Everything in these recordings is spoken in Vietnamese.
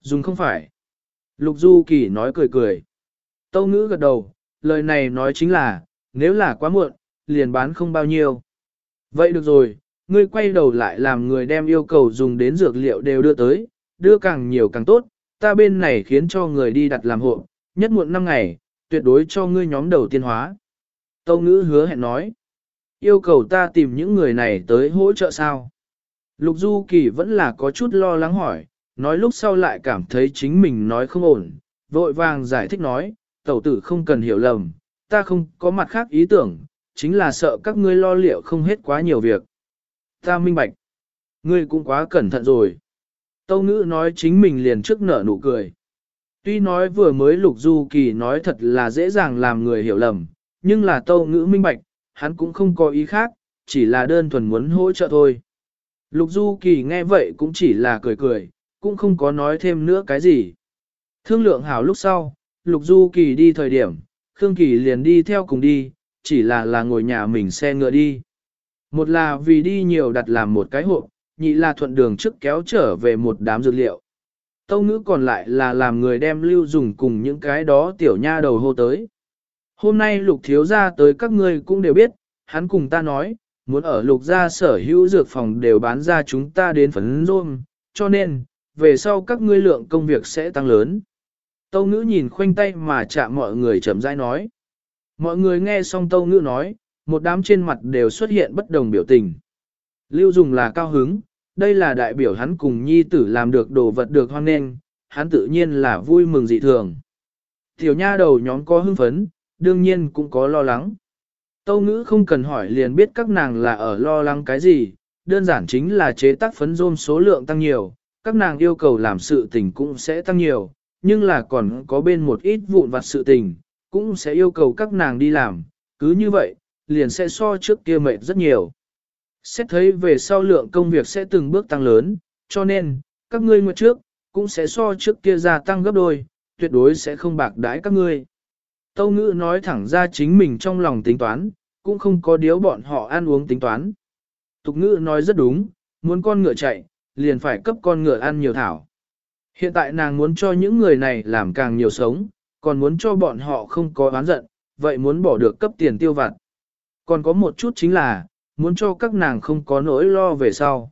Dùng không phải. Lục Du Kỳ nói cười cười. Tâu ngữ gật đầu, lời này nói chính là, nếu là quá muộn, liền bán không bao nhiêu. Vậy được rồi, ngươi quay đầu lại làm người đem yêu cầu dùng đến dược liệu đều đưa tới, đưa càng nhiều càng tốt, ta bên này khiến cho người đi đặt làm hộ, nhất muộn 5 ngày, tuyệt đối cho ngươi nhóm đầu tiên hóa. Tâu ngữ hứa hẹn nói, yêu cầu ta tìm những người này tới hỗ trợ sao? Lục Du Kỳ vẫn là có chút lo lắng hỏi, nói lúc sau lại cảm thấy chính mình nói không ổn, vội vàng giải thích nói, tẩu tử không cần hiểu lầm, ta không có mặt khác ý tưởng, chính là sợ các ngươi lo liệu không hết quá nhiều việc. Ta minh bạch, ngươi cũng quá cẩn thận rồi. Tâu ngữ nói chính mình liền trước nở nụ cười. Tuy nói vừa mới lục du kỳ nói thật là dễ dàng làm người hiểu lầm, nhưng là tâu ngữ minh bạch, hắn cũng không có ý khác, chỉ là đơn thuần muốn hỗ trợ thôi. Lục du kỳ nghe vậy cũng chỉ là cười cười, cũng không có nói thêm nữa cái gì. Thương lượng hảo lúc sau, lục du kỳ đi thời điểm, Khương Kỳ liền đi theo cùng đi, chỉ là là ngồi nhà mình xe ngựa đi. Một là vì đi nhiều đặt làm một cái hộp, nhị là thuận đường trước kéo trở về một đám dược liệu. Tâu ngữ còn lại là làm người đem lưu dùng cùng những cái đó tiểu nha đầu hô tới. Hôm nay lục thiếu ra tới các ngươi cũng đều biết, hắn cùng ta nói, muốn ở lục gia sở hữu dược phòng đều bán ra chúng ta đến phấn rôm, cho nên, về sau các ngươi lượng công việc sẽ tăng lớn. Tâu ngữ nhìn khoanh tay mà chạm mọi người chậm rãi nói. Mọi người nghe xong tâu ngữ nói, một đám trên mặt đều xuất hiện bất đồng biểu tình. Lưu dùng là cao hứng, đây là đại biểu hắn cùng nhi tử làm được đồ vật được hoan nghênh, hắn tự nhiên là vui mừng dị thường. Tiểu nha đầu nhóm có hưng phấn, đương nhiên cũng có lo lắng. Tâu ngữ không cần hỏi liền biết các nàng là ở lo lắng cái gì, đơn giản chính là chế tác phấn rôm số lượng tăng nhiều, các nàng yêu cầu làm sự tình cũng sẽ tăng nhiều, nhưng là còn có bên một ít vụn vặt sự tình, cũng sẽ yêu cầu các nàng đi làm, cứ như vậy, liền sẽ so trước kia mệt rất nhiều. Xét thấy về sau lượng công việc sẽ từng bước tăng lớn, cho nên, các ngươi nguyện trước, cũng sẽ so trước kia gia tăng gấp đôi, tuyệt đối sẽ không bạc đãi các ngươi. Tâu ngữ nói thẳng ra chính mình trong lòng tính toán, cũng không có điếu bọn họ ăn uống tính toán. Tục ngữ nói rất đúng, muốn con ngựa chạy, liền phải cấp con ngựa ăn nhiều thảo. Hiện tại nàng muốn cho những người này làm càng nhiều sống, còn muốn cho bọn họ không có oán giận, vậy muốn bỏ được cấp tiền tiêu vặt. Còn có một chút chính là, muốn cho các nàng không có nỗi lo về sau.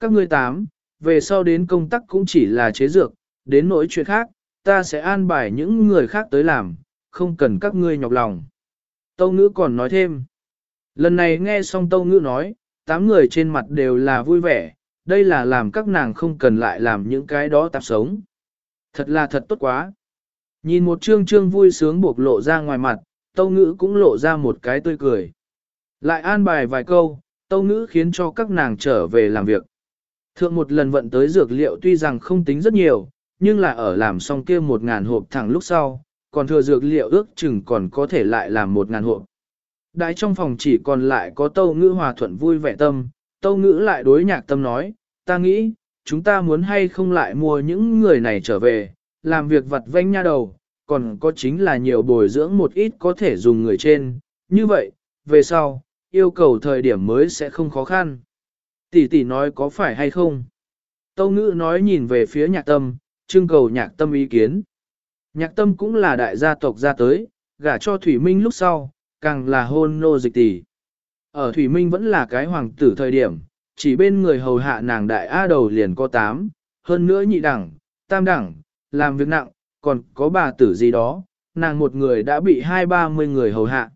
Các ngươi tám, về sau đến công tác cũng chỉ là chế dược, đến nỗi chuyện khác, ta sẽ an bài những người khác tới làm, không cần các ngươi nhọc lòng. Tâu ngữ còn nói thêm. Lần này nghe xong tâu ngữ nói, tám người trên mặt đều là vui vẻ, đây là làm các nàng không cần lại làm những cái đó tạp sống. Thật là thật tốt quá. Nhìn một trương trương vui sướng buộc lộ ra ngoài mặt, tâu ngữ cũng lộ ra một cái tươi cười. Lại an bài vài câu, tâu ngữ khiến cho các nàng trở về làm việc. Thượng một lần vận tới dược liệu tuy rằng không tính rất nhiều, nhưng là ở làm xong kia một ngàn hộp thẳng lúc sau, còn thừa dược liệu ước chừng còn có thể lại làm một ngàn hộp. Đãi trong phòng chỉ còn lại có tâu ngữ hòa thuận vui vẻ tâm, tâu ngữ lại đối nhạc tâm nói, ta nghĩ, chúng ta muốn hay không lại mua những người này trở về, làm việc vặt vanh nha đầu, còn có chính là nhiều bồi dưỡng một ít có thể dùng người trên, như vậy, về sau, yêu cầu thời điểm mới sẽ không khó khăn. Tỷ tỷ nói có phải hay không? Tâu ngữ nói nhìn về phía nhạc tâm, trưng cầu nhạc tâm ý kiến. Nhạc tâm cũng là đại gia tộc ra tới, gả cho Thủy Minh lúc sau, càng là hôn nô dịch tỷ. Ở Thủy Minh vẫn là cái hoàng tử thời điểm, chỉ bên người hầu hạ nàng đại A đầu liền có tám hơn nữa nhị đẳng, tam đẳng, làm việc nặng, còn có bà tử gì đó, nàng một người đã bị hai ba mươi người hầu hạ.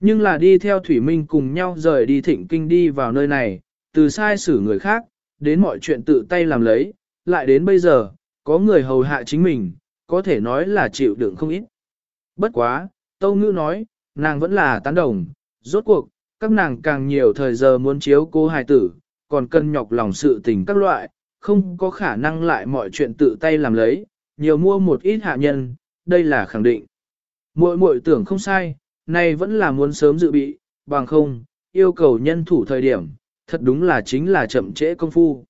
Nhưng là đi theo Thủy Minh cùng nhau rời đi thịnh kinh đi vào nơi này, từ sai xử người khác, đến mọi chuyện tự tay làm lấy, lại đến bây giờ, có người hầu hạ chính mình, có thể nói là chịu đựng không ít. Bất quá, Tâu Ngữ nói, nàng vẫn là tán đồng, rốt cuộc, các nàng càng nhiều thời giờ muốn chiếu cô hài tử, còn cân nhọc lòng sự tình các loại, không có khả năng lại mọi chuyện tự tay làm lấy, nhiều mua một ít hạ nhân, đây là khẳng định. Muội muội tưởng không sai, nay vẫn là muốn sớm dự bị, bằng không, yêu cầu nhân thủ thời điểm, thật đúng là chính là chậm trễ công phu.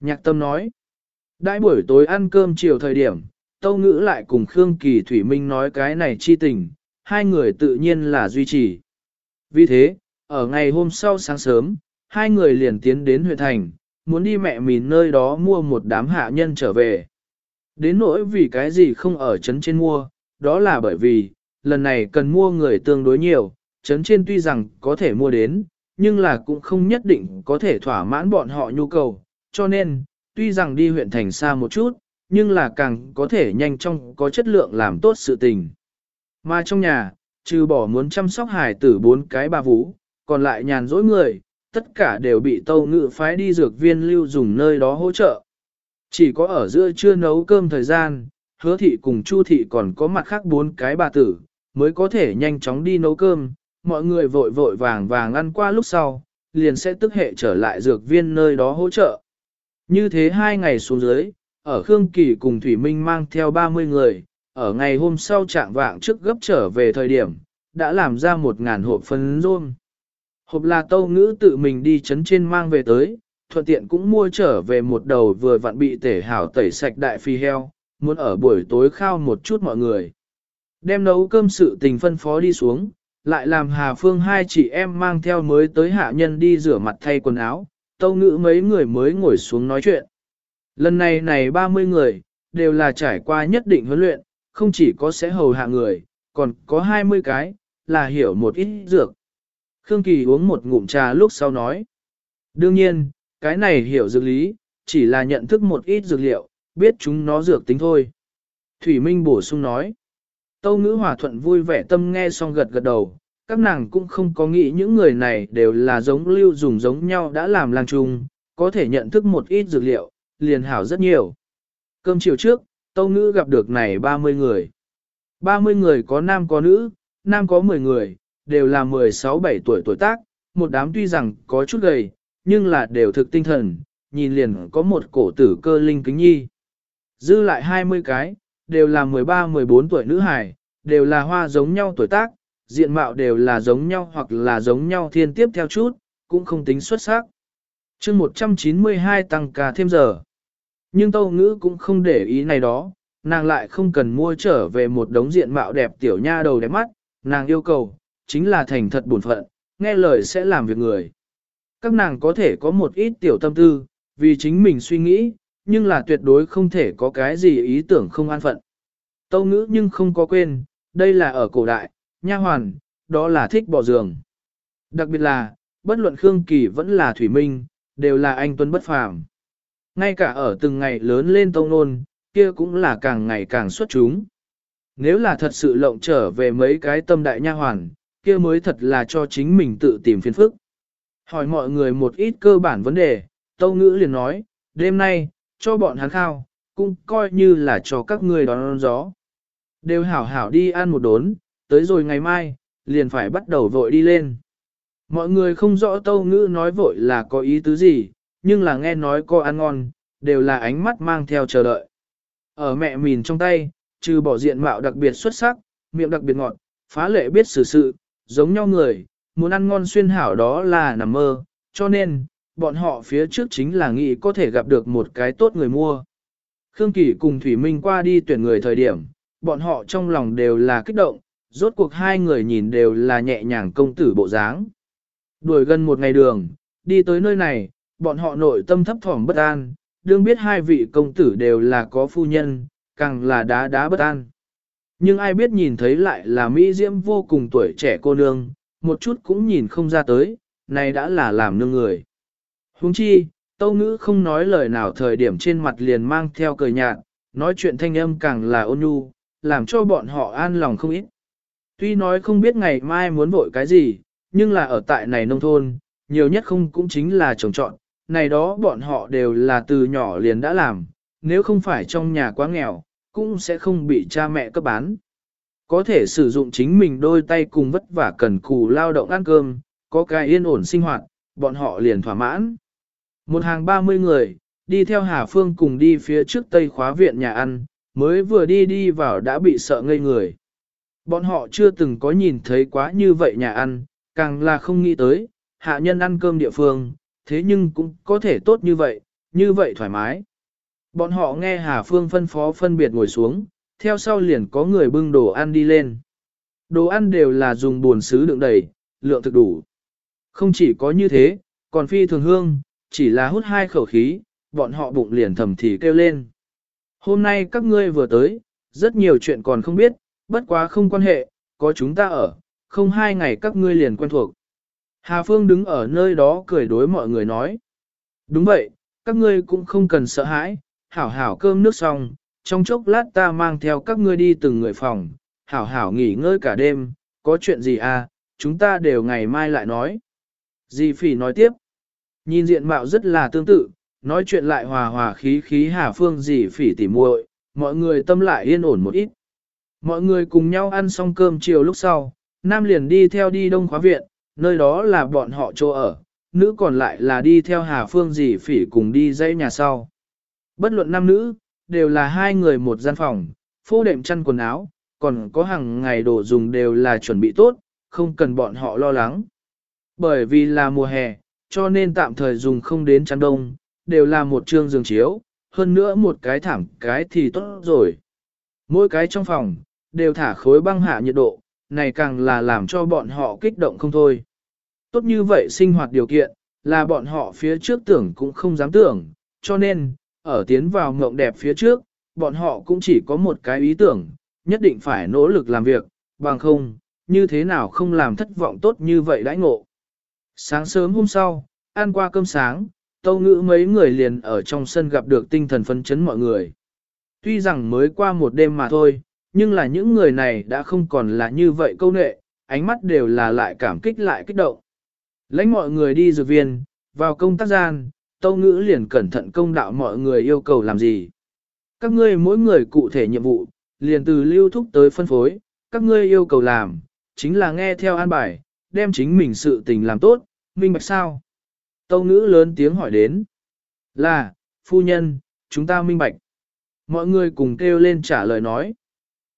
Nhạc tâm nói, đại buổi tối ăn cơm chiều thời điểm, Tâu Ngữ lại cùng Khương Kỳ Thủy Minh nói cái này chi tình, hai người tự nhiên là duy trì. Vì thế, ở ngày hôm sau sáng sớm, hai người liền tiến đến huyện thành, muốn đi mẹ mìn nơi đó mua một đám hạ nhân trở về. Đến nỗi vì cái gì không ở trấn trên mua, đó là bởi vì, lần này cần mua người tương đối nhiều, trấn trên tuy rằng có thể mua đến, nhưng là cũng không nhất định có thể thỏa mãn bọn họ nhu cầu, cho nên, tuy rằng đi huyện thành xa một chút, nhưng là càng có thể nhanh chóng có chất lượng làm tốt sự tình. Mà trong nhà, trừ bỏ muốn chăm sóc hài tử bốn cái ba vũ, còn lại nhàn rỗi người, tất cả đều bị tâu ngự phái đi dược viên lưu dùng nơi đó hỗ trợ. Chỉ có ở giữa chưa nấu cơm thời gian, hứa thị cùng chu thị còn có mặt khác bốn cái bà tử, mới có thể nhanh chóng đi nấu cơm, mọi người vội vội vàng vàng ăn qua lúc sau, liền sẽ tức hệ trở lại dược viên nơi đó hỗ trợ. Như thế hai ngày xuống dưới, ở Khương Kỳ cùng Thủy Minh mang theo 30 người, ở ngày hôm sau trạng vạng trước gấp trở về thời điểm, đã làm ra một ngàn hộp phấn rôm. Hộp là tâu ngữ tự mình đi chấn trên mang về tới, thuận tiện cũng mua trở về một đầu vừa vặn bị tể hảo tẩy sạch đại phi heo, muốn ở buổi tối khao một chút mọi người. Đem nấu cơm sự tình phân phó đi xuống, lại làm Hà Phương hai chị em mang theo mới tới hạ nhân đi rửa mặt thay quần áo, tâu ngữ mấy người mới ngồi xuống nói chuyện. Lần này này 30 người, đều là trải qua nhất định huấn luyện, không chỉ có sẽ hầu hạ người, còn có 20 cái, là hiểu một ít dược. Khương Kỳ uống một ngụm trà lúc sau nói. Đương nhiên, cái này hiểu dược lý, chỉ là nhận thức một ít dược liệu, biết chúng nó dược tính thôi. Thủy Minh bổ sung nói. Tâu ngữ hòa thuận vui vẻ tâm nghe xong gật gật đầu, các nàng cũng không có nghĩ những người này đều là giống lưu dùng giống nhau đã làm lang chung, có thể nhận thức một ít dược liệu, liền hảo rất nhiều. Cơm chiều trước, Tâu Ngữ gặp được này 30 người. 30 người có nam có nữ, nam có 10 người, đều là 16-17 tuổi tuổi tác, một đám tuy rằng có chút gầy, nhưng là đều thực tinh thần, nhìn liền có một cổ tử cơ linh kính nhi. Dư lại 20 cái, đều là 13-14 tuổi nữ hài, đều là hoa giống nhau tuổi tác, diện mạo đều là giống nhau hoặc là giống nhau thiên tiếp theo chút, cũng không tính xuất sắc. chương 192 tăng ca thêm giờ. Nhưng Tâu Ngữ cũng không để ý này đó, nàng lại không cần mua trở về một đống diện mạo đẹp tiểu nha đầu đẹp mắt, nàng yêu cầu, chính là thành thật buồn phận, nghe lời sẽ làm việc người. Các nàng có thể có một ít tiểu tâm tư, vì chính mình suy nghĩ, nhưng là tuyệt đối không thể có cái gì ý tưởng không an phận. Tâu ngữ nhưng không có quên, đây là ở cổ đại, nha hoàn, đó là thích bỏ giường. Đặc biệt là, bất luận Khương Kỳ vẫn là Thủy Minh, đều là anh Tuấn bất phàm. Ngay cả ở từng ngày lớn lên tông nôn, kia cũng là càng ngày càng xuất chúng. Nếu là thật sự lộng trở về mấy cái tâm đại nha hoàn, kia mới thật là cho chính mình tự tìm phiền phức. Hỏi mọi người một ít cơ bản vấn đề, Tâu Ngữ liền nói, đêm nay, cho bọn hắn khao, cũng coi như là cho các ngươi đón gió. Đều hảo hảo đi ăn một đốn, tới rồi ngày mai, liền phải bắt đầu vội đi lên. Mọi người không rõ Tâu Ngữ nói vội là có ý tứ gì, nhưng là nghe nói có ăn ngon, đều là ánh mắt mang theo chờ đợi. Ở mẹ mìn trong tay, trừ bỏ diện mạo đặc biệt xuất sắc, miệng đặc biệt ngọt, phá lệ biết xử sự, giống nhau người, muốn ăn ngon xuyên hảo đó là nằm mơ, cho nên, bọn họ phía trước chính là nghĩ có thể gặp được một cái tốt người mua. Khương Kỳ cùng Thủy Minh qua đi tuyển người thời điểm, bọn họ trong lòng đều là kích động, rốt cuộc hai người nhìn đều là nhẹ nhàng công tử bộ dáng. Đuổi gần một ngày đường, đi tới nơi này, bọn họ nội tâm thấp thỏm bất an, đương biết hai vị công tử đều là có phu nhân, càng là đá đá bất an. Nhưng ai biết nhìn thấy lại là Mỹ Diễm vô cùng tuổi trẻ cô nương, một chút cũng nhìn không ra tới, này đã là làm nương người. Huống chi, tâu ngữ không nói lời nào thời điểm trên mặt liền mang theo cười nhạt, nói chuyện thanh âm càng là ôn nhu, làm cho bọn họ an lòng không ít. Tuy nói không biết ngày mai muốn vội cái gì, nhưng là ở tại này nông thôn, nhiều nhất không cũng chính là trồng trọn, này đó bọn họ đều là từ nhỏ liền đã làm, nếu không phải trong nhà quá nghèo, cũng sẽ không bị cha mẹ cấp bán. Có thể sử dụng chính mình đôi tay cùng vất vả cần cù lao động ăn cơm, có cái yên ổn sinh hoạt, bọn họ liền thỏa mãn. Một hàng 30 người, đi theo Hà Phương cùng đi phía trước tây khóa viện nhà ăn, mới vừa đi đi vào đã bị sợ ngây người. Bọn họ chưa từng có nhìn thấy quá như vậy nhà ăn, càng là không nghĩ tới, hạ nhân ăn cơm địa phương, thế nhưng cũng có thể tốt như vậy, như vậy thoải mái. Bọn họ nghe Hà Phương phân phó phân biệt ngồi xuống, theo sau liền có người bưng đồ ăn đi lên. Đồ ăn đều là dùng buồn sứ đựng đầy, lượng thực đủ. Không chỉ có như thế, còn phi thường hương, chỉ là hút hai khẩu khí, bọn họ bụng liền thầm thì kêu lên. Hôm nay các ngươi vừa tới, rất nhiều chuyện còn không biết, bất quá không quan hệ, có chúng ta ở, không hai ngày các ngươi liền quen thuộc. Hà Phương đứng ở nơi đó cười đối mọi người nói. Đúng vậy, các ngươi cũng không cần sợ hãi, hảo hảo cơm nước xong, trong chốc lát ta mang theo các ngươi đi từng người phòng, hảo hảo nghỉ ngơi cả đêm, có chuyện gì à, chúng ta đều ngày mai lại nói. Di phỉ nói tiếp, nhìn diện mạo rất là tương tự, nói chuyện lại hòa hòa khí khí Hà Phương dì phỉ tỉ muội, mọi người tâm lại yên ổn một ít. Mọi người cùng nhau ăn xong cơm chiều lúc sau, Nam liền đi theo đi đông khóa viện, nơi đó là bọn họ chỗ ở, nữ còn lại là đi theo Hà Phương dì phỉ cùng đi dãy nhà sau. Bất luận nam nữ, đều là hai người một gian phòng, phô đệm chăn quần áo, còn có hàng ngày đồ dùng đều là chuẩn bị tốt, không cần bọn họ lo lắng. Bởi vì là mùa hè, cho nên tạm thời dùng không đến chăn đông, đều là một trương giường chiếu, hơn nữa một cái thảm cái thì tốt rồi. Mỗi cái trong phòng, đều thả khối băng hạ nhiệt độ, này càng là làm cho bọn họ kích động không thôi. Tốt như vậy sinh hoạt điều kiện, là bọn họ phía trước tưởng cũng không dám tưởng, cho nên, ở tiến vào mộng đẹp phía trước, bọn họ cũng chỉ có một cái ý tưởng, nhất định phải nỗ lực làm việc, bằng không, như thế nào không làm thất vọng tốt như vậy đãi ngộ. Sáng sớm hôm sau, ăn qua cơm sáng, tâu ngữ mấy người liền ở trong sân gặp được tinh thần phấn chấn mọi người. Tuy rằng mới qua một đêm mà thôi, nhưng là những người này đã không còn là như vậy câu nệ, ánh mắt đều là lại cảm kích lại kích động. Lãnh mọi người đi dược viên, vào công tác gian, tâu ngữ liền cẩn thận công đạo mọi người yêu cầu làm gì. Các ngươi mỗi người cụ thể nhiệm vụ, liền từ lưu thúc tới phân phối, các ngươi yêu cầu làm, chính là nghe theo an bài, đem chính mình sự tình làm tốt, minh bạch sao. Tâu ngữ lớn tiếng hỏi đến. Là, phu nhân, chúng ta minh bạch. Mọi người cùng kêu lên trả lời nói.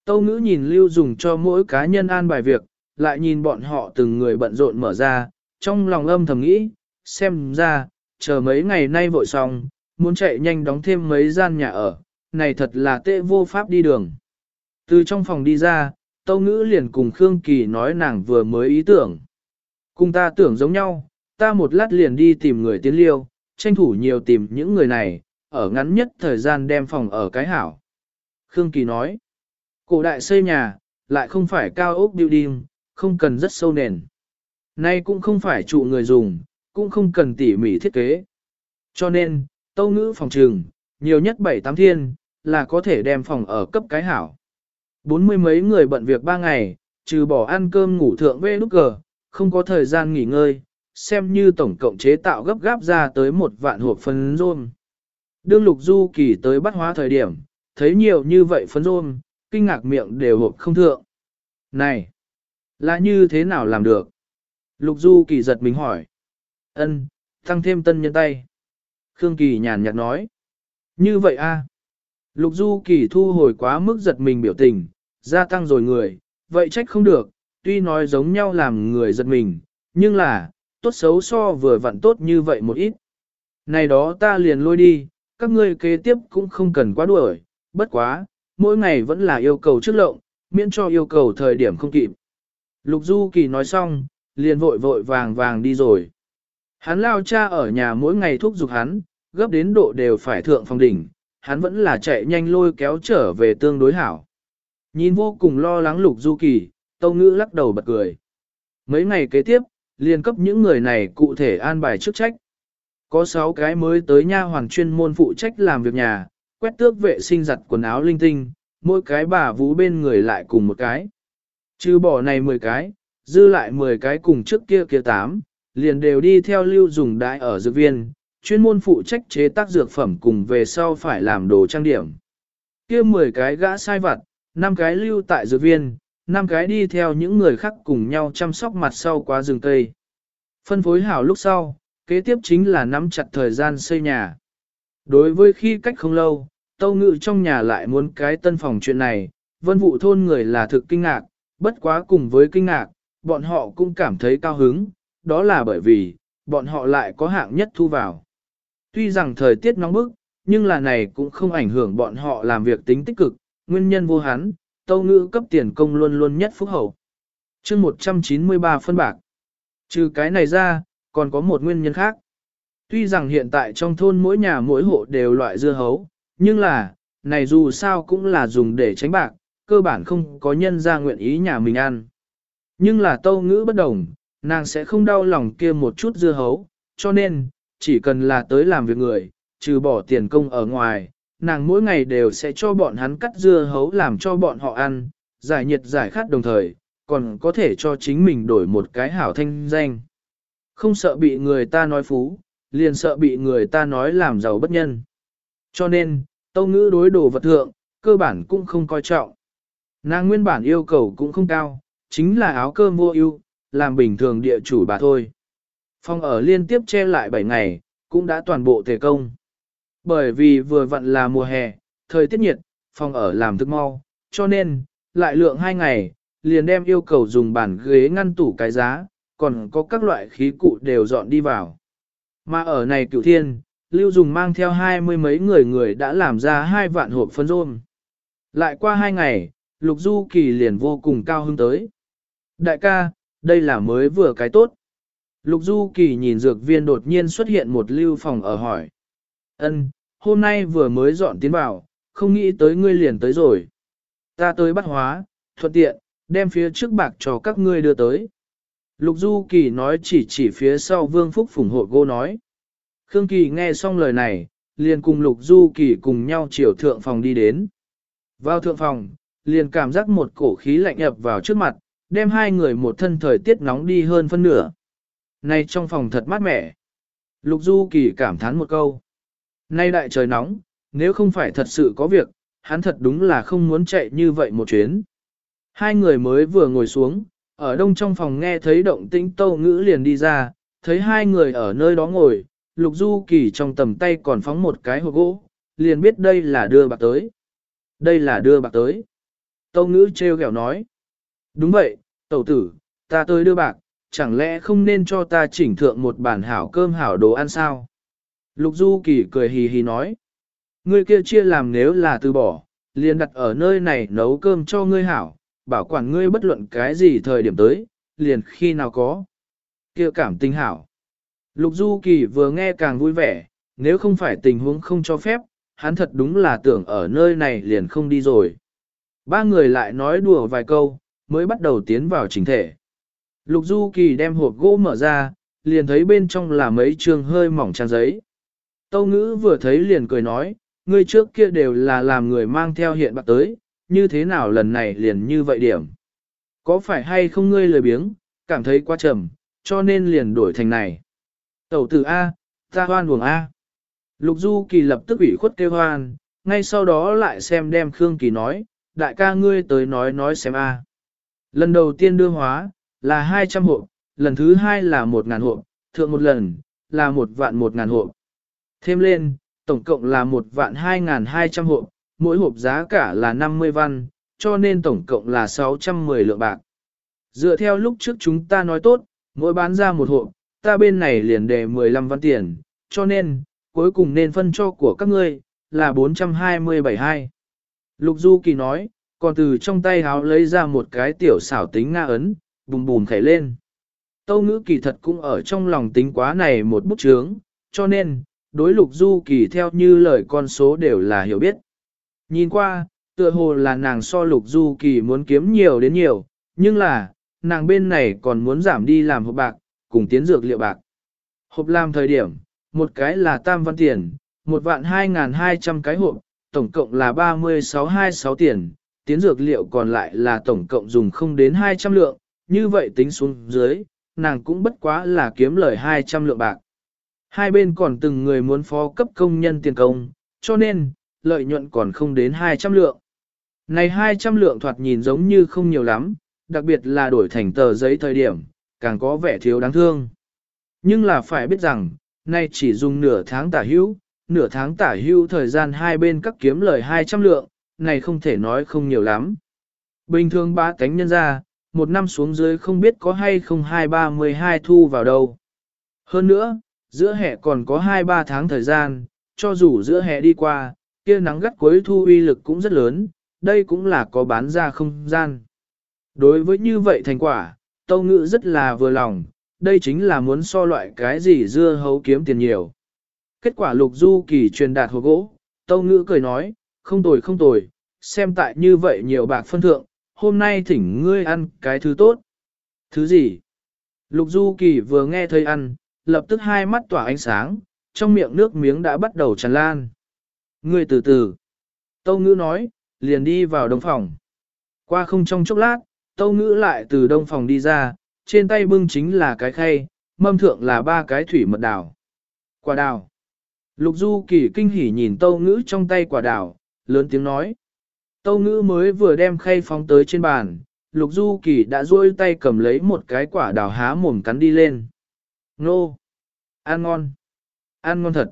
Tâu ngữ nhìn lưu dùng cho mỗi cá nhân an bài việc, lại nhìn bọn họ từng người bận rộn mở ra, trong lòng âm thầm nghĩ, xem ra, chờ mấy ngày nay vội xong, muốn chạy nhanh đóng thêm mấy gian nhà ở, này thật là tệ vô pháp đi đường. Từ trong phòng đi ra, Tâu Ngữ liền cùng Khương Kỳ nói nàng vừa mới ý tưởng. Cùng ta tưởng giống nhau, ta một lát liền đi tìm người tiến liêu, tranh thủ nhiều tìm những người này, ở ngắn nhất thời gian đem phòng ở cái hảo. Khương Kỳ nói, cổ đại xây nhà, lại không phải cao ốc building, không cần rất sâu nền. Nay cũng không phải trụ người dùng, cũng không cần tỉ mỉ thiết kế. Cho nên, tâu ngữ phòng trường, nhiều nhất 7-8 thiên, là có thể đem phòng ở cấp cái hảo. Bốn mươi mấy người bận việc ba ngày, trừ bỏ ăn cơm ngủ thượng về lúc cờ, không có thời gian nghỉ ngơi, xem như tổng cộng chế tạo gấp gáp ra tới một vạn hộp phấn rôm. Đương lục du kỳ tới bắt hóa thời điểm, thấy nhiều như vậy phấn rôm, kinh ngạc miệng đều hộp không thượng. Này, là như thế nào làm được? Lục du kỳ giật mình hỏi. Ân, tăng thêm tân nhân tay. Khương Kỳ nhàn nhạt nói. Như vậy a Lục Du Kỳ thu hồi quá mức giật mình biểu tình, gia tăng rồi người, vậy trách không được, tuy nói giống nhau làm người giật mình, nhưng là, tốt xấu so vừa vặn tốt như vậy một ít. Này đó ta liền lôi đi, các ngươi kế tiếp cũng không cần quá đuổi, bất quá, mỗi ngày vẫn là yêu cầu trước lộng, miễn cho yêu cầu thời điểm không kịp. Lục Du Kỳ nói xong, liền vội vội vàng vàng đi rồi. Hắn lao cha ở nhà mỗi ngày thúc giục hắn, gấp đến độ đều phải thượng phòng đỉnh, hắn vẫn là chạy nhanh lôi kéo trở về tương đối hảo. Nhìn vô cùng lo lắng lục du kỳ, tâu ngữ lắc đầu bật cười. Mấy ngày kế tiếp, liền cấp những người này cụ thể an bài chức trách. Có 6 cái mới tới nha hoàng chuyên môn phụ trách làm việc nhà, quét tước vệ sinh giặt quần áo linh tinh, mỗi cái bà vú bên người lại cùng một cái. Trừ bỏ này 10 cái, dư lại 10 cái cùng trước kia kia 8, liền đều đi theo lưu dùng đại ở dược viên, chuyên môn phụ trách chế tác dược phẩm cùng về sau phải làm đồ trang điểm. kia 10 cái gã sai vặt, 5 cái lưu tại dược viên, 5 cái đi theo những người khác cùng nhau chăm sóc mặt sau quá rừng cây. Phân phối hảo lúc sau, kế tiếp chính là nắm chặt thời gian xây nhà. Đối với khi cách không lâu, tâu ngự trong nhà lại muốn cái tân phòng chuyện này, vân vụ thôn người là thực kinh ngạc, bất quá cùng với kinh ngạc, bọn họ cũng cảm thấy cao hứng, đó là bởi vì, bọn họ lại có hạng nhất thu vào. Tuy rằng thời tiết nóng bức, nhưng là này cũng không ảnh hưởng bọn họ làm việc tính tích cực, nguyên nhân vô hắn, tâu ngữ cấp tiền công luôn luôn nhất phúc hậu. chương 193 phân bạc. Trừ cái này ra, còn có một nguyên nhân khác. Tuy rằng hiện tại trong thôn mỗi nhà mỗi hộ đều loại dưa hấu, nhưng là, này dù sao cũng là dùng để tránh bạc, cơ bản không có nhân ra nguyện ý nhà mình ăn. Nhưng là tâu ngữ bất đồng, nàng sẽ không đau lòng kia một chút dưa hấu, cho nên, chỉ cần là tới làm việc người, trừ bỏ tiền công ở ngoài, nàng mỗi ngày đều sẽ cho bọn hắn cắt dưa hấu làm cho bọn họ ăn, giải nhiệt giải khát đồng thời, còn có thể cho chính mình đổi một cái hảo thanh danh. Không sợ bị người ta nói phú, liền sợ bị người ta nói làm giàu bất nhân. Cho nên, tâu ngữ đối đồ vật thượng, cơ bản cũng không coi trọng. Nàng nguyên bản yêu cầu cũng không cao, chính là áo cơm vô ưu, làm bình thường địa chủ bà thôi. Phòng ở liên tiếp che lại 7 ngày, cũng đã toàn bộ thể công. Bởi vì vừa vặn là mùa hè, thời tiết nhiệt, phòng ở làm thức mau, cho nên, lại lượng 2 ngày, liền đem yêu cầu dùng bàn ghế ngăn tủ cái giá, còn có các loại khí cụ đều dọn đi vào. Mà ở này cửu thiên, Lưu Dùng mang theo hai mươi mấy người người đã làm ra hai vạn hộp phân rôm. Lại qua hai ngày, Lục Du Kỳ liền vô cùng cao hứng tới. Đại ca, đây là mới vừa cái tốt. Lục Du Kỳ nhìn dược viên đột nhiên xuất hiện một lưu phòng ở hỏi. Ân, hôm nay vừa mới dọn tiến vào, không nghĩ tới ngươi liền tới rồi. Ta tới bắt hóa, thuận tiện, đem phía trước bạc cho các ngươi đưa tới. Lục Du Kỳ nói chỉ chỉ phía sau Vương Phúc phủng hộ cô nói. Khương Kỳ nghe xong lời này, liền cùng Lục Du Kỳ cùng nhau chiều thượng phòng đi đến. Vào thượng phòng, liền cảm giác một cổ khí lạnh ập vào trước mặt, đem hai người một thân thời tiết nóng đi hơn phân nửa. Nay trong phòng thật mát mẻ. Lục Du Kỳ cảm thán một câu. Nay đại trời nóng, nếu không phải thật sự có việc, hắn thật đúng là không muốn chạy như vậy một chuyến. Hai người mới vừa ngồi xuống, ở đông trong phòng nghe thấy động tĩnh tâu ngữ liền đi ra, thấy hai người ở nơi đó ngồi, lục du kỳ trong tầm tay còn phóng một cái hộp gỗ, liền biết đây là đưa bạc tới. Đây là đưa bạc tới. Tâu ngữ treo kẹo nói. Đúng vậy, tẩu tử, ta tới đưa bạc, chẳng lẽ không nên cho ta chỉnh thượng một bản hảo cơm hảo đồ ăn sao? Lục du kỳ cười hì hì nói. Ngươi kia chia làm nếu là từ bỏ, liền đặt ở nơi này nấu cơm cho ngươi hảo, bảo quản ngươi bất luận cái gì thời điểm tới, liền khi nào có. kia cảm tình hảo. Lục Du Kỳ vừa nghe càng vui vẻ, nếu không phải tình huống không cho phép, hắn thật đúng là tưởng ở nơi này liền không đi rồi. Ba người lại nói đùa vài câu, mới bắt đầu tiến vào chỉnh thể. Lục Du Kỳ đem hộp gỗ mở ra, liền thấy bên trong là mấy trường hơi mỏng trang giấy. Tâu ngữ vừa thấy liền cười nói, ngươi trước kia đều là làm người mang theo hiện bạc tới, như thế nào lần này liền như vậy điểm. Có phải hay không ngươi lười biếng, cảm thấy quá trầm, cho nên liền đổi thành này. Tẩu tử A, ta hoan buồng A. Lục Du Kỳ lập tức ủy khuất kêu hoan, ngay sau đó lại xem đem Khương Kỳ nói, đại ca ngươi tới nói nói xem A. Lần đầu tiên đưa hóa, là 200 hộp, lần thứ hai là 1.000 hộp, thượng một lần, là một vạn 1.000 hộp. Thêm lên, tổng cộng là một vạn 2.200 hộp, mỗi hộp giá cả là 50 văn, cho nên tổng cộng là 610 lượng bạc. Dựa theo lúc trước chúng ta nói tốt, mỗi bán ra một hộp, ta bên này liền đề 15 văn tiền, cho nên, cuối cùng nên phân cho của các ngươi, là 427 Lục Du Kỳ nói, còn từ trong tay háo lấy ra một cái tiểu xảo tính nga ấn, bùm bùm khẽ lên. Tâu ngữ kỳ thật cũng ở trong lòng tính quá này một bút chướng, cho nên, đối lục du kỳ theo như lời con số đều là hiểu biết. Nhìn qua, tựa hồ là nàng so lục du kỳ muốn kiếm nhiều đến nhiều, nhưng là, nàng bên này còn muốn giảm đi làm hộp bạc, cùng tiến dược liệu bạc. Hộp làm thời điểm, một cái là tam văn tiền, một vạn hai ngàn hai trăm cái hộp, tổng cộng là ba mươi sáu hai sáu tiền, tiến dược liệu còn lại là tổng cộng dùng không đến hai trăm lượng, như vậy tính xuống dưới, nàng cũng bất quá là kiếm lời hai trăm lượng bạc. Hai bên còn từng người muốn phó cấp công nhân tiền công, cho nên, lợi nhuận còn không đến 200 lượng. Này 200 lượng thoạt nhìn giống như không nhiều lắm, đặc biệt là đổi thành tờ giấy thời điểm, càng có vẻ thiếu đáng thương. Nhưng là phải biết rằng, nay chỉ dùng nửa tháng tả hữu, nửa tháng tả hữu thời gian hai bên các kiếm lời 200 lượng, này không thể nói không nhiều lắm. Bình thường ba cánh nhân ra, một năm xuống dưới không biết có hay không hai ba mười hai thu vào đâu. Hơn nữa, giữa hè còn có 2-3 tháng thời gian, cho dù giữa hè đi qua, kia nắng gắt cuối thu uy lực cũng rất lớn, đây cũng là có bán ra không gian. Đối với như vậy thành quả, Tâu Ngự rất là vừa lòng, đây chính là muốn so loại cái gì dưa hấu kiếm tiền nhiều. Kết quả lục du kỳ truyền đạt hồ gỗ, Tâu Ngự cười nói, không tồi không tồi, xem tại như vậy nhiều bạc phân thượng, hôm nay thỉnh ngươi ăn cái thứ tốt. Thứ gì? Lục Du Kỳ vừa nghe thấy ăn, lập tức hai mắt tỏa ánh sáng, trong miệng nước miếng đã bắt đầu tràn lan. Ngươi từ từ. Tâu ngữ nói, liền đi vào đông phòng. Qua không trong chốc lát, tâu ngữ lại từ đông phòng đi ra, trên tay bưng chính là cái khay, mâm thượng là ba cái thủy mật đào. Quả đào. Lục Du Kỳ kinh hỉ nhìn tâu ngữ trong tay quả đào, lớn tiếng nói. Tâu ngữ mới vừa đem khay phóng tới trên bàn, Lục Du Kỳ đã duỗi tay cầm lấy một cái quả đào há mồm cắn đi lên. Nô! Ăn ngon! Ăn ngon thật!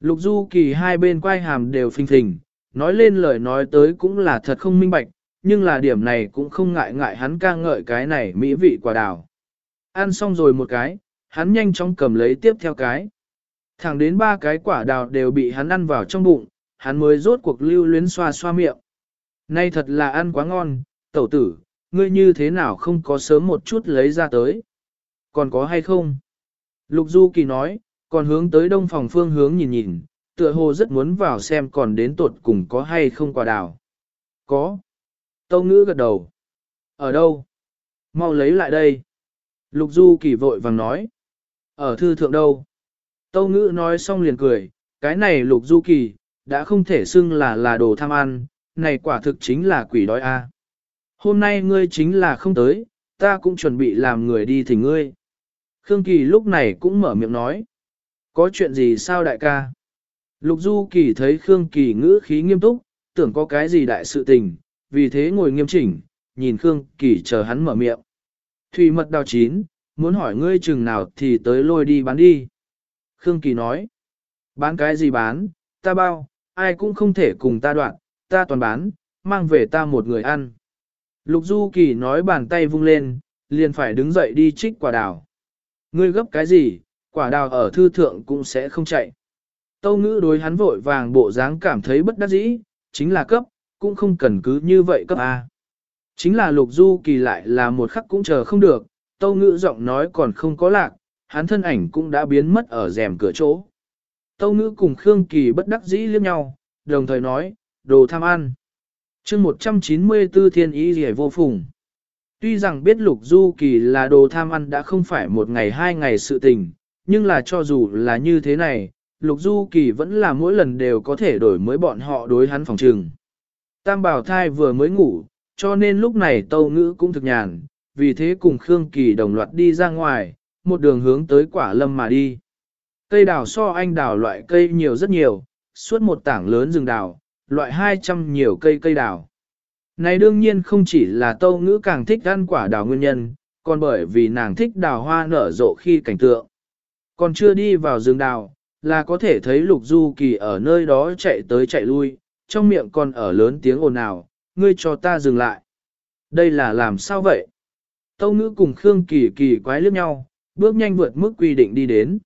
Lục Du Kỳ hai bên quay hàm đều phình phình, nói lên lời nói tới cũng là thật không minh bạch, nhưng là điểm này cũng không ngại ngại hắn ca ngợi cái này mỹ vị quả đào. Ăn xong rồi một cái, hắn nhanh chóng cầm lấy tiếp theo cái. Thẳng đến ba cái quả đào đều bị hắn ăn vào trong bụng, hắn mới rốt cuộc lưu luyến xoa xoa miệng. Nay thật là ăn quá ngon, tẩu tử, ngươi như thế nào không có sớm một chút lấy ra tới. Còn có hay không? Lục Du Kỳ nói, còn hướng tới đông phòng phương hướng nhìn nhìn, tựa hồ rất muốn vào xem còn đến tuột cùng có hay không quả đào. Có. Tâu ngữ gật đầu. Ở đâu? Mau lấy lại đây. Lục Du Kỳ vội vàng nói. Ở thư thượng đâu? Tâu ngữ nói xong liền cười, cái này Lục Du Kỳ, đã không thể xưng là là đồ tham ăn, này quả thực chính là quỷ đói a. Hôm nay ngươi chính là không tới, ta cũng chuẩn bị làm người đi thỉnh ngươi. Khương Kỳ lúc này cũng mở miệng nói. Có chuyện gì sao đại ca? Lục Du Kỳ thấy Khương Kỳ ngữ khí nghiêm túc, tưởng có cái gì đại sự tình, vì thế ngồi nghiêm chỉnh, nhìn Khương Kỳ chờ hắn mở miệng. Thủy mật đào chín, muốn hỏi ngươi chừng nào thì tới lôi đi bán đi. Khương Kỳ nói, bán cái gì bán, ta bao, ai cũng không thể cùng ta đoạn, ta toàn bán, mang về ta một người ăn. Lục Du Kỳ nói bàn tay vung lên, liền phải đứng dậy đi trích quả đào. Ngươi gấp cái gì, quả đào ở thư thượng cũng sẽ không chạy. Tâu ngữ đối hắn vội vàng bộ dáng cảm thấy bất đắc dĩ, chính là cấp, cũng không cần cứ như vậy cấp A. Chính là lục du kỳ lại là một khắc cũng chờ không được, tâu ngữ giọng nói còn không có lạc, hắn thân ảnh cũng đã biến mất ở rèm cửa chỗ. Tâu ngữ cùng Khương Kỳ bất đắc dĩ liếc nhau, đồng thời nói, đồ tham ăn. chương 194 thiên ý rỉa vô phùng. Tuy rằng biết lục du kỳ là đồ tham ăn đã không phải một ngày hai ngày sự tình, nhưng là cho dù là như thế này, lục du kỳ vẫn là mỗi lần đều có thể đổi mới bọn họ đối hắn phòng trừng. Tam bảo thai vừa mới ngủ, cho nên lúc này tâu ngữ cũng thực nhàn, vì thế cùng Khương Kỳ đồng loạt đi ra ngoài, một đường hướng tới quả lâm mà đi. Cây đào so anh đào loại cây nhiều rất nhiều, suốt một tảng lớn rừng đào, loại 200 nhiều cây cây đào. Này đương nhiên không chỉ là tâu ngữ càng thích ăn quả đào nguyên nhân, còn bởi vì nàng thích đào hoa nở rộ khi cảnh tượng. Còn chưa đi vào rừng đào, là có thể thấy lục du kỳ ở nơi đó chạy tới chạy lui, trong miệng còn ở lớn tiếng ồn ào, ngươi cho ta dừng lại. Đây là làm sao vậy? Tâu ngữ cùng Khương Kỳ kỳ quái liếc nhau, bước nhanh vượt mức quy định đi đến.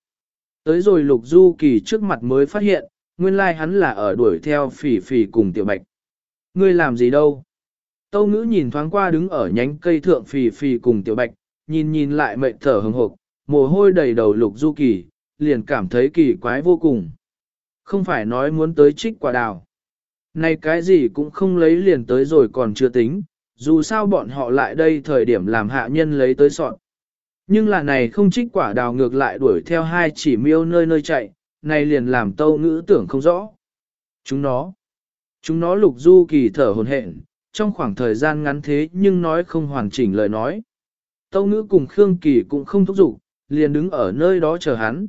Tới rồi lục du kỳ trước mặt mới phát hiện, nguyên lai like hắn là ở đuổi theo phỉ phỉ cùng tiểu bạch. Ngươi làm gì đâu? Tâu ngữ nhìn thoáng qua đứng ở nhánh cây thượng phì phì cùng tiểu bạch, nhìn nhìn lại mệt thở hừng hộp, mồ hôi đầy đầu lục du kỳ, liền cảm thấy kỳ quái vô cùng. Không phải nói muốn tới trích quả đào. Này cái gì cũng không lấy liền tới rồi còn chưa tính, dù sao bọn họ lại đây thời điểm làm hạ nhân lấy tới sọn. Nhưng là này không trích quả đào ngược lại đuổi theo hai chỉ miêu nơi nơi chạy, này liền làm tâu ngữ tưởng không rõ. Chúng nó, chúng nó lục du kỳ thở hồn hện, trong khoảng thời gian ngắn thế nhưng nói không hoàn chỉnh lời nói. Tâu ngữ cùng Khương Kỳ cũng không thúc giục, liền đứng ở nơi đó chờ hắn.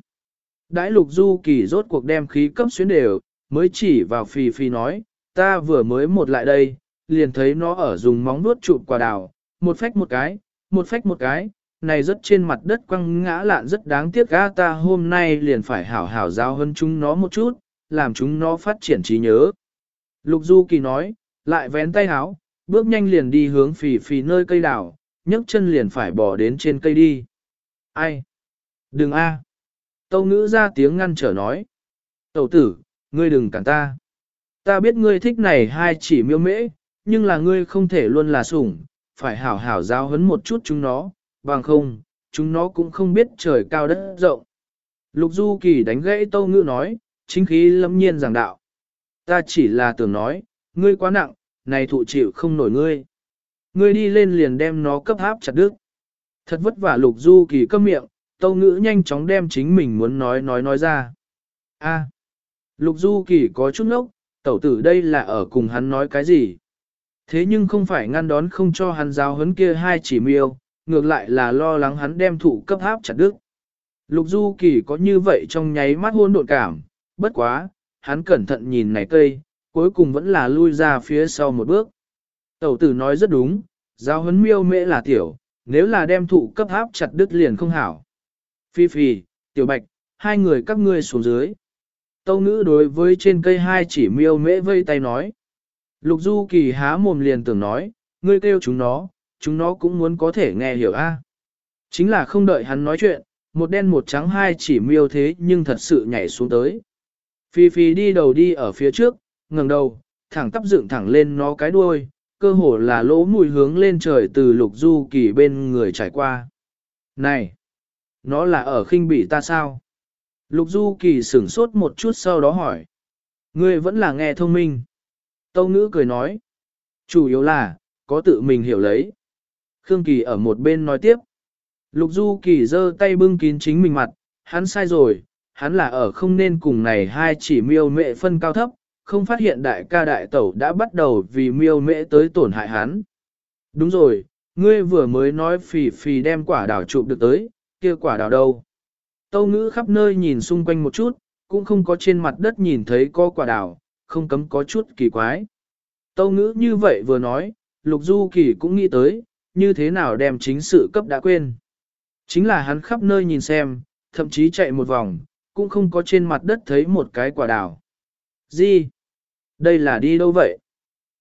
Đãi lục du kỳ rốt cuộc đem khí cấp xuyến đều, mới chỉ vào phì phì nói, ta vừa mới một lại đây, liền thấy nó ở dùng móng nuốt chụp quả đào, một phách một cái, một phách một cái, này rất trên mặt đất quăng ngã lạn rất đáng tiếc ga ta hôm nay liền phải hảo hảo giao hơn chúng nó một chút, làm chúng nó phát triển trí nhớ. Lục Du Kỳ nói, lại vén tay háo, bước nhanh liền đi hướng phì phì nơi cây đào, nhấc chân liền phải bỏ đến trên cây đi. Ai? Đừng a! Tâu ngữ ra tiếng ngăn trở nói. Tẩu tử, ngươi đừng cản ta. Ta biết ngươi thích này hai chỉ miêu mễ, nhưng là ngươi không thể luôn là sủng, phải hảo hảo giao hấn một chút chúng nó, bằng không, chúng nó cũng không biết trời cao đất rộng. Lục Du Kỳ đánh gãy Tâu Ngữ nói, chính khí lâm nhiên giảng đạo. ta chỉ là tưởng nói, ngươi quá nặng, này thụ chịu không nổi ngươi. Ngươi đi lên liền đem nó cấp háp chặt đứt. Thật vất vả lục du kỳ câm miệng, tâu ngữ nhanh chóng đem chính mình muốn nói nói nói ra. a lục du kỳ có chút ngốc, tẩu tử đây là ở cùng hắn nói cái gì? Thế nhưng không phải ngăn đón không cho hắn giáo huấn kia hai chỉ miêu, ngược lại là lo lắng hắn đem thủ cấp háp chặt đứt. Lục Du Kỳ có như vậy trong nháy mắt hôn độn cảm, bất quá, hắn cẩn thận nhìn này cây, cuối cùng vẫn là lui ra phía sau một bước. Tẩu tử nói rất đúng, giáo huấn miêu mễ là tiểu, nếu là đem thụ cấp háp chặt đứt liền không hảo. Phi Phi, Tiểu Bạch, hai người các ngươi xuống dưới. Tâu ngữ đối với trên cây hai chỉ miêu mễ vây tay nói. Lục Du Kỳ há mồm liền tưởng nói, ngươi kêu chúng nó, chúng nó cũng muốn có thể nghe hiểu a. Chính là không đợi hắn nói chuyện, một đen một trắng hai chỉ miêu thế nhưng thật sự nhảy xuống tới. Phi Phi đi đầu đi ở phía trước, ngẩng đầu, thẳng tắp dựng thẳng lên nó cái đuôi, cơ hồ là lỗ mùi hướng lên trời từ lục du kỳ bên người trải qua. Này! Nó là ở khinh bị ta sao? Lục du kỳ sửng sốt một chút sau đó hỏi. Ngươi vẫn là nghe thông minh. Tâu ngữ cười nói. Chủ yếu là, có tự mình hiểu lấy. Khương Kỳ ở một bên nói tiếp. Lục Du Kỳ giơ tay bưng kín chính mình mặt, hắn sai rồi, hắn là ở không nên cùng này hai chỉ miêu mệ phân cao thấp, không phát hiện đại ca đại tẩu đã bắt đầu vì miêu mệ tới tổn hại hắn. Đúng rồi, ngươi vừa mới nói phì phì đem quả đào chụp được tới, kia quả đào đâu. Tâu ngữ khắp nơi nhìn xung quanh một chút, cũng không có trên mặt đất nhìn thấy có quả đào, không cấm có chút kỳ quái. Tâu ngữ như vậy vừa nói, Lục Du Kỳ cũng nghĩ tới, như thế nào đem chính sự cấp đã quên. Chính là hắn khắp nơi nhìn xem, thậm chí chạy một vòng, cũng không có trên mặt đất thấy một cái quả đào. Gì? Đây là đi đâu vậy?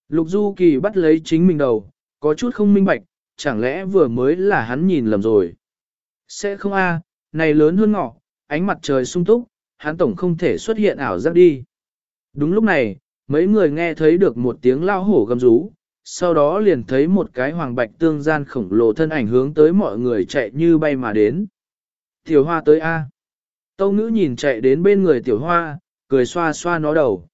Lục Du Kỳ bắt lấy chính mình đầu, có chút không minh bạch, chẳng lẽ vừa mới là hắn nhìn lầm rồi? Sẽ không a, này lớn hơn ngọ, ánh mặt trời sung túc, hắn tổng không thể xuất hiện ảo giác đi. Đúng lúc này, mấy người nghe thấy được một tiếng lao hổ gầm rú, sau đó liền thấy một cái hoàng bạch tương gian khổng lồ thân ảnh hướng tới mọi người chạy như bay mà đến. Tiểu hoa tới A. Tâu ngữ nhìn chạy đến bên người tiểu hoa, cười xoa xoa nó đầu.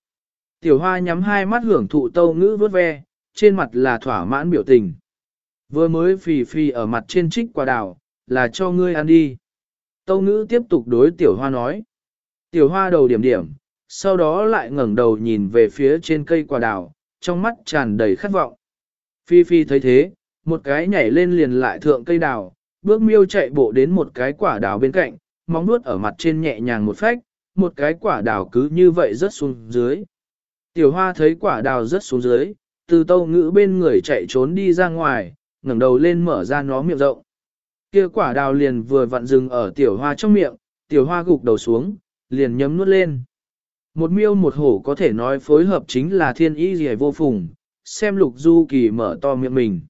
Tiểu hoa nhắm hai mắt hưởng thụ tâu ngữ vớt ve, trên mặt là thỏa mãn biểu tình. Vừa mới phì phì ở mặt trên trích quả đào, là cho ngươi ăn đi. Tâu ngữ tiếp tục đối tiểu hoa nói. Tiểu hoa đầu điểm điểm, sau đó lại ngẩng đầu nhìn về phía trên cây quả đào, trong mắt tràn đầy khát vọng. Phi Phi thấy thế, một cái nhảy lên liền lại thượng cây đào, bước miêu chạy bộ đến một cái quả đào bên cạnh, móng nuốt ở mặt trên nhẹ nhàng một phách, một cái quả đào cứ như vậy rớt xuống dưới. Tiểu hoa thấy quả đào rớt xuống dưới, từ tâu ngữ bên người chạy trốn đi ra ngoài, ngẩng đầu lên mở ra nó miệng rộng. Kia quả đào liền vừa vặn dừng ở tiểu hoa trong miệng, tiểu hoa gục đầu xuống, liền nhấm nuốt lên. Một miêu một hổ có thể nói phối hợp chính là thiên ý gì vô phùng, xem lục du kỳ mở to miệng mình.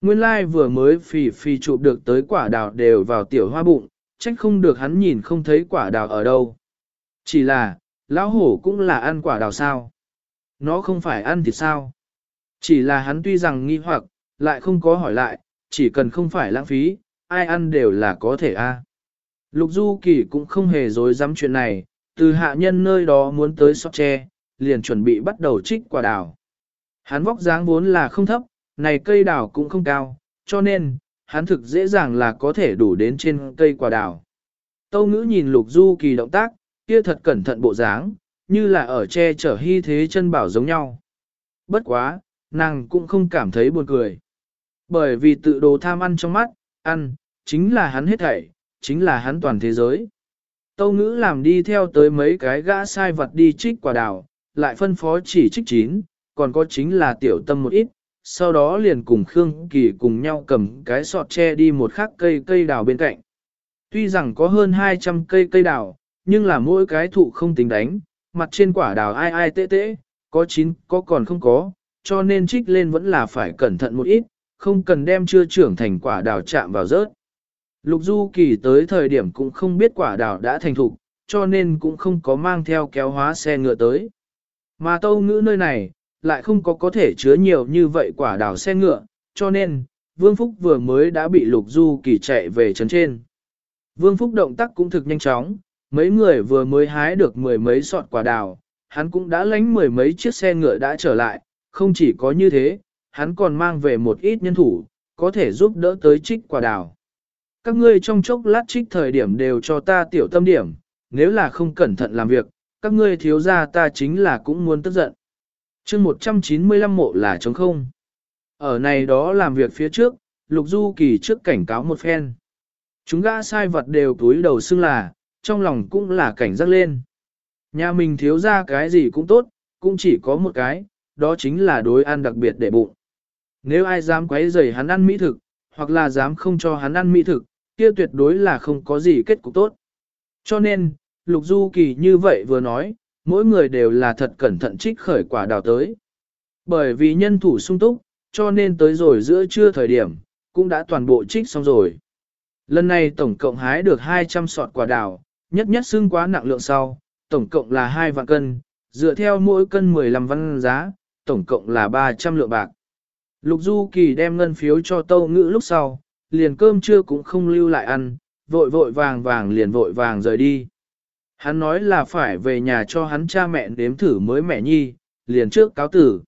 Nguyên lai vừa mới phì phì chụp được tới quả đào đều vào tiểu hoa bụng, trách không được hắn nhìn không thấy quả đào ở đâu. Chỉ là, lão hổ cũng là ăn quả đào sao. Nó không phải ăn thịt sao. Chỉ là hắn tuy rằng nghi hoặc, lại không có hỏi lại, chỉ cần không phải lãng phí, ai ăn đều là có thể a. Lục Du Kỳ cũng không hề dối dám chuyện này, từ hạ nhân nơi đó muốn tới sóc tre, liền chuẩn bị bắt đầu trích quả đào. Hắn vóc dáng vốn là không thấp, này cây đào cũng không cao, cho nên, hắn thực dễ dàng là có thể đủ đến trên cây quả đào. Tâu ngữ nhìn lục du kỳ động tác, kia thật cẩn thận bộ dáng, như là ở che chở hy thế chân bảo giống nhau. Bất quá, nàng cũng không cảm thấy buồn cười. Bởi vì tự đồ tham ăn trong mắt, ăn, chính là hắn hết thảy, chính là hắn toàn thế giới. Tâu ngữ làm đi theo tới mấy cái gã sai vật đi trích quả đào, lại phân phó chỉ trích chín, còn có chính là tiểu tâm một ít, sau đó liền cùng Khương Kỳ cùng nhau cầm cái sọt tre đi một khắc cây cây đào bên cạnh. Tuy rằng có hơn 200 cây cây đào, nhưng là mỗi cái thụ không tính đánh, mặt trên quả đào ai ai tê tê, có chín có còn không có, cho nên trích lên vẫn là phải cẩn thận một ít, không cần đem chưa trưởng thành quả đào chạm vào rớt. Lục Du Kỳ tới thời điểm cũng không biết quả đào đã thành thục, cho nên cũng không có mang theo kéo hóa xe ngựa tới. Mà tâu ngữ nơi này, lại không có có thể chứa nhiều như vậy quả đào xe ngựa, cho nên, Vương Phúc vừa mới đã bị Lục Du Kỳ chạy về trấn trên. Vương Phúc động tác cũng thực nhanh chóng, mấy người vừa mới hái được mười mấy sọt quả đào, hắn cũng đã lánh mười mấy chiếc xe ngựa đã trở lại, không chỉ có như thế, hắn còn mang về một ít nhân thủ, có thể giúp đỡ tới trích quả đào. Các ngươi trong chốc lát trích thời điểm đều cho ta tiểu tâm điểm, nếu là không cẩn thận làm việc, các ngươi thiếu gia ta chính là cũng muốn tức giận chương 195 mộ là trống không. Ở này đó làm việc phía trước, Lục Du Kỳ trước cảnh cáo một phen. Chúng gã sai vật đều túi đầu xưng là, trong lòng cũng là cảnh giác lên. Nhà mình thiếu ra cái gì cũng tốt, cũng chỉ có một cái, đó chính là đối ăn đặc biệt để bụng. Nếu ai dám quấy rầy hắn ăn mỹ thực, hoặc là dám không cho hắn ăn mỹ thực, kia tuyệt đối là không có gì kết cục tốt. Cho nên, Lục Du Kỳ như vậy vừa nói, mỗi người đều là thật cẩn thận trích khởi quả đào tới. Bởi vì nhân thủ sung túc, cho nên tới rồi giữa trưa thời điểm, cũng đã toàn bộ trích xong rồi. Lần này tổng cộng hái được 200 sọt quả đào, nhất nhất xương quá nặng lượng sau, tổng cộng là 2 vạn cân, dựa theo mỗi cân 15 văn giá, tổng cộng là 300 lượng bạc. Lục Du Kỳ đem ngân phiếu cho Tâu Ngữ lúc sau, liền cơm trưa cũng không lưu lại ăn, vội vội vàng vàng liền vội vàng rời đi. Hắn nói là phải về nhà cho hắn cha mẹ đếm thử mới mẹ nhi, liền trước cáo tử.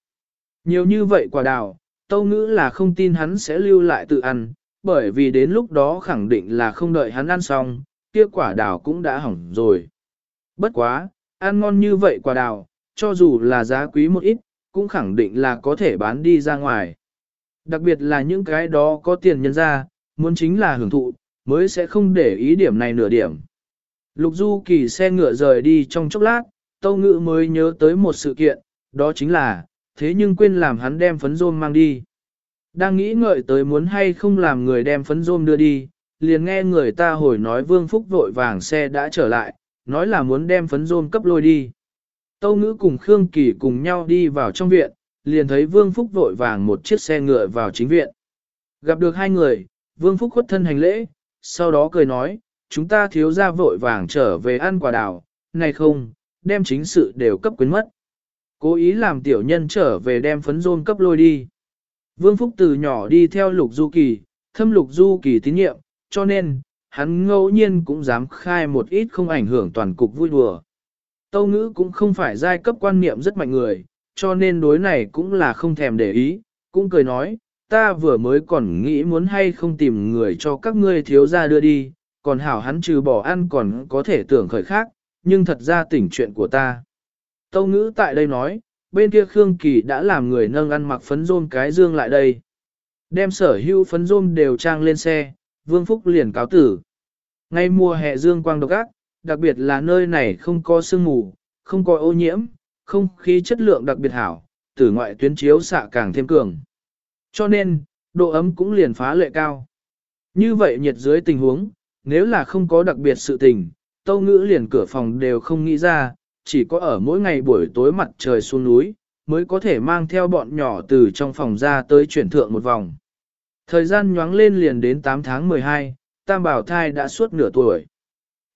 Nhiều như vậy quả đào, Tâu Ngữ là không tin hắn sẽ lưu lại tự ăn, bởi vì đến lúc đó khẳng định là không đợi hắn ăn xong, kia quả đào cũng đã hỏng rồi. Bất quá, ăn ngon như vậy quả đào, cho dù là giá quý một ít, cũng khẳng định là có thể bán đi ra ngoài. Đặc biệt là những cái đó có tiền nhân ra, muốn chính là hưởng thụ, mới sẽ không để ý điểm này nửa điểm. Lục Du Kỳ xe ngựa rời đi trong chốc lát, Tâu Ngự mới nhớ tới một sự kiện, đó chính là, thế nhưng quên làm hắn đem phấn rôm mang đi. Đang nghĩ ngợi tới muốn hay không làm người đem phấn rôm đưa đi, liền nghe người ta hồi nói Vương Phúc vội vàng xe đã trở lại, nói là muốn đem phấn rôm cấp lôi đi. Tâu Ngữ cùng Khương Kỳ cùng nhau đi vào trong viện, liền thấy Vương Phúc vội vàng một chiếc xe ngựa vào chính viện. Gặp được hai người, Vương Phúc khuất thân hành lễ, sau đó cười nói, chúng ta thiếu ra vội vàng trở về ăn quả đào, này không, đem chính sự đều cấp quyến mất. Cố ý làm tiểu nhân trở về đem phấn rôn cấp lôi đi. Vương Phúc từ nhỏ đi theo lục du kỳ, thâm lục du kỳ tín nhiệm, cho nên, hắn ngẫu nhiên cũng dám khai một ít không ảnh hưởng toàn cục vui đùa. Tâu ngữ cũng không phải giai cấp quan niệm rất mạnh người, cho nên đối này cũng là không thèm để ý, cũng cười nói, ta vừa mới còn nghĩ muốn hay không tìm người cho các ngươi thiếu ra đưa đi, còn hảo hắn trừ bỏ ăn còn có thể tưởng khởi khác, nhưng thật ra tỉnh chuyện của ta. Tâu ngữ tại đây nói, bên kia Khương Kỳ đã làm người nâng ăn mặc phấn rôm cái dương lại đây. Đem sở hữu phấn rôm đều trang lên xe, Vương Phúc liền cáo tử. Ngay mùa hè dương quang độc ác, đặc biệt là nơi này không có sương mù, không có ô nhiễm, không khí chất lượng đặc biệt hảo, tử ngoại tuyến chiếu xạ càng thêm cường. Cho nên, độ ấm cũng liền phá lệ cao. Như vậy nhiệt dưới tình huống, nếu là không có đặc biệt sự tình, tâu ngữ liền cửa phòng đều không nghĩ ra, chỉ có ở mỗi ngày buổi tối mặt trời xuống núi, mới có thể mang theo bọn nhỏ từ trong phòng ra tới chuyển thượng một vòng. Thời gian nhoáng lên liền đến 8 tháng 12, tam bảo thai đã suốt nửa tuổi.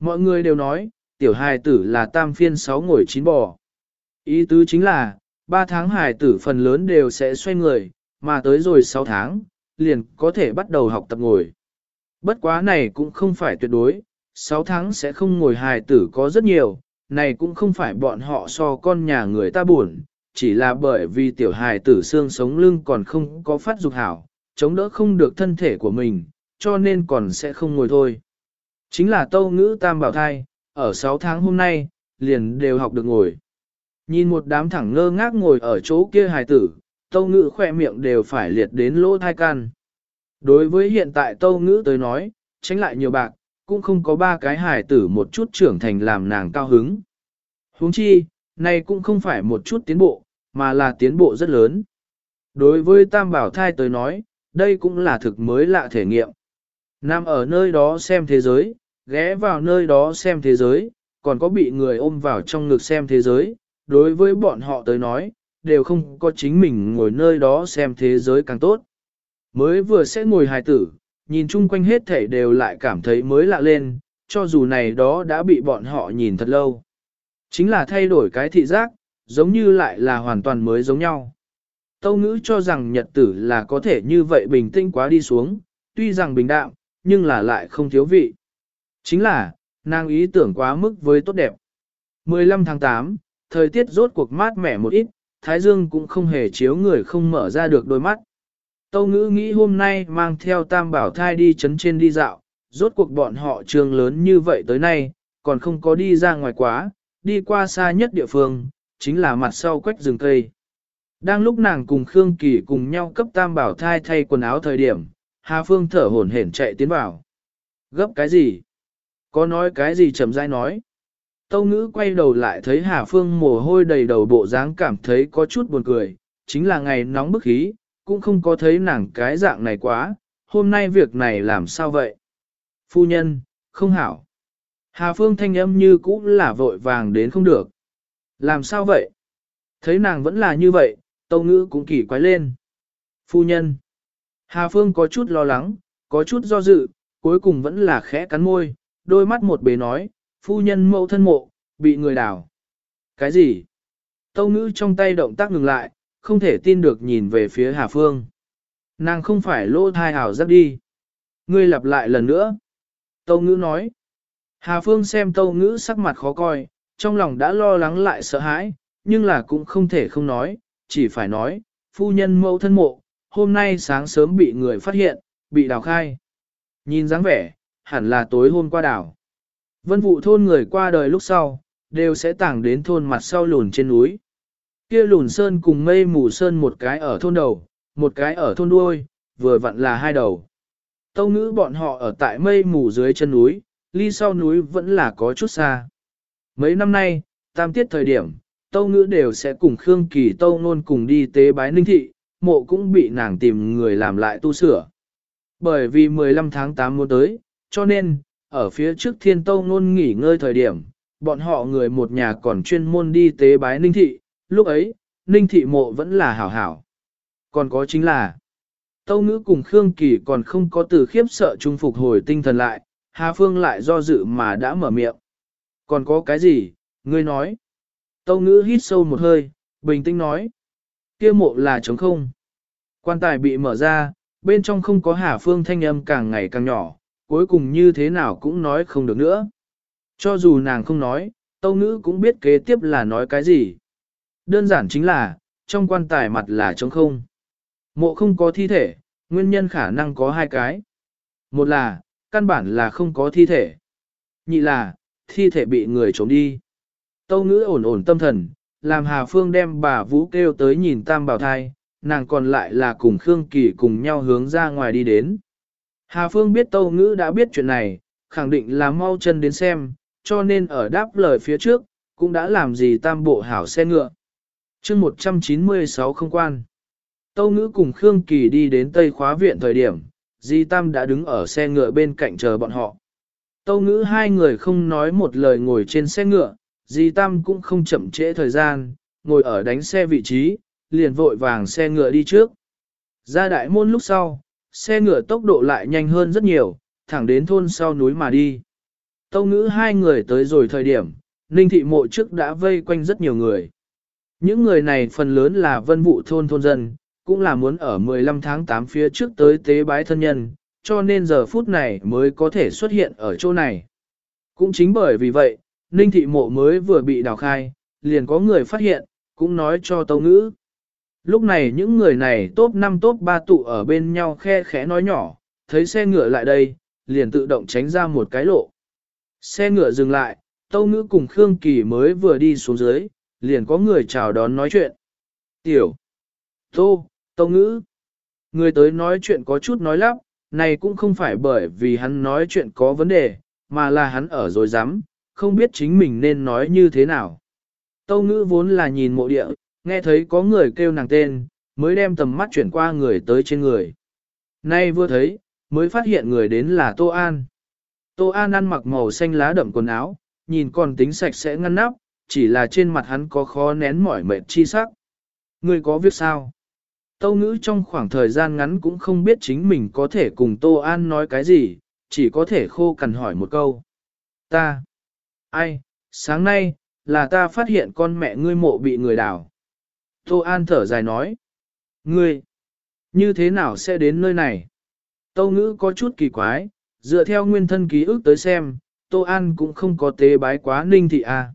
Mọi người đều nói, tiểu hài tử là tam phiên 6 ngồi 9 bò. Ý tứ chính là, 3 tháng hài tử phần lớn đều sẽ xoay người, mà tới rồi 6 tháng, liền có thể bắt đầu học tập ngồi. Bất quá này cũng không phải tuyệt đối, 6 tháng sẽ không ngồi hài tử có rất nhiều, này cũng không phải bọn họ so con nhà người ta buồn, chỉ là bởi vì tiểu hài tử xương sống lưng còn không có phát dục hảo, chống đỡ không được thân thể của mình, cho nên còn sẽ không ngồi thôi. Chính là tâu ngữ tam bảo thai, ở 6 tháng hôm nay, liền đều học được ngồi. Nhìn một đám thẳng ngơ ngác ngồi ở chỗ kia hài tử, tâu ngữ khỏe miệng đều phải liệt đến lỗ thai can. Đối với hiện tại tâu ngữ tới nói, tránh lại nhiều bạc, cũng không có ba cái hài tử một chút trưởng thành làm nàng cao hứng. huống chi, này cũng không phải một chút tiến bộ, mà là tiến bộ rất lớn. Đối với tam bảo thai tới nói, đây cũng là thực mới lạ thể nghiệm. Nam ở nơi đó xem thế giới, ghé vào nơi đó xem thế giới, còn có bị người ôm vào trong ngực xem thế giới, đối với bọn họ tới nói, đều không có chính mình ngồi nơi đó xem thế giới càng tốt. Mới vừa sẽ ngồi hài tử, nhìn chung quanh hết thể đều lại cảm thấy mới lạ lên, cho dù này đó đã bị bọn họ nhìn thật lâu. Chính là thay đổi cái thị giác, giống như lại là hoàn toàn mới giống nhau. Tâu ngữ cho rằng nhật tử là có thể như vậy bình tĩnh quá đi xuống, tuy rằng bình đạm, nhưng là lại không thiếu vị. Chính là, nàng ý tưởng quá mức với tốt đẹp. 15 tháng 8, thời tiết rốt cuộc mát mẻ một ít, thái dương cũng không hề chiếu người không mở ra được đôi mắt. Tâu ngữ nghĩ hôm nay mang theo tam bảo thai đi chấn trên đi dạo, rốt cuộc bọn họ trường lớn như vậy tới nay, còn không có đi ra ngoài quá, đi qua xa nhất địa phương, chính là mặt sau quách rừng cây. Đang lúc nàng cùng Khương Kỳ cùng nhau cấp tam bảo thai thay quần áo thời điểm, Hà Phương thở hổn hển chạy tiến vào. Gấp cái gì? Có nói cái gì chậm rãi nói? Tâu ngữ quay đầu lại thấy Hà Phương mồ hôi đầy đầu bộ dáng cảm thấy có chút buồn cười, chính là ngày nóng bức khí, cũng không có thấy nàng cái dạng này quá, hôm nay việc này làm sao vậy? Phu nhân, không hảo. Hà Phương thanh âm như cũ là vội vàng đến không được. Làm sao vậy? Thấy nàng vẫn là như vậy, tâu ngữ cũng kỳ quái lên. Phu nhân. Hà Phương có chút lo lắng, có chút do dự, cuối cùng vẫn là khẽ cắn môi, đôi mắt một bề nói, phu nhân mẫu thân mộ, bị người đào. Cái gì? Tâu ngữ trong tay động tác ngừng lại, không thể tin được nhìn về phía Hà Phương. Nàng không phải lỗ thai hảo giáp đi. Ngươi lặp lại lần nữa. Tâu ngữ nói. Hà Phương xem tâu ngữ sắc mặt khó coi, trong lòng đã lo lắng lại sợ hãi, nhưng là cũng không thể không nói, chỉ phải nói, phu nhân mẫu thân mộ, hôm nay sáng sớm bị người phát hiện, bị đào khai. Nhìn dáng vẻ, hẳn là tối hôm qua đảo. Vân vụ thôn người qua đời lúc sau, đều sẽ tảng đến thôn mặt sau lùn trên núi. Kia lùn sơn cùng mây mù sơn một cái ở thôn đầu, một cái ở thôn đuôi, vừa vặn là hai đầu. Tâu ngữ bọn họ ở tại mây mù dưới chân núi, ly sau núi vẫn là có chút xa. Mấy năm nay, tam tiết thời điểm, tâu ngữ đều sẽ cùng Khương Kỳ tâu nôn cùng đi tế bái ninh thị, mộ cũng bị nàng tìm người làm lại tu sửa. Bởi vì 15 tháng 8 muốn tới, cho nên, ở phía trước thiên tâu nôn nghỉ ngơi thời điểm, bọn họ người một nhà còn chuyên môn đi tế bái ninh thị, lúc ấy, ninh thị mộ vẫn là hảo hảo. Còn có chính là, tâu ngữ cùng Khương Kỳ còn không có từ khiếp sợ trung phục hồi tinh thần lại, Hà Phương lại do dự mà đã mở miệng. Còn có cái gì, ngươi nói. Tâu ngữ hít sâu một hơi, bình tĩnh nói. kia mộ là trống không. Quan tài bị mở ra, bên trong không có Hà Phương thanh âm càng ngày càng nhỏ, cuối cùng như thế nào cũng nói không được nữa. Cho dù nàng không nói, tâu ngữ cũng biết kế tiếp là nói cái gì. Đơn giản chính là, trong quan tài mặt là trống không. Mộ không có thi thể, nguyên nhân khả năng có hai cái. Một là, căn bản là không có thi thể. Nhị là, thi thể bị người trốn đi. Tâu ngữ ổn ổn tâm thần, làm Hà Phương đem bà Vũ kêu tới nhìn tam bảo thai, nàng còn lại là cùng Khương Kỳ cùng nhau hướng ra ngoài đi đến. Hà Phương biết Tâu ngữ đã biết chuyện này, khẳng định là mau chân đến xem, cho nên ở đáp lời phía trước, cũng đã làm gì tam bộ hảo xe ngựa chương 196 không quan. Tâu ngữ cùng Khương Kỳ đi đến Tây Khóa Viện thời điểm, Di Tam đã đứng ở xe ngựa bên cạnh chờ bọn họ. Tâu ngữ hai người không nói một lời ngồi trên xe ngựa, Di Tam cũng không chậm trễ thời gian, ngồi ở đánh xe vị trí, liền vội vàng xe ngựa đi trước. Ra đại môn lúc sau, xe ngựa tốc độ lại nhanh hơn rất nhiều, thẳng đến thôn sau núi mà đi. Tâu ngữ hai người tới rồi thời điểm, Ninh thị mộ trước đã vây quanh rất nhiều người. Những người này phần lớn là vân vụ thôn thôn dân, cũng là muốn ở 15 tháng 8 phía trước tới tế bái thân nhân, cho nên giờ phút này mới có thể xuất hiện ở chỗ này. Cũng chính bởi vì vậy, Ninh thị mộ mới vừa bị đào khai, liền có người phát hiện, cũng nói cho tâu ngữ. Lúc này những người này top 5 top 3 tụ ở bên nhau khe khẽ nói nhỏ, thấy xe ngựa lại đây, liền tự động tránh ra một cái lộ. Xe ngựa dừng lại, tâu ngữ cùng Khương Kỳ mới vừa đi xuống dưới, liền có người chào đón nói chuyện. Tiểu, Tô, tô ngữ. Người tới nói chuyện có chút nói lắp, này cũng không phải bởi vì hắn nói chuyện có vấn đề, mà là hắn ở rồi dám, không biết chính mình nên nói như thế nào. Tâu ngữ vốn là nhìn mộ địa, nghe thấy có người kêu nàng tên, mới đem tầm mắt chuyển qua người tới trên người. Nay vừa thấy, mới phát hiện người đến là Tô An. Tô An ăn mặc màu xanh lá đậm quần áo, nhìn còn tính sạch sẽ ngăn nắp, chỉ là trên mặt hắn có khó nén mỏi mệt chi sắc. ngươi có việc sao? Tâu ngữ trong khoảng thời gian ngắn cũng không biết chính mình có thể cùng Tô An nói cái gì, chỉ có thể khô cằn hỏi một câu. Ta. Ai, sáng nay, là ta phát hiện con mẹ ngươi mộ bị người đào. Tô An thở dài nói. Ngươi, như thế nào sẽ đến nơi này? Tâu ngữ có chút kỳ quái, dựa theo nguyên thân ký ức tới xem, Tô An cũng không có tế bái quá ninh thị à.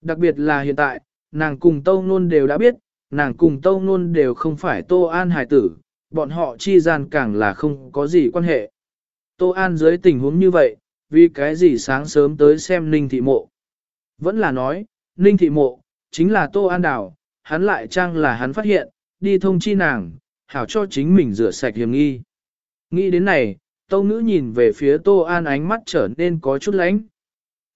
Đặc biệt là hiện tại, nàng cùng Tâu Nôn đều đã biết, nàng cùng Tâu Nôn đều không phải Tô An hài tử, bọn họ chi gian càng là không có gì quan hệ. Tô An dưới tình huống như vậy, vì cái gì sáng sớm tới xem Ninh Thị Mộ. Vẫn là nói, Ninh Thị Mộ, chính là Tô An Đảo, hắn lại trang là hắn phát hiện, đi thông chi nàng, hảo cho chính mình rửa sạch hiểm nghi. Nghĩ đến này, Tâu Ngữ nhìn về phía Tô An ánh mắt trở nên có chút lánh.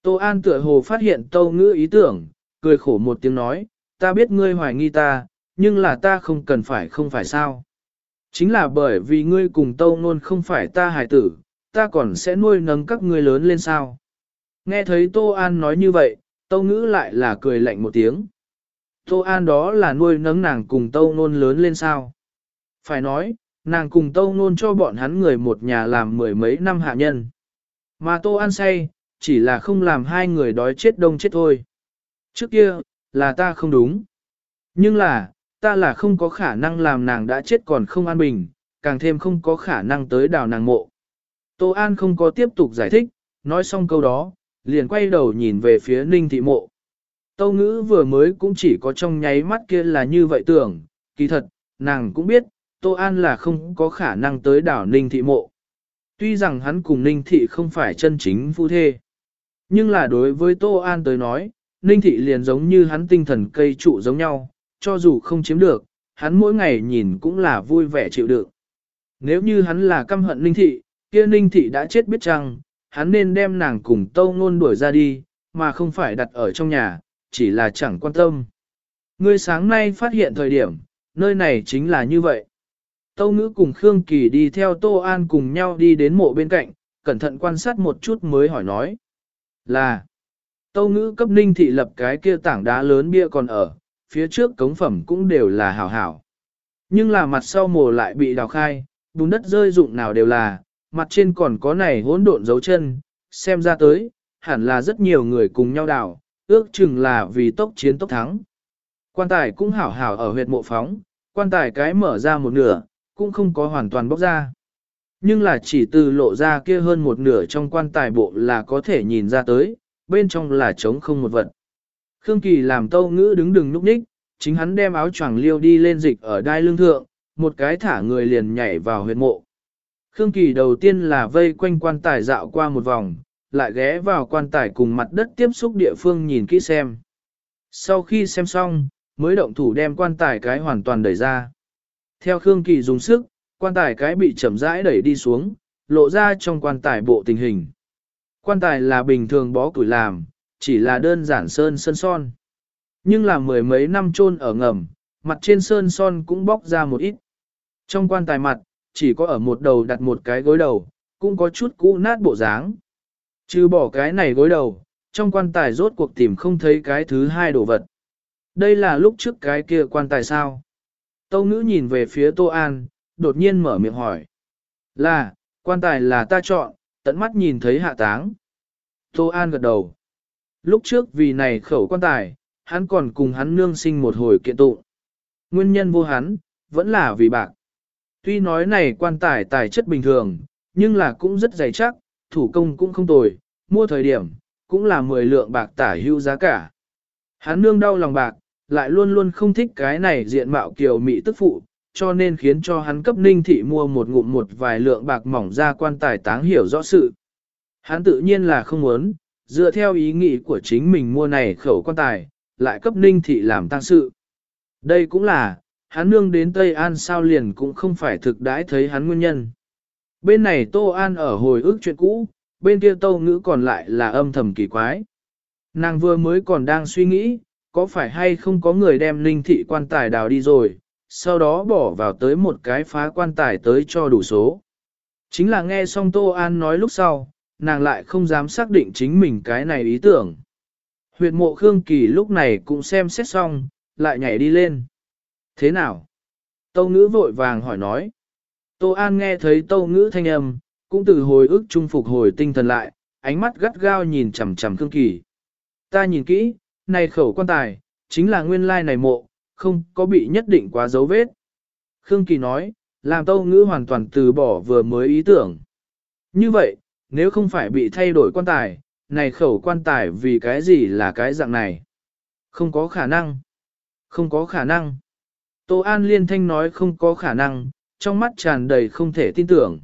Tô An tựa hồ phát hiện Tâu Ngữ ý tưởng, cười khổ một tiếng nói, ta biết ngươi hoài nghi ta, nhưng là ta không cần phải không phải sao. Chính là bởi vì ngươi cùng Tâu Nôn không phải ta hài tử, ta còn sẽ nuôi nấng các ngươi lớn lên sao. Nghe thấy Tô An nói như vậy, Tâu Ngữ lại là cười lạnh một tiếng. Tô An đó là nuôi nấng nàng cùng Tâu Nôn lớn lên sao. Phải nói, nàng cùng Tâu Nôn cho bọn hắn người một nhà làm mười mấy năm hạ nhân. Mà Tô An say, chỉ là không làm hai người đói chết đông chết thôi. Trước kia, là ta không đúng. Nhưng là, ta là không có khả năng làm nàng đã chết còn không an bình, càng thêm không có khả năng tới đào nàng mộ. Tô An không có tiếp tục giải thích, nói xong câu đó, liền quay đầu nhìn về phía ninh thị mộ. Tâu ngữ vừa mới cũng chỉ có trong nháy mắt kia là như vậy tưởng, kỳ thật, nàng cũng biết, Tô An là không có khả năng tới đảo ninh thị mộ. Tuy rằng hắn cùng ninh thị không phải chân chính phu thê, nhưng là đối với Tô An tới nói, ninh thị liền giống như hắn tinh thần cây trụ giống nhau, cho dù không chiếm được, hắn mỗi ngày nhìn cũng là vui vẻ chịu đựng. Nếu như hắn là căm hận ninh thị, kia ninh thị đã chết biết chăng, hắn nên đem nàng cùng tâu nôn đuổi ra đi, mà không phải đặt ở trong nhà, chỉ là chẳng quan tâm. Ngươi sáng nay phát hiện thời điểm, nơi này chính là như vậy. Tâu ngữ cùng Khương Kỳ đi theo Tô An cùng nhau đi đến mộ bên cạnh, cẩn thận quan sát một chút mới hỏi nói. Là, Tâu ngữ cấp ninh thị lập cái kia tảng đá lớn bia còn ở, phía trước cống phẩm cũng đều là hảo hảo. Nhưng là mặt sau mồ lại bị đào khai, bùn đất rơi rụng nào đều là, mặt trên còn có này hỗn độn dấu chân, xem ra tới, hẳn là rất nhiều người cùng nhau đào, ước chừng là vì tốc chiến tốc thắng. Quan tài cũng hảo hảo ở huyệt mộ phóng, quan tài cái mở ra một nửa, cũng không có hoàn toàn bóc ra. Nhưng là chỉ từ lộ ra kia hơn một nửa trong quan tài bộ là có thể nhìn ra tới, bên trong là trống không một vật. Khương Kỳ làm tâu ngữ đứng đừng núp ních, chính hắn đem áo choàng liêu đi lên dịch ở đai lưng thượng, một cái thả người liền nhảy vào huyệt mộ. Khương Kỳ đầu tiên là vây quanh quan tài dạo qua một vòng, lại ghé vào quan tài cùng mặt đất tiếp xúc địa phương nhìn kỹ xem. Sau khi xem xong, mới động thủ đem quan tài cái hoàn toàn đẩy ra. Theo Khương Kỳ dùng sức, quan tài cái bị chậm rãi đẩy đi xuống, lộ ra trong quan tài bộ tình hình. Quan tài là bình thường bó củi làm, chỉ là đơn giản sơn sơn son. Nhưng là mười mấy năm chôn ở ngầm, mặt trên sơn son cũng bóc ra một ít. Trong quan tài mặt, chỉ có ở một đầu đặt một cái gối đầu, cũng có chút cũ nát bộ dáng. Chứ bỏ cái này gối đầu, trong quan tài rốt cuộc tìm không thấy cái thứ hai đồ vật. Đây là lúc trước cái kia quan tài sao? Tâu ngữ nhìn về phía Tô An, đột nhiên mở miệng hỏi. Là, quan tài là ta chọn, tận mắt nhìn thấy hạ táng. Tô An gật đầu. Lúc trước vì này khẩu quan tài, hắn còn cùng hắn nương sinh một hồi kiện tụng. Nguyên nhân vô hắn, vẫn là vì bạc. Tuy nói này quan tài tài chất bình thường, nhưng là cũng rất dày chắc, thủ công cũng không tồi, mua thời điểm, cũng là 10 lượng bạc tả hưu giá cả. Hắn nương đau lòng bạc, lại luôn luôn không thích cái này diện mạo kiều mỹ tức phụ, cho nên khiến cho hắn cấp ninh thị mua một ngụm một vài lượng bạc mỏng ra quan tài táng hiểu rõ sự. Hắn tự nhiên là không muốn, dựa theo ý nghĩ của chính mình mua này khẩu quan tài, lại cấp ninh thị làm tăng sự. Đây cũng là, hắn nương đến Tây An sao liền cũng không phải thực đãi thấy hắn nguyên nhân. Bên này Tô An ở hồi ức chuyện cũ, bên kia Tô Ngữ còn lại là âm thầm kỳ quái. Nàng vừa mới còn đang suy nghĩ, có phải hay không có người đem Ninh thị quan tài đào đi rồi, sau đó bỏ vào tới một cái phá quan tài tới cho đủ số. Chính là nghe xong Tô An nói lúc sau, nàng lại không dám xác định chính mình cái này ý tưởng. Huyệt mộ Khương Kỳ lúc này cũng xem xét xong, lại nhảy đi lên. Thế nào? Tâu ngữ vội vàng hỏi nói. Tô An nghe thấy tâu ngữ thanh âm, cũng từ hồi ức trung phục hồi tinh thần lại, ánh mắt gắt gao nhìn chầm chầm Khương Kỳ. Ta nhìn kỹ, này khẩu quan tài, chính là nguyên lai này mộ, không có bị nhất định quá dấu vết. Khương Kỳ nói, làm tâu ngữ hoàn toàn từ bỏ vừa mới ý tưởng. Như vậy, nếu không phải bị thay đổi quan tài, này khẩu quan tài vì cái gì là cái dạng này? Không có khả năng. Không có khả năng. Tô An liên thanh nói không có khả năng, trong mắt tràn đầy không thể tin tưởng.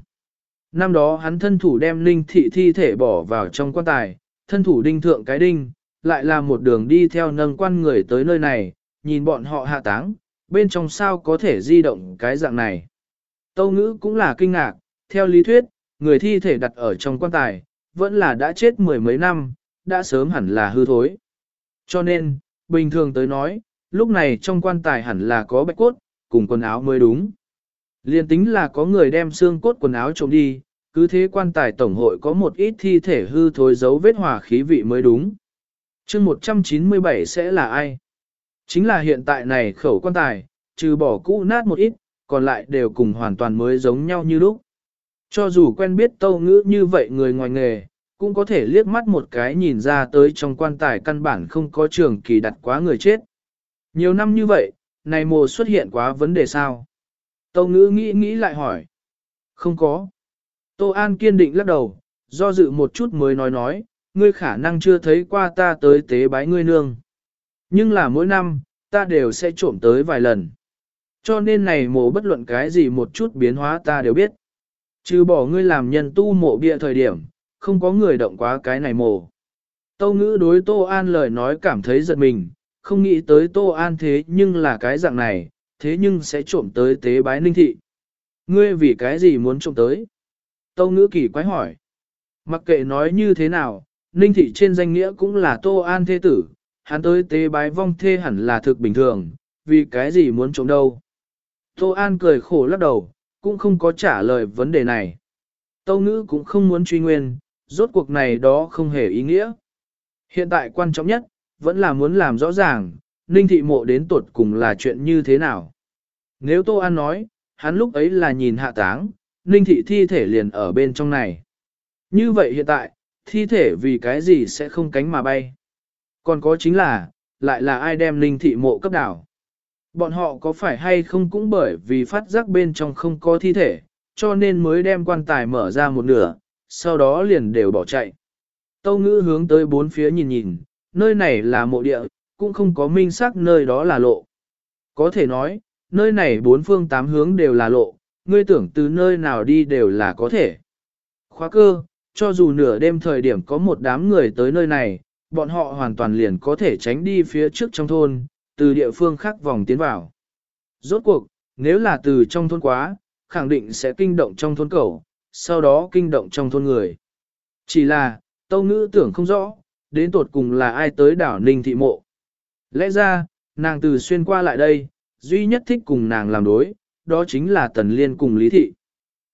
Năm đó hắn thân thủ đem linh thị thi thể bỏ vào trong quan tài, thân thủ đinh thượng cái đinh, lại là một đường đi theo nâng quan người tới nơi này, nhìn bọn họ hạ táng, bên trong sao có thể di động cái dạng này. Tâu ngữ cũng là kinh ngạc, theo lý thuyết, người thi thể đặt ở trong quan tài, vẫn là đã chết mười mấy năm, đã sớm hẳn là hư thối. Cho nên, bình thường tới nói, lúc này trong quan tài hẳn là có bạch cốt, cùng quần áo mới đúng. Liên tính là có người đem xương cốt quần áo trộm đi, cứ thế quan tài tổng hội có một ít thi thể hư thối dấu vết hòa khí vị mới đúng. chương 197 sẽ là ai? Chính là hiện tại này khẩu quan tài, trừ bỏ cũ nát một ít, còn lại đều cùng hoàn toàn mới giống nhau như lúc. Cho dù quen biết tâu ngữ như vậy người ngoài nghề, cũng có thể liếc mắt một cái nhìn ra tới trong quan tài căn bản không có trường kỳ đặt quá người chết. Nhiều năm như vậy, này mồ xuất hiện quá vấn đề sao? Tâu ngữ nghĩ nghĩ lại hỏi. Không có. Tô An kiên định lắc đầu, do dự một chút mới nói nói, ngươi khả năng chưa thấy qua ta tới tế bái ngươi nương. Nhưng là mỗi năm, ta đều sẽ trộm tới vài lần. Cho nên này mộ bất luận cái gì một chút biến hóa ta đều biết. Trừ bỏ ngươi làm nhân tu mộ bia thời điểm, không có người động quá cái này mộ. Tâu ngữ đối Tô An lời nói cảm thấy giật mình, không nghĩ tới Tô An thế nhưng là cái dạng này, thế nhưng sẽ trộm tới tế bái ninh thị. Ngươi vì cái gì muốn trộm tới? Tâu ngữ kỳ quái hỏi. Mặc kệ nói như thế nào, ninh thị trên danh nghĩa cũng là Tô An thế tử, hắn tới tế bái vong thê hẳn là thực bình thường, vì cái gì muốn trộm đâu. Tô An cười khổ lắc đầu, cũng không có trả lời vấn đề này. Tâu ngữ cũng không muốn truy nguyên, rốt cuộc này đó không hề ý nghĩa. Hiện tại quan trọng nhất, vẫn là muốn làm rõ ràng, Ninh Thị Mộ đến tuột cùng là chuyện như thế nào. Nếu Tô An nói, hắn lúc ấy là nhìn hạ táng, Ninh Thị thi thể liền ở bên trong này. Như vậy hiện tại, thi thể vì cái gì sẽ không cánh mà bay. Còn có chính là, lại là ai đem linh Thị Mộ cấp đảo. Bọn họ có phải hay không cũng bởi vì phát giác bên trong không có thi thể, cho nên mới đem quan tài mở ra một nửa, sau đó liền đều bỏ chạy. Tâu ngữ hướng tới bốn phía nhìn nhìn, nơi này là mộ địa, cũng không có minh xác nơi đó là lộ. Có thể nói, nơi này bốn phương tám hướng đều là lộ, ngươi tưởng từ nơi nào đi đều là có thể. Khóa cơ, cho dù nửa đêm thời điểm có một đám người tới nơi này, bọn họ hoàn toàn liền có thể tránh đi phía trước trong thôn, từ địa phương khác vòng tiến vào. Rốt cuộc, nếu là từ trong thôn quá, khẳng định sẽ kinh động trong thôn cầu, sau đó kinh động trong thôn người. Chỉ là, tâu ngữ tưởng không rõ, đến tột cùng là ai tới đảo Ninh Thị Mộ. Lẽ ra, nàng từ xuyên qua lại đây, duy nhất thích cùng nàng làm đối, đó chính là Tần Liên cùng Lý Thị.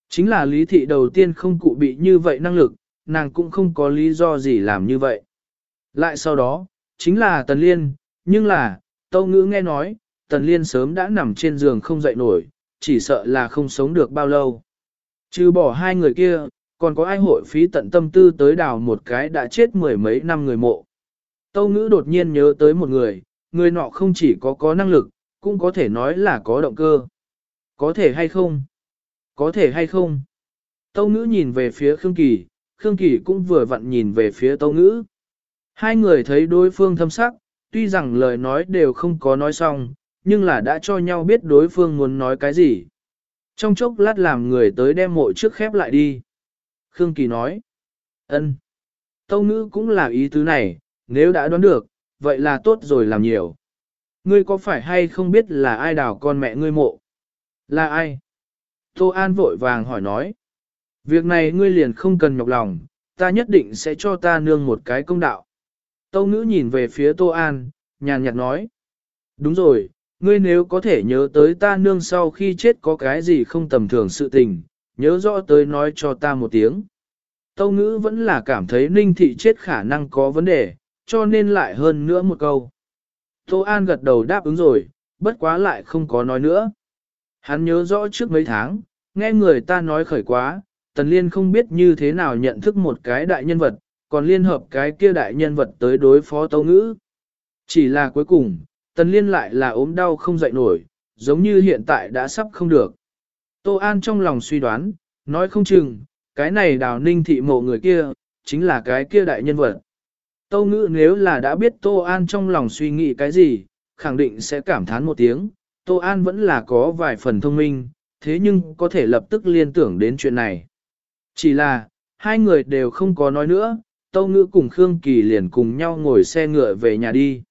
Chính là Lý Thị đầu tiên không cụ bị như vậy năng lực, nàng cũng không có lý do gì làm như vậy. Lại sau đó, chính là Tần Liên, nhưng là, Tâu Ngữ nghe nói, Tần Liên sớm đã nằm trên giường không dậy nổi, chỉ sợ là không sống được bao lâu. Trừ bỏ hai người kia, còn có ai hội phí tận tâm tư tới đào một cái đã chết mười mấy năm người mộ. Tâu ngữ đột nhiên nhớ tới một người, người nọ không chỉ có có năng lực, cũng có thể nói là có động cơ. Có thể hay không? Có thể hay không? Tâu ngữ nhìn về phía Khương Kỳ, Khương Kỳ cũng vừa vặn nhìn về phía tâu ngữ. Hai người thấy đối phương thâm sắc, tuy rằng lời nói đều không có nói xong, nhưng là đã cho nhau biết đối phương muốn nói cái gì. Trong chốc lát làm người tới đem mộ trước khép lại đi. Khương Kỳ nói. ân. Tâu ngữ cũng là ý tứ này, nếu đã đoán được, vậy là tốt rồi làm nhiều. Ngươi có phải hay không biết là ai đào con mẹ ngươi mộ? Là ai? Tô An vội vàng hỏi nói. Việc này ngươi liền không cần nhọc lòng, ta nhất định sẽ cho ta nương một cái công đạo. Tâu ngữ nhìn về phía Tô An, nhàn nhạt nói. Đúng rồi, ngươi nếu có thể nhớ tới ta nương sau khi chết có cái gì không tầm thường sự tình, nhớ rõ tới nói cho ta một tiếng. Tâu ngữ vẫn là cảm thấy ninh thị chết khả năng có vấn đề, cho nên lại hơn nữa một câu. Tô An gật đầu đáp ứng rồi, bất quá lại không có nói nữa. Hắn nhớ rõ trước mấy tháng, nghe người ta nói khởi quá, Tần Liên không biết như thế nào nhận thức một cái đại nhân vật, còn liên hợp cái kia đại nhân vật tới đối phó tâu ngữ. Chỉ là cuối cùng, Tần Liên lại là ốm đau không dậy nổi, giống như hiện tại đã sắp không được. Tô An trong lòng suy đoán, nói không chừng, cái này đào ninh thị mộ người kia, chính là cái kia đại nhân vật. Tâu ngữ nếu là đã biết Tô An trong lòng suy nghĩ cái gì, khẳng định sẽ cảm thán một tiếng, Tô An vẫn là có vài phần thông minh, thế nhưng có thể lập tức liên tưởng đến chuyện này. Chỉ là, hai người đều không có nói nữa, Tâu Ngữ cùng Khương Kỳ liền cùng nhau ngồi xe ngựa về nhà đi.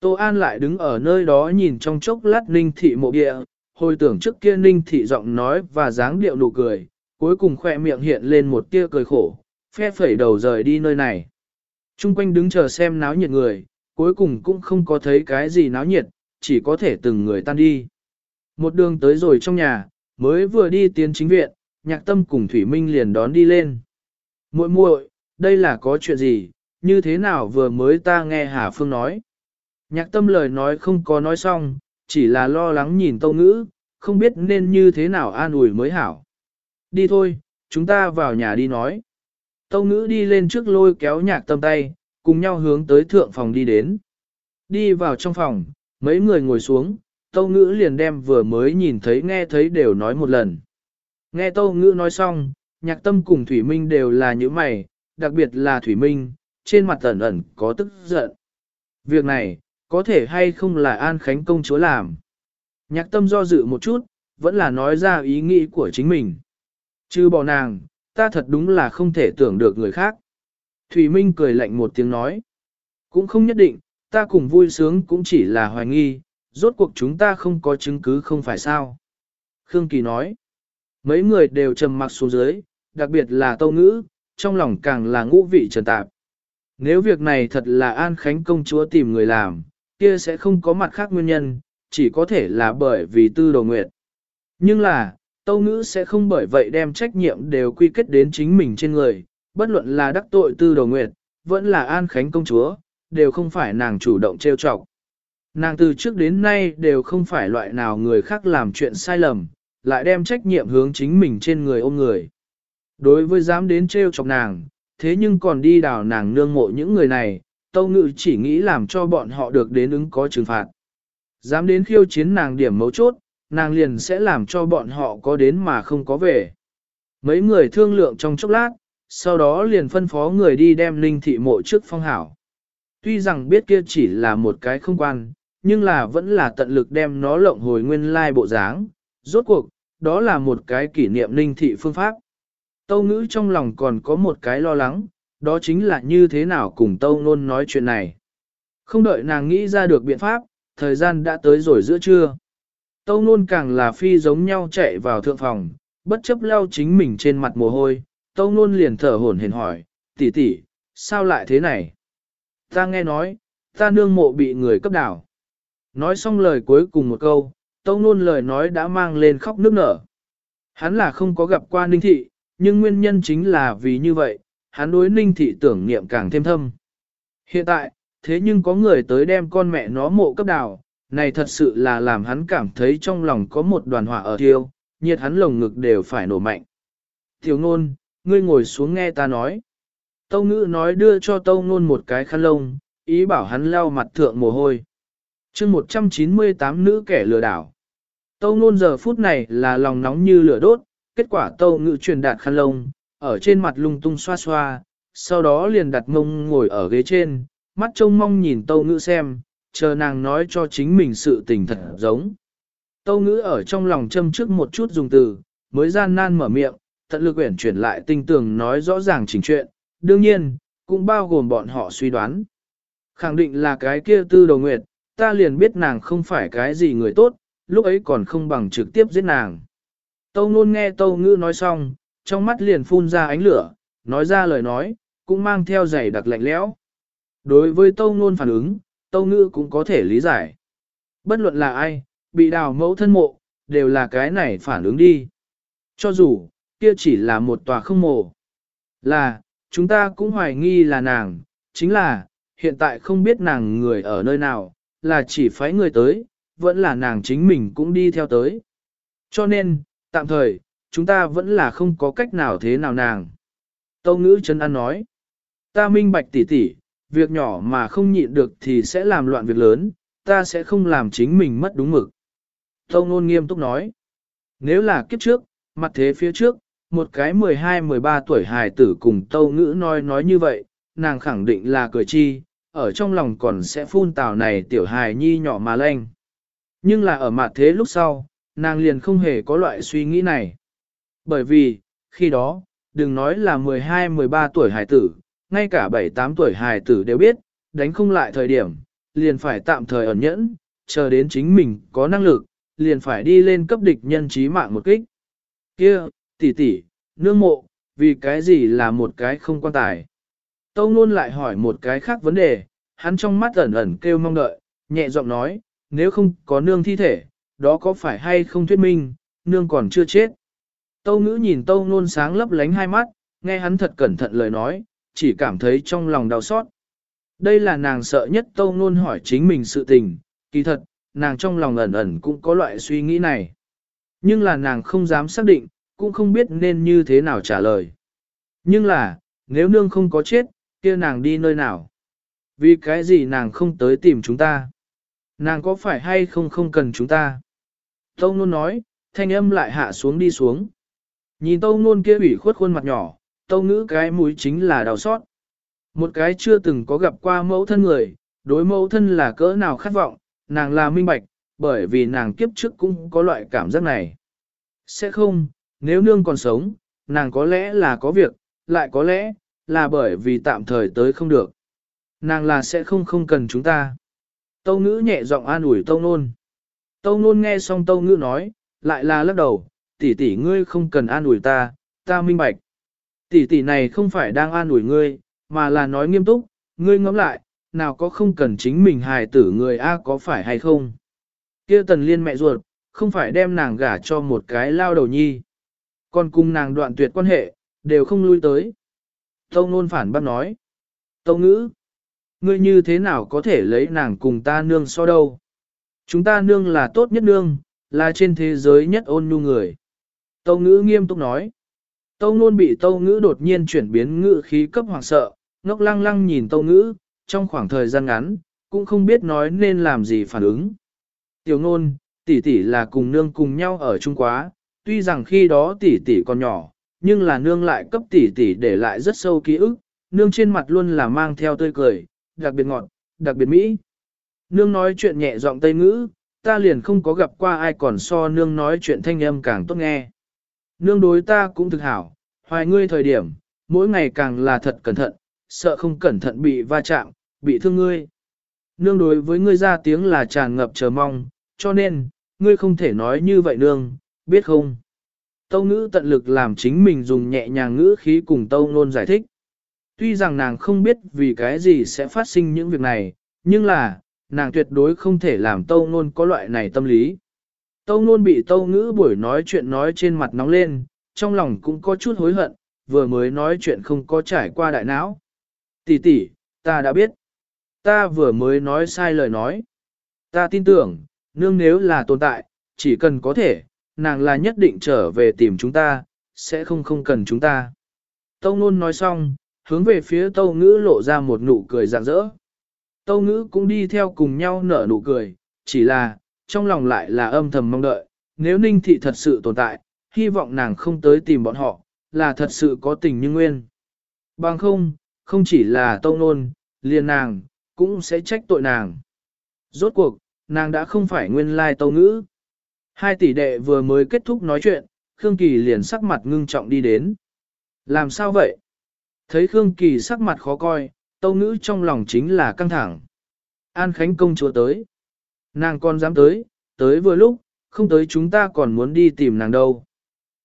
Tô An lại đứng ở nơi đó nhìn trong chốc lát Ninh Thị mộ địa, hồi tưởng trước kia Ninh Thị giọng nói và dáng điệu nụ cười, cuối cùng khỏe miệng hiện lên một tia cười khổ, phe phẩy đầu rời đi nơi này. Trung quanh đứng chờ xem náo nhiệt người, cuối cùng cũng không có thấy cái gì náo nhiệt, chỉ có thể từng người tan đi. Một đường tới rồi trong nhà, mới vừa đi tiến chính viện, nhạc tâm cùng Thủy Minh liền đón đi lên. muội muội, đây là có chuyện gì, như thế nào vừa mới ta nghe Hà Phương nói. Nhạc tâm lời nói không có nói xong, chỉ là lo lắng nhìn tâu ngữ, không biết nên như thế nào an ủi mới hảo. Đi thôi, chúng ta vào nhà đi nói. Tâu ngữ đi lên trước lôi kéo nhạc tâm tay, cùng nhau hướng tới thượng phòng đi đến. Đi vào trong phòng, mấy người ngồi xuống, tâu ngữ liền đem vừa mới nhìn thấy nghe thấy đều nói một lần. Nghe tâu ngữ nói xong, nhạc tâm cùng Thủy Minh đều là những mày, đặc biệt là Thủy Minh, trên mặt ẩn ẩn có tức giận. Việc này, có thể hay không là An Khánh công chúa làm. Nhạc tâm do dự một chút, vẫn là nói ra ý nghĩ của chính mình. Chứ bỏ nàng, ta thật đúng là không thể tưởng được người khác. Thủy Minh cười lạnh một tiếng nói. Cũng không nhất định, ta cùng vui sướng cũng chỉ là hoài nghi, rốt cuộc chúng ta không có chứng cứ không phải sao. Khương Kỳ nói. Mấy người đều trầm mặc xuống dưới, đặc biệt là tâu ngữ, trong lòng càng là ngũ vị trần tạp. Nếu việc này thật là An Khánh công chúa tìm người làm, kia sẽ không có mặt khác nguyên nhân, chỉ có thể là bởi vì tư đồ nguyệt. Nhưng là, tâu ngữ sẽ không bởi vậy đem trách nhiệm đều quy kết đến chính mình trên người, bất luận là đắc tội tư đồ nguyệt, vẫn là An Khánh công chúa, đều không phải nàng chủ động trêu chọc. Nàng từ trước đến nay đều không phải loại nào người khác làm chuyện sai lầm, lại đem trách nhiệm hướng chính mình trên người ôm người. Đối với dám đến trêu chọc nàng, thế nhưng còn đi đào nàng nương mộ những người này, Tâu Ngự chỉ nghĩ làm cho bọn họ được đến ứng có trừng phạt. Dám đến khiêu chiến nàng điểm mấu chốt, nàng liền sẽ làm cho bọn họ có đến mà không có về. Mấy người thương lượng trong chốc lát, sau đó liền phân phó người đi đem linh thị mộ trước phong hảo. Tuy rằng biết kia chỉ là một cái không quan, nhưng là vẫn là tận lực đem nó lộng hồi nguyên lai bộ dáng. Rốt cuộc, đó là một cái kỷ niệm linh thị phương pháp. Tâu ngữ trong lòng còn có một cái lo lắng, đó chính là như thế nào cùng Tâu Nôn nói chuyện này. Không đợi nàng nghĩ ra được biện pháp, thời gian đã tới rồi giữa trưa. Tâu Nôn càng là phi giống nhau chạy vào thượng phòng, bất chấp leo chính mình trên mặt mồ hôi, Tâu Nôn liền thở hổn hển hỏi, tỷ tỷ, sao lại thế này? Ta nghe nói, ta nương mộ bị người cấp đảo. Nói xong lời cuối cùng một câu, Tâu Nôn lời nói đã mang lên khóc nước nở. Hắn là không có gặp qua Ninh Thị, nhưng nguyên nhân chính là vì như vậy, hắn đối ninh thị tưởng niệm càng thêm thâm. Hiện tại, thế nhưng có người tới đem con mẹ nó mộ cấp đào, này thật sự là làm hắn cảm thấy trong lòng có một đoàn hỏa ở thiêu, nhiệt hắn lồng ngực đều phải nổ mạnh. Tiểu ngôn, ngươi ngồi xuống nghe ta nói. Tâu ngữ nói đưa cho tâu ngôn một cái khăn lông, ý bảo hắn leo mặt thượng mồ hôi. chương 198 nữ kẻ lừa đảo. Tâu ngôn giờ phút này là lòng nóng như lửa đốt, kết quả tâu ngữ truyền đạt khăn lông, ở trên mặt lung tung xoa xoa, sau đó liền đặt mông ngồi ở ghế trên, mắt trông mong nhìn tâu ngữ xem, chờ nàng nói cho chính mình sự tình thật giống. Tâu ngữ ở trong lòng châm trước một chút dùng từ, mới gian nan mở miệng, tận lực quyển chuyển lại tinh tường nói rõ ràng trình chuyện, đương nhiên, cũng bao gồm bọn họ suy đoán. Khẳng định là cái kia tư đầu nguyệt, ta liền biết nàng không phải cái gì người tốt, lúc ấy còn không bằng trực tiếp giết nàng. Tâu nôn nghe tâu ngữ nói xong, trong mắt liền phun ra ánh lửa, nói ra lời nói, cũng mang theo giày đặc lạnh lẽo. Đối với tâu nôn phản ứng, tâu ngữ cũng có thể lý giải. Bất luận là ai, bị đào mẫu thân mộ, đều là cái này phản ứng đi. Cho dù, kia chỉ là một tòa không mộ. Là, chúng ta cũng hoài nghi là nàng, chính là, hiện tại không biết nàng người ở nơi nào, là chỉ phái người tới, vẫn là nàng chính mình cũng đi theo tới. Cho nên, tạm thời, chúng ta vẫn là không có cách nào thế nào nàng. Tâu ngữ chân ăn nói, ta minh bạch tỉ tỉ, việc nhỏ mà không nhịn được thì sẽ làm loạn việc lớn, ta sẽ không làm chính mình mất đúng mực. Tâu ngôn nghiêm túc nói, nếu là kiếp trước, mặt thế phía trước, một cái 12-13 tuổi hài tử cùng tâu ngữ nói nói như vậy, nàng khẳng định là cười chi, ở trong lòng còn sẽ phun tào này tiểu hài nhi nhỏ mà lanh. Nhưng là ở mặt thế lúc sau, nàng liền không hề có loại suy nghĩ này. Bởi vì, khi đó, đừng nói là 12-13 tuổi hài tử, ngay cả 7-8 tuổi hài tử đều biết, đánh không lại thời điểm, liền phải tạm thời ẩn nhẫn, chờ đến chính mình có năng lực, liền phải đi lên cấp địch nhân trí mạng một kích. Kia, tỷ tỷ, nương mộ, vì cái gì là một cái không quan tài. Tâu luôn lại hỏi một cái khác vấn đề, hắn trong mắt ẩn ẩn kêu mong đợi, nhẹ giọng nói, nếu không có nương thi thể, đó có phải hay không thuyết minh, nương còn chưa chết. Tâu ngữ nhìn tâu nôn sáng lấp lánh hai mắt, nghe hắn thật cẩn thận lời nói, chỉ cảm thấy trong lòng đau xót. Đây là nàng sợ nhất tâu nôn hỏi chính mình sự tình, kỳ thật, nàng trong lòng ẩn ẩn cũng có loại suy nghĩ này. Nhưng là nàng không dám xác định, cũng không biết nên như thế nào trả lời. Nhưng là, nếu nương không có chết, kia nàng đi nơi nào? Vì cái gì nàng không tới tìm chúng ta? Nàng có phải hay không không cần chúng ta? Tâu nôn nói, thanh âm lại hạ xuống đi xuống. Nhìn tâu nôn kia ủy khuất khuôn mặt nhỏ, tâu ngữ cái mũi chính là đau xót. Một cái chưa từng có gặp qua mẫu thân người, đối mẫu thân là cỡ nào khát vọng, nàng là minh bạch, bởi vì nàng kiếp trước cũng có loại cảm giác này. Sẽ không, nếu nương còn sống, nàng có lẽ là có việc, lại có lẽ, là bởi vì tạm thời tới không được. Nàng là sẽ không không cần chúng ta. Tâu ngữ nhẹ giọng an ủi tâu nôn. Tâu nôn nghe xong tâu ngữ nói, lại là lắc đầu, tỷ tỷ ngươi không cần an ủi ta, ta minh bạch. Tỷ tỷ này không phải đang an ủi ngươi, mà là nói nghiêm túc, ngươi ngẫm lại, nào có không cần chính mình hài tử người A có phải hay không. kia tần liên mẹ ruột, không phải đem nàng gả cho một cái lao đầu nhi. Còn cùng nàng đoạn tuyệt quan hệ, đều không lui tới. Tâu nôn phản bác nói. Tâu ngữ, ngươi như thế nào có thể lấy nàng cùng ta nương so đâu? Chúng ta nương là tốt nhất nương, là trên thế giới nhất ôn nhu người. Tâu ngữ nghiêm túc nói. Tâu nôn bị tâu ngữ đột nhiên chuyển biến ngữ khí cấp hoàng sợ, ngốc lăng lăng nhìn tâu ngữ, trong khoảng thời gian ngắn, cũng không biết nói nên làm gì phản ứng. Tiểu nôn, tỷ tỷ là cùng nương cùng nhau ở Trung Quá, tuy rằng khi đó tỷ tỷ còn nhỏ, nhưng là nương lại cấp tỷ tỷ để lại rất sâu ký ức, nương trên mặt luôn là mang theo tươi cười, đặc biệt ngọt, đặc biệt mỹ. Nương nói chuyện nhẹ giọng tây ngữ, ta liền không có gặp qua ai còn so nương nói chuyện thanh âm càng tốt nghe. Nương đối ta cũng thực hảo, hoài ngươi thời điểm, mỗi ngày càng là thật cẩn thận, sợ không cẩn thận bị va chạm, bị thương ngươi. Nương đối với ngươi ra tiếng là tràn ngập chờ mong, cho nên, ngươi không thể nói như vậy nương, biết không? Tâu ngữ tận lực làm chính mình dùng nhẹ nhàng ngữ khí cùng tâu nôn giải thích. Tuy rằng nàng không biết vì cái gì sẽ phát sinh những việc này, nhưng là, nàng tuyệt đối không thể làm tâu nôn có loại này tâm lý. Tâu nôn bị tâu ngữ buổi nói chuyện nói trên mặt nóng lên, trong lòng cũng có chút hối hận, vừa mới nói chuyện không có trải qua đại não. Tỷ tỷ, ta đã biết. Ta vừa mới nói sai lời nói. Ta tin tưởng, nương nếu là tồn tại, chỉ cần có thể, nàng là nhất định trở về tìm chúng ta, sẽ không không cần chúng ta. Tâu nôn nói xong, hướng về phía tâu ngữ lộ ra một nụ cười rạng rỡ. Tâu ngữ cũng đi theo cùng nhau nở nụ cười, chỉ là, trong lòng lại là âm thầm mong đợi, nếu ninh thị thật sự tồn tại, hy vọng nàng không tới tìm bọn họ, là thật sự có tình như nguyên. Bằng không, không chỉ là tâu nôn, liền nàng, cũng sẽ trách tội nàng. Rốt cuộc, nàng đã không phải nguyên lai tâu ngữ. Hai tỷ đệ vừa mới kết thúc nói chuyện, Khương Kỳ liền sắc mặt ngưng trọng đi đến. Làm sao vậy? Thấy Khương Kỳ sắc mặt khó coi, tâu ngữ trong lòng chính là căng thẳng. An Khánh công chúa tới. Nàng còn dám tới, tới vừa lúc, không tới chúng ta còn muốn đi tìm nàng đâu.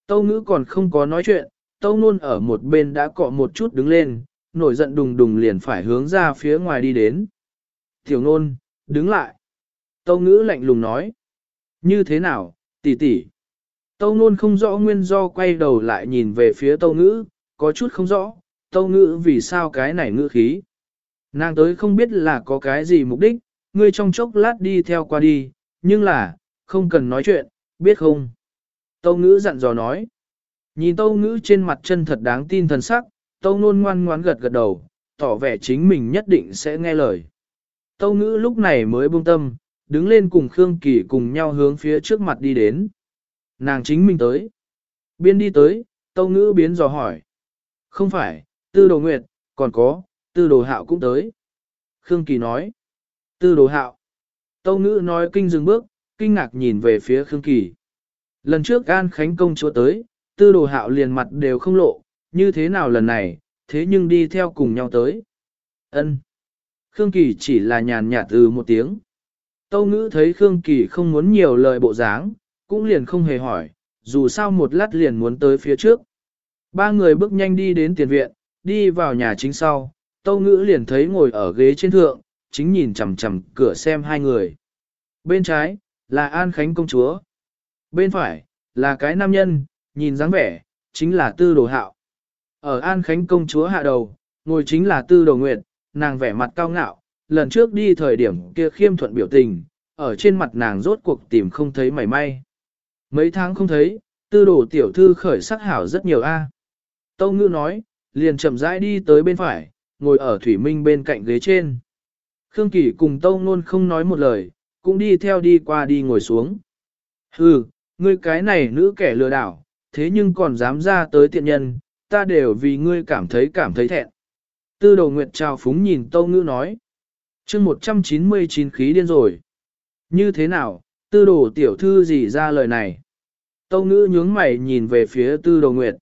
Tâu ngữ còn không có nói chuyện, tâu nôn ở một bên đã cọ một chút đứng lên, nổi giận đùng đùng liền phải hướng ra phía ngoài đi đến. Tiểu nôn, đứng lại. Tâu ngữ lạnh lùng nói. Như thế nào, tỷ tỷ? Tâu nôn không rõ nguyên do quay đầu lại nhìn về phía tâu ngữ, có chút không rõ, tâu ngữ vì sao cái này ngữ khí. Nàng tới không biết là có cái gì mục đích, ngươi trong chốc lát đi theo qua đi, nhưng là, không cần nói chuyện, biết không? Tâu ngữ dặn dò nói. Nhìn tâu ngữ trên mặt chân thật đáng tin thần sắc, tâu nôn ngoan ngoan gật gật đầu, tỏ vẻ chính mình nhất định sẽ nghe lời. Tâu ngữ lúc này mới buông tâm, đứng lên cùng Khương Kỳ cùng nhau hướng phía trước mặt đi đến. Nàng chính mình tới. Biên đi tới, tâu ngữ biến dò hỏi. Không phải, tư đồ nguyệt, còn có, tư đồ hạo cũng tới. Khương Kỳ nói. Tư đồ hạo. Tâu ngữ nói kinh dừng bước, kinh ngạc nhìn về phía Khương Kỳ. Lần trước An Khánh công chúa tới, tư đồ hạo liền mặt đều không lộ, như thế nào lần này, thế nhưng đi theo cùng nhau tới. ân Khương Kỳ chỉ là nhàn nhạt từ một tiếng. Tâu ngữ thấy Khương Kỳ không muốn nhiều lời bộ dáng, cũng liền không hề hỏi, dù sao một lát liền muốn tới phía trước. Ba người bước nhanh đi đến tiền viện, đi vào nhà chính sau, Tâu ngữ liền thấy ngồi ở ghế trên thượng, chính nhìn chằm chằm cửa xem hai người. Bên trái, là An Khánh công chúa. Bên phải, là cái nam nhân, nhìn dáng vẻ, chính là tư đồ hạo. Ở An Khánh công chúa hạ đầu, ngồi chính là tư đồ nguyệt, nàng vẻ mặt cao ngạo, lần trước đi thời điểm kia khiêm thuận biểu tình, ở trên mặt nàng rốt cuộc tìm không thấy mảy may. Mấy tháng không thấy, tư đồ tiểu thư khởi sắc hảo rất nhiều a. Tâu ngữ nói, liền chậm rãi đi tới bên phải, ngồi ở thủy minh bên cạnh ghế trên. Khương Kỳ cùng Tâu Nôn không nói một lời, cũng đi theo đi qua đi ngồi xuống. Hừ, ngươi cái này nữ kẻ lừa đảo, thế nhưng còn dám ra tới tiện nhân, ta đều vì ngươi cảm thấy cảm thấy thẹn. Tư đầu nguyệt trào phúng nhìn Tâu Ngữ nói. chương 199 khí điên rồi. Như thế nào, tư đồ tiểu thư gì ra lời này? Tâu Ngữ nhướng mày nhìn về phía tư đồ nguyệt.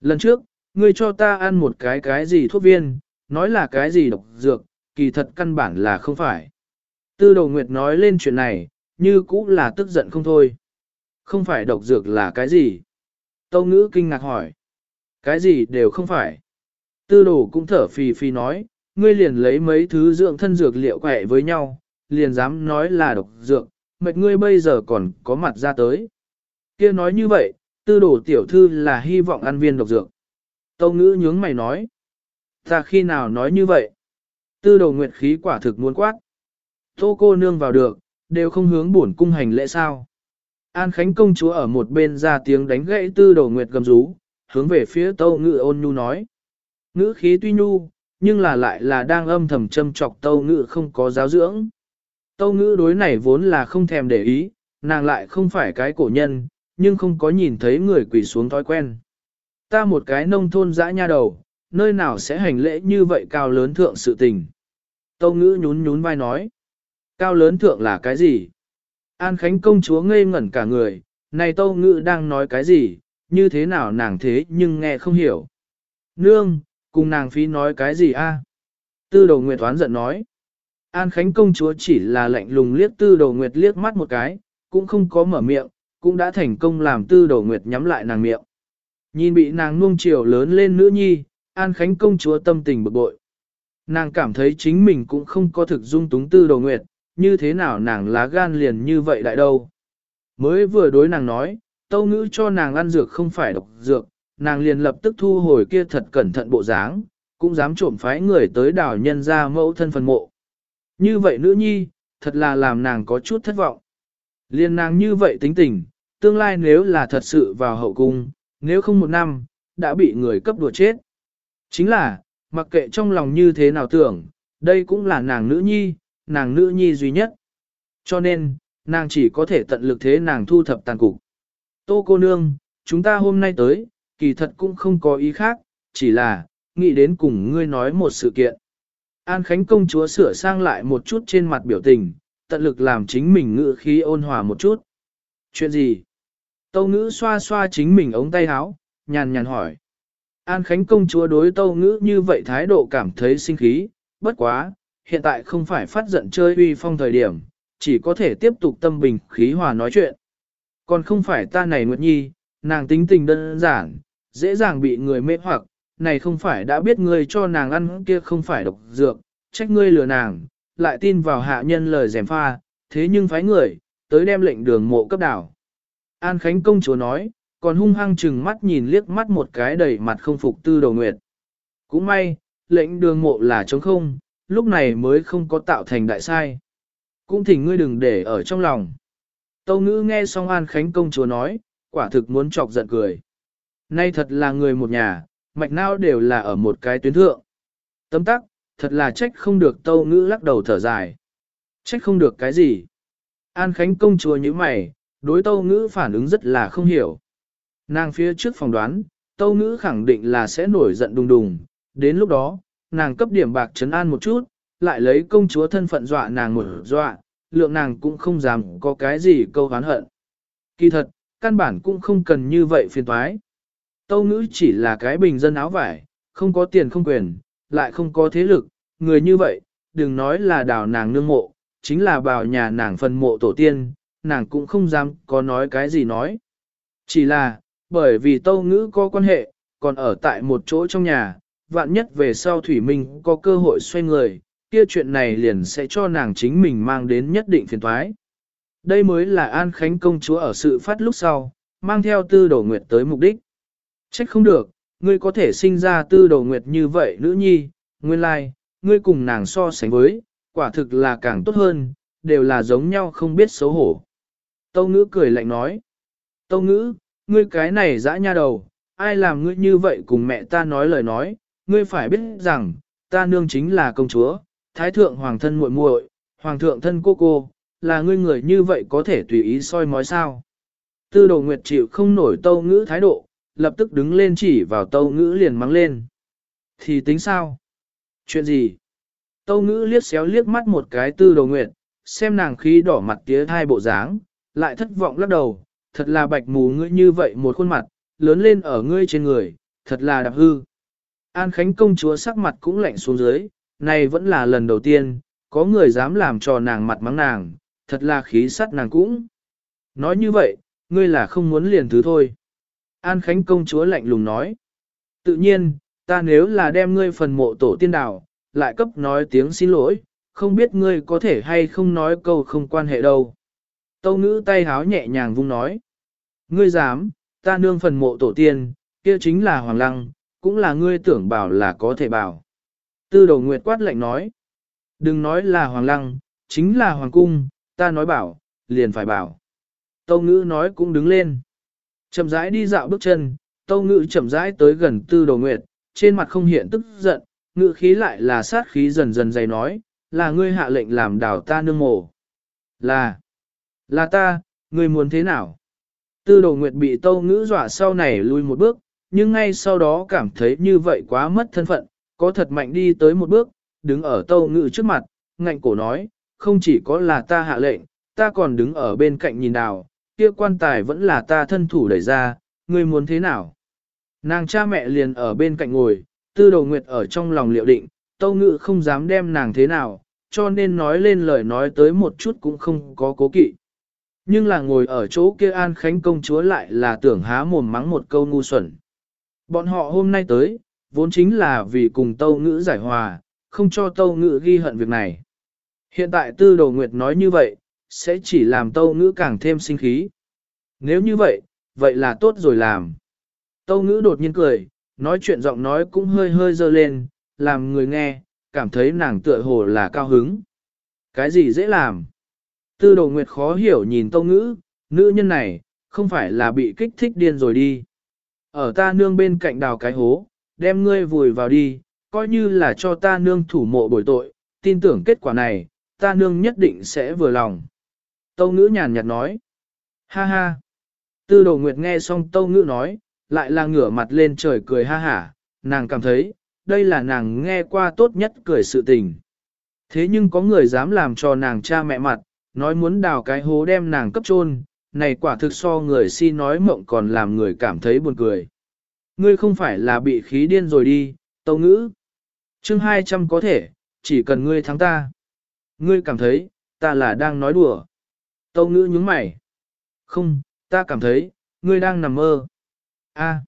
Lần trước, ngươi cho ta ăn một cái cái gì thuốc viên, nói là cái gì độc dược, kỳ thật căn bản là không phải. Tư Đầu nguyệt nói lên chuyện này, như cũ là tức giận không thôi. Không phải độc dược là cái gì? Tâu ngữ kinh ngạc hỏi. Cái gì đều không phải. Tư đồ cũng thở phì phì nói, ngươi liền lấy mấy thứ dưỡng thân dược liệu quẹ với nhau, liền dám nói là độc dược, mệt ngươi bây giờ còn có mặt ra tới. kia nói như vậy, tư đồ tiểu thư là hy vọng ăn viên độc dược. Tâu ngữ nhướng mày nói. Ta khi nào nói như vậy? Tư đồ nguyệt khí quả thực muốn quát. Tô cô nương vào được, đều không hướng bổn cung hành lễ sao. An Khánh công chúa ở một bên ra tiếng đánh gãy tư đồ nguyệt gầm rú, hướng về phía tâu ngữ ôn nhu nói. Ngữ khí tuy nhu, nhưng là lại là đang âm thầm châm trọc tâu ngữ không có giáo dưỡng. Tâu ngữ đối này vốn là không thèm để ý, nàng lại không phải cái cổ nhân, nhưng không có nhìn thấy người quỳ xuống thói quen. Ta một cái nông thôn dã nha đầu, nơi nào sẽ hành lễ như vậy cao lớn thượng sự tình. Tâu ngữ nhún nhún vai nói. Cao lớn thượng là cái gì? An Khánh công chúa ngây ngẩn cả người, này tâu ngữ đang nói cái gì, như thế nào nàng thế nhưng nghe không hiểu. Nương, cùng nàng phí nói cái gì a? Tư đầu nguyệt toán giận nói. An Khánh công chúa chỉ là lạnh lùng liếc tư đầu nguyệt liếc mắt một cái, cũng không có mở miệng, cũng đã thành công làm tư đầu nguyệt nhắm lại nàng miệng. Nhìn bị nàng nuông chiều lớn lên nữ nhi, An Khánh công chúa tâm tình bực bội. Nàng cảm thấy chính mình cũng không có thực dung túng tư đầu nguyệt, như thế nào nàng lá gan liền như vậy đại đâu. Mới vừa đối nàng nói, tâu ngữ cho nàng ăn dược không phải độc dược, nàng liền lập tức thu hồi kia thật cẩn thận bộ dáng, cũng dám trộm phái người tới đảo nhân ra mẫu thân phần mộ. Như vậy nữ nhi, thật là làm nàng có chút thất vọng. Liên nàng như vậy tính tình, tương lai nếu là thật sự vào hậu cung, nếu không một năm, đã bị người cấp đùa chết. Chính là, mặc kệ trong lòng như thế nào tưởng, đây cũng là nàng nữ nhi, nàng nữ nhi duy nhất. Cho nên, nàng chỉ có thể tận lực thế nàng thu thập tàn cục. Tô cô nương, chúng ta hôm nay tới, kỳ thật cũng không có ý khác, chỉ là, nghĩ đến cùng ngươi nói một sự kiện. An Khánh công chúa sửa sang lại một chút trên mặt biểu tình, tận lực làm chính mình ngự khí ôn hòa một chút. Chuyện gì? Tâu ngữ xoa xoa chính mình ống tay áo, nhàn nhàn hỏi. An Khánh công chúa đối tâu ngữ như vậy thái độ cảm thấy sinh khí, bất quá, hiện tại không phải phát giận chơi uy phong thời điểm, chỉ có thể tiếp tục tâm bình khí hòa nói chuyện. Còn không phải ta này Nguyệt Nhi, nàng tính tình đơn giản, dễ dàng bị người mê hoặc, này không phải đã biết ngươi cho nàng ăn kia không phải độc dược, trách ngươi lừa nàng, lại tin vào hạ nhân lời dèm pha, thế nhưng phái người, tới đem lệnh đường mộ cấp đảo. An Khánh công chúa nói, còn hung hăng chừng mắt nhìn liếc mắt một cái đầy mặt không phục tư đầu nguyệt. Cũng may, lệnh đường mộ là trống không, lúc này mới không có tạo thành đại sai. Cũng thỉnh ngươi đừng để ở trong lòng. Tâu ngữ nghe xong An Khánh công chúa nói, quả thực muốn chọc giận cười. Nay thật là người một nhà, mạch não đều là ở một cái tuyến thượng. Tấm tắc, thật là trách không được tâu ngữ lắc đầu thở dài. Trách không được cái gì. An Khánh công chúa như mày, đối tâu ngữ phản ứng rất là không hiểu. Nàng phía trước phòng đoán, tâu ngữ khẳng định là sẽ nổi giận đùng đùng, đến lúc đó, nàng cấp điểm bạc trấn an một chút, lại lấy công chúa thân phận dọa nàng một dọa, lượng nàng cũng không dám có cái gì câu hán hận. Kỳ thật, căn bản cũng không cần như vậy phiền toái. Tâu ngữ chỉ là cái bình dân áo vải, không có tiền không quyền, lại không có thế lực, người như vậy, đừng nói là đào nàng nương mộ, chính là bào nhà nàng phân mộ tổ tiên, nàng cũng không dám có nói cái gì nói. Chỉ là, bởi vì tâu ngữ có quan hệ, còn ở tại một chỗ trong nhà, vạn nhất về sau Thủy Minh có cơ hội xoay người, kia chuyện này liền sẽ cho nàng chính mình mang đến nhất định phiền thoái. Đây mới là An Khánh công chúa ở sự phát lúc sau, mang theo tư đồ nguyệt tới mục đích. Trách không được, ngươi có thể sinh ra tư đồ nguyệt như vậy nữ nhi, nguyên lai, ngươi cùng nàng so sánh với, quả thực là càng tốt hơn, đều là giống nhau không biết xấu hổ. Tâu ngữ cười lạnh nói, Tâu ngữ, ngươi cái này dã nha đầu, ai làm ngươi như vậy cùng mẹ ta nói lời nói, ngươi phải biết rằng, ta nương chính là công chúa, thái thượng hoàng thân muội muội, hoàng thượng thân cô cô, là ngươi người như vậy có thể tùy ý soi mói sao. Tư đồ nguyệt chịu không nổi tâu ngữ thái độ, lập tức đứng lên chỉ vào tâu ngữ liền mắng lên. Thì tính sao? Chuyện gì? Tâu ngữ liếc xéo liếc mắt một cái tư đồ nguyệt, xem nàng khí đỏ mặt tía hai bộ dáng, lại thất vọng lắc đầu, thật là bạch mù ngươi như vậy một khuôn mặt, lớn lên ở ngươi trên người, thật là đạp hư. An Khánh công chúa sắc mặt cũng lạnh xuống dưới, này vẫn là lần đầu tiên, có người dám làm cho nàng mặt mắng nàng, thật là khí sắt nàng cũng. Nói như vậy, ngươi là không muốn liền thứ thôi. An Khánh công chúa lạnh lùng nói. Tự nhiên, ta nếu là đem ngươi phần mộ tổ tiên đảo, lại cấp nói tiếng xin lỗi, không biết ngươi có thể hay không nói câu không quan hệ đâu. Tâu ngữ tay háo nhẹ nhàng vung nói. Ngươi dám, ta nương phần mộ tổ tiên, kia chính là hoàng lăng, cũng là ngươi tưởng bảo là có thể bảo. Tư đầu nguyệt quát lạnh nói. Đừng nói là hoàng lăng, chính là hoàng cung, ta nói bảo, liền phải bảo. Tâu ngữ nói cũng đứng lên. Chậm rãi đi dạo bước chân, tâu ngữ chậm rãi tới gần tư đầu nguyệt, trên mặt không hiện tức giận, ngữ khí lại là sát khí dần dần dày nói, là ngươi hạ lệnh làm đảo ta nương mộ. Là, là ta, ngươi muốn thế nào? Tư đồ nguyệt bị tâu ngữ dọa sau này lui một bước, nhưng ngay sau đó cảm thấy như vậy quá mất thân phận, có thật mạnh đi tới một bước, đứng ở tâu ngữ trước mặt, ngạnh cổ nói, không chỉ có là ta hạ lệnh, ta còn đứng ở bên cạnh nhìn đào, kia quan tài vẫn là ta thân thủ đẩy ra, ngươi muốn thế nào? Nàng cha mẹ liền ở bên cạnh ngồi, tư đồ nguyệt ở trong lòng liệu định, tâu ngữ không dám đem nàng thế nào, cho nên nói lên lời nói tới một chút cũng không có cố kỵ. Nhưng là ngồi ở chỗ kia An Khánh công chúa lại là tưởng há mồm mắng một câu ngu xuẩn. Bọn họ hôm nay tới, vốn chính là vì cùng tâu ngữ giải hòa, không cho tâu ngữ ghi hận việc này. Hiện tại tư đồ nguyệt nói như vậy, sẽ chỉ làm tâu ngữ càng thêm sinh khí. Nếu như vậy, vậy là tốt rồi làm. Tâu ngữ đột nhiên cười, nói chuyện giọng nói cũng hơi hơi dơ lên, làm người nghe, cảm thấy nàng tựa hồ là cao hứng. Cái gì dễ làm? Tư đồ nguyệt khó hiểu nhìn tâu ngữ, nữ nhân này, không phải là bị kích thích điên rồi đi. Ở ta nương bên cạnh đào cái hố, đem ngươi vùi vào đi, coi như là cho ta nương thủ mộ bồi tội, tin tưởng kết quả này, ta nương nhất định sẽ vừa lòng. Tâu ngữ nhàn nhạt nói. Ha ha. Tư đồ nguyệt nghe xong tâu ngữ nói, lại là ngửa mặt lên trời cười ha hả, nàng cảm thấy, đây là nàng nghe qua tốt nhất cười sự tình. Thế nhưng có người dám làm cho nàng cha mẹ mặt, nói muốn đào cái hố đem nàng cấp chôn, này quả thực so người si nói mộng còn làm người cảm thấy buồn cười. Ngươi không phải là bị khí điên rồi đi, tâu ngữ. chương 200 có thể, chỉ cần ngươi thắng ta. Ngươi cảm thấy, ta là đang nói đùa. Tâu ngữ nhướng mày. Không, ta cảm thấy, ngươi đang nằm mơ. a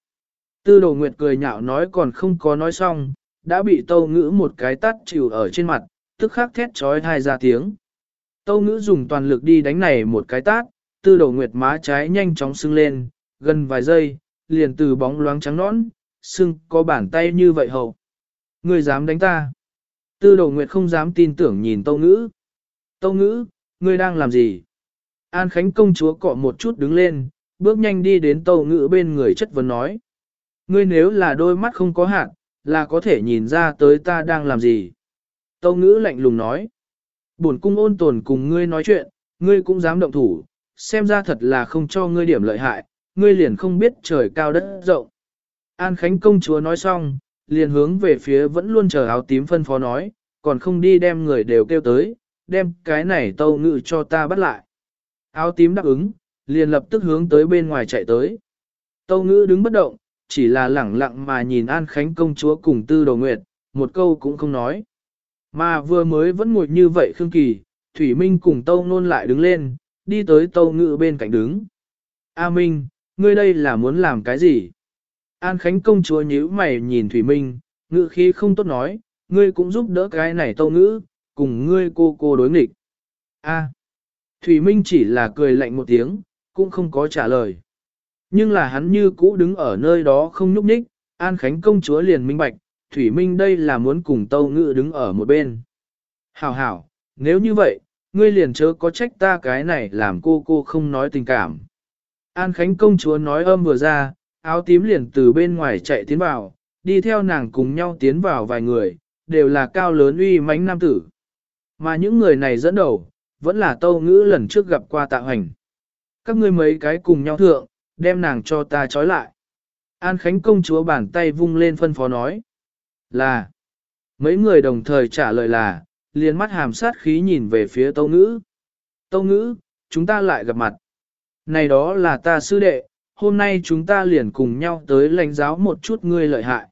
tư đồ nguyệt cười nhạo nói còn không có nói xong, đã bị tâu ngữ một cái tắt chịu ở trên mặt, tức khắc thét trói thai ra tiếng. Tâu ngữ dùng toàn lực đi đánh này một cái tát, tư đồ nguyệt má trái nhanh chóng sưng lên, gần vài giây, liền từ bóng loáng trắng nõn, sưng có bàn tay như vậy hậu. Người dám đánh ta? Tư đồ nguyệt không dám tin tưởng nhìn tâu ngữ. Tâu ngữ, ngươi đang làm gì? An Khánh công chúa cọ một chút đứng lên, bước nhanh đi đến tâu ngữ bên người chất vấn nói. Ngươi nếu là đôi mắt không có hạn, là có thể nhìn ra tới ta đang làm gì. Tâu ngữ lạnh lùng nói. Bổn cung ôn tồn cùng ngươi nói chuyện, ngươi cũng dám động thủ, xem ra thật là không cho ngươi điểm lợi hại, ngươi liền không biết trời cao đất rộng. An Khánh công chúa nói xong, liền hướng về phía vẫn luôn chờ áo tím phân phó nói, còn không đi đem người đều kêu tới, đem cái này tâu ngự cho ta bắt lại. Áo tím đáp ứng, liền lập tức hướng tới bên ngoài chạy tới. Tâu ngữ đứng bất động, chỉ là lẳng lặng mà nhìn An Khánh công chúa cùng tư đồ nguyệt, một câu cũng không nói. Mà vừa mới vẫn ngồi như vậy Khương Kỳ, Thủy Minh cùng Tâu Nôn lại đứng lên, đi tới Tâu Ngự bên cạnh đứng. A Minh, ngươi đây là muốn làm cái gì? An Khánh công chúa nhíu mày nhìn Thủy Minh, ngự khí không tốt nói, ngươi cũng giúp đỡ cái này Tâu Ngữ, cùng ngươi cô cô đối nghịch. A. Thủy Minh chỉ là cười lạnh một tiếng, cũng không có trả lời. Nhưng là hắn như cũ đứng ở nơi đó không nhúc nhích, An Khánh công chúa liền minh bạch, Thủy Minh đây là muốn cùng Tâu Ngự đứng ở một bên. Hảo hảo, nếu như vậy, ngươi liền chớ có trách ta cái này làm cô cô không nói tình cảm. An Khánh công chúa nói âm vừa ra, áo tím liền từ bên ngoài chạy tiến vào, đi theo nàng cùng nhau tiến vào vài người, đều là cao lớn uy mãnh nam tử. Mà những người này dẫn đầu, vẫn là tâu ngữ lần trước gặp qua tạ hoành. Các ngươi mấy cái cùng nhau thượng, đem nàng cho ta trói lại. An Khánh công chúa bàn tay vung lên phân phó nói. Là. Mấy người đồng thời trả lời là, liền mắt hàm sát khí nhìn về phía tâu ngữ. Tâu ngữ, chúng ta lại gặp mặt. Này đó là ta sư đệ, hôm nay chúng ta liền cùng nhau tới lãnh giáo một chút ngươi lợi hại.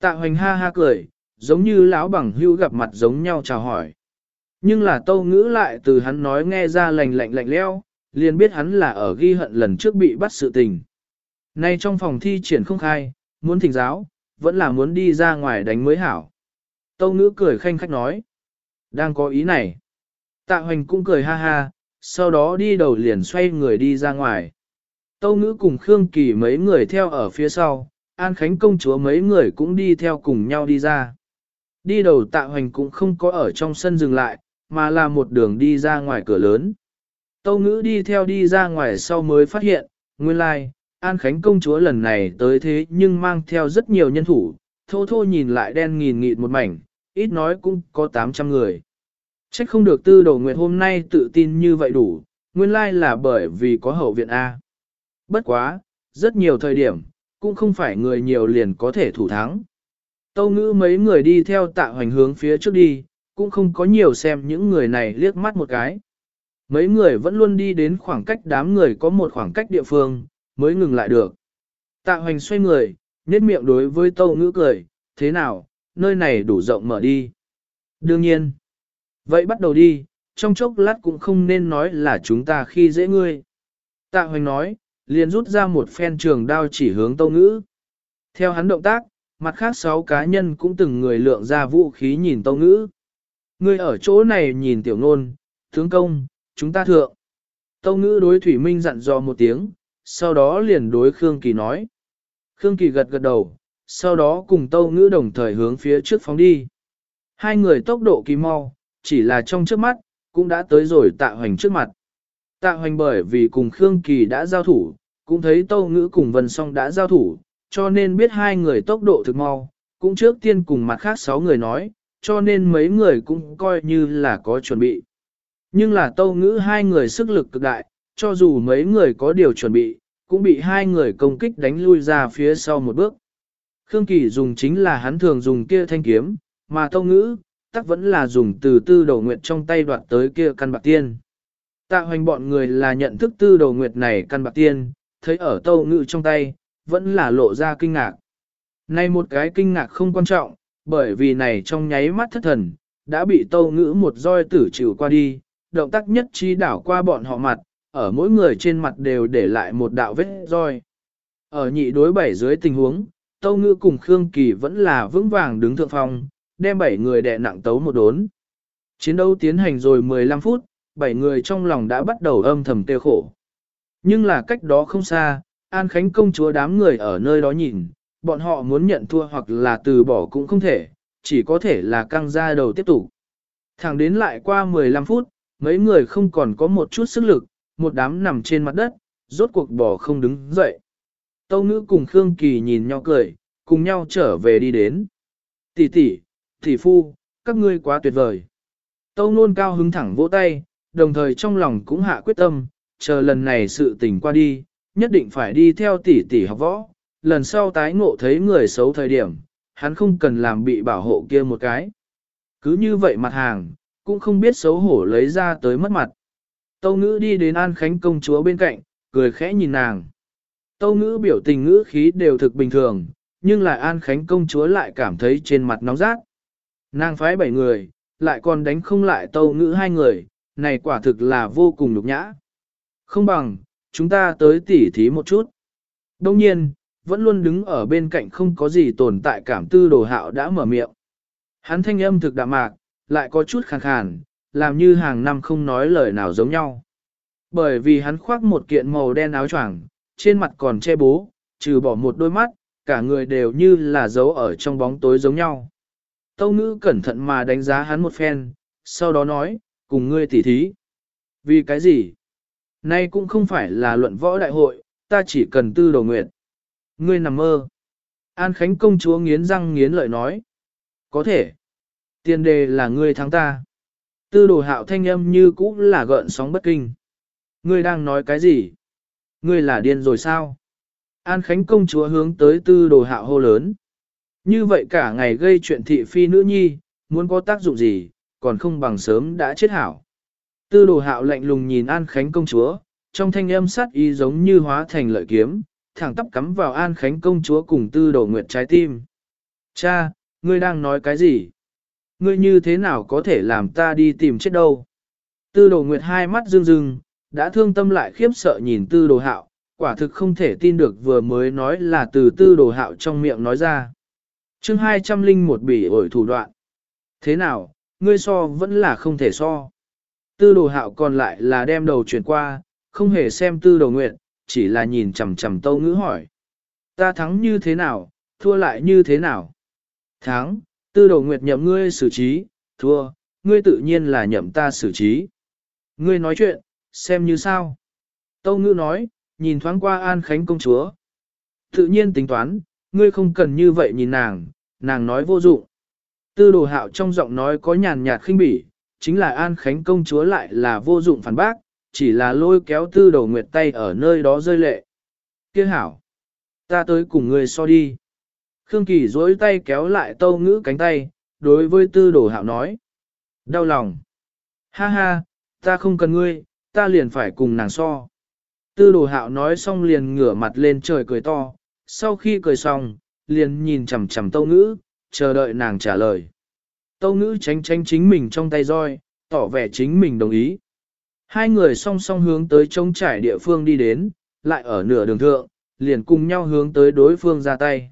Tạ hoành ha ha cười, giống như lão bằng hưu gặp mặt giống nhau chào hỏi. Nhưng là tâu ngữ lại từ hắn nói nghe ra lành lạnh lạnh leo, liền biết hắn là ở ghi hận lần trước bị bắt sự tình. Nay trong phòng thi triển không khai, muốn thỉnh giáo, vẫn là muốn đi ra ngoài đánh mới hảo. Tâu ngữ cười khanh khách nói. Đang có ý này. Tạ hoành cũng cười ha ha, sau đó đi đầu liền xoay người đi ra ngoài. Tâu ngữ cùng Khương Kỳ mấy người theo ở phía sau, An Khánh công chúa mấy người cũng đi theo cùng nhau đi ra. Đi đầu tạ hoành cũng không có ở trong sân dừng lại, mà là một đường đi ra ngoài cửa lớn. Tâu ngữ đi theo đi ra ngoài sau mới phát hiện, nguyên lai, like, An Khánh công chúa lần này tới thế nhưng mang theo rất nhiều nhân thủ, thô thô nhìn lại đen nghìn nghịt một mảnh, ít nói cũng có 800 người. Trách không được tư đồ nguyệt hôm nay tự tin như vậy đủ, nguyên lai là bởi vì có hậu viện A. Bất quá, rất nhiều thời điểm, cũng không phải người nhiều liền có thể thủ thắng. Tâu ngữ mấy người đi theo tạ hoành hướng phía trước đi, cũng không có nhiều xem những người này liếc mắt một cái. Mấy người vẫn luôn đi đến khoảng cách đám người có một khoảng cách địa phương, mới ngừng lại được. Tạ hoành xoay người, nét miệng đối với tâu ngữ cười, thế nào, nơi này đủ rộng mở đi. Đương nhiên. Vậy bắt đầu đi, trong chốc lát cũng không nên nói là chúng ta khi dễ ngươi. Tạ hoành nói, liền rút ra một phen trường đao chỉ hướng tâu ngữ. Theo hắn động tác, mặt khác sáu cá nhân cũng từng người lượng ra vũ khí nhìn tâu ngữ. Ngươi ở chỗ này nhìn tiểu nôn, tướng công, chúng ta thượng. Tâu ngữ đối Thủy Minh dặn dò một tiếng, sau đó liền đối Khương Kỳ nói. Khương Kỳ gật gật đầu, sau đó cùng Tâu ngữ đồng thời hướng phía trước phóng đi. Hai người tốc độ kỳ mau, chỉ là trong trước mắt, cũng đã tới rồi tạ hoành trước mặt. Tạ hoành bởi vì cùng Khương Kỳ đã giao thủ, cũng thấy Tâu Ngữ cùng Vân Song đã giao thủ, cho nên biết hai người tốc độ thực mau, cũng trước tiên cùng mặt khác sáu người nói, cho nên mấy người cũng coi như là có chuẩn bị. Nhưng là Tâu Ngữ hai người sức lực cực đại, cho dù mấy người có điều chuẩn bị, cũng bị hai người công kích đánh lui ra phía sau một bước. Khương Kỳ dùng chính là hắn thường dùng kia thanh kiếm, mà Tâu Ngữ, tắc vẫn là dùng từ tư đầu nguyệt trong tay đoạt tới kia căn bạc tiên. Tạ hoành bọn người là nhận thức tư đầu nguyệt này căn bạc tiên, thấy ở tâu Ngữ trong tay, vẫn là lộ ra kinh ngạc. Này một cái kinh ngạc không quan trọng, bởi vì này trong nháy mắt thất thần, đã bị tâu ngữ một roi tử chịu qua đi, động tác nhất trí đảo qua bọn họ mặt, ở mỗi người trên mặt đều để lại một đạo vết roi. Ở nhị đối bảy dưới tình huống, tâu Ngư cùng Khương Kỳ vẫn là vững vàng đứng thượng phong, đem bảy người đè nặng tấu một đốn. Chiến đấu tiến hành rồi 15 phút, bảy người trong lòng đã bắt đầu âm thầm tiêu khổ. Nhưng là cách đó không xa, An Khánh công chúa đám người ở nơi đó nhìn, bọn họ muốn nhận thua hoặc là từ bỏ cũng không thể, chỉ có thể là căng ra đầu tiếp tục. Thẳng đến lại qua 15 phút, mấy người không còn có một chút sức lực, một đám nằm trên mặt đất, rốt cuộc bỏ không đứng dậy. Tâu ngữ cùng Khương Kỳ nhìn nhau cười, cùng nhau trở về đi đến. Tỷ tỷ, tỷ phu, các ngươi quá tuyệt vời. Tâu nôn cao hứng thẳng vỗ tay, đồng thời trong lòng cũng hạ quyết tâm, chờ lần này sự tình qua đi, nhất định phải đi theo tỷ tỷ học võ, lần sau tái ngộ thấy người xấu thời điểm, hắn không cần làm bị bảo hộ kia một cái. Cứ như vậy mặt hàng, cũng không biết xấu hổ lấy ra tới mất mặt. Tâu ngữ đi đến An Khánh công chúa bên cạnh, cười khẽ nhìn nàng. Tâu ngữ biểu tình ngữ khí đều thực bình thường, nhưng lại An Khánh công chúa lại cảm thấy trên mặt nóng rát. Nàng phái bảy người, lại còn đánh không lại tâu ngữ hai người, này quả thực là vô cùng nhục nhã. Không bằng, chúng ta tới tỉ thí một chút. Đông nhiên, vẫn luôn đứng ở bên cạnh không có gì tồn tại cảm tư đồ hạo đã mở miệng. Hắn thanh âm thực đạm mạc, lại có chút khàn khàn, làm như hàng năm không nói lời nào giống nhau. Bởi vì hắn khoác một kiện màu đen áo choàng, trên mặt còn che bố, trừ bỏ một đôi mắt, cả người đều như là giấu ở trong bóng tối giống nhau. Tâu ngữ cẩn thận mà đánh giá hắn một phen, sau đó nói, cùng ngươi tỉ thí. Vì cái gì? Nay cũng không phải là luận võ đại hội, ta chỉ cần tư đồ nguyện. Ngươi nằm mơ. An Khánh công chúa nghiến răng nghiến lợi nói. Có thể. Tiền đề là ngươi thắng ta. Tư đồ hạo thanh âm như cũ là gợn sóng bất kinh. Ngươi đang nói cái gì? Ngươi là điên rồi sao? An Khánh công chúa hướng tới tư đồ hạo hô lớn. Như vậy cả ngày gây chuyện thị phi nữ nhi, muốn có tác dụng gì, còn không bằng sớm đã chết hảo. Tư đồ hạo lạnh lùng nhìn An Khánh công chúa, trong thanh âm sát ý giống như hóa thành lợi kiếm, thẳng tắp cắm vào An Khánh công chúa cùng tư đồ nguyệt trái tim. Cha, ngươi đang nói cái gì? Ngươi như thế nào có thể làm ta đi tìm chết đâu? Tư đồ nguyệt hai mắt rưng rưng, đã thương tâm lại khiếp sợ nhìn tư đồ hạo, quả thực không thể tin được vừa mới nói là từ tư đồ hạo trong miệng nói ra. chương 201 bỉ ổi thủ đoạn. Thế nào, ngươi so vẫn là không thể so. Tư đồ hạo còn lại là đem đầu chuyển qua, không hề xem tư đồ nguyện, chỉ là nhìn chầm chầm tâu ngữ hỏi. Ta thắng như thế nào, thua lại như thế nào? Thắng, tư đồ nguyệt nhậm ngươi xử trí, thua, ngươi tự nhiên là nhậm ta xử trí. Ngươi nói chuyện, xem như sao? Tâu ngữ nói, nhìn thoáng qua An Khánh công chúa. Tự nhiên tính toán, ngươi không cần như vậy nhìn nàng, nàng nói vô dụng. Tư đồ hạo trong giọng nói có nhàn nhạt khinh bỉ, chính là An Khánh công chúa lại là vô dụng phản bác, chỉ là lôi kéo tư đầu nguyệt tay ở nơi đó rơi lệ. Kia hảo, ta tới cùng ngươi so đi. Khương Kỳ duỗi tay kéo lại tâu ngữ cánh tay, đối với tư đồ hạo nói. Đau lòng. Ha ha, ta không cần ngươi, ta liền phải cùng nàng so. Tư đồ hạo nói xong liền ngửa mặt lên trời cười to, sau khi cười xong, liền nhìn chằm chằm tâu ngữ, chờ đợi nàng trả lời. Tâu ngữ tránh tránh chính mình trong tay roi, tỏ vẻ chính mình đồng ý. Hai người song song hướng tới trông trải địa phương đi đến, lại ở nửa đường thượng, liền cùng nhau hướng tới đối phương ra tay.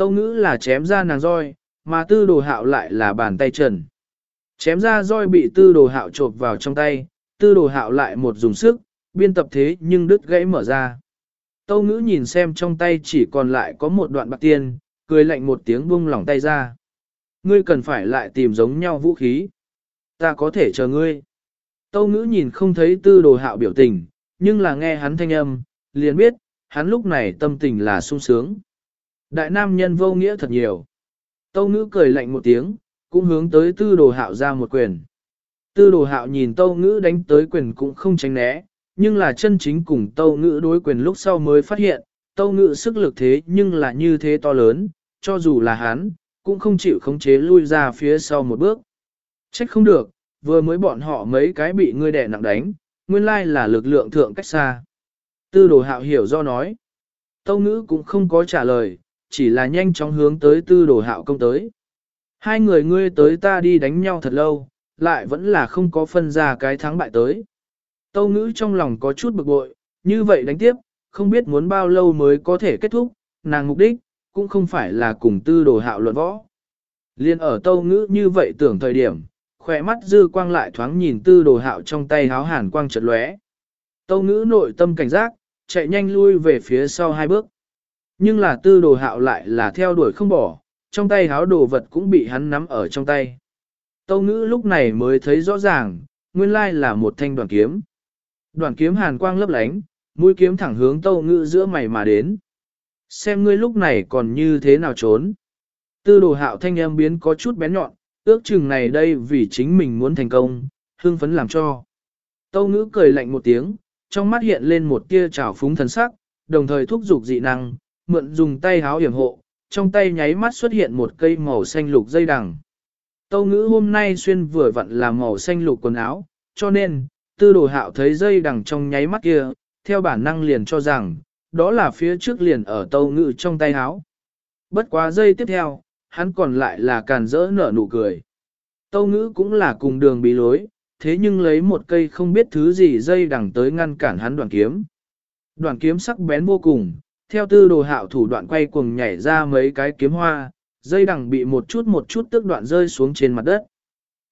Tâu ngữ là chém ra nàng roi, mà tư đồ hạo lại là bàn tay trần. Chém ra roi bị tư đồ hạo chộp vào trong tay, tư đồ hạo lại một dùng sức, biên tập thế nhưng đứt gãy mở ra. Tâu ngữ nhìn xem trong tay chỉ còn lại có một đoạn bạc tiên, cười lạnh một tiếng buông lỏng tay ra. Ngươi cần phải lại tìm giống nhau vũ khí. Ta có thể chờ ngươi. Tâu ngữ nhìn không thấy tư đồ hạo biểu tình, nhưng là nghe hắn thanh âm, liền biết, hắn lúc này tâm tình là sung sướng. Đại nam nhân vô nghĩa thật nhiều. Tâu ngữ cười lạnh một tiếng, cũng hướng tới tư đồ hạo ra một quyền. Tư đồ hạo nhìn tâu ngữ đánh tới quyền cũng không tránh né, nhưng là chân chính cùng tâu ngữ đối quyền lúc sau mới phát hiện, tâu ngữ sức lực thế nhưng là như thế to lớn, cho dù là hắn, cũng không chịu khống chế lui ra phía sau một bước. Trách không được, vừa mới bọn họ mấy cái bị ngươi đẻ nặng đánh, nguyên lai là lực lượng thượng cách xa. Tư đồ hạo hiểu do nói. Tâu ngữ cũng không có trả lời, chỉ là nhanh chóng hướng tới tư đồ hạo công tới. Hai người ngươi tới ta đi đánh nhau thật lâu, lại vẫn là không có phân ra cái thắng bại tới. Tâu ngữ trong lòng có chút bực bội, như vậy đánh tiếp, không biết muốn bao lâu mới có thể kết thúc, nàng mục đích, cũng không phải là cùng tư đồ hạo luận võ. Liên ở tâu ngữ như vậy tưởng thời điểm, khỏe mắt dư quang lại thoáng nhìn tư đồ hạo trong tay háo hàn quang chật lóe. Tâu ngữ nội tâm cảnh giác, chạy nhanh lui về phía sau hai bước. Nhưng là tư đồ hạo lại là theo đuổi không bỏ, trong tay háo đồ vật cũng bị hắn nắm ở trong tay. Tâu ngữ lúc này mới thấy rõ ràng, nguyên lai là một thanh đoàn kiếm. Đoàn kiếm hàn quang lấp lánh, mũi kiếm thẳng hướng tâu ngữ giữa mày mà đến. Xem ngươi lúc này còn như thế nào trốn. Tư đồ hạo thanh âm biến có chút bén nhọn, ước chừng này đây vì chính mình muốn thành công, hương phấn làm cho. Tâu ngữ cười lạnh một tiếng, trong mắt hiện lên một tia trào phúng thần sắc, đồng thời thúc giục dị năng, mượn dùng tay háo hiểm hộ, trong tay nháy mắt xuất hiện một cây màu xanh lục dây đằng. Tâu ngữ hôm nay xuyên vừa vặn là màu xanh lục quần áo, cho nên, tư đồ hạo thấy dây đằng trong nháy mắt kia, theo bản năng liền cho rằng, đó là phía trước liền ở tâu ngữ trong tay háo. Bất quá dây tiếp theo, hắn còn lại là càn rỡ nở nụ cười. Tâu ngữ cũng là cùng đường bị lối, thế nhưng lấy một cây không biết thứ gì dây đằng tới ngăn cản hắn đoàn kiếm. Đoàn kiếm sắc bén vô cùng, theo tư đồ hạo thủ đoạn quay cuồng nhảy ra mấy cái kiếm hoa, dây đằng bị một chút một chút tức đoạn rơi xuống trên mặt đất.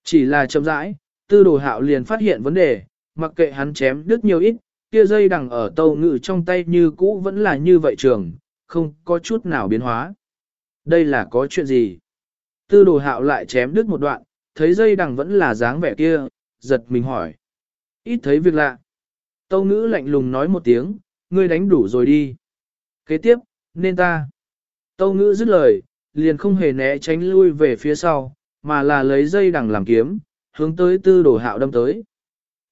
Chỉ là chậm rãi, tư đồ hạo liền phát hiện vấn đề, mặc kệ hắn chém đứt nhiều ít, kia dây đằng ở tàu ngự trong tay như cũ vẫn là như vậy trường, không có chút nào biến hóa. Đây là có chuyện gì? Tư đồ hạo lại chém đứt một đoạn, thấy dây đằng vẫn là dáng vẻ kia, giật mình hỏi. Ít thấy việc lạ. Tâu ngữ lạnh lùng nói một tiếng, ngươi đánh đủ rồi đi. Kế tiếp, nên ta. Tâu ngữ dứt lời, liền không hề né tránh lui về phía sau, mà là lấy dây đằng làm kiếm, hướng tới tư đồ hạo đâm tới.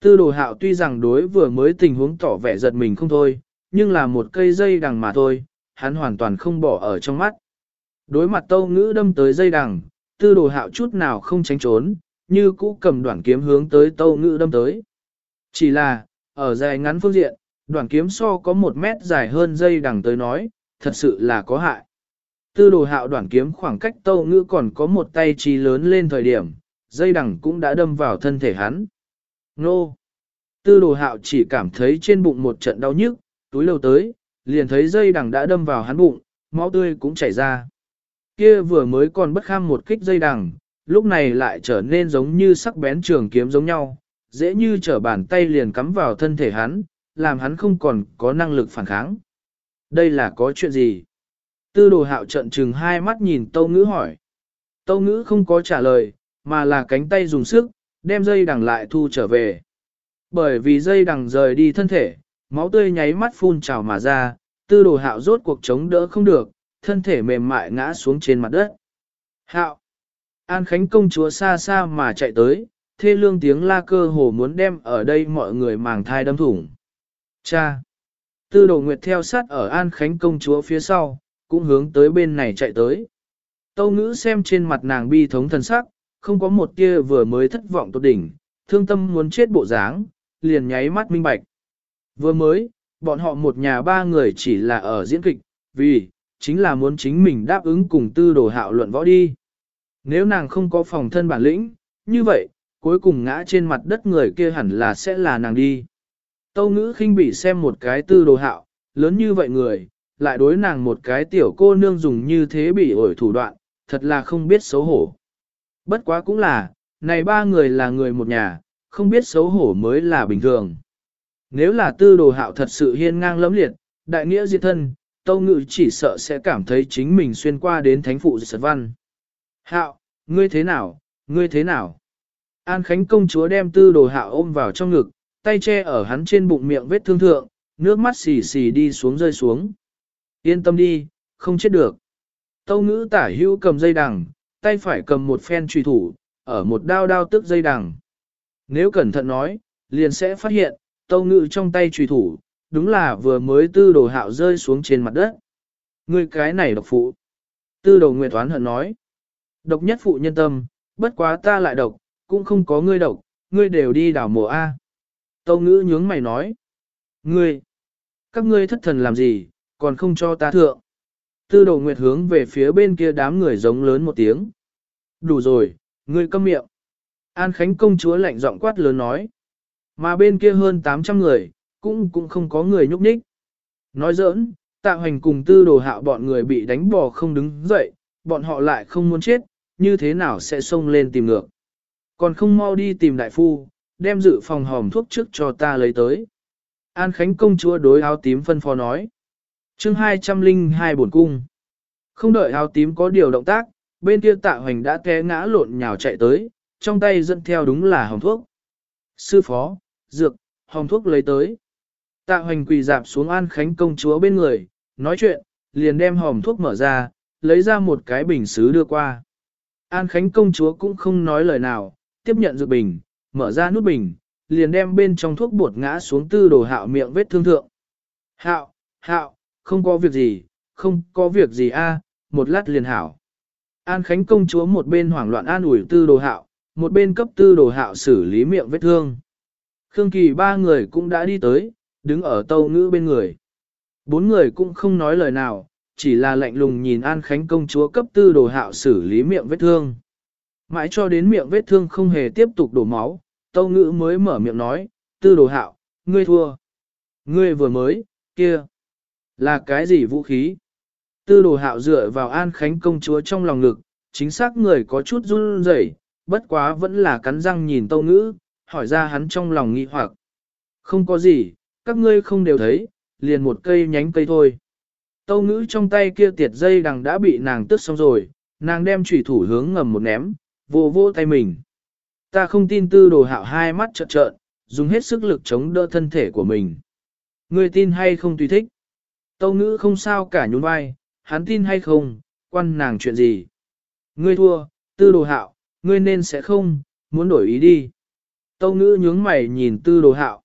Tư đồ hạo tuy rằng đối vừa mới tình huống tỏ vẻ giật mình không thôi, nhưng là một cây dây đằng mà thôi, hắn hoàn toàn không bỏ ở trong mắt. Đối mặt tâu ngữ đâm tới dây đằng, tư đồ hạo chút nào không tránh trốn, như cũ cầm đoạn kiếm hướng tới tâu ngữ đâm tới. Chỉ là, ở dài ngắn phương diện, đoạn kiếm so có một mét dài hơn dây đằng tới nói, thật sự là có hại. Tư đồ hạo đoạn kiếm khoảng cách tâu ngữ còn có một tay chi lớn lên thời điểm, dây đằng cũng đã đâm vào thân thể hắn. Nô! Tư đồ hạo chỉ cảm thấy trên bụng một trận đau nhức, túi lâu tới, liền thấy dây đằng đã đâm vào hắn bụng, máu tươi cũng chảy ra. Kia vừa mới còn bất kham một kích dây đằng, lúc này lại trở nên giống như sắc bén trường kiếm giống nhau, dễ như trở bàn tay liền cắm vào thân thể hắn, làm hắn không còn có năng lực phản kháng. Đây là có chuyện gì? Tư đồ hạo trận trừng hai mắt nhìn tâu ngữ hỏi. Tâu ngữ không có trả lời, mà là cánh tay dùng sức, đem dây đằng lại thu trở về. Bởi vì dây đằng rời đi thân thể, máu tươi nháy mắt phun trào mà ra, tư đồ hạo rốt cuộc chống đỡ không được, thân thể mềm mại ngã xuống trên mặt đất. Hạo! An Khánh công chúa xa xa mà chạy tới, thê lương tiếng la cơ hồ muốn đem ở đây mọi người màng thai đâm thủng. Cha! Tư đồ nguyệt theo sát ở An Khánh công chúa phía sau, cũng hướng tới bên này chạy tới. Tâu ngữ xem trên mặt nàng bi thống thần sắc, không có một tia vừa mới thất vọng tốt đỉnh, thương tâm muốn chết bộ dáng, liền nháy mắt minh bạch. Vừa mới, bọn họ một nhà ba người chỉ là ở diễn kịch, vì, chính là muốn chính mình đáp ứng cùng tư đồ hạo luận võ đi. Nếu nàng không có phòng thân bản lĩnh, như vậy, cuối cùng ngã trên mặt đất người kia hẳn là sẽ là nàng đi. Tâu ngữ khinh bị xem một cái tư đồ hạo, lớn như vậy người, lại đối nàng một cái tiểu cô nương dùng như thế bị ổi thủ đoạn, thật là không biết xấu hổ. Bất quá cũng là, này ba người là người một nhà, không biết xấu hổ mới là bình thường. Nếu là tư đồ hạo thật sự hiên ngang lẫm liệt, đại nghĩa diệt thân, tâu ngự chỉ sợ sẽ cảm thấy chính mình xuyên qua đến thánh phụ diệt văn. Hạo, ngươi thế nào, ngươi thế nào? An Khánh công chúa đem tư đồ hạo ôm vào trong ngực, tay che ở hắn trên bụng miệng vết thương thượng, nước mắt xì xì đi xuống rơi xuống. Yên tâm đi, không chết được. Tâu ngữ tả hữu cầm dây đằng, tay phải cầm một phen truy thủ, ở một đao đao tức dây đằng. Nếu cẩn thận nói, liền sẽ phát hiện, tâu ngữ trong tay truy thủ, đúng là vừa mới tư đồ hạo rơi xuống trên mặt đất. Ngươi cái này độc phụ. Tư đồ nguyệt toán hận nói. Độc nhất phụ nhân tâm, bất quá ta lại độc, cũng không có ngươi độc, ngươi đều đi đảo mùa A. Tâu ngữ nhướng mày nói. Ngươi, các ngươi thất thần làm gì, còn không cho ta thượng. Tư đồ nguyệt hướng về phía bên kia đám người giống lớn một tiếng. Đủ rồi, ngươi câm miệng. An Khánh công chúa lạnh giọng quát lớn nói. Mà bên kia hơn 800 người, cũng cũng không có người nhúc nhích. Nói giỡn, tạ hoành cùng tư đồ hạo bọn người bị đánh bò không đứng dậy, bọn họ lại không muốn chết, như thế nào sẽ xông lên tìm ngược. Còn không mau đi tìm đại phu, đem dự phòng hòm thuốc trước cho ta lấy tới. An Khánh công chúa đối áo tím phân phó nói. chương 202 bổn cung. Không đợi áo tím có điều động tác, bên kia tạ hoành đã té ngã lộn nhào chạy tới, trong tay dẫn theo đúng là hòm thuốc. Sư phó, dược, hòm thuốc lấy tới. Tạ hoành quỳ dạp xuống An Khánh công chúa bên người, nói chuyện, liền đem hòm thuốc mở ra, lấy ra một cái bình xứ đưa qua. An Khánh công chúa cũng không nói lời nào, tiếp nhận dược bình, mở ra nút bình, liền đem bên trong thuốc bột ngã xuống tư đồ hạo miệng vết thương thượng. Hạo, hạo, không có việc gì, không có việc gì a, một lát liền hảo. An Khánh công chúa một bên hoảng loạn an ủi tư đồ hạo, một bên cấp tư đồ hạo xử lý miệng vết thương. Khương Kỳ ba người cũng đã đi tới, đứng ở tâu ngữ bên người. Bốn người cũng không nói lời nào, chỉ là lạnh lùng nhìn An Khánh công chúa cấp tư đồ hạo xử lý miệng vết thương. Mãi cho đến miệng vết thương không hề tiếp tục đổ máu, tâu ngữ mới mở miệng nói, tư đồ hạo, ngươi thua. Ngươi vừa mới, kia, là cái gì vũ khí? Tư đồ hạo dựa vào An Khánh công chúa trong lòng ngực, chính xác người có chút run rẩy, bất quá vẫn là cắn răng nhìn tâu ngữ, hỏi ra hắn trong lòng nghi hoặc. Không có gì, các ngươi không đều thấy, liền một cây nhánh cây thôi. Tâu ngữ trong tay kia tiệt dây đằng đã bị nàng tức xong rồi, nàng đem chủy thủ hướng ngầm một ném, vô vô tay mình. Ta không tin tư đồ hạo hai mắt trợn trợn, dùng hết sức lực chống đỡ thân thể của mình. Ngươi tin hay không tùy thích. Tâu ngữ không sao cả nhún vai, hắn tin hay không, quan nàng chuyện gì. Ngươi thua, tư đồ hạo, ngươi nên sẽ không, muốn đổi ý đi. Tâu ngữ nhướng mày nhìn tư đồ hạo.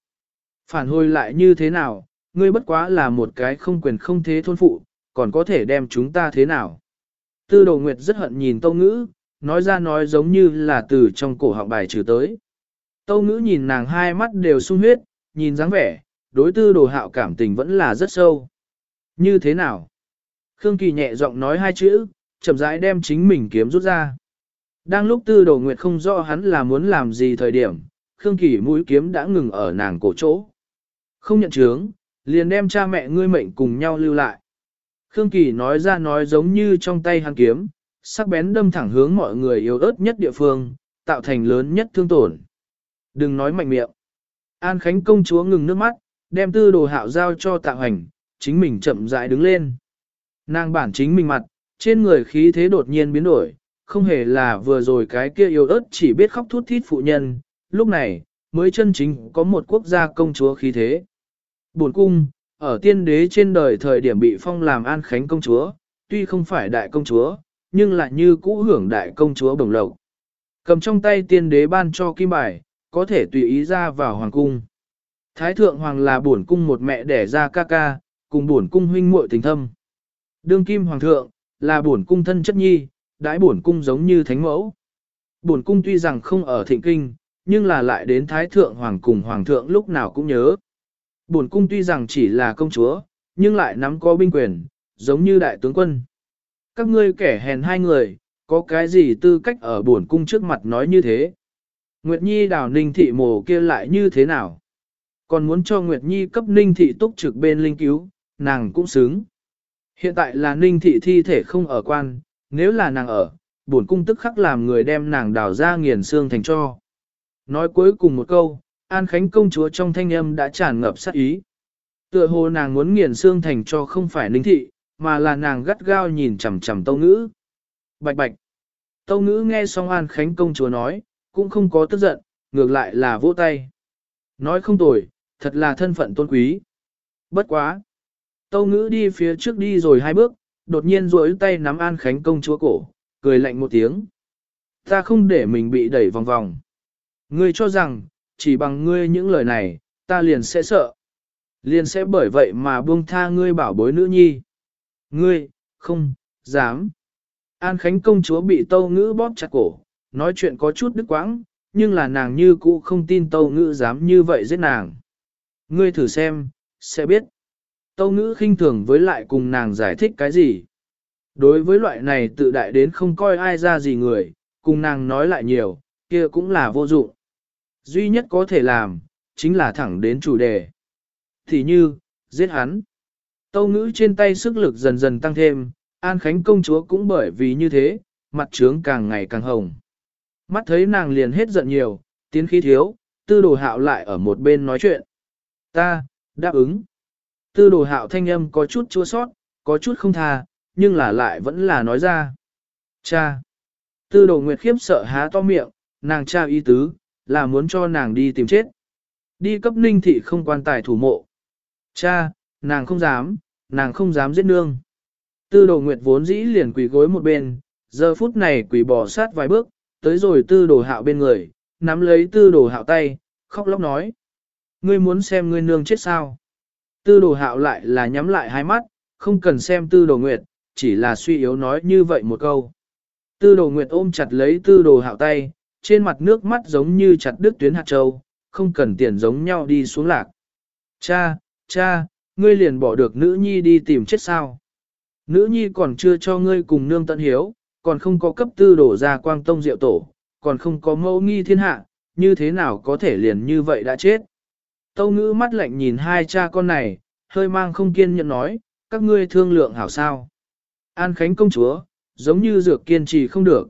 Phản hồi lại như thế nào, ngươi bất quá là một cái không quyền không thế thôn phụ, còn có thể đem chúng ta thế nào. Tư đồ nguyệt rất hận nhìn tâu ngữ, nói ra nói giống như là từ trong cổ họng bài trừ tới. Tâu ngữ nhìn nàng hai mắt đều sung huyết, nhìn dáng vẻ, đối tư đồ hạo cảm tình vẫn là rất sâu. Như thế nào? Khương Kỳ nhẹ giọng nói hai chữ, chậm rãi đem chính mình kiếm rút ra. Đang lúc tư đồ nguyệt không rõ hắn là muốn làm gì thời điểm, Khương Kỳ mũi kiếm đã ngừng ở nàng cổ chỗ. Không nhận chướng, liền đem cha mẹ ngươi mệnh cùng nhau lưu lại. Khương Kỳ nói ra nói giống như trong tay hắn kiếm, sắc bén đâm thẳng hướng mọi người yếu ớt nhất địa phương, tạo thành lớn nhất thương tổn. Đừng nói mạnh miệng. An Khánh công chúa ngừng nước mắt, đem tư đồ hạo giao cho tạ hành, chính mình chậm rãi đứng lên. Nàng bản chính mình mặt, trên người khí thế đột nhiên biến đổi, không hề là vừa rồi cái kia yêu ớt chỉ biết khóc thút thít phụ nhân, lúc này, mới chân chính có một quốc gia công chúa khí thế. Buồn cung, ở tiên đế trên đời thời điểm bị phong làm an khánh công chúa, tuy không phải đại công chúa, nhưng lại như cũ hưởng đại công chúa bồng lộc. Cầm trong tay tiên đế ban cho kim bài, có thể tùy ý ra vào hoàng cung. Thái thượng hoàng là bổn cung một mẹ đẻ ra ca ca, cùng bổn cung huynh muội tình thâm. Đương kim hoàng thượng, là bổn cung thân chất nhi, đãi bổn cung giống như thánh mẫu. Bổn cung tuy rằng không ở thịnh kinh, nhưng là lại đến thái thượng hoàng cùng hoàng thượng lúc nào cũng nhớ. Bổn cung tuy rằng chỉ là công chúa, nhưng lại nắm có binh quyền, giống như đại tướng quân. Các ngươi kẻ hèn hai người, có cái gì tư cách ở bổn cung trước mặt nói như thế? Nguyệt Nhi đào ninh thị mồ kia lại như thế nào? Còn muốn cho Nguyệt Nhi cấp ninh thị túc trực bên linh cứu, nàng cũng xứng. Hiện tại là ninh thị thi thể không ở quan, nếu là nàng ở, bổn cung tức khắc làm người đem nàng đào ra nghiền xương thành cho. Nói cuối cùng một câu, An Khánh công chúa trong thanh âm đã tràn ngập sát ý. Tựa hồ nàng muốn nghiền xương thành cho không phải ninh thị, mà là nàng gắt gao nhìn chằm chằm tâu ngữ. Bạch bạch. Tâu ngữ nghe xong An Khánh công chúa nói, cũng không có tức giận, ngược lại là vỗ tay. Nói không tồi, thật là thân phận tôn quý. Bất quá. Tâu ngữ đi phía trước đi rồi hai bước, đột nhiên rỗi tay nắm An Khánh công chúa cổ, cười lạnh một tiếng. Ta không để mình bị đẩy vòng vòng. Ngươi cho rằng, chỉ bằng ngươi những lời này, ta liền sẽ sợ. Liền sẽ bởi vậy mà buông tha ngươi bảo bối nữ nhi. Ngươi, không, dám. An Khánh công chúa bị tâu ngữ bóp chặt cổ, nói chuyện có chút đứt quãng, nhưng là nàng như cũ không tin tâu ngữ dám như vậy giết nàng. Ngươi thử xem, sẽ biết. Tâu ngữ khinh thường với lại cùng nàng giải thích cái gì. Đối với loại này tự đại đến không coi ai ra gì người, cùng nàng nói lại nhiều, kia cũng là vô dụng. Duy nhất có thể làm, chính là thẳng đến chủ đề. Thì như, giết hắn. Tâu ngữ trên tay sức lực dần dần tăng thêm, An Khánh công chúa cũng bởi vì như thế, mặt trướng càng ngày càng hồng. Mắt thấy nàng liền hết giận nhiều, tiến khí thiếu, tư đồ hạo lại ở một bên nói chuyện. Ta, đáp ứng. Tư đồ hạo thanh âm có chút chua sót, có chút không tha, nhưng là lại vẫn là nói ra. Cha. Tư đồ nguyệt khiếp sợ há to miệng, nàng cha y tứ, là muốn cho nàng đi tìm chết. Đi cấp ninh thị không quan tài thủ mộ. Cha, nàng không dám, nàng không dám giết nương. Tư đồ nguyệt vốn dĩ liền quỳ gối một bên, giờ phút này quỳ bỏ sát vài bước, tới rồi tư đồ hạo bên người, nắm lấy tư đồ hạo tay, khóc lóc nói. Ngươi muốn xem ngươi nương chết sao? Tư đồ hạo lại là nhắm lại hai mắt, không cần xem tư đồ nguyệt, chỉ là suy yếu nói như vậy một câu. Tư đồ nguyệt ôm chặt lấy tư đồ hạo tay, trên mặt nước mắt giống như chặt đứt tuyến hạt châu, không cần tiền giống nhau đi xuống lạc. Cha, cha, ngươi liền bỏ được nữ nhi đi tìm chết sao. Nữ nhi còn chưa cho ngươi cùng nương tận hiếu, còn không có cấp tư đổ ra quang tông diệu tổ, còn không có mẫu nghi thiên hạ, như thế nào có thể liền như vậy đã chết. Tâu ngữ mắt lạnh nhìn hai cha con này, hơi mang không kiên nhẫn nói, các ngươi thương lượng hảo sao. An Khánh công chúa, giống như dược kiên trì không được.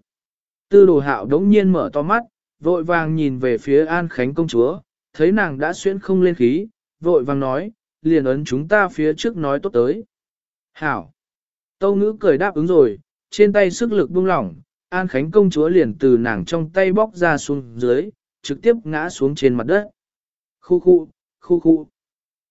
Tư đồ hạo đống nhiên mở to mắt, vội vàng nhìn về phía An Khánh công chúa, thấy nàng đã xuyên không lên khí, vội vàng nói, liền ấn chúng ta phía trước nói tốt tới. Hảo! Tâu ngữ cười đáp ứng rồi, trên tay sức lực buông lỏng, An Khánh công chúa liền từ nàng trong tay bóc ra xuống dưới, trực tiếp ngã xuống trên mặt đất. Khu khu, khu khu.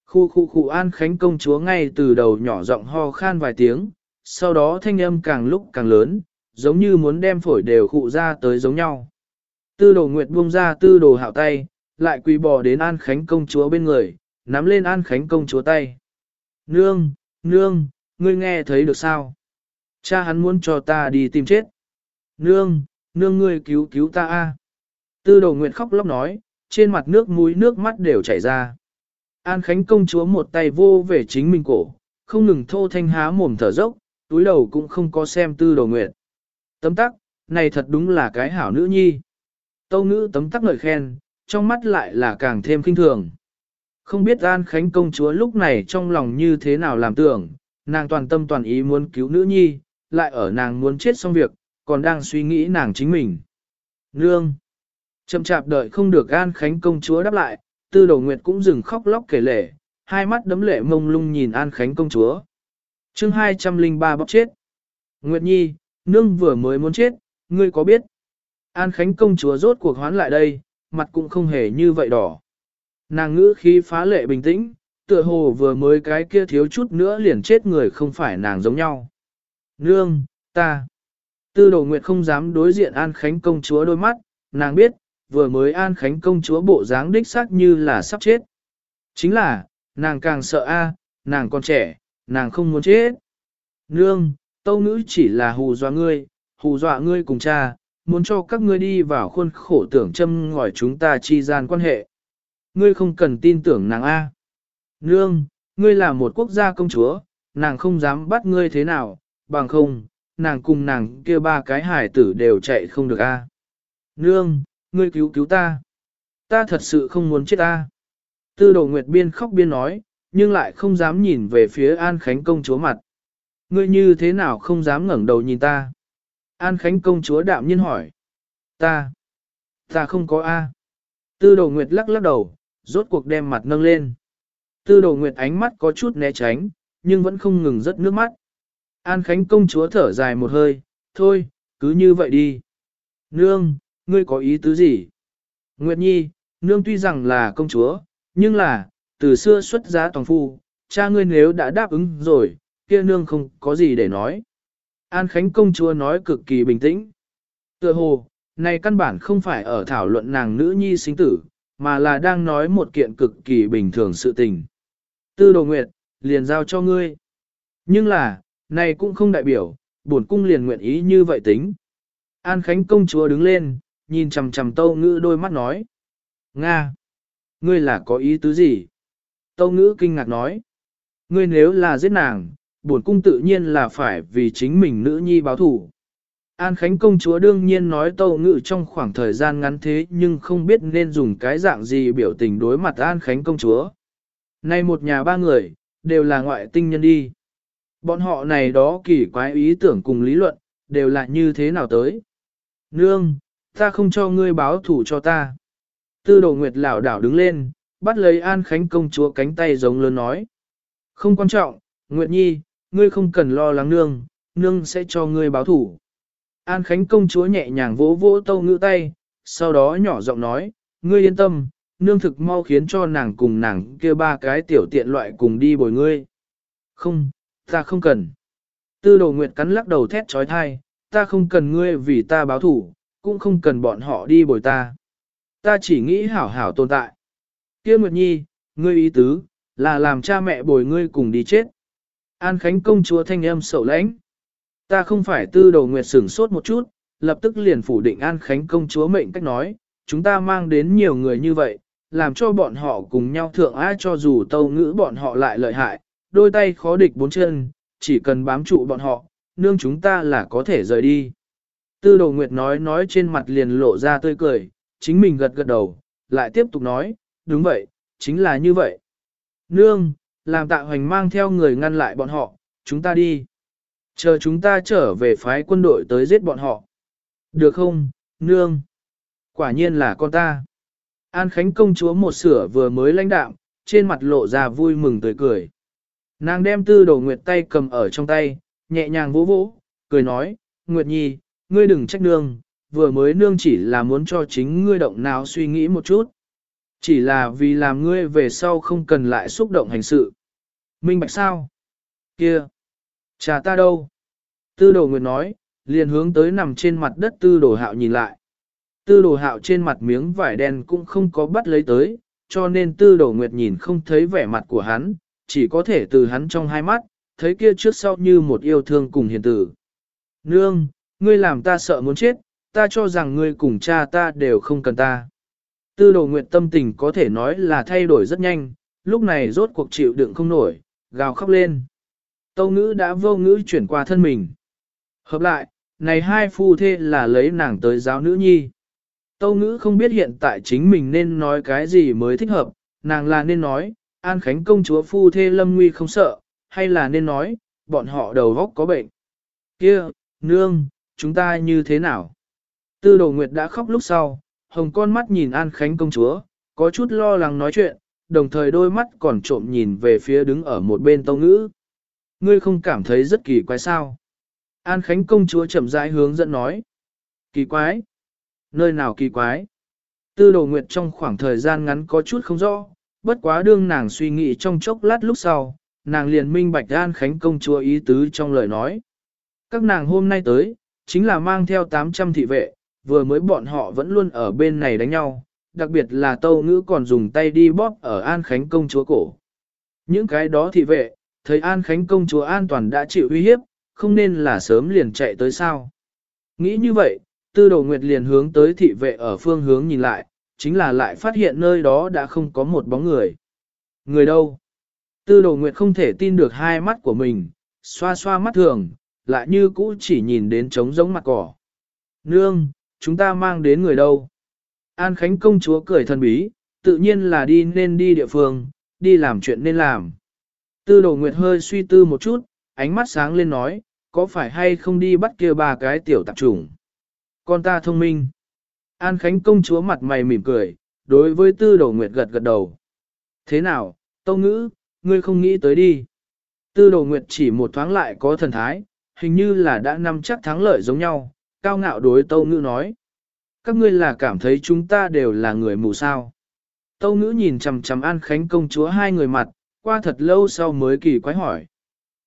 Khu khu khu An Khánh công chúa ngay từ đầu nhỏ giọng ho khan vài tiếng, sau đó thanh âm càng lúc càng lớn, giống như muốn đem phổi đều khụ ra tới giống nhau. Tư đồ nguyệt buông ra tư đồ hạo tay, lại quỳ bò đến An Khánh công chúa bên người, nắm lên An Khánh công chúa tay. Nương, nương, ngươi nghe thấy được sao? Cha hắn muốn cho ta đi tìm chết. Nương, nương ngươi cứu cứu ta a. Tư đồ nguyệt khóc lóc nói, trên mặt nước mũi nước mắt đều chảy ra. An Khánh công chúa một tay vô về chính mình cổ, không ngừng thô thanh há mồm thở dốc, túi đầu cũng không có xem tư đồ nguyệt. Tấm tắc, này thật đúng là cái hảo nữ nhi. Tâu ngữ tấm tắc ngợi khen, trong mắt lại là càng thêm kinh thường. Không biết An Khánh công chúa lúc này trong lòng như thế nào làm tưởng, nàng toàn tâm toàn ý muốn cứu nữ nhi, lại ở nàng muốn chết xong việc, còn đang suy nghĩ nàng chính mình. Nương! Chậm chạp đợi không được An Khánh công chúa đáp lại, tư đầu nguyệt cũng dừng khóc lóc kể lể, hai mắt đấm lệ mông lung nhìn An Khánh công chúa. chương 203 bóc chết. Nguyệt Nhi, nương vừa mới muốn chết, ngươi có biết? An Khánh công chúa rốt cuộc hoán lại đây, mặt cũng không hề như vậy đỏ. Nàng ngữ khí phá lệ bình tĩnh, tựa hồ vừa mới cái kia thiếu chút nữa liền chết người không phải nàng giống nhau. Nương, ta. Tư đồ nguyệt không dám đối diện An Khánh công chúa đôi mắt, nàng biết, vừa mới An Khánh công chúa bộ dáng đích xác như là sắp chết. Chính là, nàng càng sợ a, nàng còn trẻ, nàng không muốn chết. Nương, tâu ngữ chỉ là hù dọa ngươi, hù dọa ngươi cùng cha, muốn cho các ngươi đi vào khuôn khổ tưởng châm ngòi chúng ta chi gian quan hệ. Ngươi không cần tin tưởng nàng A. Nương, ngươi là một quốc gia công chúa, nàng không dám bắt ngươi thế nào, bằng không, nàng cùng nàng kia ba cái hải tử đều chạy không được A. Nương, ngươi cứu cứu ta. Ta thật sự không muốn chết ta. Tư đồ Nguyệt Biên khóc biên nói, nhưng lại không dám nhìn về phía An Khánh công chúa mặt. Ngươi như thế nào không dám ngẩng đầu nhìn ta? An Khánh công chúa đạm nhiên hỏi. Ta. Ta không có A. Tư đồ Nguyệt lắc lắc đầu, rốt cuộc đem mặt nâng lên. Tư đồ Nguyệt ánh mắt có chút né tránh, nhưng vẫn không ngừng rớt nước mắt. An Khánh công chúa thở dài một hơi, thôi, cứ như vậy đi. Nương, ngươi có ý tứ gì? Nguyệt Nhi, nương tuy rằng là công chúa, nhưng là, từ xưa xuất giá toàn phu, cha ngươi nếu đã đáp ứng rồi, kia nương không có gì để nói. An Khánh công chúa nói cực kỳ bình tĩnh. Tựa hồ, này căn bản không phải ở thảo luận nàng nữ nhi sinh tử, mà là đang nói một kiện cực kỳ bình thường sự tình. Tư đồ nguyệt, liền giao cho ngươi. Nhưng là, này cũng không đại biểu, bổn cung liền nguyện ý như vậy tính. An Khánh công chúa đứng lên, nhìn chằm chằm tâu ngữ đôi mắt nói. Nga! Ngươi là có ý tứ gì? Tâu ngữ kinh ngạc nói. Ngươi nếu là giết nàng, bổn cung tự nhiên là phải vì chính mình nữ nhi báo thủ. An Khánh công chúa đương nhiên nói tâu ngự trong khoảng thời gian ngắn thế nhưng không biết nên dùng cái dạng gì biểu tình đối mặt An Khánh công chúa. Nay một nhà ba người, đều là ngoại tinh nhân đi. Bọn họ này đó kỳ quái ý tưởng cùng lý luận, đều là như thế nào tới. Nương, ta không cho ngươi báo thủ cho ta. Tư đồ nguyệt lảo đảo đứng lên, bắt lấy An Khánh công chúa cánh tay giống lớn nói. Không quan trọng, Nguyệt Nhi, ngươi không cần lo lắng nương, nương sẽ cho ngươi báo thủ. An Khánh công chúa nhẹ nhàng vỗ vỗ tâu ngữ tay, sau đó nhỏ giọng nói, ngươi yên tâm, nương thực mau khiến cho nàng cùng nàng kia ba cái tiểu tiện loại cùng đi bồi ngươi. Không, ta không cần. Tư đồ nguyệt cắn lắc đầu thét trói thai, ta không cần ngươi vì ta báo thủ, cũng không cần bọn họ đi bồi ta. Ta chỉ nghĩ hảo hảo tồn tại. Kia Nguyệt Nhi, ngươi ý tứ, là làm cha mẹ bồi ngươi cùng đi chết. An Khánh công chúa thanh âm sầu lãnh. Ta không phải tư đầu Nguyệt sửng sốt một chút, lập tức liền phủ định An Khánh công chúa mệnh cách nói, chúng ta mang đến nhiều người như vậy, làm cho bọn họ cùng nhau thượng ai cho dù tâu ngữ bọn họ lại lợi hại, đôi tay khó địch bốn chân, chỉ cần bám trụ bọn họ, nương chúng ta là có thể rời đi. Tư đồ nguyệt nói nói trên mặt liền lộ ra tươi cười, chính mình gật gật đầu, lại tiếp tục nói, đúng vậy, chính là như vậy. Nương, làm tạ hoành mang theo người ngăn lại bọn họ, chúng ta đi. Chờ chúng ta trở về phái quân đội tới giết bọn họ. Được không, nương? Quả nhiên là con ta. An Khánh công chúa một sửa vừa mới lãnh đạm, trên mặt lộ ra vui mừng tươi cười. Nàng đem tư đồ nguyệt tay cầm ở trong tay, nhẹ nhàng vỗ vỗ, cười nói, Nguyệt Nhi, ngươi đừng trách nương, vừa mới nương chỉ là muốn cho chính ngươi động nào suy nghĩ một chút. Chỉ là vì làm ngươi về sau không cần lại xúc động hành sự. Minh bạch sao? Kia! Cha ta đâu? Tư đồ nguyệt nói, liền hướng tới nằm trên mặt đất tư đồ hạo nhìn lại. Tư đồ hạo trên mặt miếng vải đen cũng không có bắt lấy tới, cho nên tư đồ nguyệt nhìn không thấy vẻ mặt của hắn, chỉ có thể từ hắn trong hai mắt, thấy kia trước sau như một yêu thương cùng hiền tử. Nương, ngươi làm ta sợ muốn chết, ta cho rằng ngươi cùng cha ta đều không cần ta. Tư đồ nguyệt tâm tình có thể nói là thay đổi rất nhanh, lúc này rốt cuộc chịu đựng không nổi, gào khóc lên. Tâu ngữ đã vô ngữ chuyển qua thân mình. Hợp lại, này hai phu thê là lấy nàng tới giáo nữ nhi. Tâu ngữ không biết hiện tại chính mình nên nói cái gì mới thích hợp, nàng là nên nói, An Khánh công chúa phu thê lâm nguy không sợ, hay là nên nói, bọn họ đầu góc có bệnh. Kia, nương, chúng ta như thế nào? Tư đồ nguyệt đã khóc lúc sau, hồng con mắt nhìn An Khánh công chúa, có chút lo lắng nói chuyện, đồng thời đôi mắt còn trộm nhìn về phía đứng ở một bên tâu ngữ. Ngươi không cảm thấy rất kỳ quái sao? An Khánh công chúa chậm rãi hướng dẫn nói. Kỳ quái? Nơi nào kỳ quái? Tư đồ nguyệt trong khoảng thời gian ngắn có chút không rõ, bất quá đương nàng suy nghĩ trong chốc lát lúc sau, nàng liền minh bạch An Khánh công chúa ý tứ trong lời nói. Các nàng hôm nay tới, chính là mang theo 800 thị vệ, vừa mới bọn họ vẫn luôn ở bên này đánh nhau, đặc biệt là tâu ngữ còn dùng tay đi bóp ở An Khánh công chúa cổ. Những cái đó thị vệ, thấy An Khánh công chúa an toàn đã chịu uy hiếp, không nên là sớm liền chạy tới sao. Nghĩ như vậy, tư đồ nguyệt liền hướng tới thị vệ ở phương hướng nhìn lại, chính là lại phát hiện nơi đó đã không có một bóng người. Người đâu? Tư đồ nguyệt không thể tin được hai mắt của mình, xoa xoa mắt thường, lại như cũ chỉ nhìn đến trống giống mặt cỏ. Nương, chúng ta mang đến người đâu? An Khánh công chúa cười thần bí, tự nhiên là đi nên đi địa phương, đi làm chuyện nên làm. Tư đồ nguyệt hơi suy tư một chút, ánh mắt sáng lên nói, có phải hay không đi bắt kia ba cái tiểu tạp trùng? Con ta thông minh. An Khánh công chúa mặt mày mỉm cười, đối với tư đồ nguyệt gật gật đầu. Thế nào, tâu ngữ, ngươi không nghĩ tới đi. Tư đồ nguyệt chỉ một thoáng lại có thần thái, hình như là đã nắm chắc thắng lợi giống nhau, cao ngạo đối tâu ngữ nói. Các ngươi là cảm thấy chúng ta đều là người mù sao. Tâu ngữ nhìn chầm chầm An Khánh công chúa hai người mặt, qua thật lâu sau mới kỳ quái hỏi.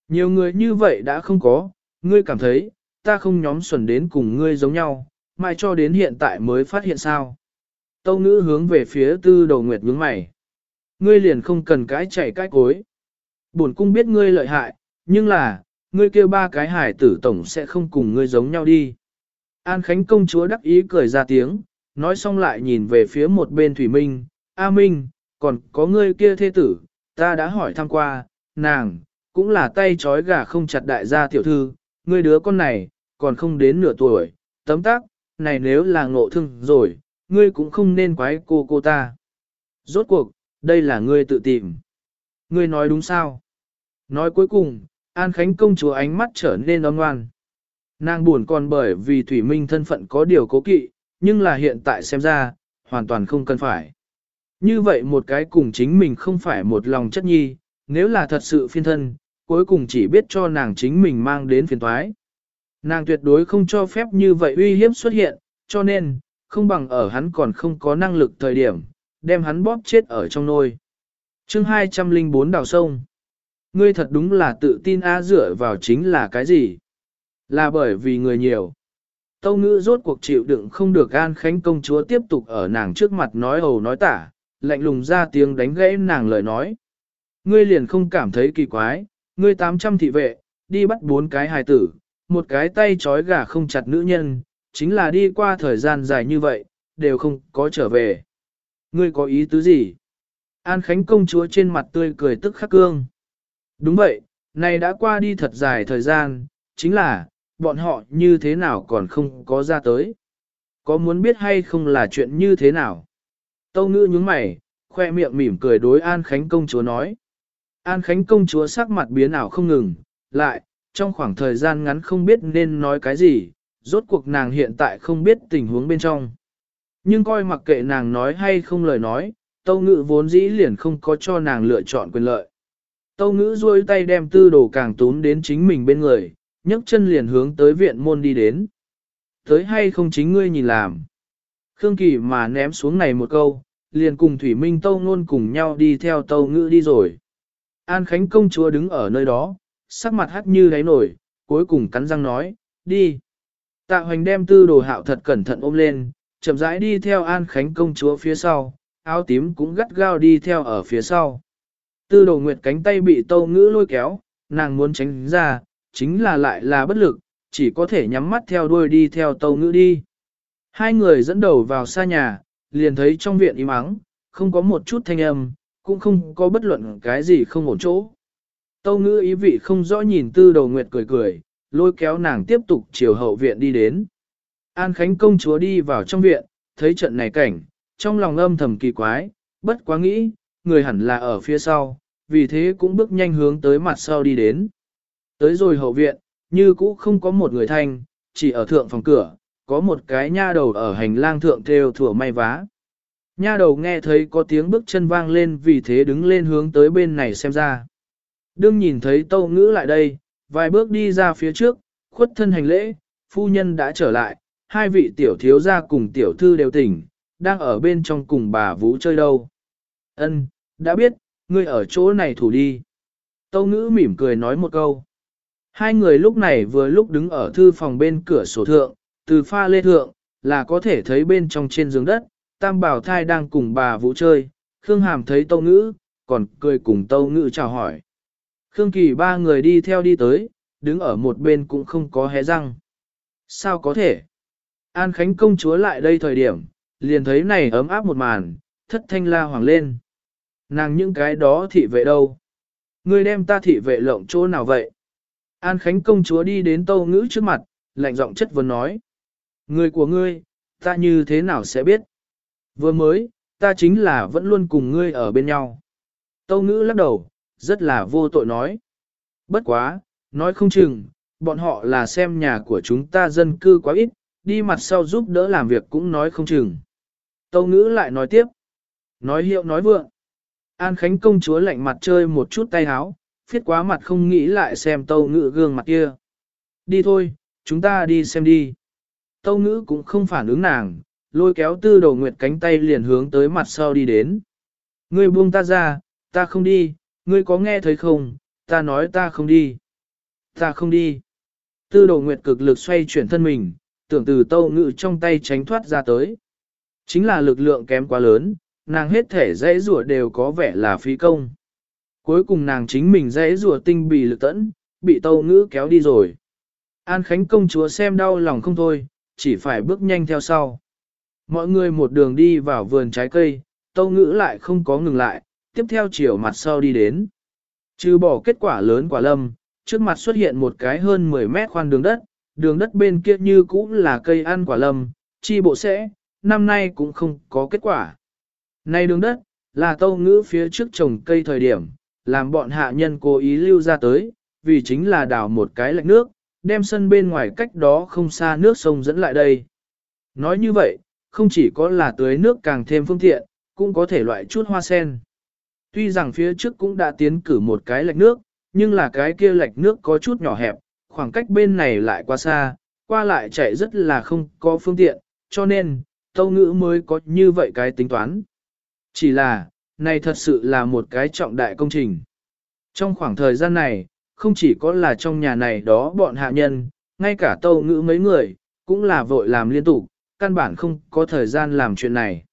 Nhiều người như vậy đã không có, ngươi cảm thấy, ta không nhóm xuẩn đến cùng ngươi giống nhau, mai cho đến hiện tại mới phát hiện sao. Tâu ngữ hướng về phía tư đầu nguyệt nhướng mày. Ngươi liền không cần cái chạy cái cối. Bổn cung biết ngươi lợi hại, nhưng là, ngươi kêu ba cái hải tử tổng sẽ không cùng ngươi giống nhau đi. An Khánh công chúa đắc ý cười ra tiếng, nói xong lại nhìn về phía một bên Thủy Minh, A Minh, còn có ngươi kia thê tử, ta đã hỏi thăm qua, nàng, cũng là tay trói gà không chặt đại gia tiểu thư, ngươi đứa con này, còn không đến nửa tuổi, tấm tác, này nếu là ngộ thương rồi, ngươi cũng không nên quái cô cô ta. Rốt cuộc, đây là ngươi tự tìm. Ngươi nói đúng sao? Nói cuối cùng, An Khánh công chúa ánh mắt trở nên ấm ngoan. Nàng buồn còn bởi vì Thủy Minh thân phận có điều cố kỵ, nhưng là hiện tại xem ra, hoàn toàn không cần phải. Như vậy một cái cùng chính mình không phải một lòng chất nhi, nếu là thật sự phiên thân, cuối cùng chỉ biết cho nàng chính mình mang đến phiền toái. Nàng tuyệt đối không cho phép như vậy uy hiếp xuất hiện, cho nên, không bằng ở hắn còn không có năng lực thời điểm, đem hắn bóp chết ở trong nôi. chương 204 đào sông. Ngươi thật đúng là tự tin A dựa vào chính là cái gì? Là bởi vì người nhiều. Tâu ngữ rốt cuộc chịu đựng không được An Khánh công chúa tiếp tục ở nàng trước mặt nói ầu nói tả, lạnh lùng ra tiếng đánh gãy nàng lời nói. Ngươi liền không cảm thấy kỳ quái, ngươi 800 thị vệ, đi bắt bốn cái hài tử, một cái tay trói gà không chặt nữ nhân, chính là đi qua thời gian dài như vậy, đều không có trở về. Ngươi có ý tứ gì? An Khánh công chúa trên mặt tươi cười tức khắc cương. Đúng vậy, này đã qua đi thật dài thời gian, chính là, bọn họ như thế nào còn không có ra tới. Có muốn biết hay không là chuyện như thế nào? Tâu ngữ nhướng mày, khoe miệng mỉm cười đối An Khánh công chúa nói. An Khánh công chúa sắc mặt biến ảo không ngừng, lại, trong khoảng thời gian ngắn không biết nên nói cái gì, rốt cuộc nàng hiện tại không biết tình huống bên trong. Nhưng coi mặc kệ nàng nói hay không lời nói, tâu ngữ vốn dĩ liền không có cho nàng lựa chọn quyền lợi. Tâu ngữ duỗi tay đem tư đồ càng tún đến chính mình bên người, nhấc chân liền hướng tới viện môn đi đến. Tới hay không chính ngươi nhìn làm. Khương Kỳ mà ném xuống này một câu, liền cùng Thủy Minh Tâu Nôn cùng nhau đi theo Tâu Ngữ đi rồi. An Khánh công chúa đứng ở nơi đó, sắc mặt hắt như đáy nổi, cuối cùng cắn răng nói, đi. Tạ hoành đem tư đồ hạo thật cẩn thận ôm lên, chậm rãi đi theo An Khánh công chúa phía sau, áo tím cũng gắt gao đi theo ở phía sau. Tư đồ nguyệt cánh tay bị tâu ngữ lôi kéo, nàng muốn tránh ra, chính là lại là bất lực, chỉ có thể nhắm mắt theo đuôi đi theo tâu ngữ đi. Hai người dẫn đầu vào xa nhà, liền thấy trong viện im ắng, không có một chút thanh âm, cũng không có bất luận cái gì không ổn chỗ. Tâu ngữ ý vị không rõ nhìn tư đầu nguyệt cười cười, lôi kéo nàng tiếp tục chiều hậu viện đi đến. An Khánh công chúa đi vào trong viện, thấy trận này cảnh, trong lòng âm thầm kỳ quái, bất quá nghĩ, người hẳn là ở phía sau, vì thế cũng bước nhanh hướng tới mặt sau đi đến. Tới rồi hậu viện, như cũ không có một người thanh, chỉ ở thượng phòng cửa, có một cái nha đầu ở hành lang thượng theo thủa may vá. Nha đầu nghe thấy có tiếng bước chân vang lên vì thế đứng lên hướng tới bên này xem ra. Đương nhìn thấy tâu ngữ lại đây, vài bước đi ra phía trước, khuất thân hành lễ, phu nhân đã trở lại, hai vị tiểu thiếu gia cùng tiểu thư đều tỉnh, đang ở bên trong cùng bà Vũ chơi đâu. Ân, đã biết, ngươi ở chỗ này thủ đi. Tâu ngữ mỉm cười nói một câu. Hai người lúc này vừa lúc đứng ở thư phòng bên cửa sổ thượng, từ pha lê thượng, là có thể thấy bên trong trên giường đất, tam bảo thai đang cùng bà Vũ chơi, Khương Hàm thấy tâu ngữ, còn cười cùng tâu ngữ chào hỏi. Khương Kỳ ba người đi theo đi tới, đứng ở một bên cũng không có hé răng. Sao có thể? An Khánh công chúa lại đây thời điểm, liền thấy này ấm áp một màn, thất thanh la hoàng lên. Nàng những cái đó thị vệ đâu? Ngươi đem ta thị vệ lộng chỗ nào vậy? An Khánh công chúa đi đến tâu ngữ trước mặt, lạnh giọng chất vấn nói. Người của ngươi, ta như thế nào sẽ biết? Vừa mới, ta chính là vẫn luôn cùng ngươi ở bên nhau. Tâu ngữ lắc đầu, rất là vô tội nói. Bất quá, nói không chừng, bọn họ là xem nhà của chúng ta dân cư quá ít, đi mặt sau giúp đỡ làm việc cũng nói không chừng. Tâu ngữ lại nói tiếp. Nói hiệu nói vượng. An Khánh công chúa lạnh mặt chơi một chút tay háo, phiết quá mặt không nghĩ lại xem tâu ngữ gương mặt kia. Đi thôi, chúng ta đi xem đi. Tâu ngữ cũng không phản ứng nàng, lôi kéo tư đầu nguyệt cánh tay liền hướng tới mặt sau đi đến. Ngươi buông ta ra, ta không đi, ngươi có nghe thấy không, ta nói ta không đi. Ta không đi. Tư đầu nguyệt cực lực xoay chuyển thân mình, tưởng từ tâu ngữ trong tay tránh thoát ra tới. Chính là lực lượng kém quá lớn, nàng hết thể dãy rùa đều có vẻ là phí công. Cuối cùng nàng chính mình dãy rùa tinh bì lực tẫn, bị tâu ngữ kéo đi rồi. An Khánh công chúa xem đau lòng không thôi, chỉ phải bước nhanh theo sau. Mọi người một đường đi vào vườn trái cây, tâu ngữ lại không có ngừng lại, tiếp theo chiều mặt sau đi đến. Trừ bỏ kết quả lớn quả lâm, trước mặt xuất hiện một cái hơn 10 mét khoan đường đất, đường đất bên kia như cũ là cây ăn quả lâm, chi bộ sẽ, năm nay cũng không có kết quả. Này đường đất, là tâu ngữ phía trước trồng cây thời điểm, làm bọn hạ nhân cố ý lưu ra tới, vì chính là đào một cái lạnh nước, đem sân bên ngoài cách đó không xa nước sông dẫn lại đây. Nói như vậy, không chỉ có là tưới nước càng thêm phương tiện, cũng có thể loại chút hoa sen. Tuy rằng phía trước cũng đã tiến cử một cái lạch nước, nhưng là cái kia lạch nước có chút nhỏ hẹp, khoảng cách bên này lại quá xa, qua lại chạy rất là không có phương tiện, cho nên, tâu ngữ mới có như vậy cái tính toán. Chỉ là, này thật sự là một cái trọng đại công trình. Trong khoảng thời gian này, không chỉ có là trong nhà này đó bọn hạ nhân, ngay cả tâu ngữ mấy người, cũng là vội làm liên tục, căn bản không có thời gian làm chuyện này.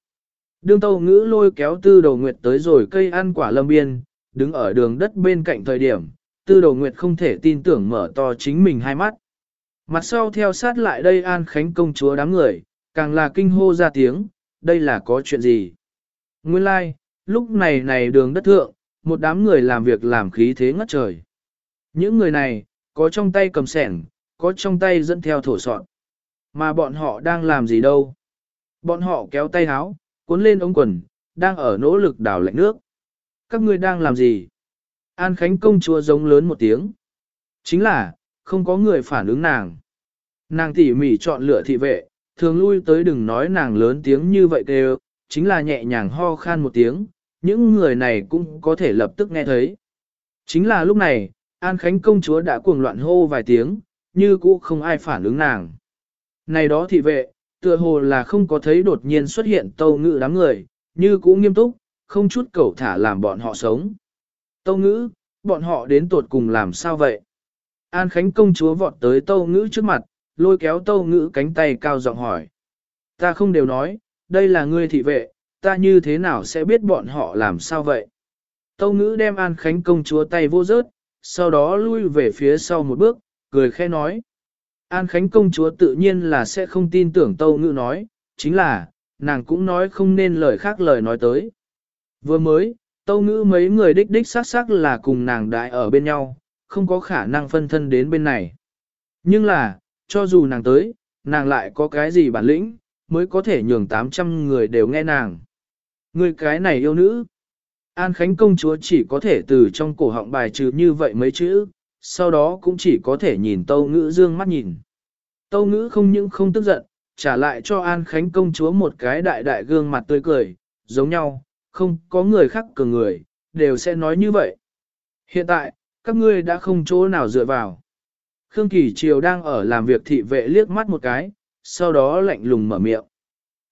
Đương tâu ngữ lôi kéo tư đầu nguyệt tới rồi cây ăn quả lâm biên, đứng ở đường đất bên cạnh thời điểm, tư đầu nguyệt không thể tin tưởng mở to chính mình hai mắt. Mặt sau theo sát lại đây An Khánh công chúa đám người, càng là kinh hô ra tiếng, đây là có chuyện gì? Nguyên lai, like, lúc này này đường đất thượng, một đám người làm việc làm khí thế ngất trời. Những người này, có trong tay cầm sẻng, có trong tay dẫn theo thổ sọn. Mà bọn họ đang làm gì đâu? Bọn họ kéo tay háo, cuốn lên ống quần, đang ở nỗ lực đảo lạnh nước. Các ngươi đang làm gì? An Khánh công chúa giống lớn một tiếng. Chính là, không có người phản ứng nàng. Nàng tỉ mỉ chọn lựa thị vệ, thường lui tới đừng nói nàng lớn tiếng như vậy kêu, chính là nhẹ nhàng ho khan một tiếng, những người này cũng có thể lập tức nghe thấy. Chính là lúc này, An Khánh công chúa đã cuồng loạn hô vài tiếng, như cũ không ai phản ứng nàng. Này đó thị vệ, tựa hồ là không có thấy đột nhiên xuất hiện tâu ngữ đám người, như cũ nghiêm túc, không chút cầu thả làm bọn họ sống. Tâu ngữ, bọn họ đến tuột cùng làm sao vậy? An Khánh công chúa vọt tới tâu ngữ trước mặt, lôi kéo tâu ngữ cánh tay cao giọng hỏi. Ta không đều nói, đây là ngươi thị vệ, ta như thế nào sẽ biết bọn họ làm sao vậy? Tâu ngữ đem An Khánh công chúa tay vô rớt, sau đó lui về phía sau một bước, cười khẽ nói. An Khánh công chúa tự nhiên là sẽ không tin tưởng tâu ngữ nói, chính là, nàng cũng nói không nên lời khác lời nói tới. Vừa mới, tâu ngữ mấy người đích đích xác xác là cùng nàng đại ở bên nhau, không có khả năng phân thân đến bên này. Nhưng là, cho dù nàng tới, nàng lại có cái gì bản lĩnh, mới có thể nhường 800 người đều nghe nàng. Người cái này yêu nữ. An Khánh công chúa chỉ có thể từ trong cổ họng bài trừ như vậy mấy chữ, sau đó cũng chỉ có thể nhìn tâu ngữ dương mắt nhìn. Tâu ngữ không những không tức giận, trả lại cho An Khánh công chúa một cái đại đại gương mặt tươi cười, giống nhau, không có người khác cường người, đều sẽ nói như vậy. Hiện tại, các ngươi đã không chỗ nào dựa vào. Khương Kỳ Triều đang ở làm việc thị vệ liếc mắt một cái, sau đó lạnh lùng mở miệng.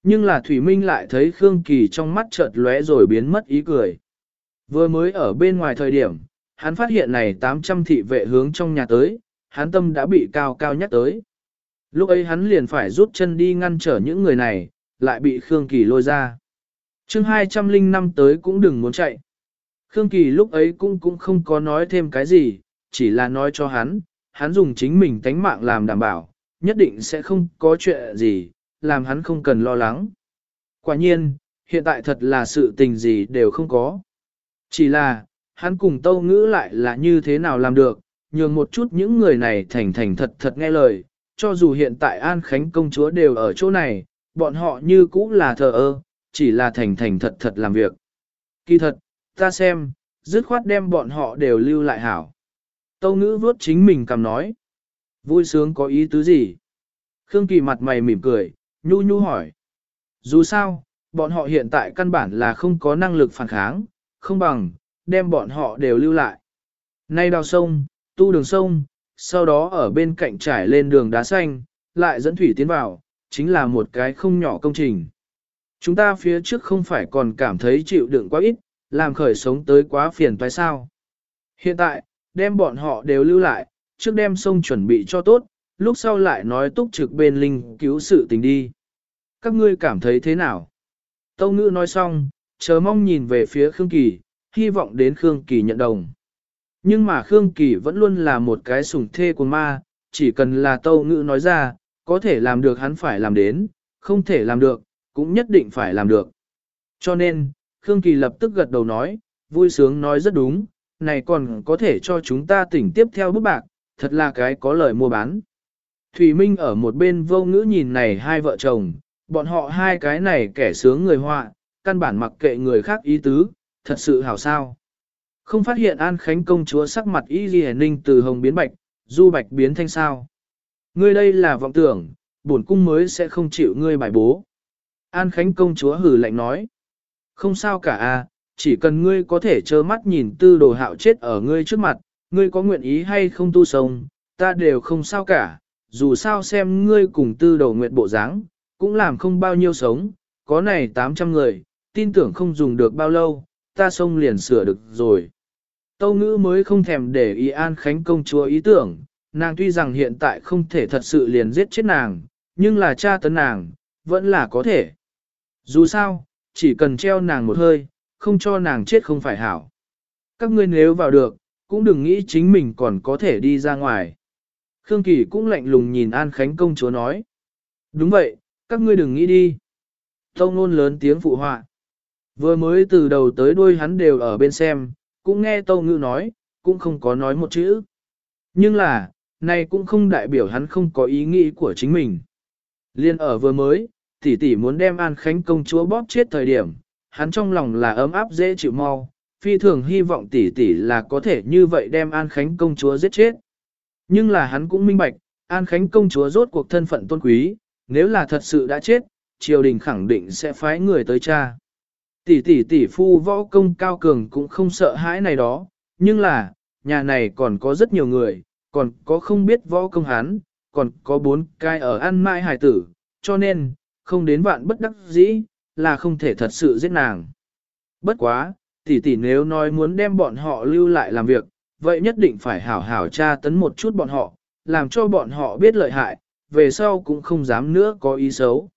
Nhưng là Thủy Minh lại thấy Khương Kỳ trong mắt chợt lóe rồi biến mất ý cười. Vừa mới ở bên ngoài thời điểm, hắn phát hiện này 800 thị vệ hướng trong nhà tới, hắn tâm đã bị cao cao nhắc tới. Lúc ấy hắn liền phải rút chân đi ngăn trở những người này, lại bị Khương Kỳ lôi ra. chương 205 tới cũng đừng muốn chạy. Khương Kỳ lúc ấy cũng cũng không có nói thêm cái gì, chỉ là nói cho hắn, hắn dùng chính mình tánh mạng làm đảm bảo, nhất định sẽ không có chuyện gì, làm hắn không cần lo lắng. Quả nhiên, hiện tại thật là sự tình gì đều không có. Chỉ là, hắn cùng tâu ngữ lại là như thế nào làm được, nhường một chút những người này thành thành thật thật nghe lời, cho dù hiện tại An Khánh công chúa đều ở chỗ này, bọn họ như cũ là thờ ơ, chỉ là thành thành thật thật làm việc. Kỳ thật, ta xem, dứt khoát đem bọn họ đều lưu lại hảo. Tâu ngữ vốt chính mình cầm nói. Vui sướng có ý tứ gì? Khương Kỳ mặt mày mỉm cười, nhu nhu hỏi. Dù sao, bọn họ hiện tại căn bản là không có năng lực phản kháng, không bằng, đem bọn họ đều lưu lại. Nay đào sông, tu đường sông, sau đó ở bên cạnh trải lên đường đá xanh, lại dẫn thủy tiến vào, chính là một cái không nhỏ công trình. Chúng ta phía trước không phải còn cảm thấy chịu đựng quá ít, làm khởi sống tới quá phiền toái sao. Hiện tại, đem bọn họ đều lưu lại, trước đem sông chuẩn bị cho tốt, lúc sau lại nói túc trực bên linh cứu sự tình đi. Các ngươi cảm thấy thế nào? Tâu ngữ nói xong, chờ mong nhìn về phía Khương Kỳ, hy vọng đến Khương Kỳ nhận đồng. Nhưng mà Khương Kỳ vẫn luôn là một cái sủng thê của ma, chỉ cần là tâu ngữ nói ra, có thể làm được hắn phải làm đến, không thể làm được, cũng nhất định phải làm được. Cho nên, Khương Kỳ lập tức gật đầu nói, vui sướng nói rất đúng, này còn có thể cho chúng ta tỉnh tiếp theo bức bạc, thật là cái có lời mua bán. Thủy Minh ở một bên vô ngữ nhìn này hai vợ chồng, bọn họ hai cái này kẻ sướng người họa, căn bản mặc kệ người khác ý tứ, thật sự hảo sao. Không phát hiện An Khánh công chúa sắc mặt y ghi ninh từ hồng biến bạch, du bạch biến thanh sao. Ngươi đây là vọng tưởng, bổn cung mới sẽ không chịu ngươi bài bố. An Khánh công chúa hử lạnh nói. Không sao cả a, chỉ cần ngươi có thể trơ mắt nhìn tư đồ hạo chết ở ngươi trước mặt, ngươi có nguyện ý hay không tu sống, ta đều không sao cả, dù sao xem ngươi cùng tư đồ nguyện bộ dáng, cũng làm không bao nhiêu sống, có này 800 người, tin tưởng không dùng được bao lâu, ta xông liền sửa được rồi. Tâu ngữ mới không thèm để ý an khánh công chúa ý tưởng, nàng tuy rằng hiện tại không thể thật sự liền giết chết nàng, nhưng là cha tấn nàng, vẫn là có thể. Dù sao, chỉ cần treo nàng một hơi, không cho nàng chết không phải hảo. Các ngươi nếu vào được, cũng đừng nghĩ chính mình còn có thể đi ra ngoài. Khương Kỳ cũng lạnh lùng nhìn An Khánh công chúa nói. Đúng vậy, các ngươi đừng nghĩ đi. Tâu ngôn lớn tiếng phụ họa. Vừa mới từ đầu tới đuôi hắn đều ở bên xem, cũng nghe Tâu Ngữ nói, cũng không có nói một chữ. Nhưng là, này cũng không đại biểu hắn không có ý nghĩ của chính mình. Liên ở vừa mới, tỷ tỷ muốn đem An Khánh công chúa bóp chết thời điểm, hắn trong lòng là ấm áp dễ chịu mau, phi thường hy vọng tỷ tỷ là có thể như vậy đem An Khánh công chúa giết chết. Nhưng là hắn cũng minh bạch, An Khánh công chúa rốt cuộc thân phận tôn quý, nếu là thật sự đã chết, triều đình khẳng định sẽ phái người tới cha. Tỷ tỷ tỷ phu võ công cao cường cũng không sợ hãi này đó, nhưng là, nhà này còn có rất nhiều người, còn có không biết võ công hán, còn có bốn cai ở ăn mai hài tử, cho nên, không đến vạn bất đắc dĩ, là không thể thật sự giết nàng. Bất quá, tỷ tỷ nếu nói muốn đem bọn họ lưu lại làm việc, vậy nhất định phải hảo hảo tra tấn một chút bọn họ, làm cho bọn họ biết lợi hại, về sau cũng không dám nữa có ý xấu.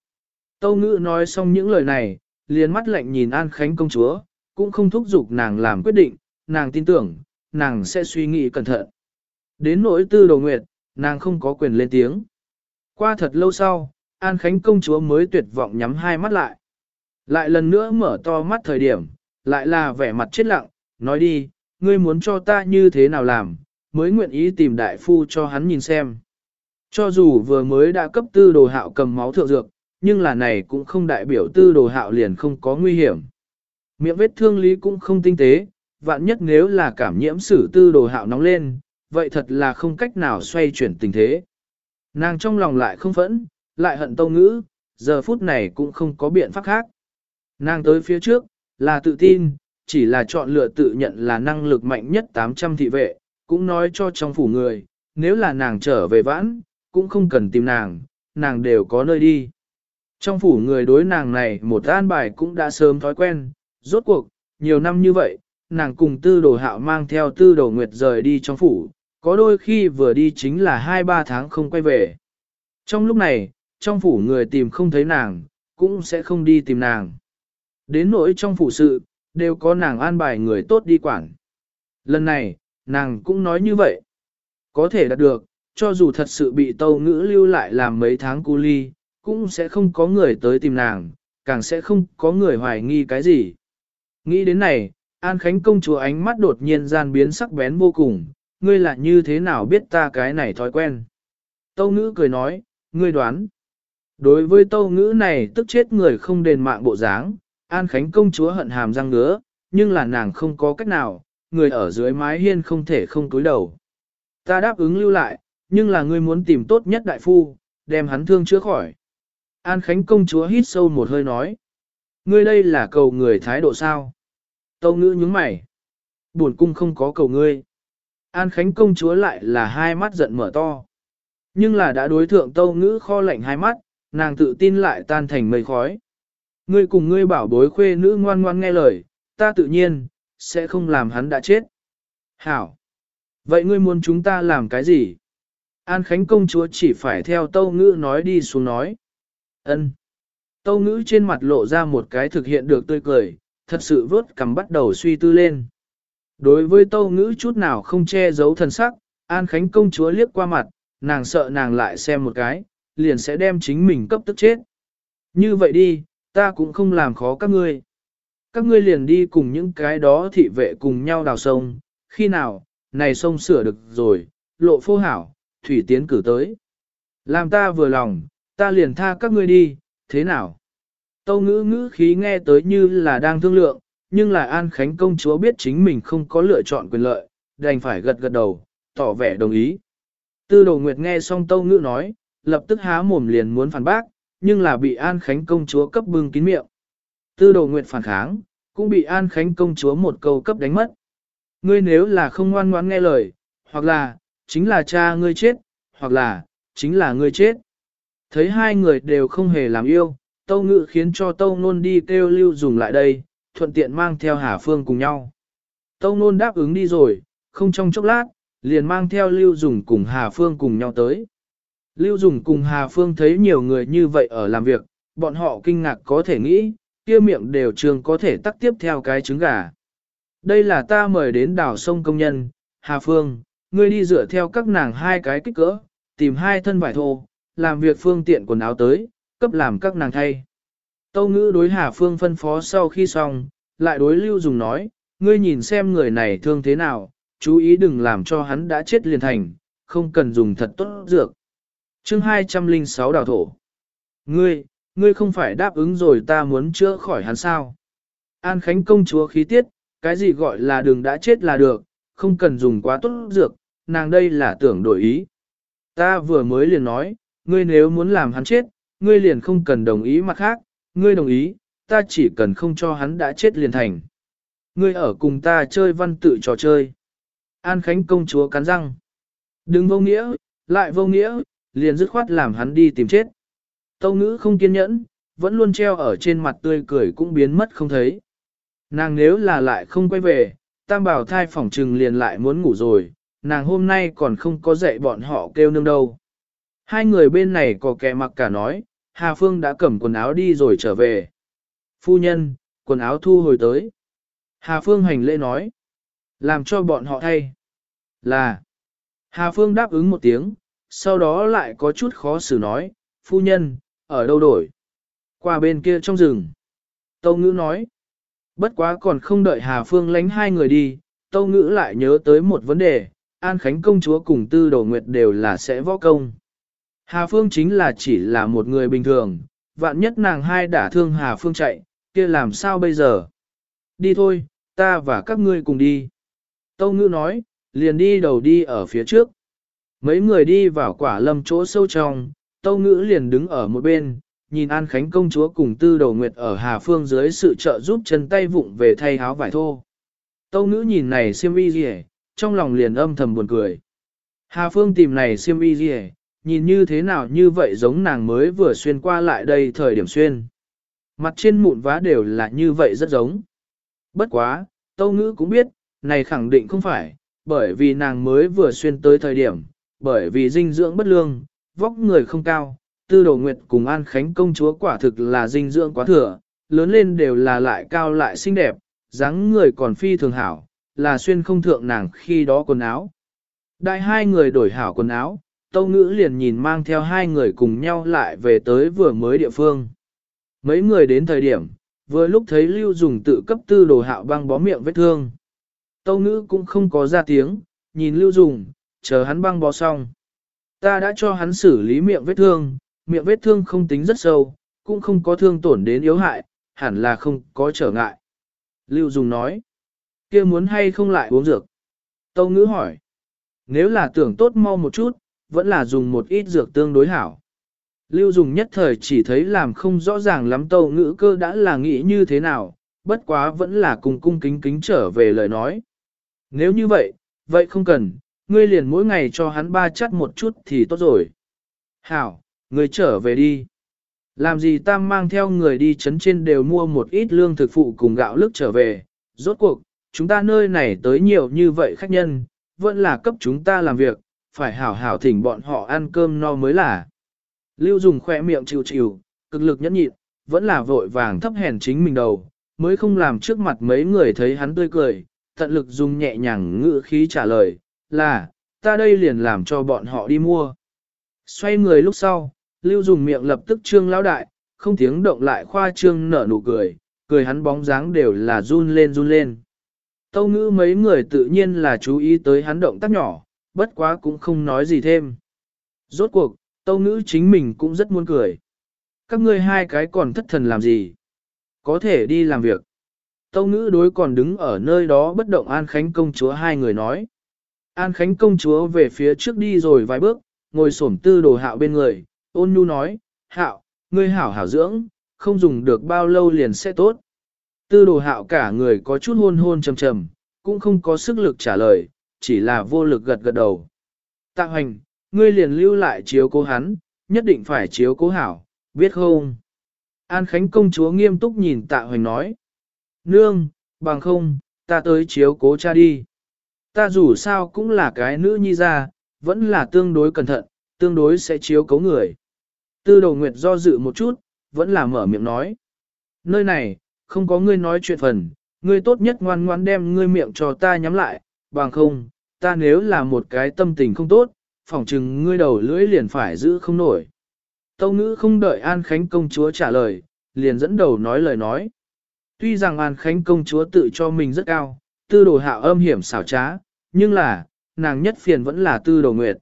Tâu ngữ nói xong những lời này, liền mắt lạnh nhìn An Khánh công chúa, cũng không thúc giục nàng làm quyết định, nàng tin tưởng, nàng sẽ suy nghĩ cẩn thận. Đến nỗi tư đồ nguyệt, nàng không có quyền lên tiếng. Qua thật lâu sau, An Khánh công chúa mới tuyệt vọng nhắm hai mắt lại. Lại lần nữa mở to mắt thời điểm, lại là vẻ mặt chết lặng, nói đi, ngươi muốn cho ta như thế nào làm, mới nguyện ý tìm đại phu cho hắn nhìn xem. Cho dù vừa mới đã cấp tư đồ hạo cầm máu thượng dược, nhưng là này cũng không đại biểu tư đồ hạo liền không có nguy hiểm. Miệng vết thương lý cũng không tinh tế, vạn nhất nếu là cảm nhiễm sử tư đồ hạo nóng lên, vậy thật là không cách nào xoay chuyển tình thế. Nàng trong lòng lại không phẫn, lại hận tâu ngữ, giờ phút này cũng không có biện pháp khác. Nàng tới phía trước, là tự tin, chỉ là chọn lựa tự nhận là năng lực mạnh nhất 800 thị vệ, cũng nói cho trong phủ người, nếu là nàng trở về vãn, cũng không cần tìm nàng, nàng đều có nơi đi. Trong phủ người đối nàng này một an bài cũng đã sớm thói quen, rốt cuộc, nhiều năm như vậy, nàng cùng tư đồ hạo mang theo tư đồ nguyệt rời đi trong phủ, có đôi khi vừa đi chính là 2-3 tháng không quay về. Trong lúc này, trong phủ người tìm không thấy nàng, cũng sẽ không đi tìm nàng. Đến nỗi trong phủ sự, đều có nàng an bài người tốt đi quản. Lần này, nàng cũng nói như vậy. Có thể đạt được, cho dù thật sự bị tâu ngữ lưu lại làm mấy tháng cu ly, cũng sẽ không có người tới tìm nàng, càng sẽ không có người hoài nghi cái gì. Nghĩ đến này, An Khánh công chúa ánh mắt đột nhiên gian biến sắc bén vô cùng, ngươi là như thế nào biết ta cái này thói quen. Tâu ngữ cười nói, ngươi đoán. Đối với tâu ngữ này tức chết người không đền mạng bộ dáng, An Khánh công chúa hận hàm răng ngứa, nhưng là nàng không có cách nào, người ở dưới mái hiên không thể không túi đầu. Ta đáp ứng lưu lại, nhưng là ngươi muốn tìm tốt nhất đại phu, đem hắn thương chữa khỏi. An Khánh công chúa hít sâu một hơi nói. Ngươi đây là cầu người thái độ sao? Tâu ngữ nhướng mày. Buồn cung không có cầu ngươi. An Khánh công chúa lại là hai mắt giận mở to. Nhưng là đã đối thượng tâu ngữ kho lạnh hai mắt, nàng tự tin lại tan thành mây khói. Ngươi cùng ngươi bảo bối khuê nữ ngoan ngoan nghe lời, ta tự nhiên, sẽ không làm hắn đã chết. Hảo! Vậy ngươi muốn chúng ta làm cái gì? An Khánh công chúa chỉ phải theo tâu ngữ nói đi xuống nói ân Tâu ngữ trên mặt lộ ra một cái thực hiện được tươi cười, thật sự vớt cầm bắt đầu suy tư lên. Đối với tâu ngữ chút nào không che giấu thần sắc, An Khánh công chúa liếc qua mặt, nàng sợ nàng lại xem một cái, liền sẽ đem chính mình cấp tức chết. Như vậy đi, ta cũng không làm khó các ngươi. Các ngươi liền đi cùng những cái đó thị vệ cùng nhau đào sông, khi nào, này sông sửa được rồi, lộ phô hảo, thủy tiến cử tới. Làm ta vừa lòng, ta liền tha các ngươi đi, thế nào? Tâu ngữ ngữ khí nghe tới như là đang thương lượng, nhưng là An Khánh công chúa biết chính mình không có lựa chọn quyền lợi, đành phải gật gật đầu, tỏ vẻ đồng ý. Tư đồ nguyệt nghe xong tâu ngữ nói, lập tức há mồm liền muốn phản bác, nhưng là bị An Khánh công chúa cấp bưng kín miệng. Tư đồ nguyệt phản kháng, cũng bị An Khánh công chúa một câu cấp đánh mất. Ngươi nếu là không ngoan ngoãn nghe lời, hoặc là, chính là cha ngươi chết, hoặc là, chính là ngươi chết. Thấy hai người đều không hề làm yêu, Tâu Ngự khiến cho Tâu Nôn đi kêu Lưu Dùng lại đây, thuận tiện mang theo Hà Phương cùng nhau. Tâu Nôn đáp ứng đi rồi, không trong chốc lát, liền mang theo Lưu Dùng cùng Hà Phương cùng nhau tới. Lưu Dùng cùng Hà Phương thấy nhiều người như vậy ở làm việc, bọn họ kinh ngạc có thể nghĩ, kia miệng đều trường có thể tắt tiếp theo cái trứng gà. Đây là ta mời đến đảo sông công nhân, Hà Phương, ngươi đi dựa theo các nàng hai cái kích cỡ, tìm hai thân vải thô, làm việc phương tiện quần áo tới, cấp làm các nàng thay. Tâu ngữ đối Hà Phương phân phó sau khi xong, lại đối Lưu Dùng nói, ngươi nhìn xem người này thương thế nào, chú ý đừng làm cho hắn đã chết liền thành, không cần dùng thật tốt dược. chương 206 đào thổ. Ngươi, ngươi không phải đáp ứng rồi ta muốn chữa khỏi hắn sao? An Khánh công chúa khí tiết, cái gì gọi là đừng đã chết là được, không cần dùng quá tốt dược, nàng đây là tưởng đổi ý. Ta vừa mới liền nói, ngươi nếu muốn làm hắn chết, ngươi liền không cần đồng ý mặt khác, ngươi đồng ý, ta chỉ cần không cho hắn đã chết liền thành. Ngươi ở cùng ta chơi văn tự trò chơi. An Khánh công chúa cắn răng. Đừng vô nghĩa, lại vô nghĩa, liền dứt khoát làm hắn đi tìm chết. Tâu ngữ không kiên nhẫn, vẫn luôn treo ở trên mặt tươi cười cũng biến mất không thấy. Nàng nếu là lại không quay về, tam bảo thai phỏng trừng liền lại muốn ngủ rồi, nàng hôm nay còn không có dạy bọn họ kêu nương đâu. Hai người bên này có kẻ mặc cả nói, Hà Phương đã cầm quần áo đi rồi trở về. Phu nhân, quần áo thu hồi tới. Hà Phương hành lễ nói, làm cho bọn họ thay. Là, Hà Phương đáp ứng một tiếng, sau đó lại có chút khó xử nói, phu nhân, ở đâu đổi? Qua bên kia trong rừng. Tâu ngữ nói, bất quá còn không đợi Hà Phương lánh hai người đi, Tâu ngữ lại nhớ tới một vấn đề, An Khánh công chúa cùng Tư Đồ Nguyệt đều là sẽ võ công. Hà Phương chính là chỉ là một người bình thường, vạn nhất nàng hai đã thương Hà Phương chạy, kia làm sao bây giờ? Đi thôi, ta và các ngươi cùng đi. Tâu ngữ nói, liền đi đầu đi ở phía trước. Mấy người đi vào quả lâm chỗ sâu trong, Tâu ngữ liền đứng ở một bên, nhìn An Khánh công chúa cùng tư đầu nguyệt ở Hà Phương dưới sự trợ giúp chân tay vụng về thay háo vải thô. Tâu ngữ nhìn này siêm y gì trong lòng liền âm thầm buồn cười. Hà Phương tìm này siêm y gì nhìn như thế nào như vậy giống nàng mới vừa xuyên qua lại đây thời điểm xuyên. Mặt trên mụn vá đều là như vậy rất giống. Bất quá, Tâu Ngữ cũng biết, này khẳng định không phải, bởi vì nàng mới vừa xuyên tới thời điểm, bởi vì dinh dưỡng bất lương, vóc người không cao, tư đồ nguyệt cùng An Khánh công chúa quả thực là dinh dưỡng quá thừa, lớn lên đều là lại cao lại xinh đẹp, dáng người còn phi thường hảo, là xuyên không thượng nàng khi đó quần áo. Đại hai người đổi hảo quần áo, Tâu Ngữ liền nhìn mang theo hai người cùng nhau lại về tới vừa mới địa phương. Mấy người đến thời điểm, vừa lúc thấy Lưu Dùng tự cấp tư đồ hạo băng bó miệng vết thương. Tâu Ngữ cũng không có ra tiếng, nhìn Lưu Dùng, chờ hắn băng bó xong. Ta đã cho hắn xử lý miệng vết thương, miệng vết thương không tính rất sâu, cũng không có thương tổn đến yếu hại, hẳn là không có trở ngại. Lưu Dùng nói, kia muốn hay không lại uống dược? Tâu Ngữ hỏi, nếu là tưởng tốt mau một chút, vẫn là dùng một ít dược tương đối hảo. Lưu dùng nhất thời chỉ thấy làm không rõ ràng lắm tâu ngữ cơ đã là nghĩ như thế nào, bất quá vẫn là cùng cung kính kính trở về lời nói. Nếu như vậy, vậy không cần, ngươi liền mỗi ngày cho hắn ba chắt một chút thì tốt rồi. Hảo, ngươi trở về đi. Làm gì tam mang theo người đi chấn trên đều mua một ít lương thực phụ cùng gạo lức trở về. Rốt cuộc, chúng ta nơi này tới nhiều như vậy khách nhân, vẫn là cấp chúng ta làm việc, phải hảo hảo thỉnh bọn họ ăn cơm no mới là. Lưu dùng khỏe miệng chịu chịu, cực lực nhẫn nhịn, vẫn là vội vàng thấp hèn chính mình đầu, mới không làm trước mặt mấy người thấy hắn tươi cười, tận lực dùng nhẹ nhàng ngữ khí trả lời, là, ta đây liền làm cho bọn họ đi mua. Xoay người lúc sau, Lưu dùng miệng lập tức trương lão đại, không tiếng động lại khoa trương nở nụ cười, cười hắn bóng dáng đều là run lên run lên. Tâu ngữ mấy người tự nhiên là chú ý tới hắn động tác nhỏ, bất quá cũng không nói gì thêm. Rốt cuộc, tâu ngữ chính mình cũng rất muốn cười. Các ngươi hai cái còn thất thần làm gì? Có thể đi làm việc. Tâu ngữ đối còn đứng ở nơi đó bất động An Khánh công chúa hai người nói. An Khánh công chúa về phía trước đi rồi vài bước, ngồi xổm tư đồ hạo bên người, ôn nhu nói, hạo, ngươi hảo hảo dưỡng, không dùng được bao lâu liền sẽ tốt. Tư đồ hạo cả người có chút hôn hôn trầm trầm, cũng không có sức lực trả lời, chỉ là vô lực gật gật đầu. Tạ hoành, ngươi liền lưu lại chiếu cố hắn, nhất định phải chiếu cố hảo, biết không? An Khánh công chúa nghiêm túc nhìn tạ hoành nói. Nương, bằng không, ta tới chiếu cố cha đi. Ta dù sao cũng là cái nữ nhi ra, vẫn là tương đối cẩn thận, tương đối sẽ chiếu cố người. Tư đầu nguyệt do dự một chút, vẫn là mở miệng nói. Nơi này, không có ngươi nói chuyện phần, ngươi tốt nhất ngoan ngoan đem ngươi miệng cho ta nhắm lại, bằng không, ta nếu là một cái tâm tình không tốt, phỏng chừng ngươi đầu lưỡi liền phải giữ không nổi. Tâu ngữ không đợi An Khánh công chúa trả lời, liền dẫn đầu nói lời nói. Tuy rằng An Khánh công chúa tự cho mình rất cao, tư đồ hạo âm hiểm xảo trá, nhưng là, nàng nhất phiền vẫn là tư đồ nguyệt.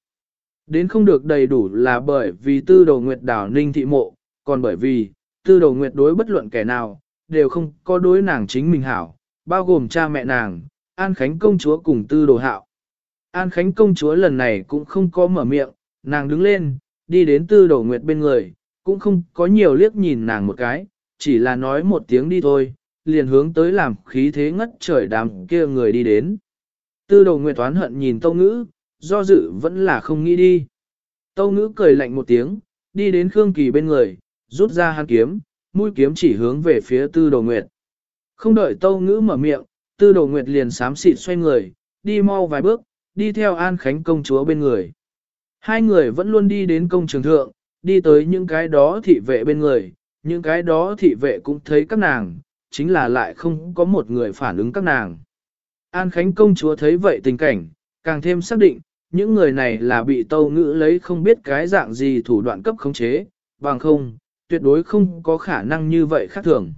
Đến không được đầy đủ là bởi vì tư đồ nguyệt đảo ninh thị mộ, còn bởi vì, tư đồ nguyệt đối bất luận kẻ nào, đều không có đối nàng chính mình hảo, bao gồm cha mẹ nàng, An Khánh công chúa cùng tư đồ hạo. An Khánh công chúa lần này cũng không có mở miệng, nàng đứng lên, đi đến tư đồ nguyệt bên người, cũng không có nhiều liếc nhìn nàng một cái, chỉ là nói một tiếng đi thôi, liền hướng tới làm khí thế ngất trời đám kia người đi đến. Tư đồ nguyệt toán hận nhìn tâu ngữ, do dự vẫn là không nghĩ đi. Tâu ngữ cười lạnh một tiếng, đi đến Khương Kỳ bên người, rút ra hàn kiếm, mũi kiếm chỉ hướng về phía tư đồ nguyệt. Không đợi tâu ngữ mở miệng, tư đồ nguyệt liền sám xịt xoay người, đi mau vài bước, đi theo An Khánh công chúa bên người. Hai người vẫn luôn đi đến công trường thượng, đi tới những cái đó thị vệ bên người, những cái đó thị vệ cũng thấy các nàng, chính là lại không có một người phản ứng các nàng. An Khánh công chúa thấy vậy tình cảnh, càng thêm xác định, những người này là bị tâu ngữ lấy không biết cái dạng gì thủ đoạn cấp khống chế, bằng không, tuyệt đối không có khả năng như vậy khác thường.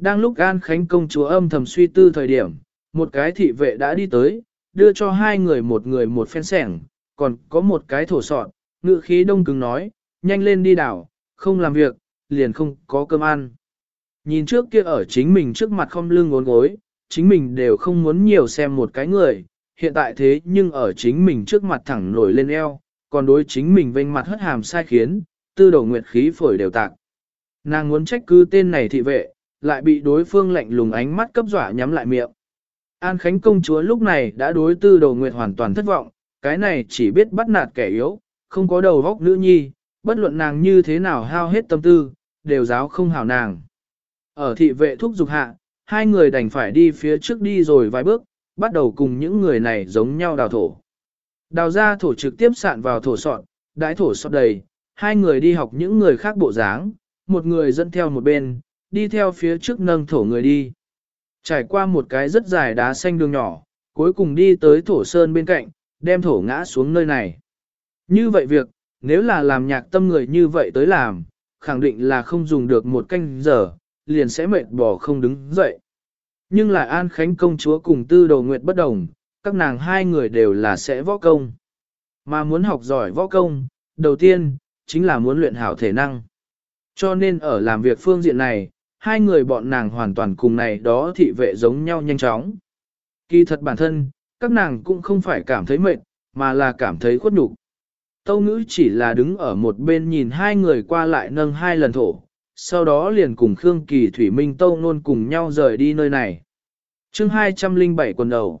Đang lúc An Khánh công chúa âm thầm suy tư thời điểm, một cái thị vệ đã đi tới, đưa cho hai người một người một phen sẻng, còn có một cái thổ sọt, ngự khí đông cứng nói, nhanh lên đi đảo, không làm việc, liền không có cơm ăn. Nhìn trước kia ở chính mình trước mặt không lưng ngốn gối, chính mình đều không muốn nhiều xem một cái người, hiện tại thế nhưng ở chính mình trước mặt thẳng nổi lên eo, còn đối chính mình vênh mặt hất hàm sai khiến, tư đầu nguyệt khí phổi đều tạc. Nàng muốn trách cứ tên này thị vệ, lại bị đối phương lạnh lùng ánh mắt cấp dọa nhắm lại miệng. An Khánh công chúa lúc này đã đối tư đầu nguyệt hoàn toàn thất vọng, cái này chỉ biết bắt nạt kẻ yếu, không có đầu vóc nữ nhi, bất luận nàng như thế nào hao hết tâm tư, đều giáo không hảo nàng. Ở thị vệ thúc dục hạ, hai người đành phải đi phía trước đi rồi vài bước, bắt đầu cùng những người này giống nhau đào thổ. Đào ra thổ trực tiếp sạn vào thổ sọt, đãi thổ sọt đầy, hai người đi học những người khác bộ dáng, một người dẫn theo một bên, đi theo phía trước nâng thổ người đi. Trải qua một cái rất dài đá xanh đường nhỏ, cuối cùng đi tới thổ sơn bên cạnh, đem thổ ngã xuống nơi này. Như vậy việc, nếu là làm nhạc tâm người như vậy tới làm, khẳng định là không dùng được một canh giờ, liền sẽ mệt bỏ không đứng dậy. Nhưng lại An Khánh công chúa cùng tư đầu nguyệt bất đồng, các nàng hai người đều là sẽ võ công. Mà muốn học giỏi võ công, đầu tiên, chính là muốn luyện hảo thể năng. Cho nên ở làm việc phương diện này, hai người bọn nàng hoàn toàn cùng này đó thị vệ giống nhau nhanh chóng. Kỳ thật bản thân, các nàng cũng không phải cảm thấy mệt, mà là cảm thấy khuất nhục. Tâu ngữ chỉ là đứng ở một bên nhìn hai người qua lại nâng hai lần thổ, sau đó liền cùng Khương Kỳ Thủy Minh Tâu Nôn cùng nhau rời đi nơi này. chương 207 quần đầu,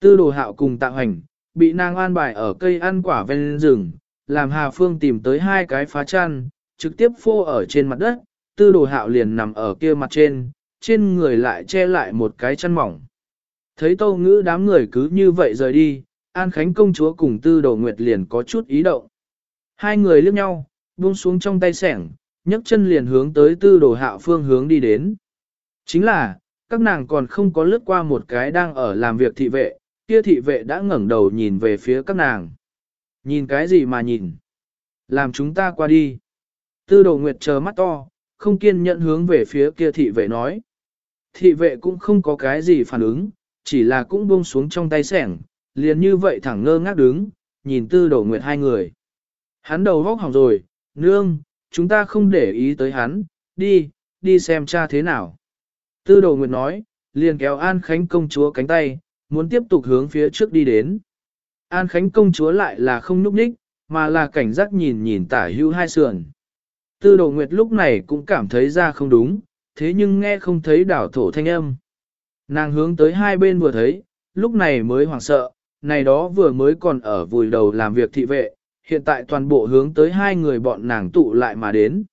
tư đồ hạo cùng tạo hành, bị nàng an bài ở cây ăn quả ven rừng, làm Hà Phương tìm tới hai cái phá chăn, trực tiếp phô ở trên mặt đất, tư đồ hạo liền nằm ở kia mặt trên, trên người lại che lại một cái chăn mỏng. Thấy tâu ngữ đám người cứ như vậy rời đi, An Khánh công chúa cùng tư đồ nguyệt liền có chút ý động. Hai người liếc nhau, buông xuống trong tay sẻng, nhấc chân liền hướng tới tư đồ hạo phương hướng đi đến. Chính là, các nàng còn không có lướt qua một cái đang ở làm việc thị vệ, kia thị vệ đã ngẩng đầu nhìn về phía các nàng. Nhìn cái gì mà nhìn? Làm chúng ta qua đi. Tư đồ nguyệt chờ mắt to, không kiên nhẫn hướng về phía kia thị vệ nói. Thị vệ cũng không có cái gì phản ứng, chỉ là cũng buông xuống trong tay sẻng, liền như vậy thẳng ngơ ngác đứng, nhìn tư đồ nguyệt hai người. Hắn đầu vóc hỏng rồi, nương, chúng ta không để ý tới hắn, đi, đi xem cha thế nào. Tư đồ nguyệt nói, liền kéo An Khánh công chúa cánh tay, muốn tiếp tục hướng phía trước đi đến. An Khánh công chúa lại là không núp ních, mà là cảnh giác nhìn nhìn tả hữu hai sườn. Tư đồ nguyệt lúc này cũng cảm thấy ra không đúng, thế nhưng nghe không thấy đảo thổ thanh âm. Nàng hướng tới hai bên vừa thấy, lúc này mới hoảng sợ, này đó vừa mới còn ở vùi đầu làm việc thị vệ, hiện tại toàn bộ hướng tới hai người bọn nàng tụ lại mà đến.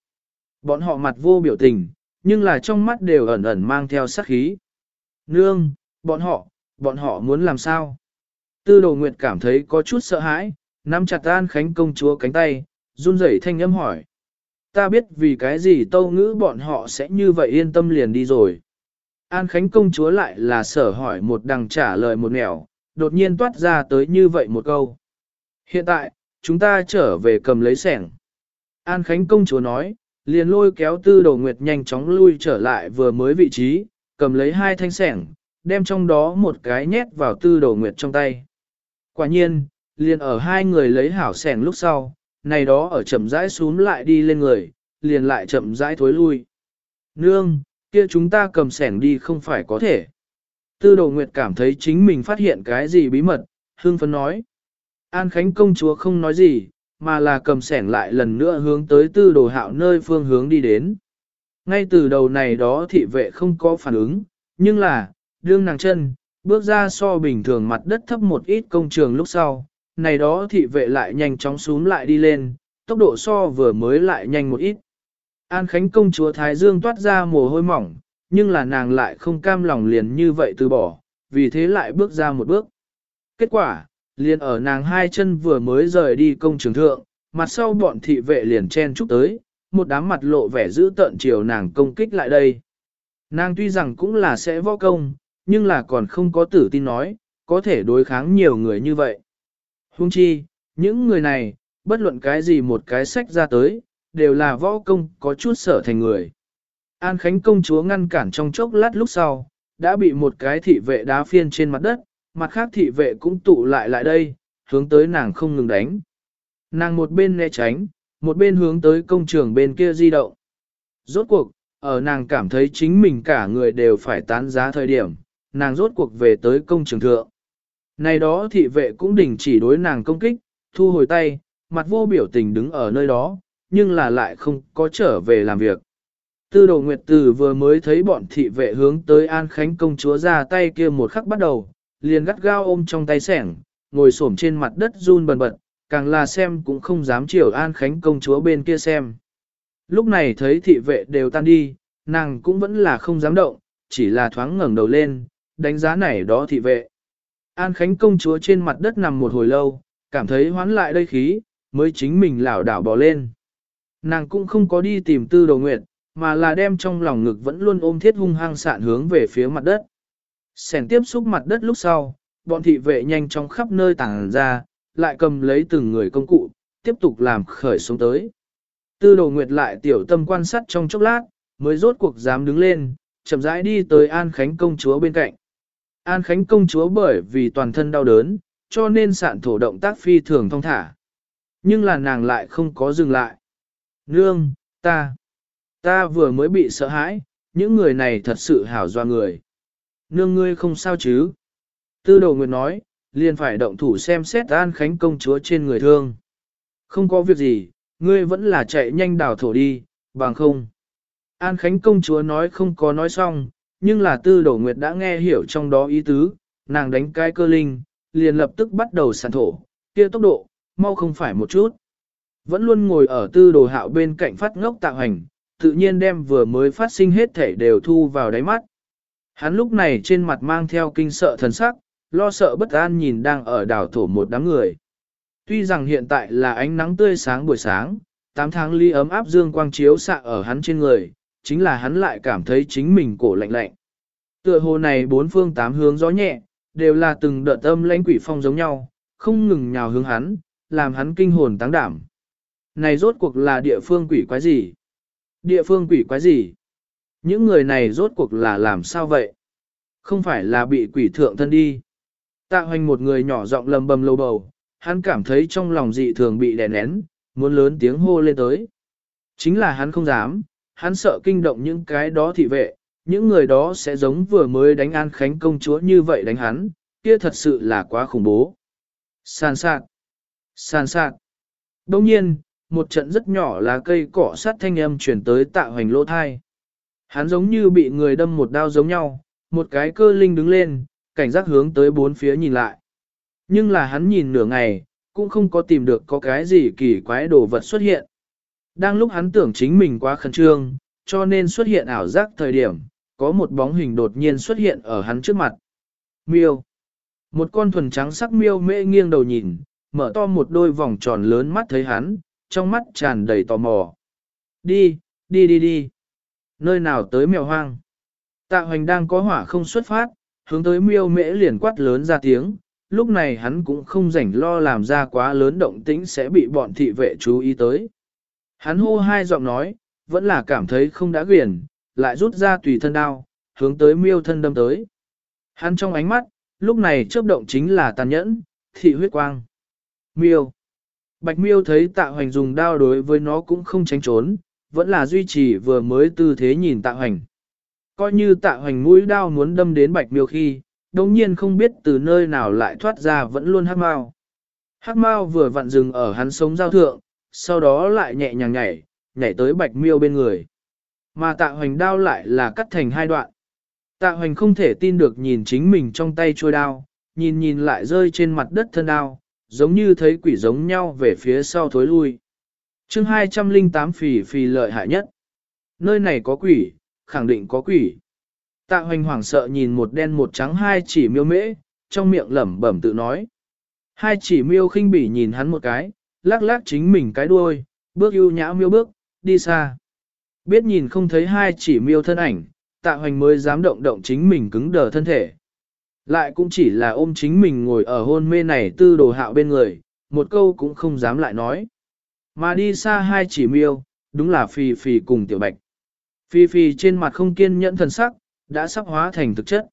Bọn họ mặt vô biểu tình, nhưng là trong mắt đều ẩn ẩn mang theo sát khí. Nương, bọn họ, bọn họ muốn làm sao? Tư đồ nguyệt cảm thấy có chút sợ hãi, nắm chặt An Khánh công chúa cánh tay, run rẩy thanh âm hỏi. Ta biết vì cái gì tâu ngữ bọn họ sẽ như vậy yên tâm liền đi rồi. An Khánh công chúa lại là sở hỏi một đằng trả lời một nẻo, đột nhiên toát ra tới như vậy một câu. Hiện tại, chúng ta trở về cầm lấy sẻng. An Khánh công chúa nói, liền lôi kéo tư Đầu nguyệt nhanh chóng lui trở lại vừa mới vị trí, cầm lấy hai thanh sẻng, đem trong đó một cái nhét vào tư Đầu nguyệt trong tay. Quả nhiên, liền ở hai người lấy hảo sẻng lúc sau, này đó ở chậm rãi xuống lại đi lên người, liền lại chậm rãi thối lui. Nương, kia chúng ta cầm sẻng đi không phải có thể. Tư đồ nguyệt cảm thấy chính mình phát hiện cái gì bí mật, hương phấn nói. An Khánh công chúa không nói gì, mà là cầm sẻng lại lần nữa hướng tới tư đồ hạo nơi phương hướng đi đến. Ngay từ đầu này đó thị vệ không có phản ứng, nhưng là, đương nàng chân, bước ra so bình thường mặt đất thấp một ít công trường lúc sau, này đó thị vệ lại nhanh chóng xuống lại đi lên, tốc độ so vừa mới lại nhanh một ít. An Khánh công chúa Thái Dương toát ra mồ hôi mỏng, nhưng là nàng lại không cam lòng liền như vậy từ bỏ, vì thế lại bước ra một bước. Kết quả, liền ở nàng hai chân vừa mới rời đi công trường thượng, mặt sau bọn thị vệ liền chen chúc tới, một đám mặt lộ vẻ giữ tợn chiều nàng công kích lại đây. Nàng tuy rằng cũng là sẽ võ công, nhưng là còn không có tử tin nói, có thể đối kháng nhiều người như vậy. Hung chi, những người này, bất luận cái gì một cái sách ra tới, đều là võ công có chút sở thành người. An Khánh công chúa ngăn cản trong chốc lát lúc sau, đã bị một cái thị vệ đá phiên trên mặt đất, mặt khác thị vệ cũng tụ lại lại đây, hướng tới nàng không ngừng đánh. Nàng một bên né tránh, một bên hướng tới công trường bên kia di động. Rốt cuộc, ở nàng cảm thấy chính mình cả người đều phải tán giá thời điểm, nàng rốt cuộc về tới công trường thượng. Này đó thị vệ cũng đình chỉ đối nàng công kích, thu hồi tay, mặt vô biểu tình đứng ở nơi đó, nhưng là lại không có trở về làm việc. Tư đồ Nguyệt Tử vừa mới thấy bọn thị vệ hướng tới An Khánh công chúa ra tay kia một khắc bắt đầu, liền gắt gao ôm trong tay sẻng, ngồi xổm trên mặt đất run bần bật, càng là xem cũng không dám chiều An Khánh công chúa bên kia xem. Lúc này thấy thị vệ đều tan đi, nàng cũng vẫn là không dám động, chỉ là thoáng ngẩng đầu lên, đánh giá này đó thị vệ. An Khánh công chúa trên mặt đất nằm một hồi lâu, cảm thấy hoán lại đây khí, mới chính mình lảo đảo bỏ lên. Nàng cũng không có đi tìm tư đồ nguyệt, mà là đem trong lòng ngực vẫn luôn ôm thiết hung hăng sạn hướng về phía mặt đất. Sẻn tiếp xúc mặt đất lúc sau, bọn thị vệ nhanh chóng khắp nơi tàng ra, lại cầm lấy từng người công cụ, tiếp tục làm khởi xuống tới. Tư đồ nguyệt lại tiểu tâm quan sát trong chốc lát, mới rốt cuộc dám đứng lên, chậm rãi đi tới An Khánh công chúa bên cạnh. An Khánh công chúa bởi vì toàn thân đau đớn, cho nên sạn thổ động tác phi thường thong thả. Nhưng là nàng lại không có dừng lại. Nương, ta, ta vừa mới bị sợ hãi, những người này thật sự hảo doa người. Nương ngươi không sao chứ? Tư đồ nguyệt nói, liền phải động thủ xem xét An Khánh công chúa trên người thương. Không có việc gì, ngươi vẫn là chạy nhanh đào thổ đi, bằng không. An Khánh công chúa nói không có nói xong, nhưng là tư đổ nguyệt đã nghe hiểu trong đó ý tứ, nàng đánh cái cơ linh, liền lập tức bắt đầu sàn thổ, kia tốc độ, mau không phải một chút. Vẫn luôn ngồi ở tư đồ hạo bên cạnh phát ngốc tạo hành, tự nhiên đem vừa mới phát sinh hết thể đều thu vào đáy mắt. Hắn lúc này trên mặt mang theo kinh sợ thần sắc, lo sợ bất an nhìn đang ở đảo thổ một đám người. Tuy rằng hiện tại là ánh nắng tươi sáng buổi sáng, 8 tháng ly ấm áp dương quang chiếu xạ ở hắn trên người, chính là hắn lại cảm thấy chính mình cổ lạnh lạnh. Tựa hồ này bốn phương tám hướng gió nhẹ, đều là từng đợt âm lãnh quỷ phong giống nhau, không ngừng nhào hướng hắn, làm hắn kinh hồn táng đảm. Này rốt cuộc là địa phương quỷ quái gì? Địa phương quỷ quái gì? Những người này rốt cuộc là làm sao vậy? Không phải là bị quỷ thượng thân đi. Tạ hoành một người nhỏ giọng lầm bầm lâu bầu, hắn cảm thấy trong lòng dị thường bị đè nén, muốn lớn tiếng hô lên tới. Chính là hắn không dám, hắn sợ kinh động những cái đó thị vệ, những người đó sẽ giống vừa mới đánh An Khánh công chúa như vậy đánh hắn, kia thật sự là quá khủng bố. Sàn sạt, sàn sạt. Đông nhiên, một trận rất nhỏ là cây cỏ sắt thanh âm chuyển tới tạ hoành lỗ thai. Hắn giống như bị người đâm một đao giống nhau, một cái cơ linh đứng lên, cảnh giác hướng tới bốn phía nhìn lại. Nhưng là hắn nhìn nửa ngày, cũng không có tìm được có cái gì kỳ quái đồ vật xuất hiện. Đang lúc hắn tưởng chính mình quá khẩn trương, cho nên xuất hiện ảo giác thời điểm, có một bóng hình đột nhiên xuất hiện ở hắn trước mặt. Miêu. Một con thuần trắng sắc miêu mễ nghiêng đầu nhìn, mở to một đôi vòng tròn lớn mắt thấy hắn, trong mắt tràn đầy tò mò. Đi, đi đi đi. Nơi nào tới mèo hoang? Tạ hoành đang có hỏa không xuất phát, hướng tới miêu mễ liền quát lớn ra tiếng, lúc này hắn cũng không rảnh lo làm ra quá lớn động tĩnh sẽ bị bọn thị vệ chú ý tới. Hắn hô hai giọng nói, vẫn là cảm thấy không đã quyển, lại rút ra tùy thân đao, hướng tới miêu thân đâm tới. Hắn trong ánh mắt, lúc này chớp động chính là tàn nhẫn, thị huyết quang. Miêu. Bạch miêu thấy tạ hoành dùng đao đối với nó cũng không tránh trốn, vẫn là duy trì vừa mới tư thế nhìn tạ hoành. Coi như tạ hoành mũi đao muốn đâm đến bạch miêu khi, đồng nhiên không biết từ nơi nào lại thoát ra vẫn luôn hát mau. Hát mau vừa vặn dừng ở hắn sống giao thượng, sau đó lại nhẹ nhàng nhảy, nhảy tới bạch miêu bên người. Mà tạ hoành đao lại là cắt thành hai đoạn. Tạ hoành không thể tin được nhìn chính mình trong tay trôi đao, nhìn nhìn lại rơi trên mặt đất thân đao, giống như thấy quỷ giống nhau về phía sau thối lui. chương 208 phì phì lợi hại nhất. Nơi này có quỷ, khẳng định có quỷ. Tạ hoành hoảng sợ nhìn một đen một trắng hai chỉ miêu mễ, trong miệng lẩm bẩm tự nói. Hai chỉ miêu khinh bỉ nhìn hắn một cái, lắc lắc chính mình cái đuôi, bước ưu nhã miêu bước, đi xa. Biết nhìn không thấy hai chỉ miêu thân ảnh, tạ hoành mới dám động động chính mình cứng đờ thân thể. Lại cũng chỉ là ôm chính mình ngồi ở hôn mê này tư đồ hạo bên người, một câu cũng không dám lại nói. Mà đi xa hai chỉ miêu, đúng là Phi Phi cùng Tiểu Bạch. Phi Phi trên mặt không kiên nhẫn thần sắc, đã sắp hóa thành thực chất.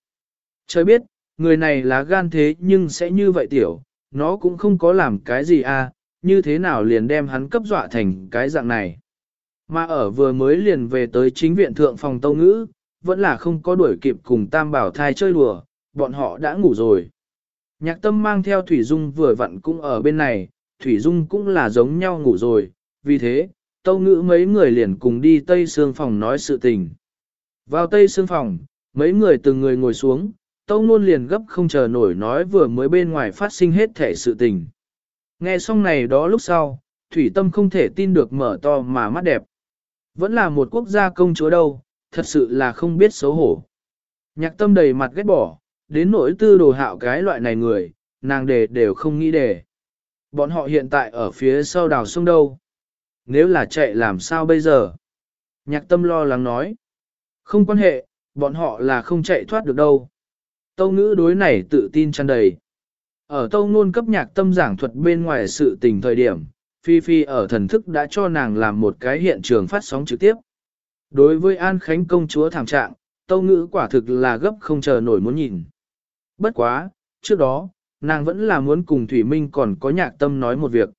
Trời biết, người này là gan thế nhưng sẽ như vậy Tiểu, nó cũng không có làm cái gì à, như thế nào liền đem hắn cấp dọa thành cái dạng này. Mà ở vừa mới liền về tới chính viện thượng phòng tâu ngữ, vẫn là không có đuổi kịp cùng tam bảo thai chơi đùa, bọn họ đã ngủ rồi. Nhạc tâm mang theo Thủy Dung vừa vặn cũng ở bên này, Thủy Dung cũng là giống nhau ngủ rồi, vì thế, tâu ngữ mấy người liền cùng đi Tây Sương phòng nói sự tình. Vào Tây Sương phòng, mấy người từng người ngồi xuống, tâu luôn liền gấp không chờ nổi nói vừa mới bên ngoài phát sinh hết thể sự tình. Nghe xong này đó lúc sau, Thủy Tâm không thể tin được mở to mà mắt đẹp. Vẫn là một quốc gia công chúa đâu, thật sự là không biết xấu hổ. Nhạc tâm đầy mặt ghét bỏ, đến nỗi tư đồ hạo cái loại này người, nàng đề đều không nghĩ đề. Bọn họ hiện tại ở phía sau đào sông đâu. Nếu là chạy làm sao bây giờ? Nhạc tâm lo lắng nói. Không quan hệ, bọn họ là không chạy thoát được đâu. Tâu ngữ đối này tự tin tràn đầy. Ở tâu ngôn cấp nhạc tâm giảng thuật bên ngoài sự tình thời điểm, Phi Phi ở thần thức đã cho nàng làm một cái hiện trường phát sóng trực tiếp. Đối với An Khánh công chúa thảm trạng, tâu ngữ quả thực là gấp không chờ nổi muốn nhìn. Bất quá, trước đó, nàng vẫn là muốn cùng Thủy Minh còn có nhạc tâm nói một việc.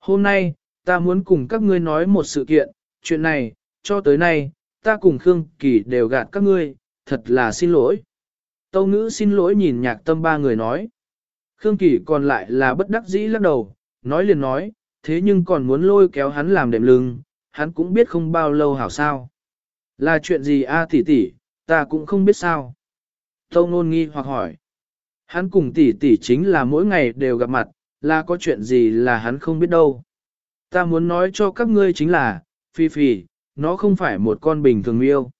Hôm nay, ta muốn cùng các ngươi nói một sự kiện, chuyện này, cho tới nay, ta cùng Khương Kỳ đều gạt các ngươi, thật là xin lỗi. Tâu ngữ xin lỗi nhìn nhạc tâm ba người nói. Khương Kỳ còn lại là bất đắc dĩ lắc đầu, nói liền nói, thế nhưng còn muốn lôi kéo hắn làm đệm lưng, hắn cũng biết không bao lâu hảo sao. Là chuyện gì a tỷ tỷ, ta cũng không biết sao. Tâu nôn nghi hoặc hỏi. Hắn cùng tỷ tỷ chính là mỗi ngày đều gặp mặt, là có chuyện gì là hắn không biết đâu. Ta muốn nói cho các ngươi chính là, Phi Phi, nó không phải một con bình thường yêu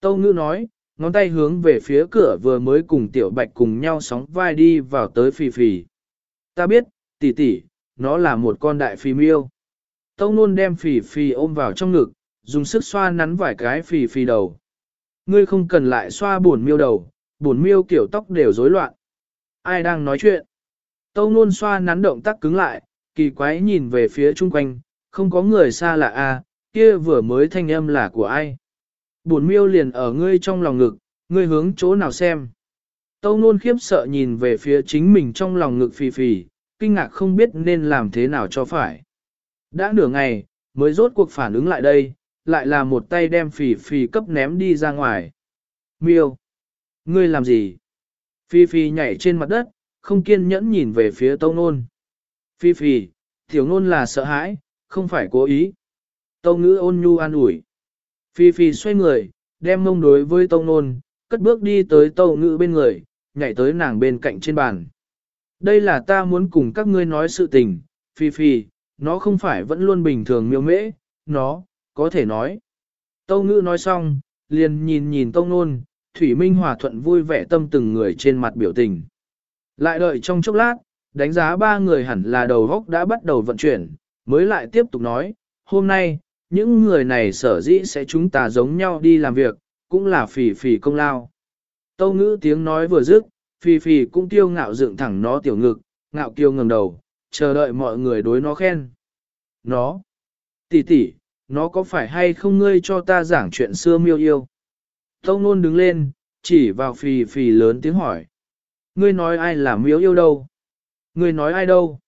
Tâu ngữ nói, ngón tay hướng về phía cửa vừa mới cùng tiểu bạch cùng nhau sóng vai đi vào tới phì phì. Ta biết, tỷ tỷ, nó là một con đại phì miêu. Tông luôn đem phì phì ôm vào trong ngực, dùng sức xoa nắn vài cái phì phì đầu. Ngươi không cần lại xoa buồn miêu đầu, buồn miêu kiểu tóc đều rối loạn ai đang nói chuyện. Tông luôn xoa nắn động tác cứng lại, kỳ quái nhìn về phía chung quanh, không có người xa lạ a, à, kia vừa mới thanh âm là của ai buồn miêu liền ở ngươi trong lòng ngực, ngươi hướng chỗ nào xem. Tâu nôn khiếp sợ nhìn về phía chính mình trong lòng ngực phì phì, kinh ngạc không biết nên làm thế nào cho phải. Đã nửa ngày, mới rốt cuộc phản ứng lại đây, lại là một tay đem phì phì cấp ném đi ra ngoài. Miêu! Ngươi làm gì? Phi Phi nhảy trên mặt đất, không kiên nhẫn nhìn về phía Tâu Nôn. Phi Phi, tiểu nôn là sợ hãi, không phải cố ý. Tâu ngữ ôn nhu an ủi. Phi Phi xoay người, đem mông đối với Tâu Nôn, cất bước đi tới Tâu ngữ bên người, nhảy tới nàng bên cạnh trên bàn. Đây là ta muốn cùng các ngươi nói sự tình, Phi Phi, nó không phải vẫn luôn bình thường miêu mễ, nó, có thể nói. Tâu ngữ nói xong, liền nhìn nhìn Tâu Nôn, Thủy Minh hòa thuận vui vẻ tâm từng người trên mặt biểu tình. Lại đợi trong chốc lát, đánh giá ba người hẳn là đầu góc đã bắt đầu vận chuyển, mới lại tiếp tục nói, hôm nay, những người này sở dĩ sẽ chúng ta giống nhau đi làm việc, cũng là phỉ phỉ công lao. Tâu ngữ tiếng nói vừa dứt, phỉ phỉ cũng tiêu ngạo dựng thẳng nó tiểu ngực, ngạo kiêu ngẩng đầu, chờ đợi mọi người đối nó khen. Nó, tỷ tỷ, nó có phải hay không ngươi cho ta giảng chuyện xưa miêu yêu? Tâu nôn đứng lên, chỉ vào phì phì lớn tiếng hỏi. Ngươi nói ai là miêu yêu đâu? Ngươi nói ai đâu?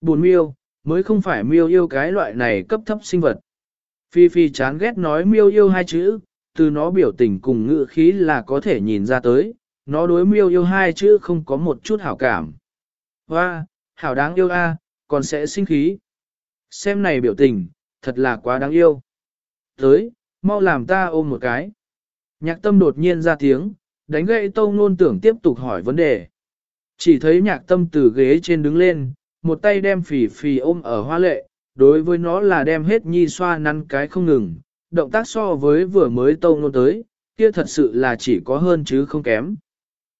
Buồn miêu, mới không phải miêu yêu cái loại này cấp thấp sinh vật. Phi Phi chán ghét nói miêu yêu hai chữ, từ nó biểu tình cùng ngữ khí là có thể nhìn ra tới, nó đối miêu yêu hai chữ không có một chút hảo cảm. Hoa, hảo đáng yêu a, còn sẽ sinh khí. Xem này biểu tình, thật là quá đáng yêu. Tới, mau làm ta ôm một cái. Nhạc tâm đột nhiên ra tiếng, đánh gậy tâu nôn tưởng tiếp tục hỏi vấn đề. Chỉ thấy nhạc tâm từ ghế trên đứng lên, một tay đem phì phì ôm ở hoa lệ, đối với nó là đem hết nhi xoa năn cái không ngừng, động tác so với vừa mới tâu nôn tới, kia thật sự là chỉ có hơn chứ không kém.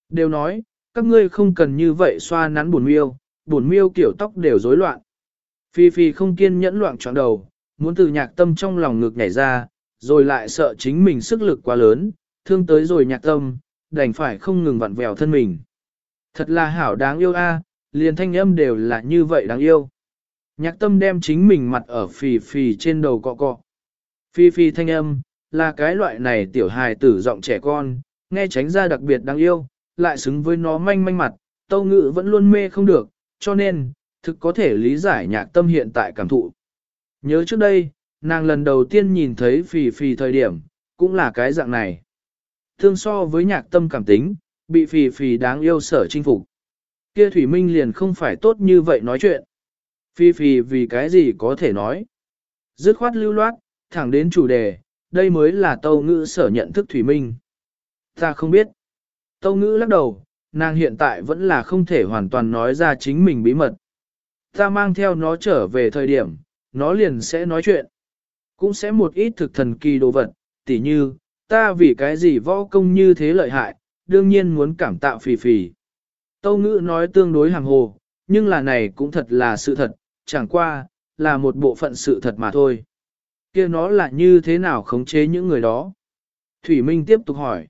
Đều nói, các ngươi không cần như vậy xoa nắn buồn miêu, buồn miêu kiểu tóc đều rối loạn. Phi Phi không kiên nhẫn loạn trọn đầu, muốn từ nhạc tâm trong lòng ngực nhảy ra, rồi lại sợ chính mình sức lực quá lớn, thương tới rồi nhạc tâm, đành phải không ngừng vặn vẹo thân mình. Thật là hảo đáng yêu a, liền thanh âm đều là như vậy đáng yêu. Nhạc tâm đem chính mình mặt ở phì phì trên đầu cọ cọ. Phi phi thanh âm, là cái loại này tiểu hài tử giọng trẻ con, nghe tránh ra đặc biệt đáng yêu, lại xứng với nó manh manh mặt, tâu ngự vẫn luôn mê không được, cho nên, thực có thể lý giải nhạc tâm hiện tại cảm thụ. Nhớ trước đây, nàng lần đầu tiên nhìn thấy phì phì thời điểm, cũng là cái dạng này. Thương so với nhạc tâm cảm tính, bị phì phì đáng yêu sở chinh phục. Kia Thủy Minh liền không phải tốt như vậy nói chuyện. Phi Phi vì cái gì có thể nói. Dứt khoát lưu loát, thẳng đến chủ đề, đây mới là tâu ngữ sở nhận thức Thủy Minh. Ta không biết. Tâu ngữ lắc đầu, nàng hiện tại vẫn là không thể hoàn toàn nói ra chính mình bí mật. Ta mang theo nó trở về thời điểm, nó liền sẽ nói chuyện. Cũng sẽ một ít thực thần kỳ đồ vật, tỉ như, ta vì cái gì võ công như thế lợi hại, đương nhiên muốn cảm tạo phì phì. Tâu ngữ nói tương đối hàng hồ, nhưng là này cũng thật là sự thật, chẳng qua, là một bộ phận sự thật mà thôi. kia nó là như thế nào khống chế những người đó? Thủy Minh tiếp tục hỏi.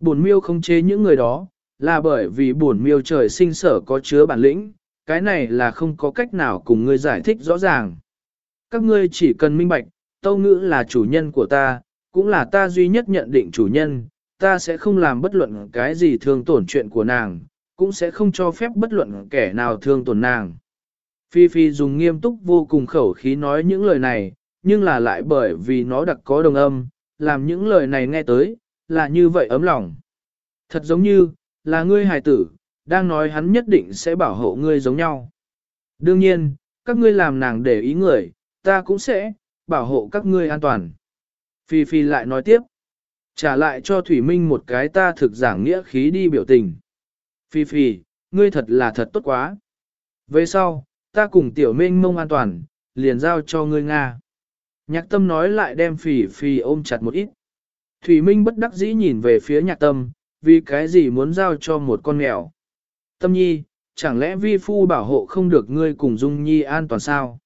Bổn miêu khống chế những người đó, là bởi vì bổn miêu trời sinh sở có chứa bản lĩnh, cái này là không có cách nào cùng ngươi giải thích rõ ràng. Các ngươi chỉ cần minh bạch, tâu ngữ là chủ nhân của ta, cũng là ta duy nhất nhận định chủ nhân, ta sẽ không làm bất luận cái gì thương tổn chuyện của nàng, cũng sẽ không cho phép bất luận kẻ nào thương tổn nàng. Phi Phi dùng nghiêm túc vô cùng khẩu khí nói những lời này, nhưng là lại bởi vì nó đặc có đồng âm, làm những lời này nghe tới, là như vậy ấm lòng. Thật giống như, là ngươi hài tử, đang nói hắn nhất định sẽ bảo hộ ngươi giống nhau. Đương nhiên, các ngươi làm nàng để ý người, ta cũng sẽ, bảo hộ các ngươi an toàn. Phi Phi lại nói tiếp, trả lại cho Thủy Minh một cái ta thực giảng nghĩa khí đi biểu tình. Phi Phi, ngươi thật là thật tốt quá. Về sau, ta cùng tiểu minh mông an toàn, liền giao cho ngươi Nga. Nhạc tâm nói lại đem Phỉ Phỉ ôm chặt một ít. Thủy Minh bất đắc dĩ nhìn về phía nhạc tâm, vì cái gì muốn giao cho một con mèo. Tâm nhi, chẳng lẽ vi phu bảo hộ không được ngươi cùng Dung Nhi an toàn sao?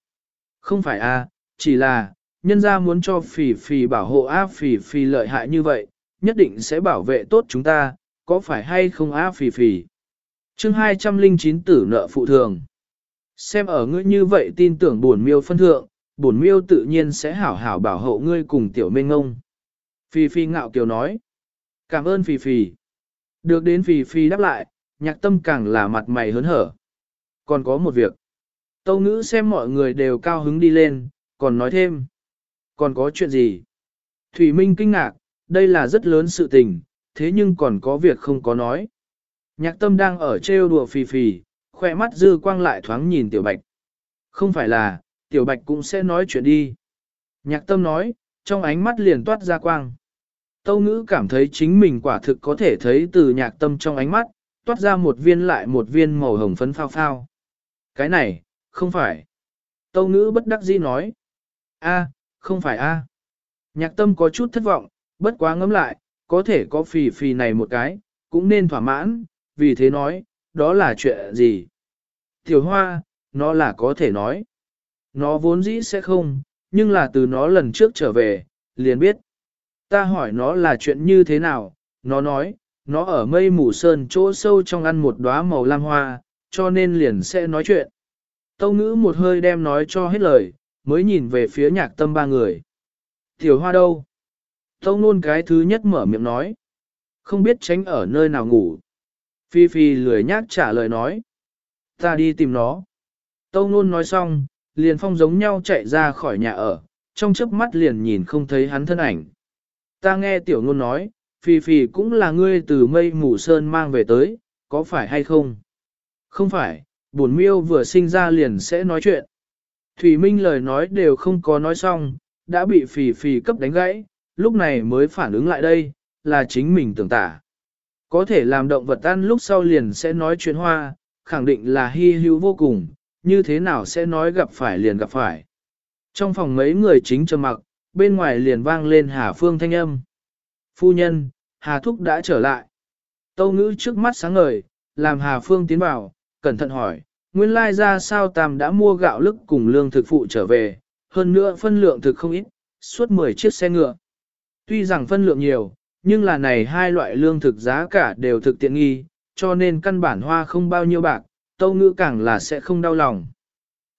Không phải à, chỉ là, nhân gia muốn cho phỉ phỉ bảo hộ á phỉ phỉ lợi hại như vậy, nhất định sẽ bảo vệ tốt chúng ta, có phải hay không á phỉ phỉ? chương 209 tử nợ phụ thường. Xem ở ngươi như vậy tin tưởng buồn miêu phân thượng, buồn miêu tự nhiên sẽ hảo hảo bảo hộ ngươi cùng tiểu minh ngông. Phi Phi ngạo kiều nói. Cảm ơn Phi Phi. Được đến Phi Phi đáp lại, nhạc tâm càng là mặt mày hớn hở. Còn có một việc. Tâu ngữ xem mọi người đều cao hứng đi lên, còn nói thêm. Còn có chuyện gì? Thủy Minh kinh ngạc, đây là rất lớn sự tình, thế nhưng còn có việc không có nói. Nhạc tâm đang ở trêu đùa phi phi khoe mắt dư quang lại thoáng nhìn tiểu bạch. Không phải là, tiểu bạch cũng sẽ nói chuyện đi. Nhạc tâm nói, trong ánh mắt liền toát ra quang. Tâu ngữ cảm thấy chính mình quả thực có thể thấy từ nhạc tâm trong ánh mắt, toát ra một viên lại một viên màu hồng phấn phao phao. Cái này, không phải. Tâu ngữ bất đắc dĩ nói. a không phải a Nhạc tâm có chút thất vọng, bất quá ngẫm lại, có thể có phì phì này một cái, cũng nên thỏa mãn, vì thế nói, đó là chuyện gì? Tiểu hoa, nó là có thể nói. Nó vốn dĩ sẽ không, nhưng là từ nó lần trước trở về, liền biết. Ta hỏi nó là chuyện như thế nào, nó nói, nó ở mây mù sơn chỗ sâu trong ăn một đóa màu lam hoa, cho nên liền sẽ nói chuyện. Tâu ngữ một hơi đem nói cho hết lời, mới nhìn về phía nhạc tâm ba người. Tiểu hoa đâu? Tâu nôn cái thứ nhất mở miệng nói. Không biết tránh ở nơi nào ngủ. Phi Phi lười nhác trả lời nói. Ta đi tìm nó. Tâu nôn nói xong, liền phong giống nhau chạy ra khỏi nhà ở, trong chớp mắt liền nhìn không thấy hắn thân ảnh. Ta nghe tiểu nôn nói, Phi Phi cũng là ngươi từ mây mù sơn mang về tới, có phải hay không? Không phải, bổn miêu vừa sinh ra liền sẽ nói chuyện. Thủy Minh lời nói đều không có nói xong, đã bị Phì Phì cấp đánh gãy, lúc này mới phản ứng lại đây, là chính mình tưởng tả. Có thể làm động vật ăn lúc sau liền sẽ nói chuyện hoa, khẳng định là hy hữu vô cùng, như thế nào sẽ nói gặp phải liền gặp phải. Trong phòng mấy người chính trầm mặc, bên ngoài liền vang lên Hà Phương thanh âm. Phu nhân, Hà Thúc đã trở lại. Tâu ngữ trước mắt sáng ngời, làm Hà Phương tiến vào, cẩn thận hỏi, nguyên lai ra sao Tam đã mua gạo lức cùng lương thực phụ trở về, hơn nữa phân lượng thực không ít, suốt 10 chiếc xe ngựa. Tuy rằng phân lượng nhiều, nhưng là này hai loại lương thực giá cả đều thực tiện nghi, cho nên căn bản hoa không bao nhiêu bạc, tâu ngữ càng là sẽ không đau lòng.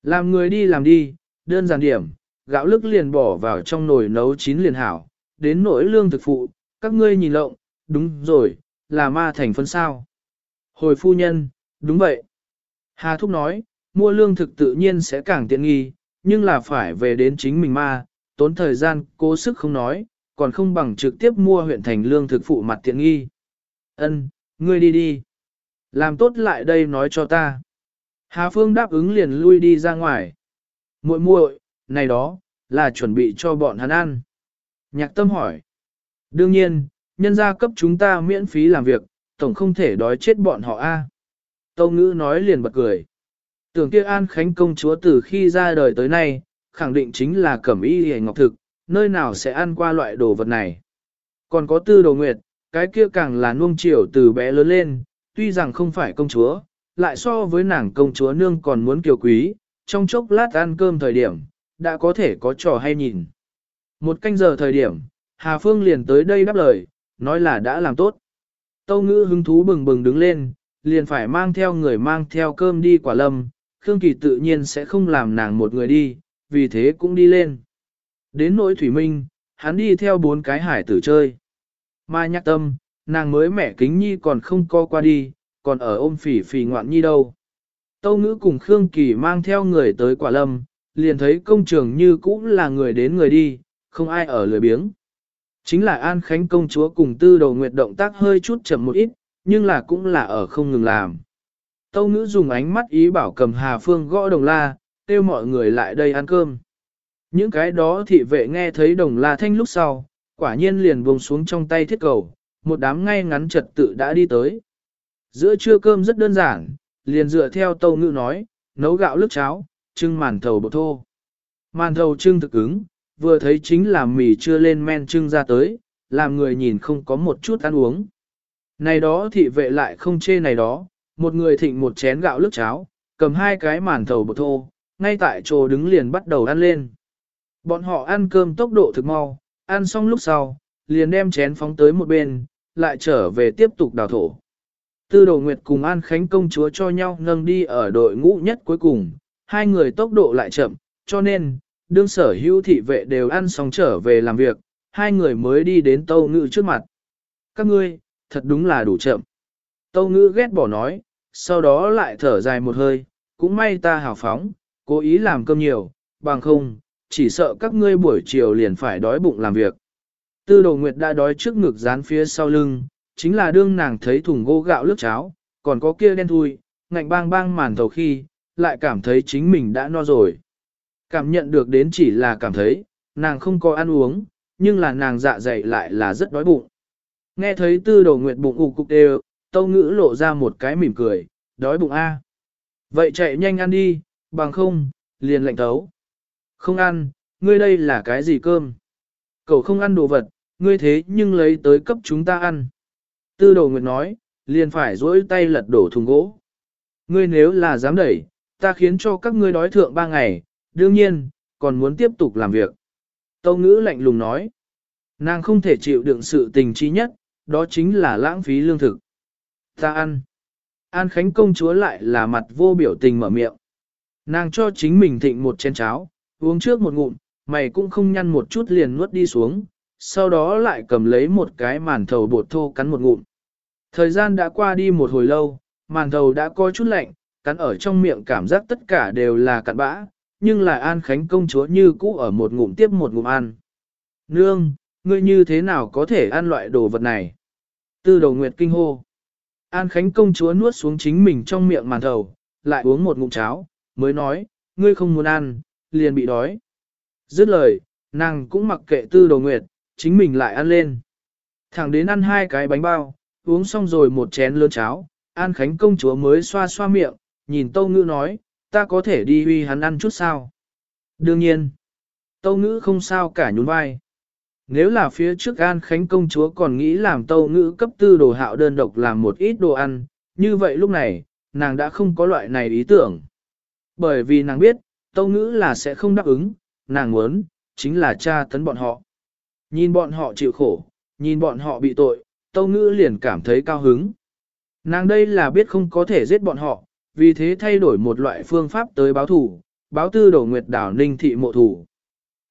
Làm người đi làm đi, đơn giản điểm, gạo lức liền bỏ vào trong nồi nấu chín liền hảo, đến nỗi lương thực phụ, các ngươi nhìn lộng, đúng rồi, là ma thành phân sao. Hồi phu nhân, đúng vậy. Hà Thúc nói, mua lương thực tự nhiên sẽ càng tiện nghi, nhưng là phải về đến chính mình ma, tốn thời gian, cố sức không nói, còn không bằng trực tiếp mua huyện thành lương thực phụ mặt tiện nghi. Ân, ngươi đi đi. Làm tốt lại đây nói cho ta. Hà Phương đáp ứng liền lui đi ra ngoài. muội muội, này đó, là chuẩn bị cho bọn hắn ăn. Nhạc tâm hỏi. Đương nhiên, nhân gia cấp chúng ta miễn phí làm việc, tổng không thể đói chết bọn họ a. Tâu ngữ nói liền bật cười. Tưởng kia An Khánh công chúa từ khi ra đời tới nay, khẳng định chính là cẩm y hề ngọc thực, nơi nào sẽ ăn qua loại đồ vật này. Còn có tư đồ nguyệt, cái kia càng là nuông chiều từ bé lớn lên, tuy rằng không phải công chúa, lại so với nàng công chúa nương còn muốn kiều quý, trong chốc lát ăn cơm thời điểm, đã có thể có trò hay nhìn. Một canh giờ thời điểm, Hà Phương liền tới đây đáp lời, nói là đã làm tốt. Tâu ngữ hứng thú bừng bừng đứng lên, liền phải mang theo người mang theo cơm đi quả lâm, Khương Kỳ tự nhiên sẽ không làm nàng một người đi, vì thế cũng đi lên. Đến nỗi Thủy Minh, hắn đi theo bốn cái hải tử chơi. Mai nhắc tâm, nàng mới mẹ kính nhi còn không co qua đi, còn ở ôm phỉ phỉ ngoạn nhi đâu. Tâu ngữ cùng Khương Kỳ mang theo người tới quả lâm, liền thấy công trường như cũng là người đến người đi, không ai ở lười biếng. Chính là An Khánh công chúa cùng tư đầu nguyệt động tác hơi chút chậm một ít, nhưng là cũng là ở không ngừng làm. Tâu ngữ dùng ánh mắt ý bảo cầm Hà Phương gõ đồng la, kêu mọi người lại đây ăn cơm. Những cái đó thị vệ nghe thấy đồng la thanh lúc sau, quả nhiên liền buông xuống trong tay thiết cầu, một đám ngay ngắn trật tự đã đi tới. Giữa trưa cơm rất đơn giản, liền dựa theo tâu ngữ nói, nấu gạo lức cháo, trưng màn thầu bột thô. Màn thầu trưng thực ứng, vừa thấy chính là mì chưa lên men trưng ra tới, làm người nhìn không có một chút ăn uống. Này đó thị vệ lại không chê này đó, một người thịnh một chén gạo lức cháo, cầm hai cái màn thầu bột thô, ngay tại chỗ đứng liền bắt đầu ăn lên. Bọn họ ăn cơm tốc độ thực mau, ăn xong lúc sau, liền đem chén phóng tới một bên, lại trở về tiếp tục đào thổ. Tư đồ nguyệt cùng An Khánh công chúa cho nhau nâng đi ở đội ngũ nhất cuối cùng, hai người tốc độ lại chậm, cho nên, đương sở hữu thị vệ đều ăn xong trở về làm việc, hai người mới đi đến tâu ngự trước mặt. Các ngươi, thật đúng là đủ chậm. Tâu ngữ ghét bỏ nói, sau đó lại thở dài một hơi, cũng may ta hào phóng, cố ý làm cơm nhiều, bằng không, chỉ sợ các ngươi buổi chiều liền phải đói bụng làm việc. Tư đồ nguyệt đã đói trước ngực dán phía sau lưng, chính là đương nàng thấy thùng gỗ gạo lướt cháo, còn có kia đen thui, ngạnh bang bang màn thầu khi, lại cảm thấy chính mình đã no rồi. Cảm nhận được đến chỉ là cảm thấy, nàng không có ăn uống, nhưng là nàng dạ dày lại là rất đói bụng. Nghe thấy tư đồ nguyệt bụng ục cục đều, tâu ngữ lộ ra một cái mỉm cười, đói bụng A. Vậy chạy nhanh ăn đi, bằng không, liền lệnh tấu. Không ăn, ngươi đây là cái gì cơm? Cậu không ăn đồ vật, ngươi thế nhưng lấy tới cấp chúng ta ăn. Tư đồ nguyệt nói, liền phải dỗi tay lật đổ thùng gỗ. Ngươi nếu là dám đẩy, ta khiến cho các ngươi đói thượng ba ngày, đương nhiên, còn muốn tiếp tục làm việc. Tâu ngữ lạnh lùng nói, nàng không thể chịu đựng sự tình trí nhất, đó chính là lãng phí lương thực. Ta ăn. An Khánh công chúa lại là mặt vô biểu tình mở miệng. Nàng cho chính mình thịnh một chén cháo, uống trước một ngụm, mày cũng không nhăn một chút liền nuốt đi xuống, sau đó lại cầm lấy một cái màn thầu bột thô cắn một ngụm. Thời gian đã qua đi một hồi lâu, màn thầu đã có chút lạnh, cắn ở trong miệng cảm giác tất cả đều là cặn bã, nhưng lại An Khánh công chúa như cũ ở một ngụm tiếp một ngụm ăn. Nương, ngươi như thế nào có thể ăn loại đồ vật này? Tư đầu nguyệt kinh hô. An Khánh công chúa nuốt xuống chính mình trong miệng màn thầu, lại uống một ngụm cháo, mới nói, ngươi không muốn ăn, liền bị đói. Dứt lời, nàng cũng mặc kệ tư Đồ nguyệt, chính mình lại ăn lên. Thẳng đến ăn hai cái bánh bao, uống xong rồi một chén lớn cháo, An Khánh công chúa mới xoa xoa miệng, nhìn Tâu Ngữ nói, ta có thể đi huy hắn ăn chút sao? Đương nhiên, Tâu Ngữ không sao cả nhún vai. Nếu là phía trước An Khánh công chúa còn nghĩ làm Tâu Ngữ cấp tư đồ hạo đơn độc làm một ít đồ ăn, như vậy lúc này, nàng đã không có loại này ý tưởng. Bởi vì nàng biết, Tâu Ngữ là sẽ không đáp ứng, nàng muốn, chính là cha tấn bọn họ. Nhìn bọn họ chịu khổ, nhìn bọn họ bị tội, Tâu Ngữ liền cảm thấy cao hứng. Nàng đây là biết không có thể giết bọn họ, vì thế thay đổi một loại phương pháp tới báo thủ, báo tư đổ nguyệt đảo ninh thị mộ thủ.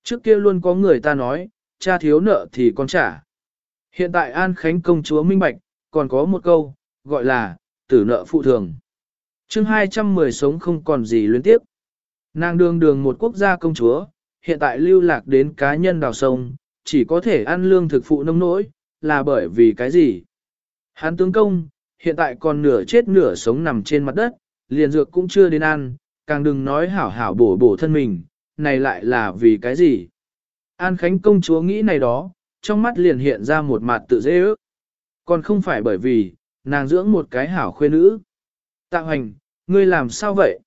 Trước kia luôn có người ta nói, cha thiếu nợ thì con trả. Hiện tại An Khánh công chúa minh bạch, còn có một câu, gọi là, tử nợ phụ thường. chương 210 sống không còn gì luyến tiếp. Nàng đường đường một quốc gia công chúa, hiện tại lưu lạc đến cá nhân đào sông, chỉ có thể ăn lương thực phụ nông nỗi, là bởi vì cái gì? Hán tướng công, hiện tại còn nửa chết nửa sống nằm trên mặt đất, liền dược cũng chưa đến ăn, càng đừng nói hảo hảo bổ bổ thân mình, này lại là vì cái gì? An Khánh công chúa nghĩ này đó, trong mắt liền hiện ra một mặt tự dễ ước. Còn không phải bởi vì, nàng dưỡng một cái hảo khuê nữ. Tạ hoành, ngươi làm sao vậy?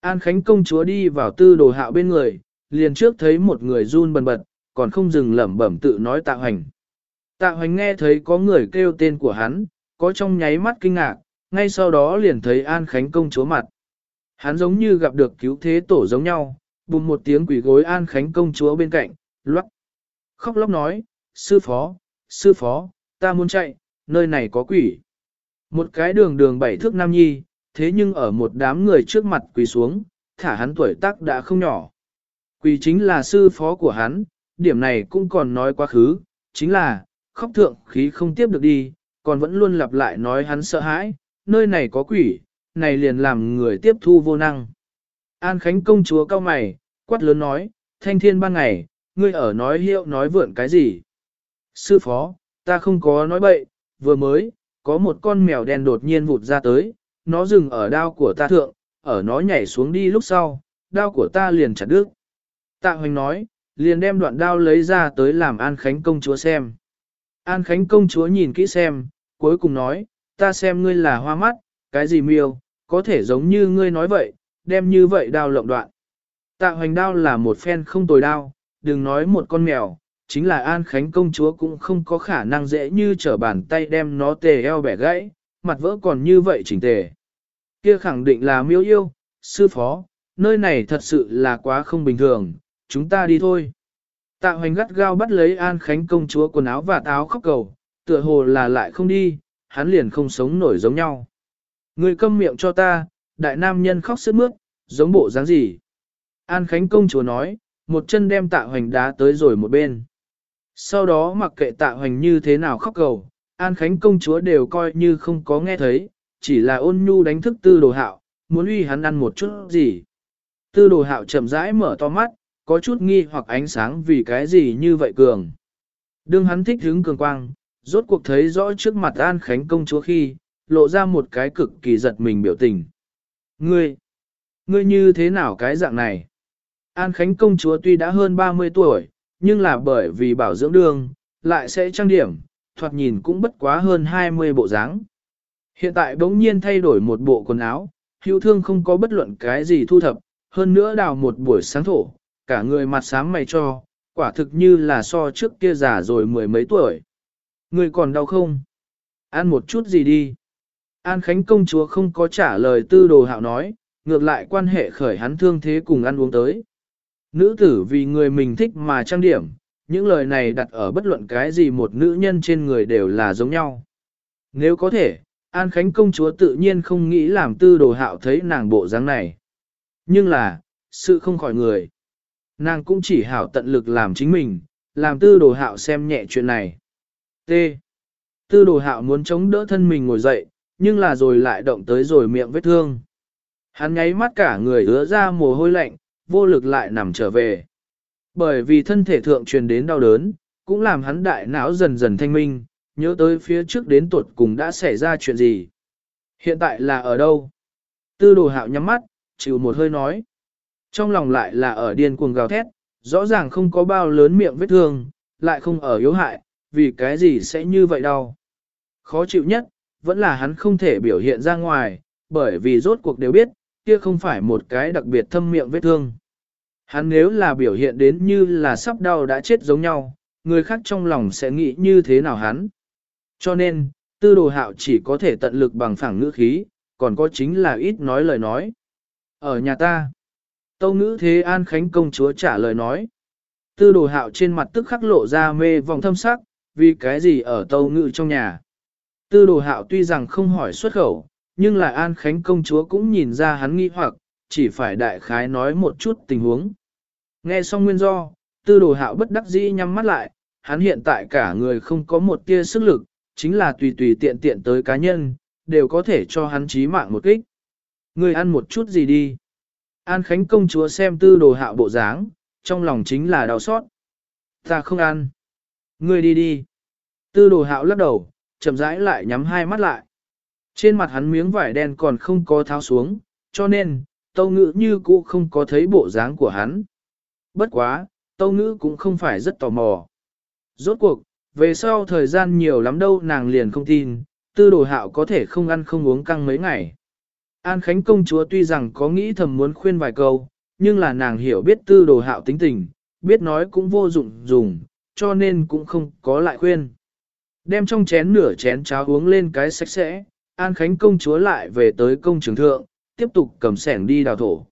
An Khánh công chúa đi vào tư đồ hạo bên người, liền trước thấy một người run bần bật, còn không dừng lẩm bẩm tự nói tạ hoành. Tạ hoành nghe thấy có người kêu tên của hắn, có trong nháy mắt kinh ngạc, ngay sau đó liền thấy An Khánh công chúa mặt. Hắn giống như gặp được cứu thế tổ giống nhau, bùm một tiếng quỷ gối An Khánh công chúa bên cạnh, loắc. Khóc lóc nói, sư phó, sư phó, ta muốn chạy, nơi này có quỷ. Một cái đường đường bảy thước nam nhi, thế nhưng ở một đám người trước mặt quỳ xuống, thả hắn tuổi tác đã không nhỏ. Quỳ chính là sư phó của hắn, điểm này cũng còn nói quá khứ, chính là, khóc thượng khí không tiếp được đi, còn vẫn luôn lặp lại nói hắn sợ hãi, nơi này có quỷ, này liền làm người tiếp thu vô năng. An Khánh công chúa cao mày, quát lớn nói, thanh thiên ban ngày, ngươi ở nói hiệu nói vượn cái gì? Sư phó, ta không có nói bậy, vừa mới, có một con mèo đen đột nhiên vụt ra tới, nó dừng ở đao của ta thượng, ở nó nhảy xuống đi lúc sau, đao của ta liền chặt đứt. Tạ hoành nói, liền đem đoạn đao lấy ra tới làm An Khánh công chúa xem. An Khánh công chúa nhìn kỹ xem, cuối cùng nói, ta xem ngươi là hoa mắt, cái gì miêu, có thể giống như ngươi nói vậy, đem như vậy đao lộng đoạn. Tạ hoành đao là một phen không tồi đao, đừng nói một con mèo, chính là An Khánh công chúa cũng không có khả năng dễ như trở bàn tay đem nó tề eo bẻ gãy, mặt vỡ còn như vậy chỉnh tề. Kia khẳng định là miêu yêu, sư phó, nơi này thật sự là quá không bình thường, chúng ta đi thôi. Tạ hoành gắt gao bắt lấy An Khánh công chúa quần áo và táo khóc cầu, tựa hồ là lại không đi, hắn liền không sống nổi giống nhau. Người câm miệng cho ta, đại nam nhân khóc sướt mướt, giống bộ dáng gì. An Khánh công chúa nói, một chân đem tạ hoành đá tới rồi một bên. Sau đó mặc kệ tạ hoành như thế nào khóc cầu, An Khánh công chúa đều coi như không có nghe thấy, chỉ là ôn nhu đánh thức tư đồ hạo, muốn uy hắn ăn một chút gì. Tư đồ hạo chậm rãi mở to mắt, có chút nghi hoặc ánh sáng vì cái gì như vậy cường. Đương hắn thích hứng cường quang, rốt cuộc thấy rõ trước mặt An Khánh công chúa khi, lộ ra một cái cực kỳ giật mình biểu tình. Ngươi, ngươi như thế nào cái dạng này? An Khánh công chúa tuy đã hơn 30 tuổi, nhưng là bởi vì bảo dưỡng đường, lại sẽ trang điểm, thoạt nhìn cũng bất quá hơn 20 bộ dáng. Hiện tại bỗng nhiên thay đổi một bộ quần áo, hữu thương không có bất luận cái gì thu thập, hơn nữa đào một buổi sáng thổ, cả người mặt sáng mày cho, quả thực như là so trước kia già rồi mười mấy tuổi. Người còn đau không? Ăn một chút gì đi. An Khánh công chúa không có trả lời tư đồ hạo nói, ngược lại quan hệ khởi hắn thương thế cùng ăn uống tới. Nữ tử vì người mình thích mà trang điểm, những lời này đặt ở bất luận cái gì một nữ nhân trên người đều là giống nhau. Nếu có thể, An Khánh công chúa tự nhiên không nghĩ làm tư đồ hạo thấy nàng bộ dáng này. Nhưng là, sự không khỏi người. Nàng cũng chỉ hảo tận lực làm chính mình, làm tư đồ hạo xem nhẹ chuyện này. T. Tư đồ hạo muốn chống đỡ thân mình ngồi dậy, nhưng là rồi lại động tới rồi miệng vết thương. Hắn nháy mắt cả người ứa ra mồ hôi lạnh, vô lực lại nằm trở về. Bởi vì thân thể thượng truyền đến đau đớn, cũng làm hắn đại não dần dần thanh minh, nhớ tới phía trước đến tuột cùng đã xảy ra chuyện gì. Hiện tại là ở đâu? Tư đồ hạo nhắm mắt, chịu một hơi nói. Trong lòng lại là ở điên cuồng gào thét, rõ ràng không có bao lớn miệng vết thương, lại không ở yếu hại, vì cái gì sẽ như vậy đâu. Khó chịu nhất, vẫn là hắn không thể biểu hiện ra ngoài, bởi vì rốt cuộc đều biết, kia không phải một cái đặc biệt thâm miệng vết thương. Hắn nếu là biểu hiện đến như là sắp đau đã chết giống nhau, người khác trong lòng sẽ nghĩ như thế nào hắn. Cho nên, tư đồ hạo chỉ có thể tận lực bằng phẳng ngữ khí, còn có chính là ít nói lời nói. Ở nhà ta, tâu ngữ thế an khánh công chúa trả lời nói. Tư đồ hạo trên mặt tức khắc lộ ra mê vòng thâm sắc, vì cái gì ở tâu ngữ trong nhà. Tư đồ hạo tuy rằng không hỏi xuất khẩu, nhưng là an khánh công chúa cũng nhìn ra hắn nghi hoặc, chỉ phải đại khái nói một chút tình huống. Nghe xong nguyên do, tư đồ hạo bất đắc dĩ nhắm mắt lại, hắn hiện tại cả người không có một tia sức lực, chính là tùy tùy tiện tiện tới cá nhân, đều có thể cho hắn chí mạng một kích. Người ăn một chút gì đi. An Khánh công chúa xem tư đồ hạo bộ dáng, trong lòng chính là đau xót. Ta không ăn. Ngươi đi đi. Tư đồ hạo lắc đầu, chậm rãi lại nhắm hai mắt lại. Trên mặt hắn miếng vải đen còn không có tháo xuống, cho nên, tâu ngữ như cũ không có thấy bộ dáng của hắn. Bất quá, tâu ngữ cũng không phải rất tò mò. Rốt cuộc, về sau thời gian nhiều lắm đâu nàng liền không tin, tư đồ hạo có thể không ăn không uống căng mấy ngày. An Khánh công chúa tuy rằng có nghĩ thầm muốn khuyên vài câu, nhưng là nàng hiểu biết tư đồ hạo tính tình, biết nói cũng vô dụng dùng, cho nên cũng không có lại khuyên. Đem trong chén nửa chén cháo uống lên cái sạch sẽ, An Khánh công chúa lại về tới công trường thượng, tiếp tục cầm sẻng đi đào thổ.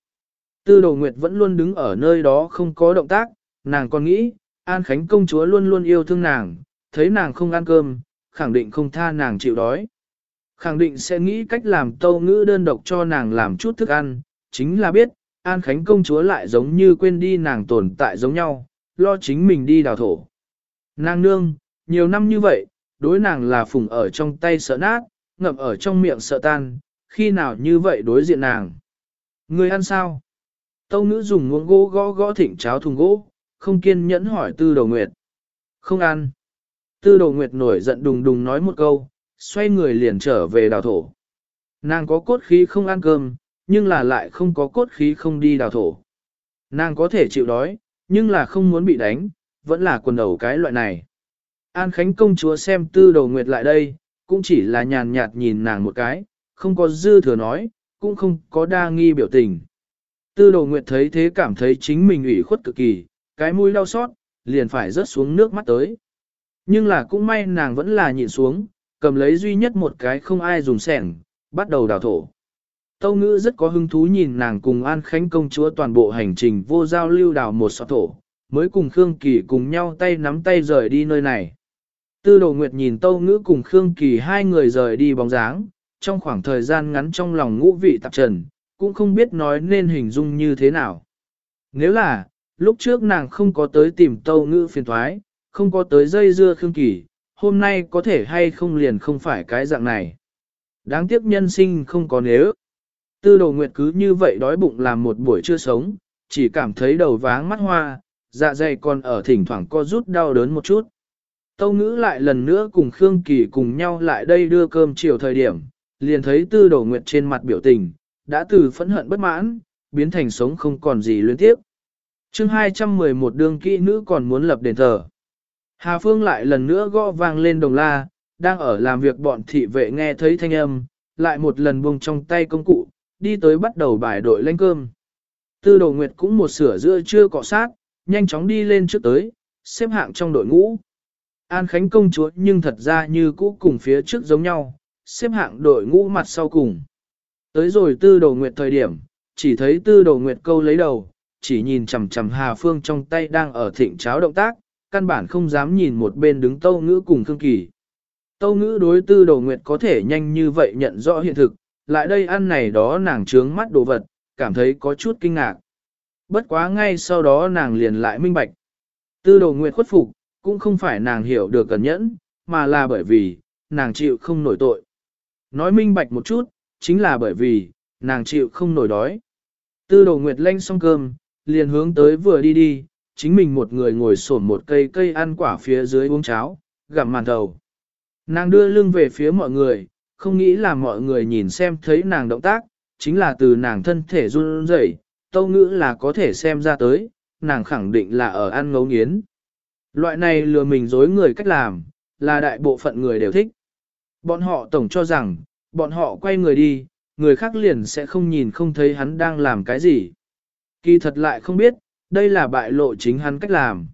Tư đồ nguyệt vẫn luôn đứng ở nơi đó không có động tác, nàng còn nghĩ, An Khánh công chúa luôn luôn yêu thương nàng, thấy nàng không ăn cơm, khẳng định không tha nàng chịu đói. Khẳng định sẽ nghĩ cách làm tâu ngữ đơn độc cho nàng làm chút thức ăn, chính là biết, An Khánh công chúa lại giống như quên đi nàng tồn tại giống nhau, lo chính mình đi đào thổ. Nàng nương, nhiều năm như vậy, đối nàng là phùng ở trong tay sợ nát, ngậm ở trong miệng sợ tan, khi nào như vậy đối diện nàng. Người ăn sao? Tâu ngữ dùng muỗng gỗ gõ gõ thịnh cháo thùng gỗ, không kiên nhẫn hỏi tư đầu nguyệt. Không ăn. Tư đầu nguyệt nổi giận đùng đùng nói một câu, xoay người liền trở về đào thổ. Nàng có cốt khí không ăn cơm, nhưng là lại không có cốt khí không đi đào thổ. Nàng có thể chịu đói, nhưng là không muốn bị đánh, vẫn là quần đầu cái loại này. An Khánh công chúa xem tư đầu nguyệt lại đây, cũng chỉ là nhàn nhạt nhìn nàng một cái, không có dư thừa nói, cũng không có đa nghi biểu tình. Tư Đồ nguyệt thấy thế cảm thấy chính mình ủy khuất cực kỳ, cái mũi đau xót, liền phải rớt xuống nước mắt tới. Nhưng là cũng may nàng vẫn là nhịn xuống, cầm lấy duy nhất một cái không ai dùng sẻng, bắt đầu đào thổ. Tâu ngữ rất có hứng thú nhìn nàng cùng An Khánh công chúa toàn bộ hành trình vô giao lưu đào một sọt thổ, mới cùng Khương Kỳ cùng nhau tay nắm tay rời đi nơi này. Tư đồ nguyệt nhìn Tâu ngữ cùng Khương Kỳ hai người rời đi bóng dáng, trong khoảng thời gian ngắn trong lòng ngũ vị tạp trần, cũng không biết nói nên hình dung như thế nào. Nếu là, lúc trước nàng không có tới tìm Tâu ngữ phiền thoái, không có tới dây dưa Khương Kỳ, hôm nay có thể hay không liền không phải cái dạng này. Đáng tiếc nhân sinh không có nếu. Tư đồ nguyệt cứ như vậy đói bụng làm một buổi chưa sống, chỉ cảm thấy đầu váng mắt hoa, dạ dày còn ở thỉnh thoảng co rút đau đớn một chút. Tâu ngữ lại lần nữa cùng Khương Kỳ cùng nhau lại đây đưa cơm chiều thời điểm, liền thấy tư đồ nguyệt trên mặt biểu tình, đã từ phẫn hận bất mãn, biến thành sống không còn gì luyến tiếp. chương 211 đương kỹ nữ còn muốn lập đền thờ. Hà Phương lại lần nữa gõ vang lên đồng la, đang ở làm việc bọn thị vệ nghe thấy thanh âm, lại một lần buông trong tay công cụ, đi tới bắt đầu bài đội lên cơm. Tư đồ nguyệt cũng một sửa giữa chưa cọ sát, nhanh chóng đi lên trước tới, xếp hạng trong đội ngũ. An Khánh công chúa nhưng thật ra như cũ cùng phía trước giống nhau, xếp hạng đội ngũ mặt sau cùng. Tới rồi tư đồ nguyệt thời điểm, chỉ thấy tư đồ nguyệt câu lấy đầu, chỉ nhìn chằm chằm Hà Phương trong tay đang ở thịnh cháo động tác, căn bản không dám nhìn một bên đứng tâu ngữ cùng Khương Kỳ. Tâu ngữ đối tư Đồ nguyệt có thể nhanh như vậy nhận rõ hiện thực, lại đây ăn này đó nàng trướng mắt đồ vật, cảm thấy có chút kinh ngạc. Bất quá ngay sau đó nàng liền lại minh bạch. Tư Đồ nguyệt khuất phục, cũng không phải nàng hiểu được cẩn nhẫn, mà là bởi vì, nàng chịu không nổi tội. Nói minh bạch một chút, chính là bởi vì, nàng chịu không nổi đói. Tư Đồ nguyệt lanh xong cơm, liền hướng tới vừa đi đi, chính mình một người ngồi sổn một cây cây ăn quả phía dưới uống cháo, gặm màn đầu. Nàng đưa lưng về phía mọi người, không nghĩ là mọi người nhìn xem thấy nàng động tác, chính là từ nàng thân thể run rẩy, tâu ngữ là có thể xem ra tới, nàng khẳng định là ở ăn ngấu nghiến. Loại này lừa mình dối người cách làm, là đại bộ phận người đều thích. Bọn họ tổng cho rằng, bọn họ quay người đi, người khác liền sẽ không nhìn không thấy hắn đang làm cái gì. Kỳ thật lại không biết, đây là bại lộ chính hắn cách làm.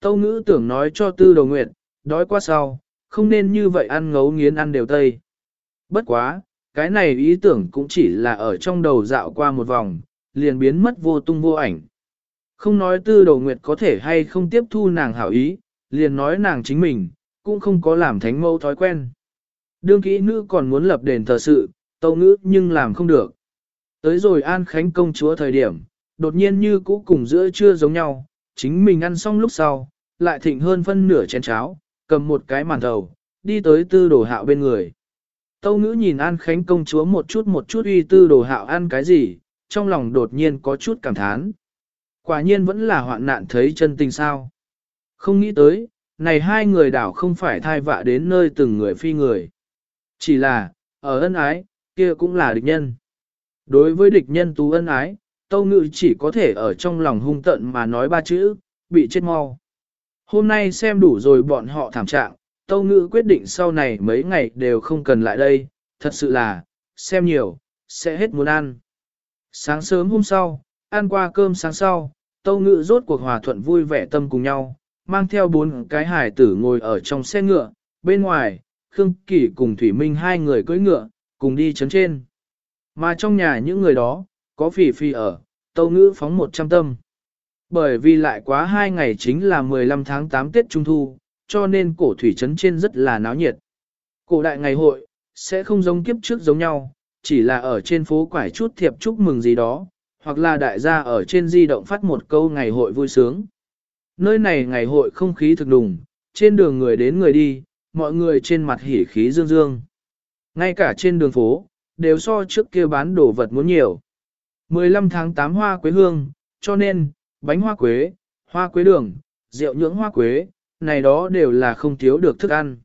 Tâu ngữ tưởng nói cho tư đầu nguyệt, đói qua sau, không nên như vậy ăn ngấu nghiến ăn đều tây. Bất quá, cái này ý tưởng cũng chỉ là ở trong đầu dạo qua một vòng, liền biến mất vô tung vô ảnh. Không nói tư đầu nguyệt có thể hay không tiếp thu nàng hảo ý, liền nói nàng chính mình, cũng không có làm thánh mâu thói quen. Đương kỹ nữ còn muốn lập đền thờ sự, tâu ngữ nhưng làm không được. Tới rồi an khánh công chúa thời điểm, đột nhiên như cũ cùng giữa trưa giống nhau, chính mình ăn xong lúc sau, lại thịnh hơn phân nửa chén cháo, cầm một cái màn thầu, đi tới tư đồ hạo bên người. Tâu ngữ nhìn An Khánh công chúa một chút một chút uy tư đồ hạo ăn cái gì, trong lòng đột nhiên có chút cảm thán. Quả nhiên vẫn là hoạn nạn thấy chân tình sao. Không nghĩ tới, này hai người đảo không phải thai vạ đến nơi từng người phi người. Chỉ là, ở ân ái, kia cũng là địch nhân. Đối với địch nhân tú ân ái, Tâu ngự chỉ có thể ở trong lòng hung tận mà nói ba chữ, bị chết mau. Hôm nay xem đủ rồi bọn họ thảm trạng, Tâu ngự quyết định sau này mấy ngày đều không cần lại đây, thật sự là, xem nhiều, sẽ hết muốn ăn. Sáng sớm hôm sau, ăn qua cơm sáng sau, Tâu ngự rốt cuộc hòa thuận vui vẻ tâm cùng nhau, mang theo bốn cái hải tử ngồi ở trong xe ngựa, bên ngoài, Khương Kỳ cùng Thủy Minh hai người cưỡi ngựa, cùng đi chấn trên. Mà trong nhà những người đó, có phỉ phi ở, Tâu Ngữ phóng một trăm tâm. Bởi vì lại quá hai ngày chính là 15 tháng 8 Tết Trung Thu, cho nên cổ thủy trấn trên rất là náo nhiệt. Cổ đại ngày hội, sẽ không giống kiếp trước giống nhau, chỉ là ở trên phố quải chút thiệp chúc mừng gì đó, hoặc là đại gia ở trên di động phát một câu ngày hội vui sướng. Nơi này ngày hội không khí thực đùng, trên đường người đến người đi, mọi người trên mặt hỉ khí dương dương. Ngay cả trên đường phố, đều so trước kia bán đồ vật muốn nhiều. 15 tháng 8 hoa quế hương, cho nên, bánh hoa quế, hoa quế đường, rượu nhưỡng hoa quế, này đó đều là không thiếu được thức ăn.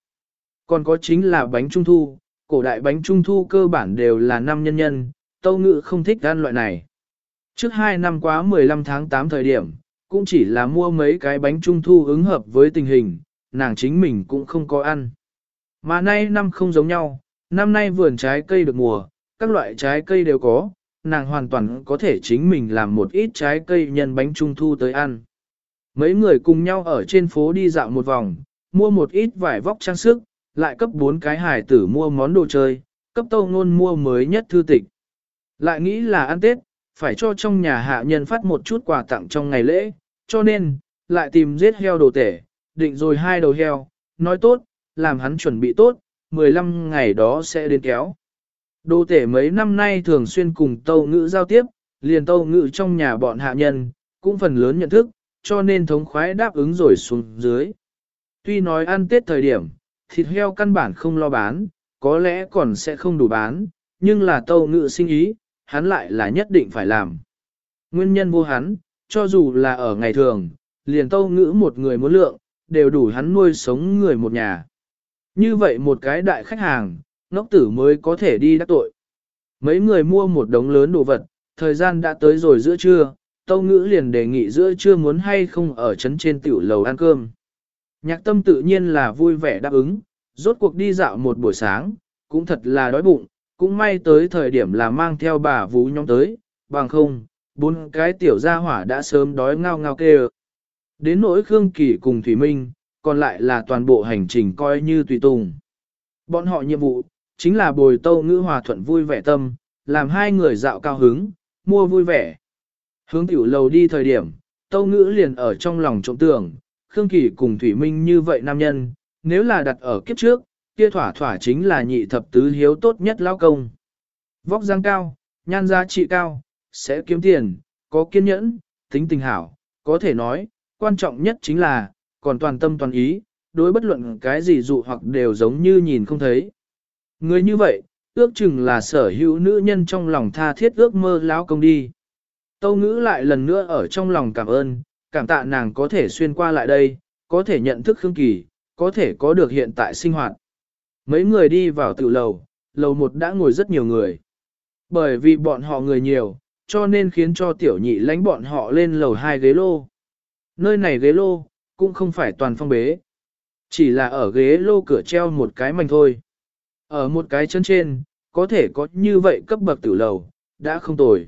Còn có chính là bánh trung thu, cổ đại bánh trung thu cơ bản đều là năm nhân nhân, tâu ngự không thích ăn loại này. Trước 2 năm quá 15 tháng 8 thời điểm, cũng chỉ là mua mấy cái bánh trung thu ứng hợp với tình hình, nàng chính mình cũng không có ăn. Mà nay năm không giống nhau, năm nay vườn trái cây được mùa, các loại trái cây đều có, nàng hoàn toàn có thể chính mình làm một ít trái cây nhân bánh trung thu tới ăn. Mấy người cùng nhau ở trên phố đi dạo một vòng, mua một ít vải vóc trang sức, lại cấp bốn cái hải tử mua món đồ chơi, cấp tâu ngôn mua mới nhất thư tịch. Lại nghĩ là ăn Tết, phải cho trong nhà hạ nhân phát một chút quà tặng trong ngày lễ, cho nên, lại tìm giết heo đồ tể, định rồi hai đầu heo, nói tốt, làm hắn chuẩn bị tốt, 15 ngày đó sẽ đến kéo. đô tể mấy năm nay thường xuyên cùng tâu ngữ giao tiếp, liền tâu ngữ trong nhà bọn hạ nhân, cũng phần lớn nhận thức, cho nên thống khoái đáp ứng rồi xuống dưới. Tuy nói ăn tết thời điểm, thịt heo căn bản không lo bán, có lẽ còn sẽ không đủ bán, nhưng là tâu ngữ sinh ý, hắn lại là nhất định phải làm. Nguyên nhân vô hắn, cho dù là ở ngày thường, liền tâu ngữ một người muốn lượng, đều đủ hắn nuôi sống người một nhà. Như vậy một cái đại khách hàng, ngốc tử mới có thể đi đắc tội. Mấy người mua một đống lớn đồ vật, thời gian đã tới rồi giữa trưa, Tâu Ngữ liền đề nghị giữa trưa muốn hay không ở trấn trên tiểu lầu ăn cơm. Nhạc tâm tự nhiên là vui vẻ đáp ứng, rốt cuộc đi dạo một buổi sáng, cũng thật là đói bụng, cũng may tới thời điểm là mang theo bà vú nhóm tới, bằng không, bốn cái tiểu gia hỏa đã sớm đói ngao ngao kêu. Đến nỗi Khương Kỳ cùng Thủy Minh, còn lại là toàn bộ hành trình coi như tùy tùng. Bọn họ nhiệm vụ, chính là bồi tâu ngữ hòa thuận vui vẻ tâm, làm hai người dạo cao hứng, mua vui vẻ. Hướng tiểu lầu đi thời điểm, tâu ngữ liền ở trong lòng trộm tưởng, Khương Kỳ cùng Thủy Minh như vậy nam nhân, nếu là đặt ở kiếp trước, kia thỏa thỏa chính là nhị thập tứ hiếu tốt nhất lao công. Vóc dáng cao, nhan giá trị cao, sẽ kiếm tiền, có kiên nhẫn, tính tình hảo, có thể nói, quan trọng nhất chính là, còn toàn tâm toàn ý, đối bất luận cái gì dụ hoặc đều giống như nhìn không thấy. Người như vậy, ước chừng là sở hữu nữ nhân trong lòng tha thiết ước mơ lão công đi. Tâu ngữ lại lần nữa ở trong lòng cảm ơn, cảm tạ nàng có thể xuyên qua lại đây, có thể nhận thức Khương Kỳ, có thể có được hiện tại sinh hoạt. Mấy người đi vào tự lầu, lầu một đã ngồi rất nhiều người. Bởi vì bọn họ người nhiều, cho nên khiến cho tiểu nhị lánh bọn họ lên lầu hai ghế lô. Nơi này ghế lô, cũng không phải toàn phong bế. Chỉ là ở ghế lô cửa treo một cái mảnh thôi. Ở một cái chân trên, có thể có như vậy cấp bậc tử lầu, đã không tồi.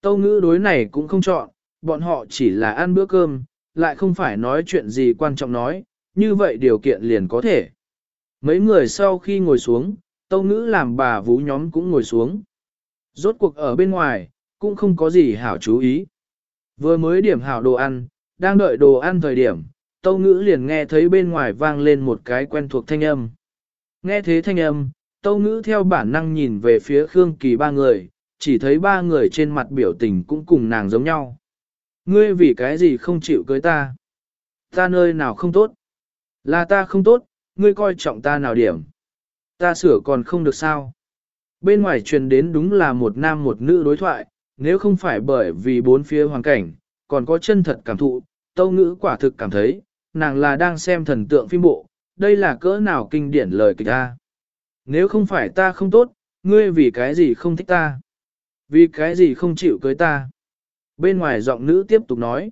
Tâu ngữ đối này cũng không chọn, bọn họ chỉ là ăn bữa cơm, lại không phải nói chuyện gì quan trọng nói, như vậy điều kiện liền có thể. Mấy người sau khi ngồi xuống, tâu ngữ làm bà vũ nhóm cũng ngồi xuống. Rốt cuộc ở bên ngoài, cũng không có gì hảo chú ý. Vừa mới điểm hảo đồ ăn, đang đợi đồ ăn thời điểm, tâu ngữ liền nghe thấy bên ngoài vang lên một cái quen thuộc thanh âm. Nghe thế thanh âm, tâu ngữ theo bản năng nhìn về phía Khương Kỳ ba người, chỉ thấy ba người trên mặt biểu tình cũng cùng nàng giống nhau. Ngươi vì cái gì không chịu cưới ta? Ta nơi nào không tốt? Là ta không tốt, ngươi coi trọng ta nào điểm? Ta sửa còn không được sao? Bên ngoài truyền đến đúng là một nam một nữ đối thoại, nếu không phải bởi vì bốn phía hoàn cảnh, còn có chân thật cảm thụ, tâu ngữ quả thực cảm thấy, nàng là đang xem thần tượng phim bộ, đây là cỡ nào kinh điển lời kịch ta. Nếu không phải ta không tốt, ngươi vì cái gì không thích ta? Vì cái gì không chịu cưới ta? Bên ngoài giọng nữ tiếp tục nói.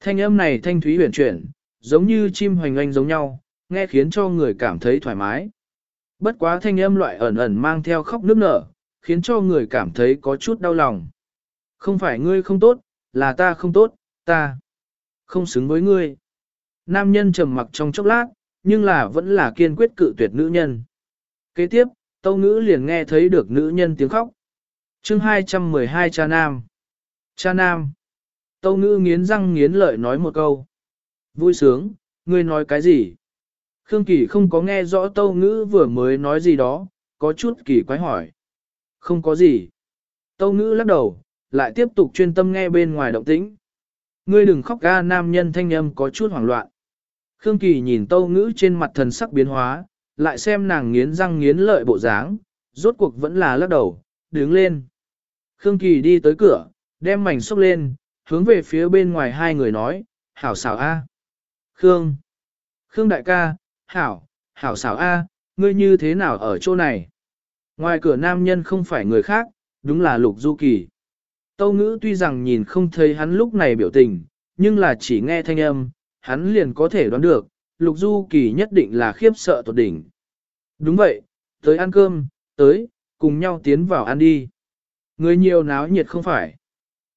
Thanh âm này thanh thúy huyền chuyển, giống như chim hoành oanh giống nhau, nghe khiến cho người cảm thấy thoải mái. Bất quá thanh âm loại ẩn ẩn mang theo khóc nước nở, khiến cho người cảm thấy có chút đau lòng. Không phải ngươi không tốt, là ta không tốt, ta không xứng với ngươi. Nam nhân trầm mặc trong chốc lát, nhưng là vẫn là kiên quyết cự tuyệt nữ nhân. Kế tiếp, tâu ngữ liền nghe thấy được nữ nhân tiếng khóc. chương 212 cha nam. Cha nam. Tâu ngữ nghiến răng nghiến lợi nói một câu. Vui sướng, ngươi nói cái gì? Khương Kỳ không có nghe rõ tâu ngữ vừa mới nói gì đó, có chút kỳ quái hỏi. Không có gì. Tâu ngữ lắc đầu, lại tiếp tục chuyên tâm nghe bên ngoài động tĩnh. Ngươi đừng khóc ga nam nhân thanh âm có chút hoảng loạn. Khương Kỳ nhìn tâu ngữ trên mặt thần sắc biến hóa, lại xem nàng nghiến răng nghiến lợi bộ dáng, rốt cuộc vẫn là lắc đầu, đứng lên. Khương Kỳ đi tới cửa, đem mảnh xốc lên, hướng về phía bên ngoài hai người nói, hảo xảo A. Khương. Khương đại ca, hảo, hảo xảo A, ngươi như thế nào ở chỗ này? Ngoài cửa nam nhân không phải người khác, đúng là Lục Du Kỳ. Tâu ngữ tuy rằng nhìn không thấy hắn lúc này biểu tình, nhưng là chỉ nghe thanh âm, hắn liền có thể đoán được, Lục Du Kỳ nhất định là khiếp sợ tột đỉnh. Đúng vậy, tới ăn cơm, tới, cùng nhau tiến vào ăn đi. Người nhiều náo nhiệt không phải.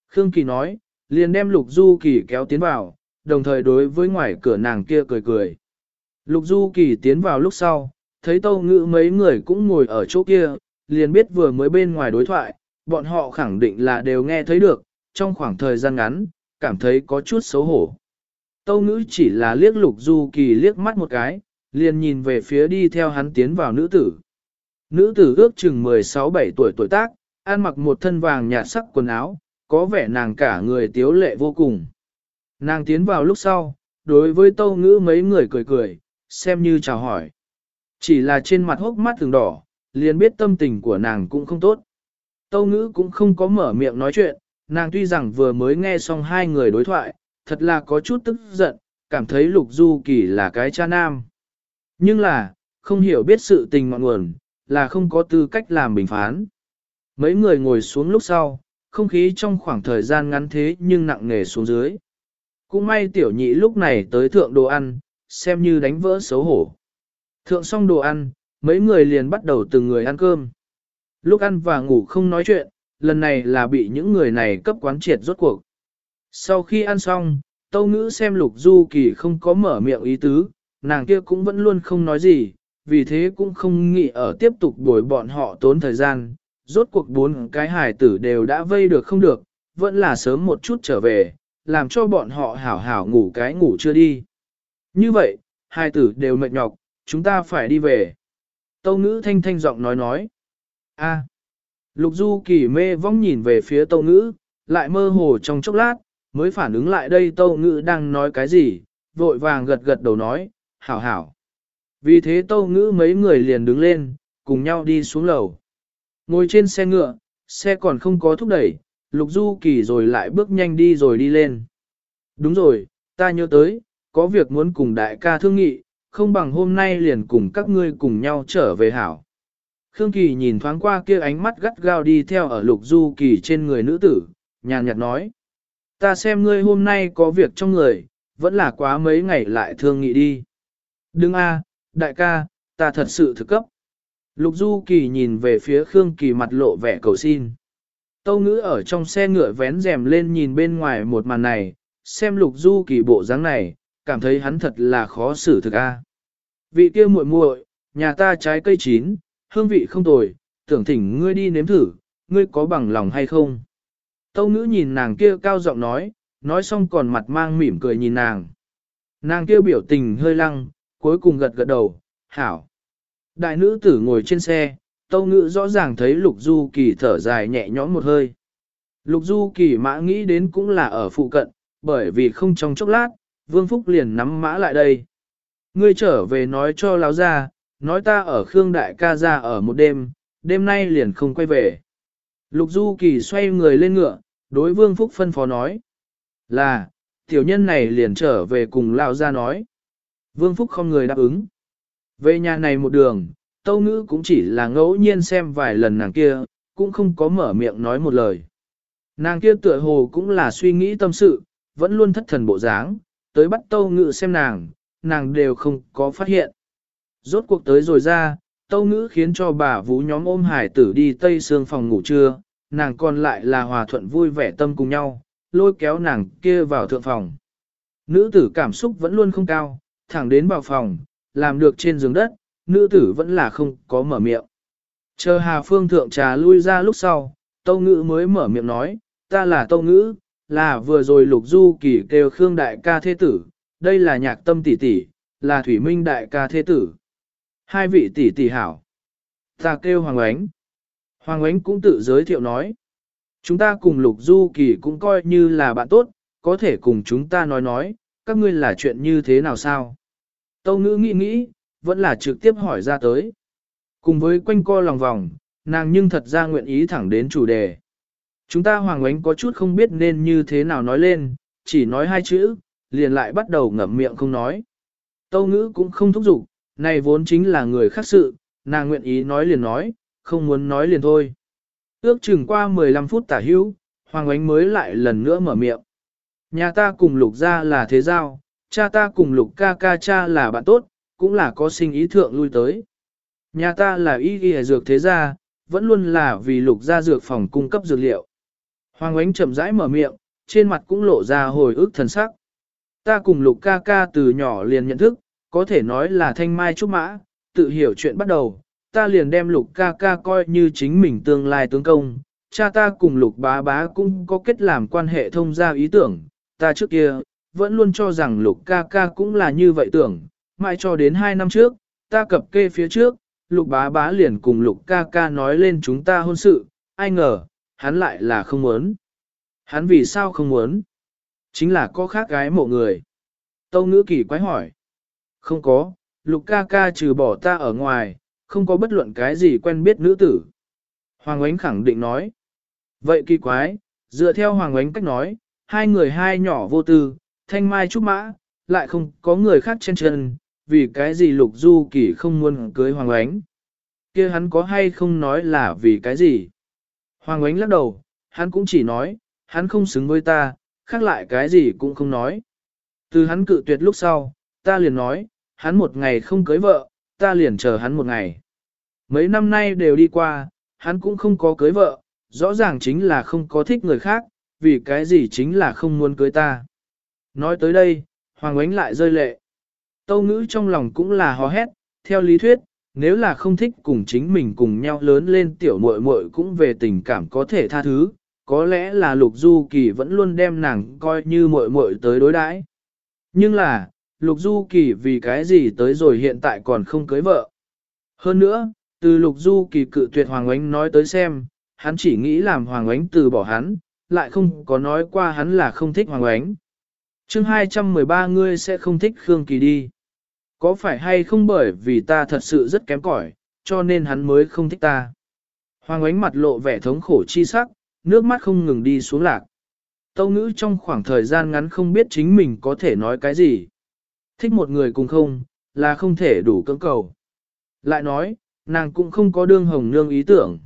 Khương Kỳ nói, liền đem Lục Du Kỳ kéo tiến vào, đồng thời đối với ngoài cửa nàng kia cười cười. Lục Du Kỳ tiến vào lúc sau, thấy tâu ngữ mấy người cũng ngồi ở chỗ kia, liền biết vừa mới bên ngoài đối thoại, bọn họ khẳng định là đều nghe thấy được, trong khoảng thời gian ngắn, cảm thấy có chút xấu hổ. Tâu ngữ chỉ là liếc Lục Du Kỳ liếc mắt một cái, liền nhìn về phía đi theo hắn tiến vào nữ tử. Nữ tử ước chừng 16-17 tuổi tuổi tác, ăn mặc một thân vàng nhạt sắc quần áo, có vẻ nàng cả người tiếu lệ vô cùng. Nàng tiến vào lúc sau, đối với tâu ngữ mấy người cười cười, xem như chào hỏi. Chỉ là trên mặt hốc mắt thường đỏ, liền biết tâm tình của nàng cũng không tốt. Tâu ngữ cũng không có mở miệng nói chuyện, nàng tuy rằng vừa mới nghe xong hai người đối thoại, thật là có chút tức giận, cảm thấy lục du kỳ là cái cha nam. Nhưng là, không hiểu biết sự tình ngọn nguồn, là không có tư cách làm bình phán. Mấy người ngồi xuống lúc sau, không khí trong khoảng thời gian ngắn thế nhưng nặng nề xuống dưới. Cũng may tiểu nhị lúc này tới thượng đồ ăn, xem như đánh vỡ xấu hổ. Thượng xong đồ ăn, mấy người liền bắt đầu từng người ăn cơm. Lúc ăn và ngủ không nói chuyện, lần này là bị những người này cấp quán triệt rốt cuộc. Sau khi ăn xong, Tâu Ngữ xem Lục Du Kỳ không có mở miệng ý tứ, nàng kia cũng vẫn luôn không nói gì, vì thế cũng không nghĩ ở tiếp tục đuổi bọn họ tốn thời gian. Rốt cuộc bốn cái hài tử đều đã vây được không được, vẫn là sớm một chút trở về, làm cho bọn họ hảo hảo ngủ cái ngủ chưa đi. Như vậy, hai tử đều mệt nhọc, chúng ta phải đi về. Tâu ngữ thanh thanh giọng nói nói a Lục Du kỳ mê vong nhìn về phía tâu ngữ, lại mơ hồ trong chốc lát, mới phản ứng lại đây tâu ngữ đang nói cái gì, vội vàng gật gật đầu nói, hảo hảo. Vì thế tâu ngữ mấy người liền đứng lên, cùng nhau đi xuống lầu. Ngồi trên xe ngựa, xe còn không có thúc đẩy, Lục Du Kỳ rồi lại bước nhanh đi rồi đi lên. Đúng rồi, ta nhớ tới, có việc muốn cùng đại ca thương nghị, không bằng hôm nay liền cùng các ngươi cùng nhau trở về hảo. Khương Kỳ nhìn thoáng qua kia ánh mắt gắt gao đi theo ở Lục Du Kỳ trên người nữ tử, nhàn nhạt nói. Ta xem ngươi hôm nay có việc trong người, vẫn là quá mấy ngày lại thương nghị đi. Đừng a, đại ca, ta thật sự thực cấp. Lục Du Kỳ nhìn về phía Khương Kỳ mặt lộ vẻ cầu xin. Tâu ngữ ở trong xe ngựa vén rèm lên nhìn bên ngoài một màn này, xem Lục Du Kỳ bộ dáng này, cảm thấy hắn thật là khó xử thực a. Vị kia muội muội, nhà ta trái cây chín, hương vị không tồi, tưởng thỉnh ngươi đi nếm thử, ngươi có bằng lòng hay không? Tâu ngữ nhìn nàng kia cao giọng nói, nói xong còn mặt mang mỉm cười nhìn nàng. Nàng kia biểu tình hơi lăng, cuối cùng gật gật đầu, hảo. Đại nữ tử ngồi trên xe, tâu ngữ rõ ràng thấy lục du kỳ thở dài nhẹ nhõm một hơi. Lục du kỳ mã nghĩ đến cũng là ở phụ cận, bởi vì không trong chốc lát, vương phúc liền nắm mã lại đây. Ngươi trở về nói cho láo ra, nói ta ở Khương Đại ca ra ở một đêm, đêm nay liền không quay về. Lục Du Kỳ xoay người lên ngựa, đối Vương Phúc phân phó nói. Là, tiểu nhân này liền trở về cùng Lão ra nói. Vương Phúc không người đáp ứng. Về nhà này một đường, Tâu Ngữ cũng chỉ là ngẫu nhiên xem vài lần nàng kia, cũng không có mở miệng nói một lời. Nàng kia tựa hồ cũng là suy nghĩ tâm sự, vẫn luôn thất thần bộ dáng, tới bắt Tâu Ngữ xem nàng, nàng đều không có phát hiện. Rốt cuộc tới rồi ra, Tâu Ngữ khiến cho bà vũ nhóm ôm hải tử đi tây xương phòng ngủ trưa, nàng còn lại là hòa thuận vui vẻ tâm cùng nhau, lôi kéo nàng kia vào thượng phòng. Nữ tử cảm xúc vẫn luôn không cao, thẳng đến vào phòng, làm được trên giường đất, nữ tử vẫn là không có mở miệng. Chờ Hà Phương thượng trà lui ra lúc sau, Tâu Ngữ mới mở miệng nói, ta là Tâu Ngữ, là vừa rồi Lục Du Kỳ kêu Khương Đại ca thế tử, đây là nhạc tâm tỷ tỷ, là Thủy Minh Đại ca thế tử. Hai vị tỷ tỷ hảo. Ta kêu Hoàng Ánh. Hoàng Ánh cũng tự giới thiệu nói. Chúng ta cùng Lục Du Kỳ cũng coi như là bạn tốt, có thể cùng chúng ta nói nói, các ngươi là chuyện như thế nào sao? Tâu ngữ nghĩ nghĩ, vẫn là trực tiếp hỏi ra tới. Cùng với quanh co lòng vòng, nàng nhưng thật ra nguyện ý thẳng đến chủ đề. Chúng ta Hoàng Ánh có chút không biết nên như thế nào nói lên, chỉ nói hai chữ, liền lại bắt đầu ngậm miệng không nói. Tâu ngữ cũng không thúc giục, này vốn chính là người khác sự, nàng nguyện ý nói liền nói, không muốn nói liền thôi. Ước chừng qua 15 phút tả hữu, Hoàng Ánh mới lại lần nữa mở miệng. Nhà ta cùng lục gia là thế giao, cha ta cùng lục ca ca cha là bạn tốt, cũng là có sinh ý thượng lui tới. Nhà ta là y ghi dược thế gia, vẫn luôn là vì lục gia dược phòng cung cấp dược liệu. Hoàng Ánh chậm rãi mở miệng, trên mặt cũng lộ ra hồi ức thần sắc. Ta cùng lục ca ca từ nhỏ liền nhận thức, có thể nói là thanh mai trúc mã, tự hiểu chuyện bắt đầu, ta liền đem lục ca ca coi như chính mình tương lai tướng công. Cha ta cùng lục bá bá cũng có kết làm quan hệ thông gia ý tưởng, ta trước kia, vẫn luôn cho rằng lục ca ca cũng là như vậy tưởng, mãi cho đến hai năm trước, ta cập kê phía trước, lục bá bá liền cùng lục ca ca nói lên chúng ta hôn sự, ai ngờ, hắn lại là không muốn. Hắn vì sao không muốn? Chính là có khác gái mộ người. Tâu ngữ kỳ quái hỏi. Không có, lục ca ca trừ bỏ ta ở ngoài, không có bất luận cái gì quen biết nữ tử. Hoàng Ánh khẳng định nói. Vậy kỳ quái, dựa theo Hoàng Ánh cách nói, hai người hai nhỏ vô tư, thanh mai trúc mã, lại không có người khác trên chân, vì cái gì lục du kỳ không muốn cưới Hoàng Ánh. kia hắn có hay không nói là vì cái gì? Hoàng Ánh lắc đầu, hắn cũng chỉ nói, hắn không xứng với ta, khác lại cái gì cũng không nói. Từ hắn cự tuyệt lúc sau, ta liền nói, hắn một ngày không cưới vợ, ta liền chờ hắn một ngày. Mấy năm nay đều đi qua, hắn cũng không có cưới vợ, rõ ràng chính là không có thích người khác, vì cái gì chính là không muốn cưới ta. Nói tới đây, Hoàng Ánh lại rơi lệ. Tâu ngữ trong lòng cũng là hò hét, theo lý thuyết, nếu là không thích cùng chính mình cùng nhau lớn lên tiểu muội muội cũng về tình cảm có thể tha thứ, có lẽ là Lục Du Kỳ vẫn luôn đem nàng coi như muội muội tới đối đãi. Nhưng là, Lục Du Kỳ vì cái gì tới rồi hiện tại còn không cưới vợ. Hơn nữa, từ Lục Du Kỳ cự tuyệt Hoàng Ánh nói tới xem, hắn chỉ nghĩ làm Hoàng Ánh từ bỏ hắn, lại không có nói qua hắn là không thích Hoàng Ánh. chương 213 ngươi sẽ không thích Khương Kỳ đi. Có phải hay không bởi vì ta thật sự rất kém cỏi, cho nên hắn mới không thích ta. Hoàng Ánh mặt lộ vẻ thống khổ chi sắc, nước mắt không ngừng đi xuống lạc. Tâu ngữ trong khoảng thời gian ngắn không biết chính mình có thể nói cái gì. Thích một người cùng không, là không thể đủ cưỡng cầu. Lại nói, nàng cũng không có đương hồng nương ý tưởng.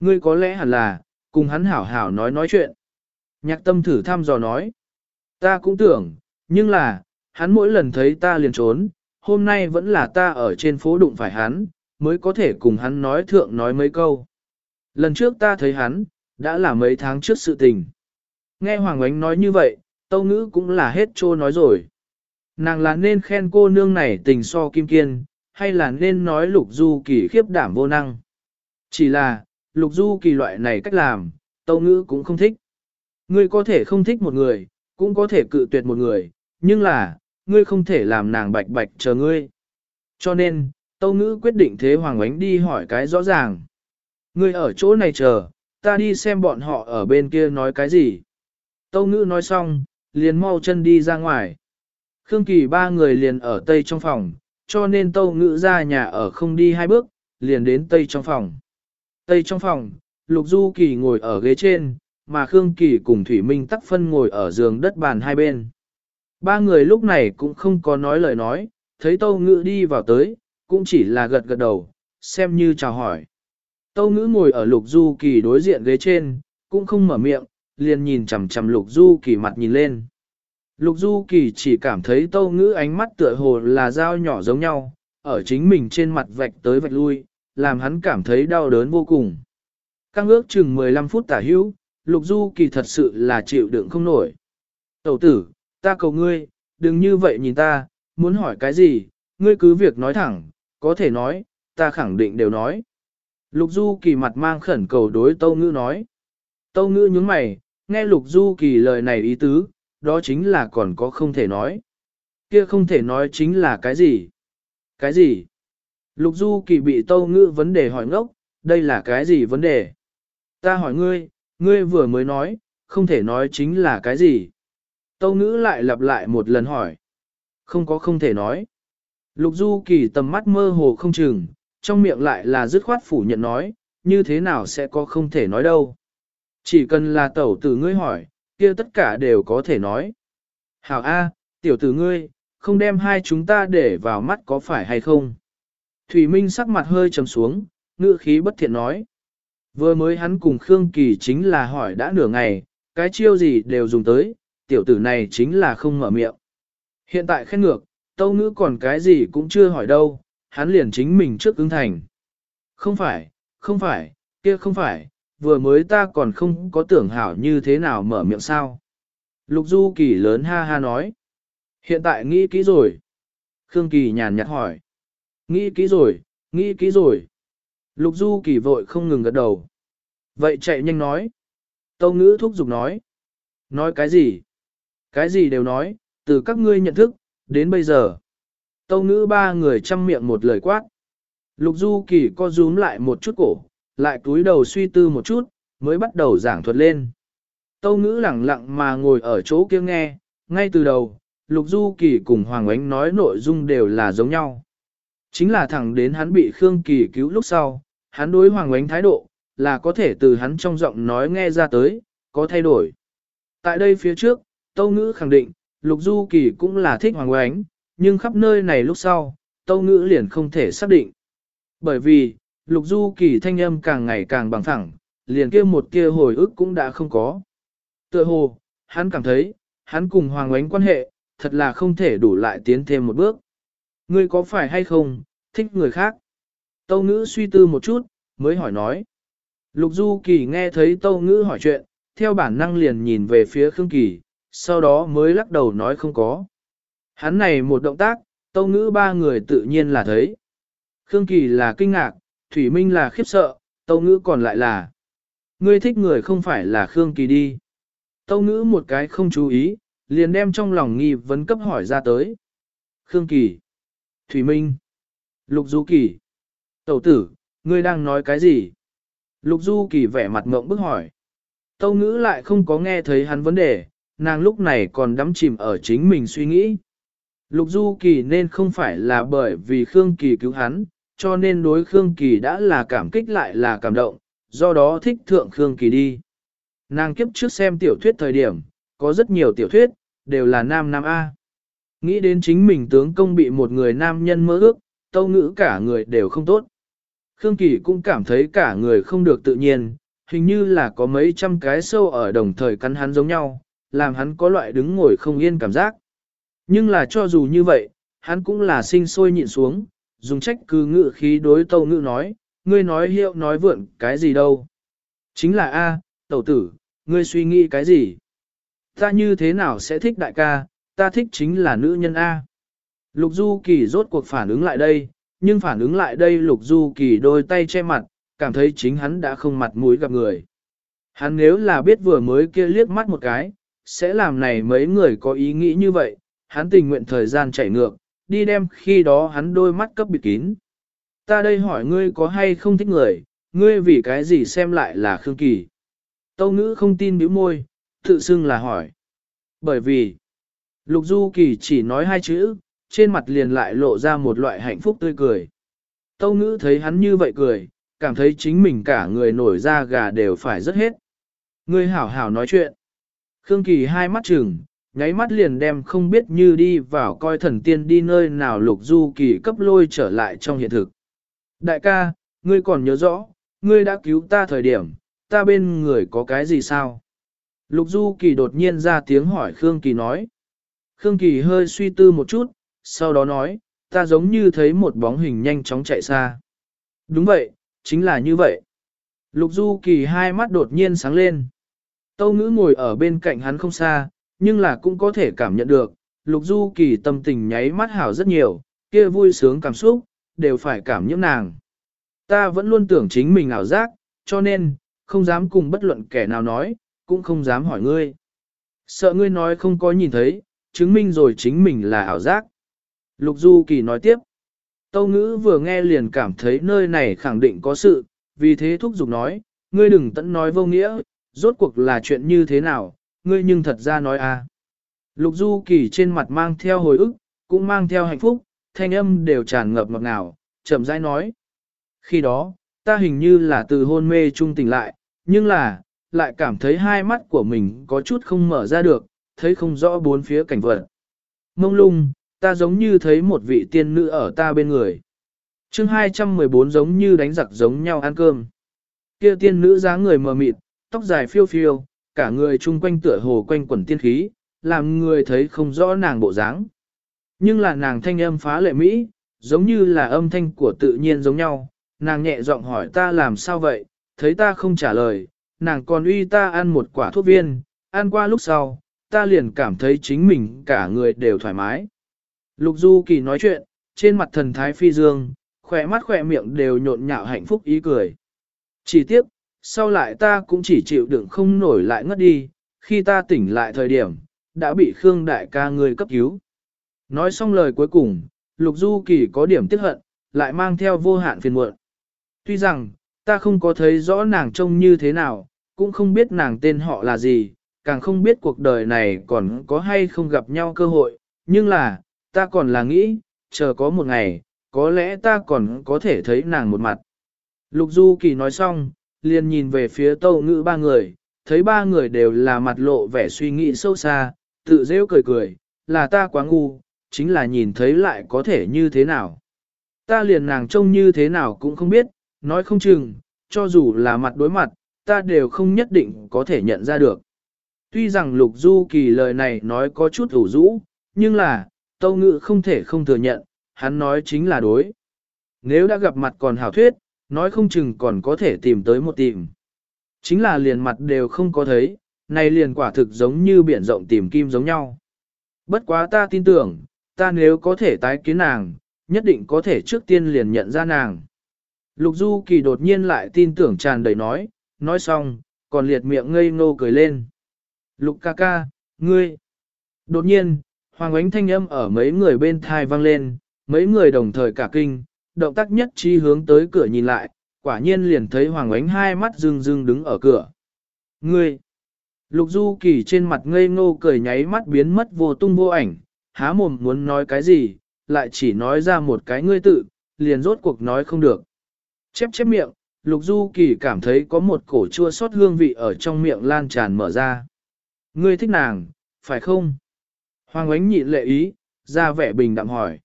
Ngươi có lẽ hẳn là, cùng hắn hảo hảo nói nói chuyện. Nhạc tâm thử thăm dò nói. Ta cũng tưởng, nhưng là, hắn mỗi lần thấy ta liền trốn, hôm nay vẫn là ta ở trên phố đụng phải hắn, mới có thể cùng hắn nói thượng nói mấy câu. Lần trước ta thấy hắn, đã là mấy tháng trước sự tình. Nghe Hoàng Ánh nói như vậy, tâu ngữ cũng là hết trô nói rồi. Nàng là nên khen cô nương này tình so kim kiên, hay là nên nói lục du kỳ khiếp đảm vô năng. Chỉ là, lục du kỳ loại này cách làm, tâu ngữ cũng không thích. Ngươi có thể không thích một người, cũng có thể cự tuyệt một người, nhưng là, ngươi không thể làm nàng bạch bạch chờ ngươi. Cho nên, tâu ngữ quyết định thế Hoàng Ánh đi hỏi cái rõ ràng. Ngươi ở chỗ này chờ, ta đi xem bọn họ ở bên kia nói cái gì. Tâu ngữ nói xong, liền mau chân đi ra ngoài. Khương Kỳ ba người liền ở tây trong phòng, cho nên tâu ngữ ra nhà ở không đi hai bước, liền đến tây trong phòng. Tây trong phòng, Lục Du Kỳ ngồi ở ghế trên, mà Khương Kỳ cùng Thủy Minh tắc phân ngồi ở giường đất bàn hai bên. Ba người lúc này cũng không có nói lời nói, thấy tâu ngữ đi vào tới, cũng chỉ là gật gật đầu, xem như chào hỏi. Tâu ngữ ngồi ở Lục Du Kỳ đối diện ghế trên, cũng không mở miệng, liền nhìn chằm chằm Lục Du Kỳ mặt nhìn lên. Lục Du Kỳ chỉ cảm thấy tâu ngữ ánh mắt tựa hồ là dao nhỏ giống nhau, ở chính mình trên mặt vạch tới vạch lui, làm hắn cảm thấy đau đớn vô cùng. Căng ước chừng 15 phút tả hữu, Lục Du Kỳ thật sự là chịu đựng không nổi. Tẩu tử, ta cầu ngươi, đừng như vậy nhìn ta, muốn hỏi cái gì, ngươi cứ việc nói thẳng, có thể nói, ta khẳng định đều nói. Lục Du Kỳ mặt mang khẩn cầu đối Tâu Ngữ nói. Tâu Ngữ nhướng mày, nghe Lục Du Kỳ lời này ý tứ, đó chính là còn có không thể nói. Kia không thể nói chính là cái gì? Cái gì? Lục Du Kỳ bị Tâu Ngữ vấn đề hỏi ngốc, đây là cái gì vấn đề? Ta hỏi ngươi, ngươi vừa mới nói, không thể nói chính là cái gì? Tâu Ngữ lại lặp lại một lần hỏi. Không có không thể nói. Lục Du Kỳ tầm mắt mơ hồ không chừng, trong miệng lại là dứt khoát phủ nhận nói, như thế nào sẽ có không thể nói đâu. Chỉ cần là tẩu tử ngươi hỏi, kia tất cả đều có thể nói. Hảo A, tiểu tử ngươi, không đem hai chúng ta để vào mắt có phải hay không? Thủy Minh sắc mặt hơi trầm xuống, ngữ khí bất thiện nói. Vừa mới hắn cùng Khương Kỳ chính là hỏi đã nửa ngày, cái chiêu gì đều dùng tới, tiểu tử này chính là không mở miệng. Hiện tại khen ngược, tâu ngữ còn cái gì cũng chưa hỏi đâu, hắn liền chính mình trước ứng thành. Không phải, không phải, kia không phải, vừa mới ta còn không có tưởng hảo như thế nào mở miệng sao. Lục Du Kỳ lớn ha ha nói. Hiện tại nghĩ kỹ rồi. Khương Kỳ nhàn nhạt hỏi. Nghĩ kỹ rồi, nghĩ kỹ rồi. Lục Du Kỳ vội không ngừng gật đầu. Vậy chạy nhanh nói. Tâu ngữ thúc giục nói. Nói cái gì? Cái gì đều nói, từ các ngươi nhận thức, đến bây giờ. Tâu ngữ ba người chăm miệng một lời quát. Lục Du Kỳ co rúm lại một chút cổ, lại cúi đầu suy tư một chút, mới bắt đầu giảng thuật lên. Tâu ngữ lặng lặng mà ngồi ở chỗ kia nghe, ngay từ đầu, Lục Du Kỳ cùng Hoàng Ánh nói nội dung đều là giống nhau. Chính là thẳng đến hắn bị Khương Kỳ cứu lúc sau, hắn đối Hoàng Ánh thái độ, là có thể từ hắn trong giọng nói nghe ra tới, có thay đổi. Tại đây phía trước, Tâu Ngữ khẳng định, Lục Du Kỳ cũng là thích Hoàng Ánh, nhưng khắp nơi này lúc sau, Tâu Ngữ liền không thể xác định. Bởi vì, Lục Du Kỳ thanh âm càng ngày càng bằng thẳng, liền kia một kia hồi ức cũng đã không có. Tựa hồ, hắn cảm thấy, hắn cùng Hoàng Ánh quan hệ, thật là không thể đủ lại tiến thêm một bước. Ngươi có phải hay không, thích người khác? Tâu ngữ suy tư một chút, mới hỏi nói. Lục Du Kỳ nghe thấy Tâu ngữ hỏi chuyện, theo bản năng liền nhìn về phía Khương Kỳ, sau đó mới lắc đầu nói không có. Hắn này một động tác, Tâu ngữ ba người tự nhiên là thấy. Khương Kỳ là kinh ngạc, Thủy Minh là khiếp sợ, Tâu Ngữ còn lại là Ngươi thích người không phải là Khương Kỳ đi. Tâu Ngữ một cái không chú ý, liền đem trong lòng nghi vấn cấp hỏi ra tới. Khương Kỳ. Thủy Minh. Lục Du Kỳ. Tẩu tử, ngươi đang nói cái gì? Lục Du Kỳ vẻ mặt ngộng bức hỏi. Tâu ngữ lại không có nghe thấy hắn vấn đề, nàng lúc này còn đắm chìm ở chính mình suy nghĩ. Lục Du Kỳ nên không phải là bởi vì Khương Kỳ cứu hắn, cho nên đối Khương Kỳ đã là cảm kích lại là cảm động, do đó thích thượng Khương Kỳ đi. Nàng kiếp trước xem tiểu thuyết thời điểm, có rất nhiều tiểu thuyết, đều là nam nam A. Nghĩ đến chính mình tướng công bị một người nam nhân mơ ước, tâu ngữ cả người đều không tốt. Khương Kỳ cũng cảm thấy cả người không được tự nhiên, hình như là có mấy trăm cái sâu ở đồng thời cắn hắn giống nhau, làm hắn có loại đứng ngồi không yên cảm giác. Nhưng là cho dù như vậy, hắn cũng là sinh sôi nhịn xuống, dùng trách cứ ngự khí đối tâu ngữ nói, ngươi nói hiệu nói vượn cái gì đâu. Chính là A, tẩu tử, ngươi suy nghĩ cái gì? Ta như thế nào sẽ thích đại ca, ta thích chính là nữ nhân A. Lục Du Kỳ rốt cuộc phản ứng lại đây, nhưng phản ứng lại đây Lục Du Kỳ đôi tay che mặt, cảm thấy chính hắn đã không mặt mũi gặp người. Hắn nếu là biết vừa mới kia liếc mắt một cái, sẽ làm này mấy người có ý nghĩ như vậy, hắn tình nguyện thời gian chảy ngược, đi đem khi đó hắn đôi mắt cấp bịt kín. Ta đây hỏi ngươi có hay không thích người, ngươi vì cái gì xem lại là Khương Kỳ. Tâu ngữ không tin biểu môi, tự xưng là hỏi. Bởi vì, Lục Du Kỳ chỉ nói hai chữ, trên mặt liền lại lộ ra một loại hạnh phúc tươi cười. Tâu ngữ thấy hắn như vậy cười, cảm thấy chính mình cả người nổi da gà đều phải rất hết. Ngươi hảo hảo nói chuyện. Khương Kỳ hai mắt chừng, nháy mắt liền đem không biết như đi vào coi thần tiên đi nơi nào lục du kỳ cấp lôi trở lại trong hiện thực. Đại ca, ngươi còn nhớ rõ, ngươi đã cứu ta thời điểm, ta bên người có cái gì sao? Lục du kỳ đột nhiên ra tiếng hỏi Khương Kỳ nói. Khương Kỳ hơi suy tư một chút, sau đó nói, ta giống như thấy một bóng hình nhanh chóng chạy xa. Đúng vậy, chính là như vậy. Lục Du Kỳ hai mắt đột nhiên sáng lên. Tâu ngữ ngồi ở bên cạnh hắn không xa, nhưng là cũng có thể cảm nhận được, Lục Du Kỳ tâm tình nháy mắt hảo rất nhiều, kia vui sướng cảm xúc, đều phải cảm nhiễm nàng. Ta vẫn luôn tưởng chính mình ảo giác, cho nên, không dám cùng bất luận kẻ nào nói, cũng không dám hỏi ngươi. Sợ ngươi nói không có nhìn thấy, chứng minh rồi chính mình là ảo giác. Lục Du Kỳ nói tiếp. Tâu ngữ vừa nghe liền cảm thấy nơi này khẳng định có sự, vì thế thúc giục nói, ngươi đừng tận nói vô nghĩa, rốt cuộc là chuyện như thế nào, ngươi nhưng thật ra nói a. À. Lục Du Kỳ trên mặt mang theo hồi ức, cũng mang theo hạnh phúc, thanh âm đều tràn ngập ngọt ngào, chậm rãi nói. Khi đó, ta hình như là từ hôn mê trung tỉnh lại, nhưng là, lại cảm thấy hai mắt của mình có chút không mở ra được, thấy không rõ bốn phía cảnh vật. Mông lung, ta giống như thấy một vị tiên nữ ở ta bên người. chương 214 giống như đánh giặc giống nhau ăn cơm. Kia tiên nữ dáng người mờ mịt, tóc dài phiêu phiêu, cả người chung quanh tựa hồ quanh quẩn tiên khí, làm người thấy không rõ nàng bộ dáng. Nhưng là nàng thanh âm phá lệ Mỹ, giống như là âm thanh của tự nhiên giống nhau, nàng nhẹ giọng hỏi ta làm sao vậy, thấy ta không trả lời, nàng còn uy ta ăn một quả thuốc viên, ăn qua lúc sau, ta liền cảm thấy chính mình cả người đều thoải mái. Lục Du Kỳ nói chuyện, trên mặt thần thái phi dương, khỏe mắt khỏe miệng đều nhộn nhạo hạnh phúc ý cười. Chỉ tiếp, sau lại ta cũng chỉ chịu đựng không nổi lại ngất đi, khi ta tỉnh lại thời điểm, đã bị Khương Đại ca người cấp cứu. Nói xong lời cuối cùng, Lục Du Kỳ có điểm tiếc hận, lại mang theo vô hạn phiền muộn. Tuy rằng, ta không có thấy rõ nàng trông như thế nào, cũng không biết nàng tên họ là gì, càng không biết cuộc đời này còn có hay không gặp nhau cơ hội, nhưng là, ta còn là nghĩ, chờ có một ngày, có lẽ ta còn có thể thấy nàng một mặt. Lục Du Kỳ nói xong, liền nhìn về phía tâu ngữ ba người, thấy ba người đều là mặt lộ vẻ suy nghĩ sâu xa, tự rêu cười cười, là ta quá ngu, chính là nhìn thấy lại có thể như thế nào. Ta liền nàng trông như thế nào cũng không biết, nói không chừng, cho dù là mặt đối mặt, ta đều không nhất định có thể nhận ra được. Tuy rằng Lục Du Kỳ lời này nói có chút ủ rũ, nhưng là, Tâu Ngự không thể không thừa nhận, hắn nói chính là đối. Nếu đã gặp mặt còn hảo thuyết, nói không chừng còn có thể tìm tới một tìm. Chính là liền mặt đều không có thấy, này liền quả thực giống như biển rộng tìm kim giống nhau. Bất quá ta tin tưởng, ta nếu có thể tái kiến nàng, nhất định có thể trước tiên liền nhận ra nàng. Lục Du Kỳ đột nhiên lại tin tưởng tràn đầy nói, nói xong, còn liệt miệng ngây ngô cười lên. Lục ca ca, ngươi. Đột nhiên, Hoàng ánh thanh âm ở mấy người bên thai vang lên, mấy người đồng thời cả kinh, động tác nhất trí hướng tới cửa nhìn lại, quả nhiên liền thấy Hoàng ánh hai mắt rưng rưng đứng ở cửa. Ngươi! Lục Du Kỳ trên mặt ngây ngô cười nháy mắt biến mất vô tung vô ảnh, há mồm muốn nói cái gì, lại chỉ nói ra một cái ngươi tự, liền rốt cuộc nói không được. Chép chép miệng, Lục Du Kỳ cảm thấy có một cổ chua xót hương vị ở trong miệng lan tràn mở ra. Ngươi thích nàng, phải không? Hoàng ánh nhịn lệ ý, ra vẻ bình đạm hỏi.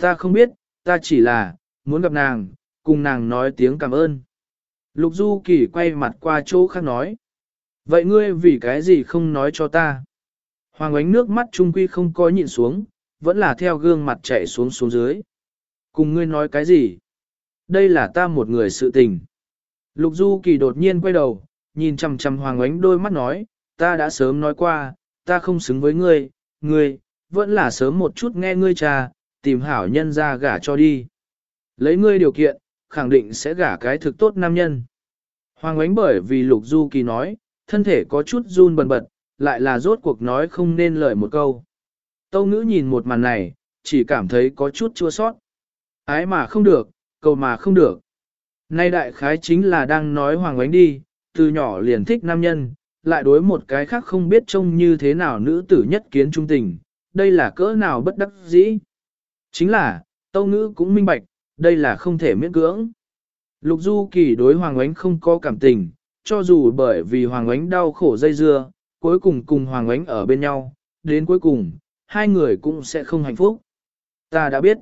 Ta không biết, ta chỉ là, muốn gặp nàng, cùng nàng nói tiếng cảm ơn. Lục Du Kỳ quay mặt qua chỗ khác nói. Vậy ngươi vì cái gì không nói cho ta? Hoàng ánh nước mắt trung quy không có nhịn xuống, vẫn là theo gương mặt chạy xuống xuống dưới. Cùng ngươi nói cái gì? Đây là ta một người sự tình. Lục Du Kỳ đột nhiên quay đầu, nhìn chằm chằm Hoàng ánh đôi mắt nói, ta đã sớm nói qua, ta không xứng với ngươi, ngươi, vẫn là sớm một chút nghe ngươi cha, tìm hảo nhân ra gả cho đi. Lấy ngươi điều kiện, khẳng định sẽ gả cái thực tốt nam nhân. Hoàng ánh bởi vì Lục Du Kỳ nói, thân thể có chút run bần bật, lại là rốt cuộc nói không nên lời một câu. Tâu ngữ nhìn một màn này, chỉ cảm thấy có chút chua sót. Ái mà không được, cầu mà không được. Nay đại khái chính là đang nói hoàng ánh đi, từ nhỏ liền thích nam nhân, lại đối một cái khác không biết trông như thế nào nữ tử nhất kiến trung tình, đây là cỡ nào bất đắc dĩ. Chính là, tâu ngữ cũng minh bạch, đây là không thể miễn cưỡng. Lục Du Kỳ đối Hoàng Ánh không có cảm tình, cho dù bởi vì Hoàng Ánh đau khổ dây dưa, cuối cùng cùng Hoàng Ánh ở bên nhau, đến cuối cùng, hai người cũng sẽ không hạnh phúc. Ta đã biết.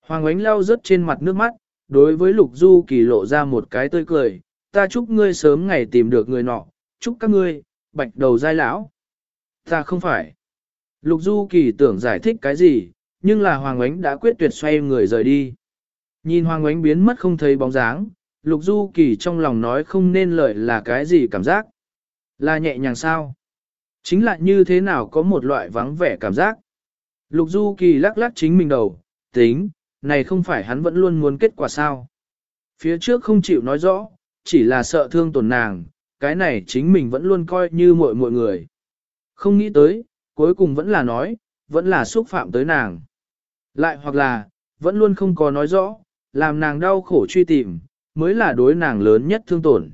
Hoàng Ánh lau rớt trên mặt nước mắt, đối với Lục Du Kỳ lộ ra một cái tươi cười, ta chúc ngươi sớm ngày tìm được người nọ, chúc các ngươi, bạch đầu dai lão. Ta không phải. Lục Du Kỳ tưởng giải thích cái gì, nhưng là Hoàng Ánh đã quyết tuyệt xoay người rời đi. Nhìn Hoàng Ánh biến mất không thấy bóng dáng, Lục Du Kỳ trong lòng nói không nên lời là cái gì cảm giác. Là nhẹ nhàng sao? Chính là như thế nào có một loại vắng vẻ cảm giác. Lục Du Kỳ lắc lắc chính mình đầu, tính, này không phải hắn vẫn luôn muốn kết quả sao. Phía trước không chịu nói rõ, chỉ là sợ thương tổn nàng, cái này chính mình vẫn luôn coi như mọi mọi người. Không nghĩ tới, cuối cùng vẫn là nói, vẫn là xúc phạm tới nàng. Lại hoặc là, vẫn luôn không có nói rõ, làm nàng đau khổ truy tìm, mới là đối nàng lớn nhất thương tổn.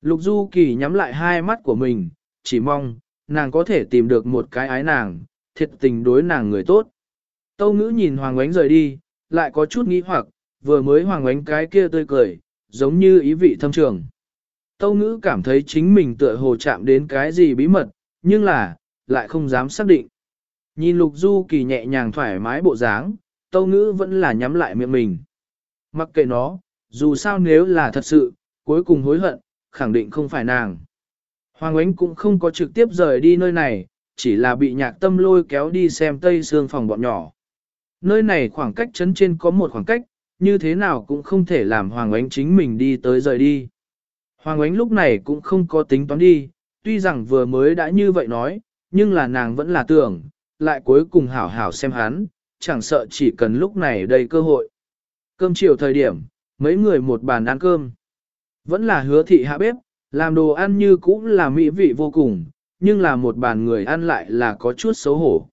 Lục Du Kỳ nhắm lại hai mắt của mình, chỉ mong, nàng có thể tìm được một cái ái nàng, thiệt tình đối nàng người tốt. Tâu ngữ nhìn Hoàng Ánh rời đi, lại có chút nghĩ hoặc, vừa mới Hoàng Ánh cái kia tươi cười, giống như ý vị thâm trường. Tâu ngữ cảm thấy chính mình tựa hồ chạm đến cái gì bí mật, nhưng là, lại không dám xác định. Nhìn Lục Du Kỳ nhẹ nhàng thoải mái bộ dáng, Tâu ngữ vẫn là nhắm lại miệng mình. Mặc kệ nó, dù sao nếu là thật sự, cuối cùng hối hận, khẳng định không phải nàng. Hoàng Ánh cũng không có trực tiếp rời đi nơi này, chỉ là bị nhạc tâm lôi kéo đi xem tây xương phòng bọn nhỏ. Nơi này khoảng cách chấn trên có một khoảng cách, như thế nào cũng không thể làm Hoàng Ánh chính mình đi tới rời đi. Hoàng Ánh lúc này cũng không có tính toán đi, tuy rằng vừa mới đã như vậy nói, nhưng là nàng vẫn là tưởng, lại cuối cùng hảo hảo xem hắn, chẳng sợ chỉ cần lúc này đầy cơ hội. Cơm chiều thời điểm, mấy người một bàn ăn cơm. Vẫn là hứa thị hạ bếp, làm đồ ăn như cũng là mỹ vị vô cùng, nhưng là một bàn người ăn lại là có chút xấu hổ.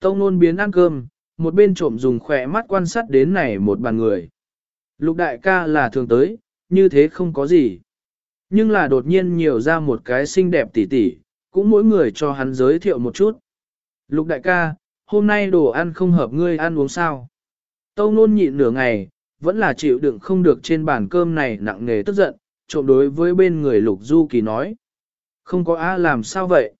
Tông nôn biến ăn cơm, một bên trộm dùng khỏe mắt quan sát đến này một bàn người. Lục đại ca là thường tới, như thế không có gì. Nhưng là đột nhiên nhiều ra một cái xinh đẹp tỉ tỉ, cũng mỗi người cho hắn giới thiệu một chút. Lục đại ca, hôm nay đồ ăn không hợp ngươi ăn uống sao. Tâu nôn nhịn nửa ngày, vẫn là chịu đựng không được trên bàn cơm này nặng nề tức giận, trộm đối với bên người Lục Du Kỳ nói. Không có á làm sao vậy?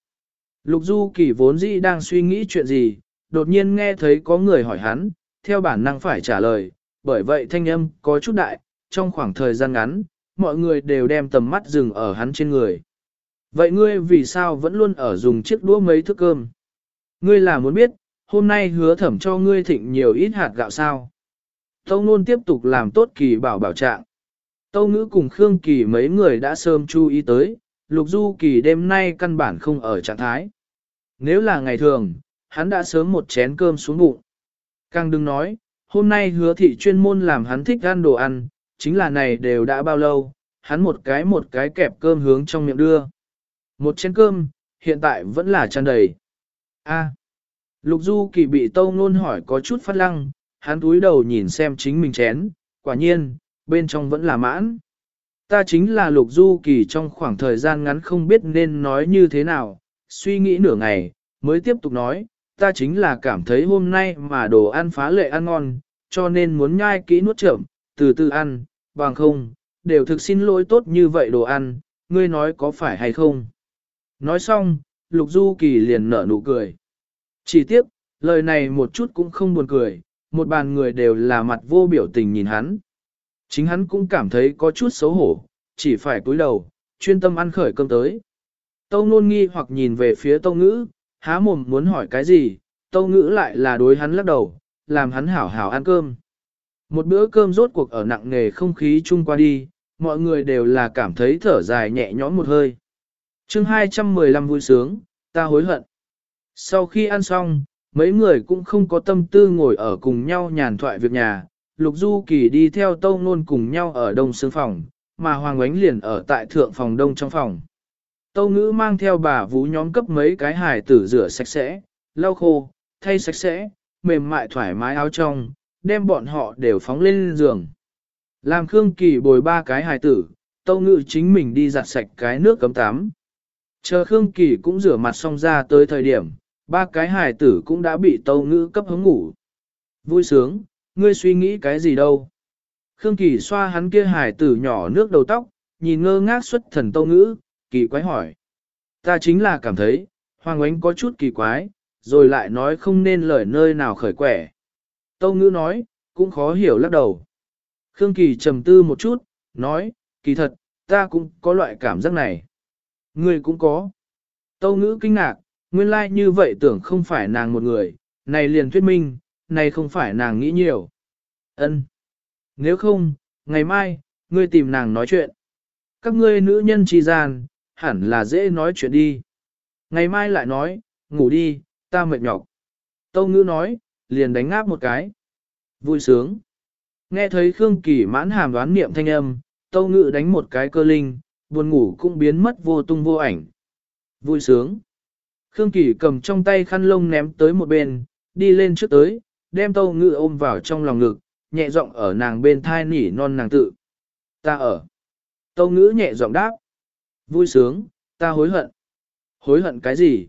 Lục Du Kỳ vốn dĩ đang suy nghĩ chuyện gì, đột nhiên nghe thấy có người hỏi hắn, theo bản năng phải trả lời, bởi vậy thanh âm có chút đại, trong khoảng thời gian ngắn, mọi người đều đem tầm mắt dừng ở hắn trên người. Vậy ngươi vì sao vẫn luôn ở dùng chiếc đũa mấy thức cơm? Ngươi là muốn biết, hôm nay hứa thẩm cho ngươi thịnh nhiều ít hạt gạo sao? Tâu Nôn tiếp tục làm tốt kỳ bảo bảo trạng. Tâu Ngữ cùng Khương Kỳ mấy người đã sớm chú ý tới, Lục Du Kỳ đêm nay căn bản không ở trạng thái. Nếu là ngày thường, hắn đã sớm một chén cơm xuống bụng. Càng đừng nói, hôm nay hứa thị chuyên môn làm hắn thích ăn đồ ăn, chính là này đều đã bao lâu, hắn một cái một cái kẹp cơm hướng trong miệng đưa. Một chén cơm, hiện tại vẫn là tràn đầy. A. Lục Du Kỳ bị Tâu Nôn hỏi có chút phát lăng, hắn túi đầu nhìn xem chính mình chén, quả nhiên, bên trong vẫn là mãn. Ta chính là Lục Du Kỳ trong khoảng thời gian ngắn không biết nên nói như thế nào, suy nghĩ nửa ngày, mới tiếp tục nói, ta chính là cảm thấy hôm nay mà đồ ăn phá lệ ăn ngon, cho nên muốn nhai kỹ nuốt chậm, từ từ ăn, bằng không, đều thực xin lỗi tốt như vậy đồ ăn, ngươi nói có phải hay không. Nói xong, Lục Du Kỳ liền nở nụ cười. Chỉ tiếc, lời này một chút cũng không buồn cười, một bàn người đều là mặt vô biểu tình nhìn hắn. Chính hắn cũng cảm thấy có chút xấu hổ, chỉ phải cúi đầu, chuyên tâm ăn khởi cơm tới. Tâu nôn nghi hoặc nhìn về phía tâu ngữ, há mồm muốn hỏi cái gì, tâu ngữ lại là đối hắn lắc đầu, làm hắn hảo hảo ăn cơm. Một bữa cơm rốt cuộc ở nặng nề không khí chung qua đi, mọi người đều là cảm thấy thở dài nhẹ nhõm một hơi. chương 215 vui sướng, ta hối hận. Sau khi ăn xong, mấy người cũng không có tâm tư ngồi ở cùng nhau nhàn thoại việc nhà, Lục Du Kỳ đi theo Tâu Nôn cùng nhau ở đông sương phòng, mà Hoàng Ánh liền ở tại thượng phòng đông trong phòng. Tâu Ngữ mang theo bà vũ nhóm cấp mấy cái hài tử rửa sạch sẽ, lau khô, thay sạch sẽ, mềm mại thoải mái áo trong, đem bọn họ đều phóng lên giường. Làm Khương Kỳ bồi ba cái hài tử, Tâu Ngữ chính mình đi giặt sạch cái nước cấm tắm. Chờ Khương Kỳ cũng rửa mặt xong ra tới thời điểm, ba cái hài tử cũng đã bị Tâu Ngữ cấp hứng ngủ. Vui sướng, ngươi suy nghĩ cái gì đâu? Khương Kỳ xoa hắn kia hài tử nhỏ nước đầu tóc, nhìn ngơ ngác xuất thần Tâu Ngữ, kỳ quái hỏi. Ta chính là cảm thấy, Hoàng Ánh có chút kỳ quái, rồi lại nói không nên lời nơi nào khởi quẻ. Tâu Ngữ nói, cũng khó hiểu lắc đầu. Khương Kỳ trầm tư một chút, nói, kỳ thật, ta cũng có loại cảm giác này. Người cũng có. Tâu ngữ kinh ngạc, nguyên lai like như vậy tưởng không phải nàng một người, này liền thuyết minh, này không phải nàng nghĩ nhiều. ân Nếu không, ngày mai, ngươi tìm nàng nói chuyện. Các ngươi nữ nhân trì gian, hẳn là dễ nói chuyện đi. Ngày mai lại nói, ngủ đi, ta mệt nhọc. Tâu ngữ nói, liền đánh ngáp một cái. Vui sướng. Nghe thấy Khương Kỳ mãn hàm đoán niệm thanh âm, tâu ngữ đánh một cái cơ linh, buồn ngủ cũng biến mất vô tung vô ảnh. Vui sướng. Khương Kỳ cầm trong tay khăn lông ném tới một bên, đi lên trước tới, đem tâu ngự ôm vào trong lòng ngực, nhẹ giọng ở nàng bên thai nỉ non nàng tự. Ta ở. Tâu ngữ nhẹ giọng đáp. Vui sướng, ta hối hận. Hối hận cái gì?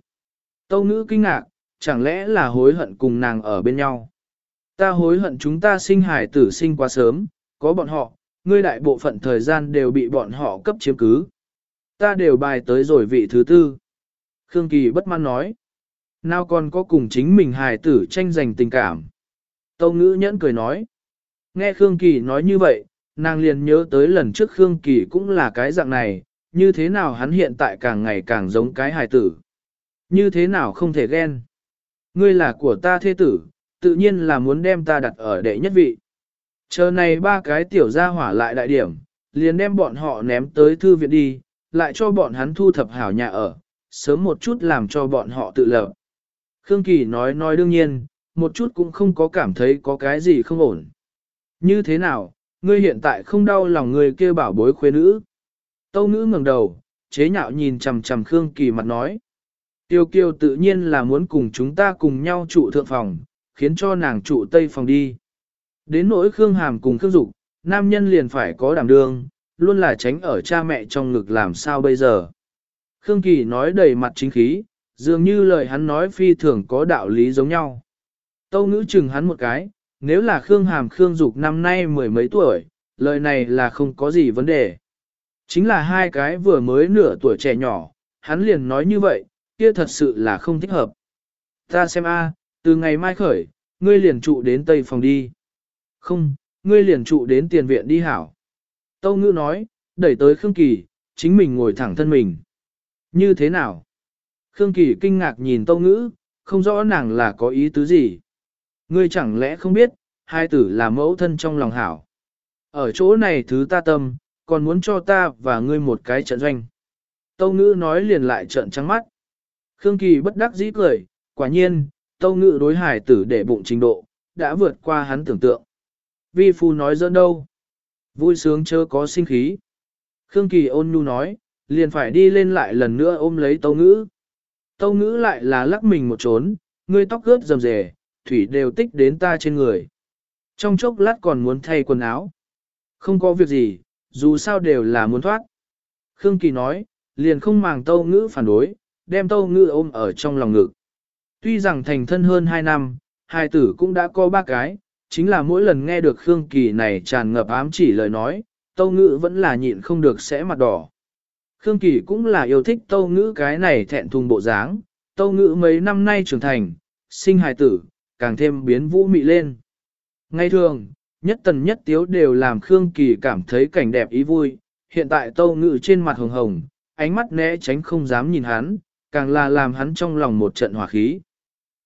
Tâu ngữ kinh ngạc, chẳng lẽ là hối hận cùng nàng ở bên nhau? Ta hối hận chúng ta sinh hải tử sinh quá sớm, có bọn họ, ngươi đại bộ phận thời gian đều bị bọn họ cấp chiếm cứ. Ta đều bài tới rồi vị thứ tư. Khương Kỳ bất mãn nói. Nào còn có cùng chính mình hài tử tranh giành tình cảm. Tâu ngữ nhẫn cười nói. Nghe Khương Kỳ nói như vậy, nàng liền nhớ tới lần trước Khương Kỳ cũng là cái dạng này, như thế nào hắn hiện tại càng ngày càng giống cái hài tử. Như thế nào không thể ghen. Ngươi là của ta thế tử, tự nhiên là muốn đem ta đặt ở đệ nhất vị. Chờ này ba cái tiểu gia hỏa lại đại điểm, liền đem bọn họ ném tới thư viện đi, lại cho bọn hắn thu thập hảo nhà ở, sớm một chút làm cho bọn họ tự lập. Khương Kỳ nói nói đương nhiên, một chút cũng không có cảm thấy có cái gì không ổn. Như thế nào, ngươi hiện tại không đau lòng người kia bảo bối khuê nữ. Tâu nữ ngẩng đầu, chế nhạo nhìn chằm chằm Khương Kỳ mặt nói. Tiêu kiêu tự nhiên là muốn cùng chúng ta cùng nhau trụ thượng phòng, khiến cho nàng trụ tây phòng đi. Đến nỗi Khương Hàm cùng Khương Dục, nam nhân liền phải có đảm đương, luôn là tránh ở cha mẹ trong ngực làm sao bây giờ. Khương Kỳ nói đầy mặt chính khí, dường như lời hắn nói phi thường có đạo lý giống nhau. Tâu ngữ chừng hắn một cái, nếu là Khương Hàm Khương Dục năm nay mười mấy tuổi, lời này là không có gì vấn đề. Chính là hai cái vừa mới nửa tuổi trẻ nhỏ, hắn liền nói như vậy, kia thật sự là không thích hợp. Ta xem a, từ ngày mai khởi, ngươi liền trụ đến tây phòng đi. Không, ngươi liền trụ đến tiền viện đi hảo. Tâu ngữ nói, đẩy tới Khương Kỳ, chính mình ngồi thẳng thân mình. Như thế nào? Khương Kỳ kinh ngạc nhìn tâu ngữ, không rõ nàng là có ý tứ gì. Ngươi chẳng lẽ không biết, hai tử là mẫu thân trong lòng hảo. Ở chỗ này thứ ta tâm, còn muốn cho ta và ngươi một cái trận doanh. Tâu ngữ nói liền lại trận trắng mắt. Khương Kỳ bất đắc dĩ cười, quả nhiên, tâu ngữ đối hải tử để bụng trình độ, đã vượt qua hắn tưởng tượng. Vi phu nói dẫn đâu? Vui sướng chớ có sinh khí. Khương Kỳ ôn nhu nói, liền phải đi lên lại lần nữa ôm lấy tâu ngữ. Tâu ngữ lại là lắc mình một trốn, ngươi tóc gớt rầm rề, thủy đều tích đến ta trên người. Trong chốc lát còn muốn thay quần áo. Không có việc gì, dù sao đều là muốn thoát. Khương Kỳ nói, liền không màng tâu ngữ phản đối, đem tâu ngữ ôm ở trong lòng ngực. Tuy rằng thành thân hơn 2 năm, hai tử cũng đã có ba cái, chính là mỗi lần nghe được Khương Kỳ này tràn ngập ám chỉ lời nói, tâu ngữ vẫn là nhịn không được sẽ mặt đỏ. Khương Kỳ cũng là yêu thích tâu ngữ cái này thẹn thùng bộ dáng, tâu ngữ mấy năm nay trưởng thành, sinh hài tử, càng thêm biến vũ mị lên. Ngay thường, nhất tần nhất tiếu đều làm Khương Kỳ cảm thấy cảnh đẹp ý vui, hiện tại tâu ngữ trên mặt hồng hồng, ánh mắt né tránh không dám nhìn hắn, càng là làm hắn trong lòng một trận hỏa khí.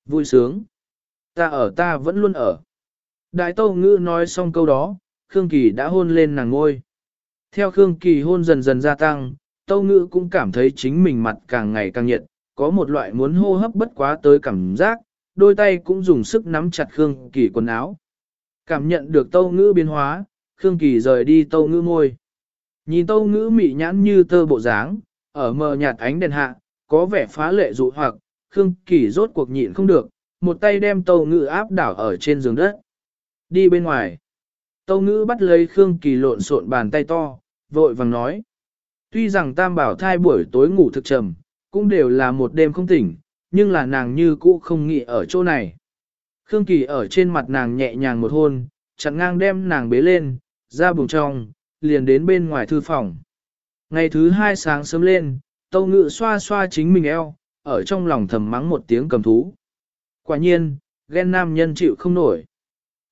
Vui sướng. Ta ở ta vẫn luôn ở. Đại tâu ngữ nói xong câu đó, Khương Kỳ đã hôn lên nàng ngôi. Theo Khương Kỳ hôn dần dần gia tăng, tâu ngữ cũng cảm thấy chính mình mặt càng ngày càng nhiệt, có một loại muốn hô hấp bất quá tới cảm giác, đôi tay cũng dùng sức nắm chặt Khương Kỳ quần áo. Cảm nhận được tâu ngữ biến hóa, Khương Kỳ rời đi tâu ngữ môi. Nhìn tâu ngữ mị nhãn như tơ bộ dáng, ở mờ nhạt ánh đèn hạ, có vẻ phá lệ dụ hoặc, Khương Kỳ rốt cuộc nhịn không được, một tay đem tâu ngữ áp đảo ở trên giường đất. Đi bên ngoài. Tâu ngữ bắt lấy Khương Kỳ lộn xộn bàn tay to, vội vàng nói. Tuy rằng tam bảo thai buổi tối ngủ thực trầm, cũng đều là một đêm không tỉnh, nhưng là nàng như cũ không nghĩ ở chỗ này. Khương Kỳ ở trên mặt nàng nhẹ nhàng một hôn, chặn ngang đem nàng bế lên, ra buồng trong, liền đến bên ngoài thư phòng. Ngày thứ hai sáng sớm lên, tâu ngự xoa xoa chính mình eo, ở trong lòng thầm mắng một tiếng cầm thú. Quả nhiên, ghen nam nhân chịu không nổi.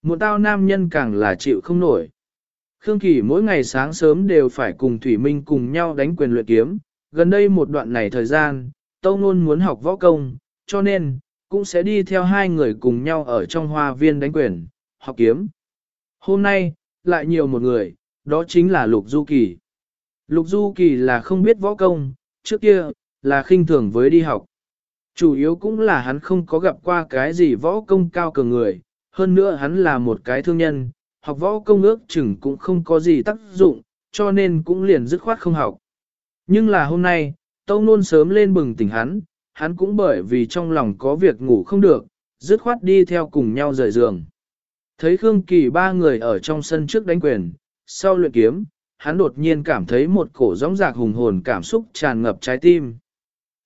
Một tao nam nhân càng là chịu không nổi. Khương Kỳ mỗi ngày sáng sớm đều phải cùng Thủy Minh cùng nhau đánh quyền luyện kiếm. Gần đây một đoạn này thời gian, Tâu Nôn muốn học võ công, cho nên, cũng sẽ đi theo hai người cùng nhau ở trong hoa viên đánh quyền, học kiếm. Hôm nay, lại nhiều một người, đó chính là Lục Du Kỳ. Lục Du Kỳ là không biết võ công, trước kia, là khinh thường với đi học. Chủ yếu cũng là hắn không có gặp qua cái gì võ công cao cường người, hơn nữa hắn là một cái thương nhân, học võ công ước chừng cũng không có gì tác dụng, cho nên cũng liền dứt khoát không học. Nhưng là hôm nay, Tâu Nôn sớm lên bừng tỉnh hắn, hắn cũng bởi vì trong lòng có việc ngủ không được, dứt khoát đi theo cùng nhau rời giường. Thấy Khương Kỳ ba người ở trong sân trước đánh quyền, sau luyện kiếm, hắn đột nhiên cảm thấy một cổ rõng rạc hùng hồn cảm xúc tràn ngập trái tim.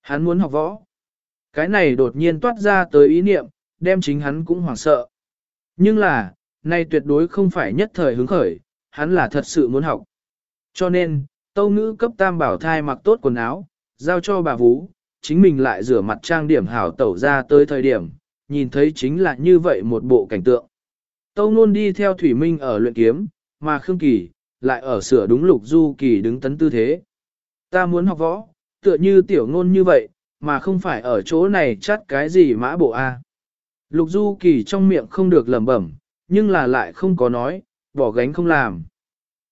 Hắn muốn học võ. Cái này đột nhiên toát ra tới ý niệm, đem chính hắn cũng hoảng sợ. Nhưng là, nay tuyệt đối không phải nhất thời hứng khởi, hắn là thật sự muốn học. Cho nên, tâu ngữ cấp tam bảo thai mặc tốt quần áo, giao cho bà Vũ, chính mình lại rửa mặt trang điểm hảo tẩu ra tới thời điểm, nhìn thấy chính là như vậy một bộ cảnh tượng. Tâu nôn đi theo Thủy Minh ở luyện kiếm, mà Khương Kỳ, lại ở sửa đúng lục du kỳ đứng tấn tư thế. Ta muốn học võ, tựa như tiểu ngôn như vậy, mà không phải ở chỗ này chắt cái gì mã bộ A. Lục du kỳ trong miệng không được lẩm bẩm, nhưng là lại không có nói, bỏ gánh không làm.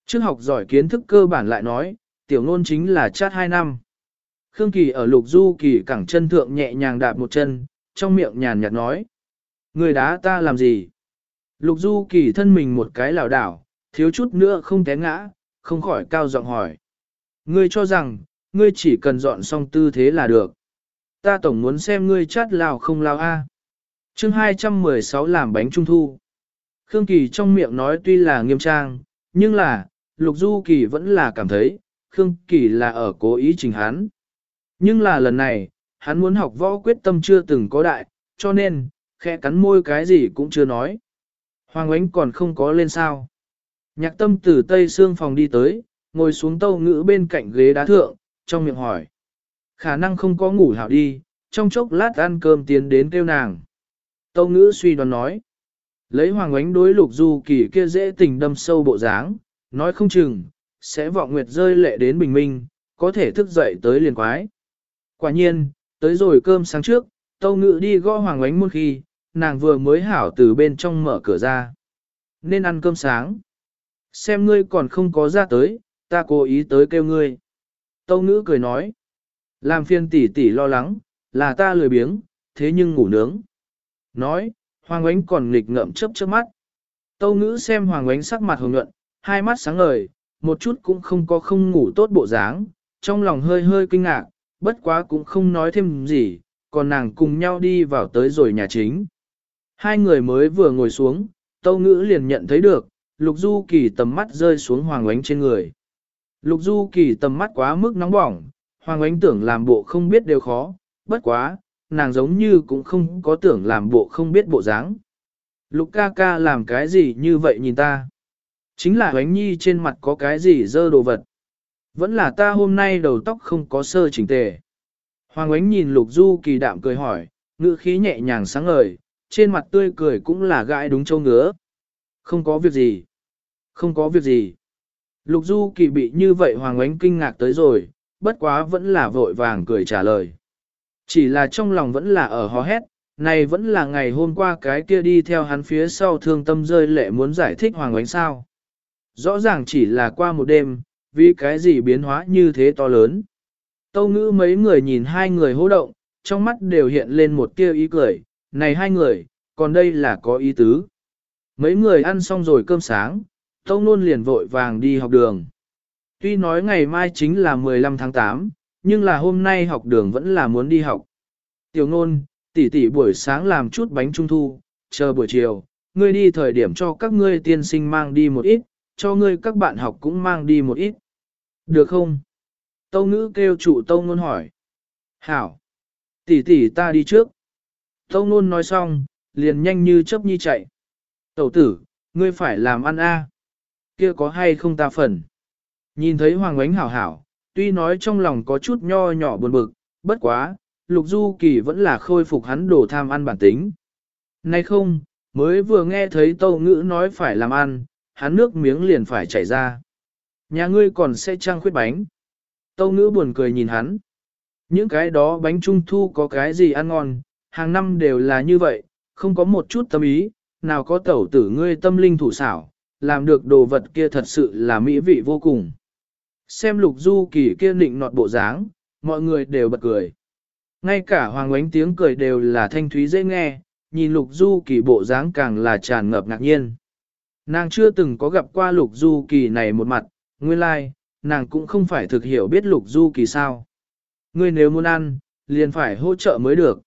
Trước học giỏi kiến thức cơ bản lại nói, tiểu ngôn chính là chát 2 năm. Khương Kỳ ở lục du kỳ cẳng chân thượng nhẹ nhàng đạp một chân, trong miệng nhàn nhạt nói. Người đá ta làm gì? Lục du kỳ thân mình một cái lảo đảo, thiếu chút nữa không té ngã, không khỏi cao giọng hỏi. Ngươi cho rằng, ngươi chỉ cần dọn xong tư thế là được. Ta tổng muốn xem ngươi chát lao không lao a. À. Chương 216 làm bánh trung thu. Khương Kỳ trong miệng nói tuy là nghiêm trang, nhưng là, Lục Du Kỳ vẫn là cảm thấy, Khương Kỳ là ở cố ý trình hắn. Nhưng là lần này, hắn muốn học võ quyết tâm chưa từng có đại, cho nên, khẽ cắn môi cái gì cũng chưa nói. Hoàng ánh còn không có lên sao. Nhạc tâm từ tây xương phòng đi tới, ngồi xuống tâu ngữ bên cạnh ghế đá thượng, trong miệng hỏi. Khả năng không có ngủ hảo đi, trong chốc lát ăn cơm tiến đến kêu nàng. Tâu ngữ suy đoán nói. Lấy hoàng ánh đối lục du kỳ kia dễ tình đâm sâu bộ dáng, nói không chừng, sẽ vọng nguyệt rơi lệ đến bình minh, có thể thức dậy tới liền quái. Quả nhiên, tới rồi cơm sáng trước, tâu ngữ đi gõ hoàng ánh một khi, nàng vừa mới hảo từ bên trong mở cửa ra. Nên ăn cơm sáng. Xem ngươi còn không có ra tới, ta cố ý tới kêu ngươi. Tâu ngữ cười nói. Làm phiên tỷ tỷ lo lắng, là ta lười biếng, thế nhưng ngủ nướng. Nói, Hoàng Ánh còn nghịch ngợm chớp chớp mắt. Tâu ngữ xem Hoàng Ánh sắc mặt hồng nhuận, hai mắt sáng ngời, một chút cũng không có không ngủ tốt bộ dáng, trong lòng hơi hơi kinh ngạc, bất quá cũng không nói thêm gì, còn nàng cùng nhau đi vào tới rồi nhà chính. Hai người mới vừa ngồi xuống, Tâu Ngữ liền nhận thấy được, Lục Du Kỳ tầm mắt rơi xuống Hoàng Oánh trên người. Lục Du Kỳ tầm mắt quá mức nóng bỏng, Hoàng Oánh tưởng làm bộ không biết đều khó, bất quá, nàng giống như cũng không có tưởng làm bộ không biết bộ dáng. Lục ca ca làm cái gì như vậy nhìn ta? Chính là Oánh Nhi trên mặt có cái gì dơ đồ vật. Vẫn là ta hôm nay đầu tóc không có sơ chỉnh tề. Hoàng Ánh nhìn Lục Du Kỳ đạm cười hỏi, ngữ khí nhẹ nhàng sáng ngời, trên mặt tươi cười cũng là gãi đúng châu ngứa. Không có việc gì. Không có việc gì. Lục Du Kỳ bị như vậy Hoàng Ánh kinh ngạc tới rồi, bất quá vẫn là vội vàng cười trả lời. Chỉ là trong lòng vẫn là ở hò hét, này vẫn là ngày hôm qua cái kia đi theo hắn phía sau thương tâm rơi lệ muốn giải thích Hoàng Oánh sao. Rõ ràng chỉ là qua một đêm, vì cái gì biến hóa như thế to lớn. Tâu ngữ mấy người nhìn hai người hô động, trong mắt đều hiện lên một tia ý cười, này hai người, còn đây là có ý tứ. Mấy người ăn xong rồi cơm sáng, Tâu Nôn liền vội vàng đi học đường. Tuy nói ngày mai chính là 15 tháng 8, nhưng là hôm nay học đường vẫn là muốn đi học. Tiểu Nôn, tỷ tỷ buổi sáng làm chút bánh trung thu, chờ buổi chiều, ngươi đi thời điểm cho các ngươi tiên sinh mang đi một ít, cho ngươi các bạn học cũng mang đi một ít. Được không? Tâu ngữ kêu chủ Tâu Nôn hỏi. Hảo! Tỷ tỷ ta đi trước. Tâu Nôn nói xong, liền nhanh như chớp nhi chạy. Tẩu tử, ngươi phải làm ăn a kia có hay không ta phần. Nhìn thấy Hoàng Ánh hảo hảo, tuy nói trong lòng có chút nho nhỏ buồn bực, bất quá, Lục Du Kỳ vẫn là khôi phục hắn đồ tham ăn bản tính. Nay không, mới vừa nghe thấy Tâu Ngữ nói phải làm ăn, hắn nước miếng liền phải chảy ra. Nhà ngươi còn sẽ trang khuyết bánh. Tâu Ngữ buồn cười nhìn hắn. Những cái đó bánh trung thu có cái gì ăn ngon, hàng năm đều là như vậy, không có một chút tâm ý, nào có tẩu tử ngươi tâm linh thủ xảo, làm được đồ vật kia thật sự là mỹ vị vô cùng. Xem lục du kỳ kia nịnh nọt bộ dáng, mọi người đều bật cười. Ngay cả hoàng ánh tiếng cười đều là thanh thúy dễ nghe, nhìn lục du kỳ bộ dáng càng là tràn ngập ngạc nhiên. Nàng chưa từng có gặp qua lục du kỳ này một mặt, nguyên lai, like, nàng cũng không phải thực hiểu biết lục du kỳ sao. Ngươi nếu muốn ăn, liền phải hỗ trợ mới được.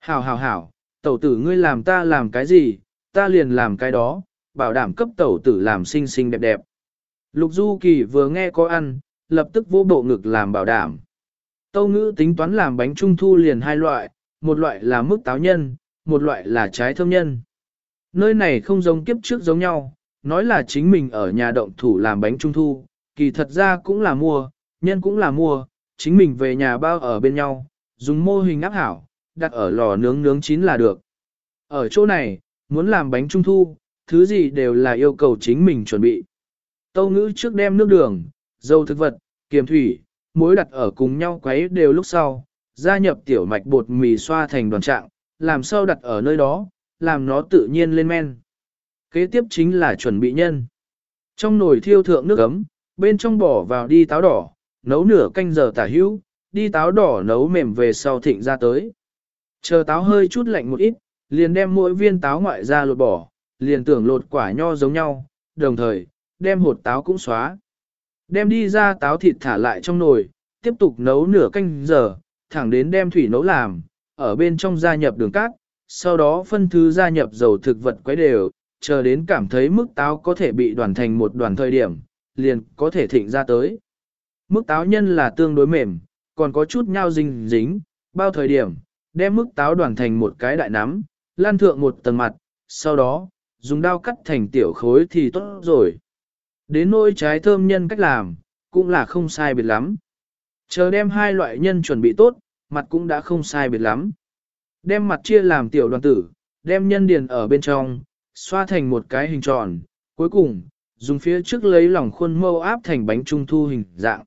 Hảo hảo hảo, tẩu tử ngươi làm ta làm cái gì, ta liền làm cái đó, bảo đảm cấp tẩu tử làm xinh xinh đẹp đẹp. Lục Du Kỳ vừa nghe có ăn, lập tức vô bộ ngực làm bảo đảm. Tâu ngữ tính toán làm bánh trung thu liền hai loại, một loại là mức táo nhân, một loại là trái thơm nhân. Nơi này không giống kiếp trước giống nhau, nói là chính mình ở nhà động thủ làm bánh trung thu, kỳ thật ra cũng là mua, nhân cũng là mua, chính mình về nhà bao ở bên nhau, dùng mô hình áp hảo, đặt ở lò nướng nướng chín là được. Ở chỗ này, muốn làm bánh trung thu, thứ gì đều là yêu cầu chính mình chuẩn bị. Tâu ngữ trước đem nước đường, dầu thực vật, kiềm thủy, muối đặt ở cùng nhau quấy đều lúc sau, gia nhập tiểu mạch bột mì xoa thành đoàn trạng, làm sao đặt ở nơi đó, làm nó tự nhiên lên men. Kế tiếp chính là chuẩn bị nhân. Trong nồi thiêu thượng nước ấm, bên trong bỏ vào đi táo đỏ, nấu nửa canh giờ tả hữu, đi táo đỏ nấu mềm về sau thịnh ra tới. Chờ táo hơi chút lạnh một ít, liền đem mỗi viên táo ngoại ra lột bỏ, liền tưởng lột quả nho giống nhau, đồng thời, đem hột táo cũng xóa. Đem đi ra táo thịt thả lại trong nồi, tiếp tục nấu nửa canh giờ, thẳng đến đem thủy nấu làm, ở bên trong gia nhập đường cát, sau đó phân thứ gia nhập dầu thực vật quấy đều, chờ đến cảm thấy mức táo có thể bị đoàn thành một đoàn thời điểm, liền có thể thịnh ra tới. Mức táo nhân là tương đối mềm, còn có chút nhau dính dính, bao thời điểm, đem mức táo đoàn thành một cái đại nắm, lan thượng một tầng mặt, sau đó, dùng dao cắt thành tiểu khối thì tốt rồi. Đến nỗi trái thơm nhân cách làm, cũng là không sai biệt lắm. Chờ đem hai loại nhân chuẩn bị tốt, mặt cũng đã không sai biệt lắm. Đem mặt chia làm tiểu đoàn tử, đem nhân điền ở bên trong, xoa thành một cái hình tròn, cuối cùng, dùng phía trước lấy lòng khuôn mâu áp thành bánh trung thu hình dạng.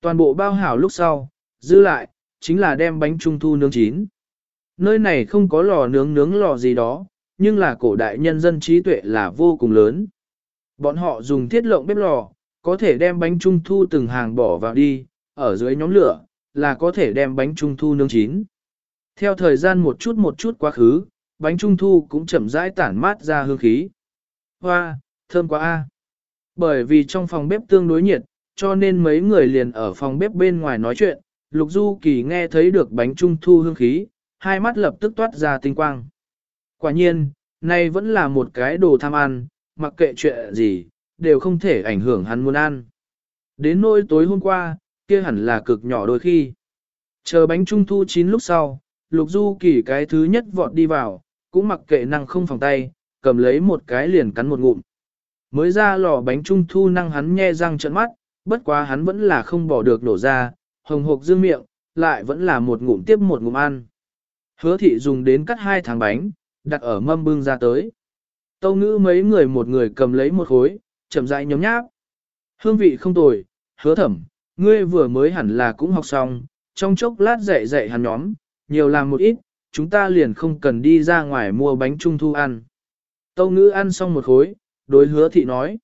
Toàn bộ bao hảo lúc sau, dư lại, chính là đem bánh trung thu nướng chín. Nơi này không có lò nướng nướng lò gì đó, nhưng là cổ đại nhân dân trí tuệ là vô cùng lớn. Bọn họ dùng thiết lộng bếp lò, có thể đem bánh trung thu từng hàng bỏ vào đi, ở dưới nhóm lửa, là có thể đem bánh trung thu nướng chín. Theo thời gian một chút một chút quá khứ, bánh trung thu cũng chậm rãi tản mát ra hương khí. Hoa, thơm quá a. Bởi vì trong phòng bếp tương đối nhiệt, cho nên mấy người liền ở phòng bếp bên ngoài nói chuyện, Lục Du Kỳ nghe thấy được bánh trung thu hương khí, hai mắt lập tức toát ra tinh quang. Quả nhiên, nay vẫn là một cái đồ tham ăn, mặc kệ chuyện gì, đều không thể ảnh hưởng hắn muốn ăn. Đến nỗi tối hôm qua, kia hẳn là cực nhỏ đôi khi. Chờ bánh trung thu chín lúc sau, Lục Du Kỳ cái thứ nhất vọt đi vào, cũng mặc kệ năng không phòng tay, cầm lấy một cái liền cắn một ngụm. Mới ra lò bánh trung thu năng hắn nhe răng trợn mắt, bất quá hắn vẫn là không bỏ được nổ ra, hồng hộc dương miệng, lại vẫn là một ngụm tiếp một ngụm ăn. Hứa thị dùng đến cắt hai tháng bánh, đặt ở mâm bưng ra tới. Tâu ngữ mấy người một người cầm lấy một khối, chậm rãi nhóm nháp. Hương vị không tồi, hứa thẩm, ngươi vừa mới hẳn là cũng học xong, trong chốc lát dạy dạy hắn nhóm, nhiều làm một ít, chúng ta liền không cần đi ra ngoài mua bánh trung thu ăn. Tâu ngữ ăn xong một khối, đối hứa thị nói.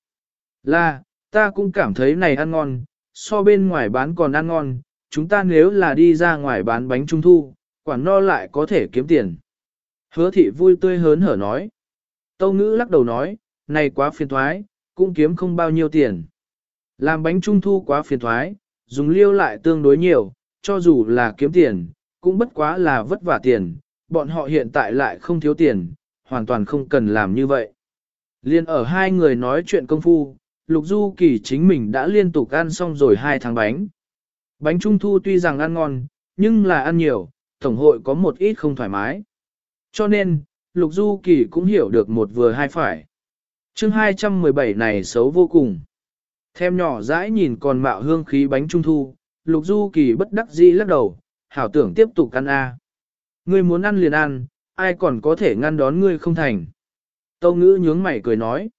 Là, ta cũng cảm thấy này ăn ngon, so bên ngoài bán còn ăn ngon, chúng ta nếu là đi ra ngoài bán bánh trung thu, quản no lại có thể kiếm tiền. Hứa thị vui tươi hớn hở nói. Tâu ngữ lắc đầu nói, này quá phiền thoái, cũng kiếm không bao nhiêu tiền. Làm bánh trung thu quá phiền thoái, dùng liêu lại tương đối nhiều, cho dù là kiếm tiền, cũng bất quá là vất vả tiền, bọn họ hiện tại lại không thiếu tiền, hoàn toàn không cần làm như vậy. Liên ở hai người nói chuyện công phu, Lục Du Kỳ chính mình đã liên tục ăn xong rồi hai tháng bánh. Bánh trung thu tuy rằng ăn ngon, nhưng là ăn nhiều, tổng hội có một ít không thoải mái. Cho nên, Lục Du Kỳ cũng hiểu được một vừa hai phải. chương 217 này xấu vô cùng. Thêm nhỏ dãi nhìn còn mạo hương khí bánh trung thu, Lục Du Kỳ bất đắc dĩ lắc đầu, hảo tưởng tiếp tục ăn a. Ngươi muốn ăn liền ăn, ai còn có thể ngăn đón ngươi không thành. Tâu ngữ nhướng mày cười nói.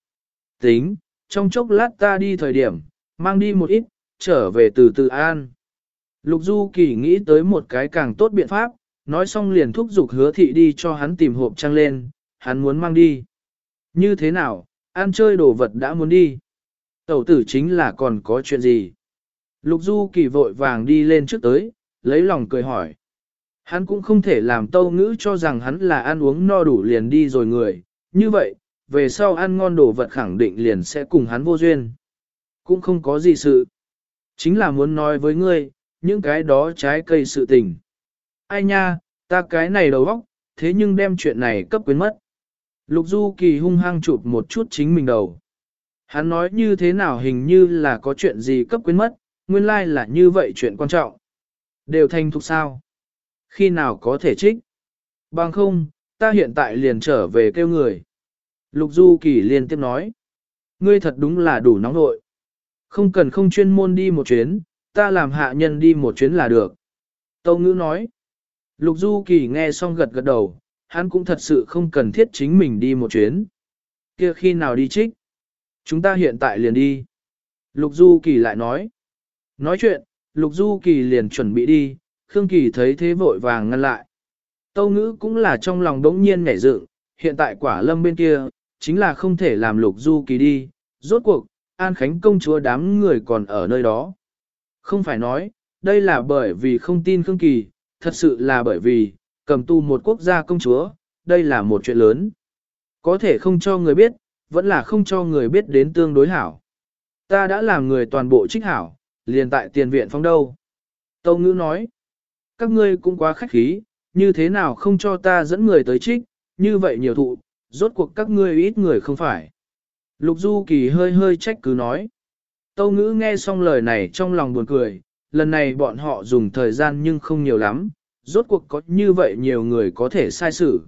Tính, trong chốc lát ta đi thời điểm, mang đi một ít, trở về từ từ an. Lục Du Kỳ nghĩ tới một cái càng tốt biện pháp, nói xong liền thúc giục hứa thị đi cho hắn tìm hộp trăng lên, hắn muốn mang đi. Như thế nào, ăn chơi đồ vật đã muốn đi. Tẩu tử chính là còn có chuyện gì. Lục Du Kỳ vội vàng đi lên trước tới, lấy lòng cười hỏi. Hắn cũng không thể làm tâu ngữ cho rằng hắn là ăn uống no đủ liền đi rồi người, như vậy, về sau ăn ngon đồ vật khẳng định liền sẽ cùng hắn vô duyên. Cũng không có gì sự. Chính là muốn nói với ngươi, những cái đó trái cây sự tình. Ai nha, ta cái này đầu óc, thế nhưng đem chuyện này cấp quyến mất. Lục Du Kỳ hung hăng chụp một chút chính mình đầu. Hắn nói như thế nào hình như là có chuyện gì cấp quyến mất, nguyên lai like là như vậy chuyện quan trọng. Đều thành thục sao? Khi nào có thể trích? Bằng không, ta hiện tại liền trở về kêu người. Lục Du Kỳ liên tiếp nói. Ngươi thật đúng là đủ nóng nội. Không cần không chuyên môn đi một chuyến, ta làm hạ nhân đi một chuyến là được. Tâu ngữ nói. Lục Du Kỳ nghe xong gật gật đầu, hắn cũng thật sự không cần thiết chính mình đi một chuyến. kia khi nào đi trích? Chúng ta hiện tại liền đi. Lục Du Kỳ lại nói. Nói chuyện, Lục Du Kỳ liền chuẩn bị đi, Khương Kỳ thấy thế vội vàng ngăn lại. Tâu ngữ cũng là trong lòng đống nhiên nhảy dựng, hiện tại quả lâm bên kia, chính là không thể làm Lục Du Kỳ đi, rốt cuộc, An Khánh công chúa đám người còn ở nơi đó. Không phải nói, đây là bởi vì không tin Khương Kỳ, thật sự là bởi vì, cầm tu một quốc gia công chúa, đây là một chuyện lớn. Có thể không cho người biết, vẫn là không cho người biết đến tương đối hảo. Ta đã làm người toàn bộ trích hảo, liền tại tiền viện phong đâu. Tâu ngữ nói, các ngươi cũng quá khách khí, như thế nào không cho ta dẫn người tới trích, như vậy nhiều thụ, rốt cuộc các ngươi ít người không phải. Lục Du Kỳ hơi hơi trách cứ nói. Tâu ngữ nghe xong lời này trong lòng buồn cười, lần này bọn họ dùng thời gian nhưng không nhiều lắm, rốt cuộc có như vậy nhiều người có thể sai xử.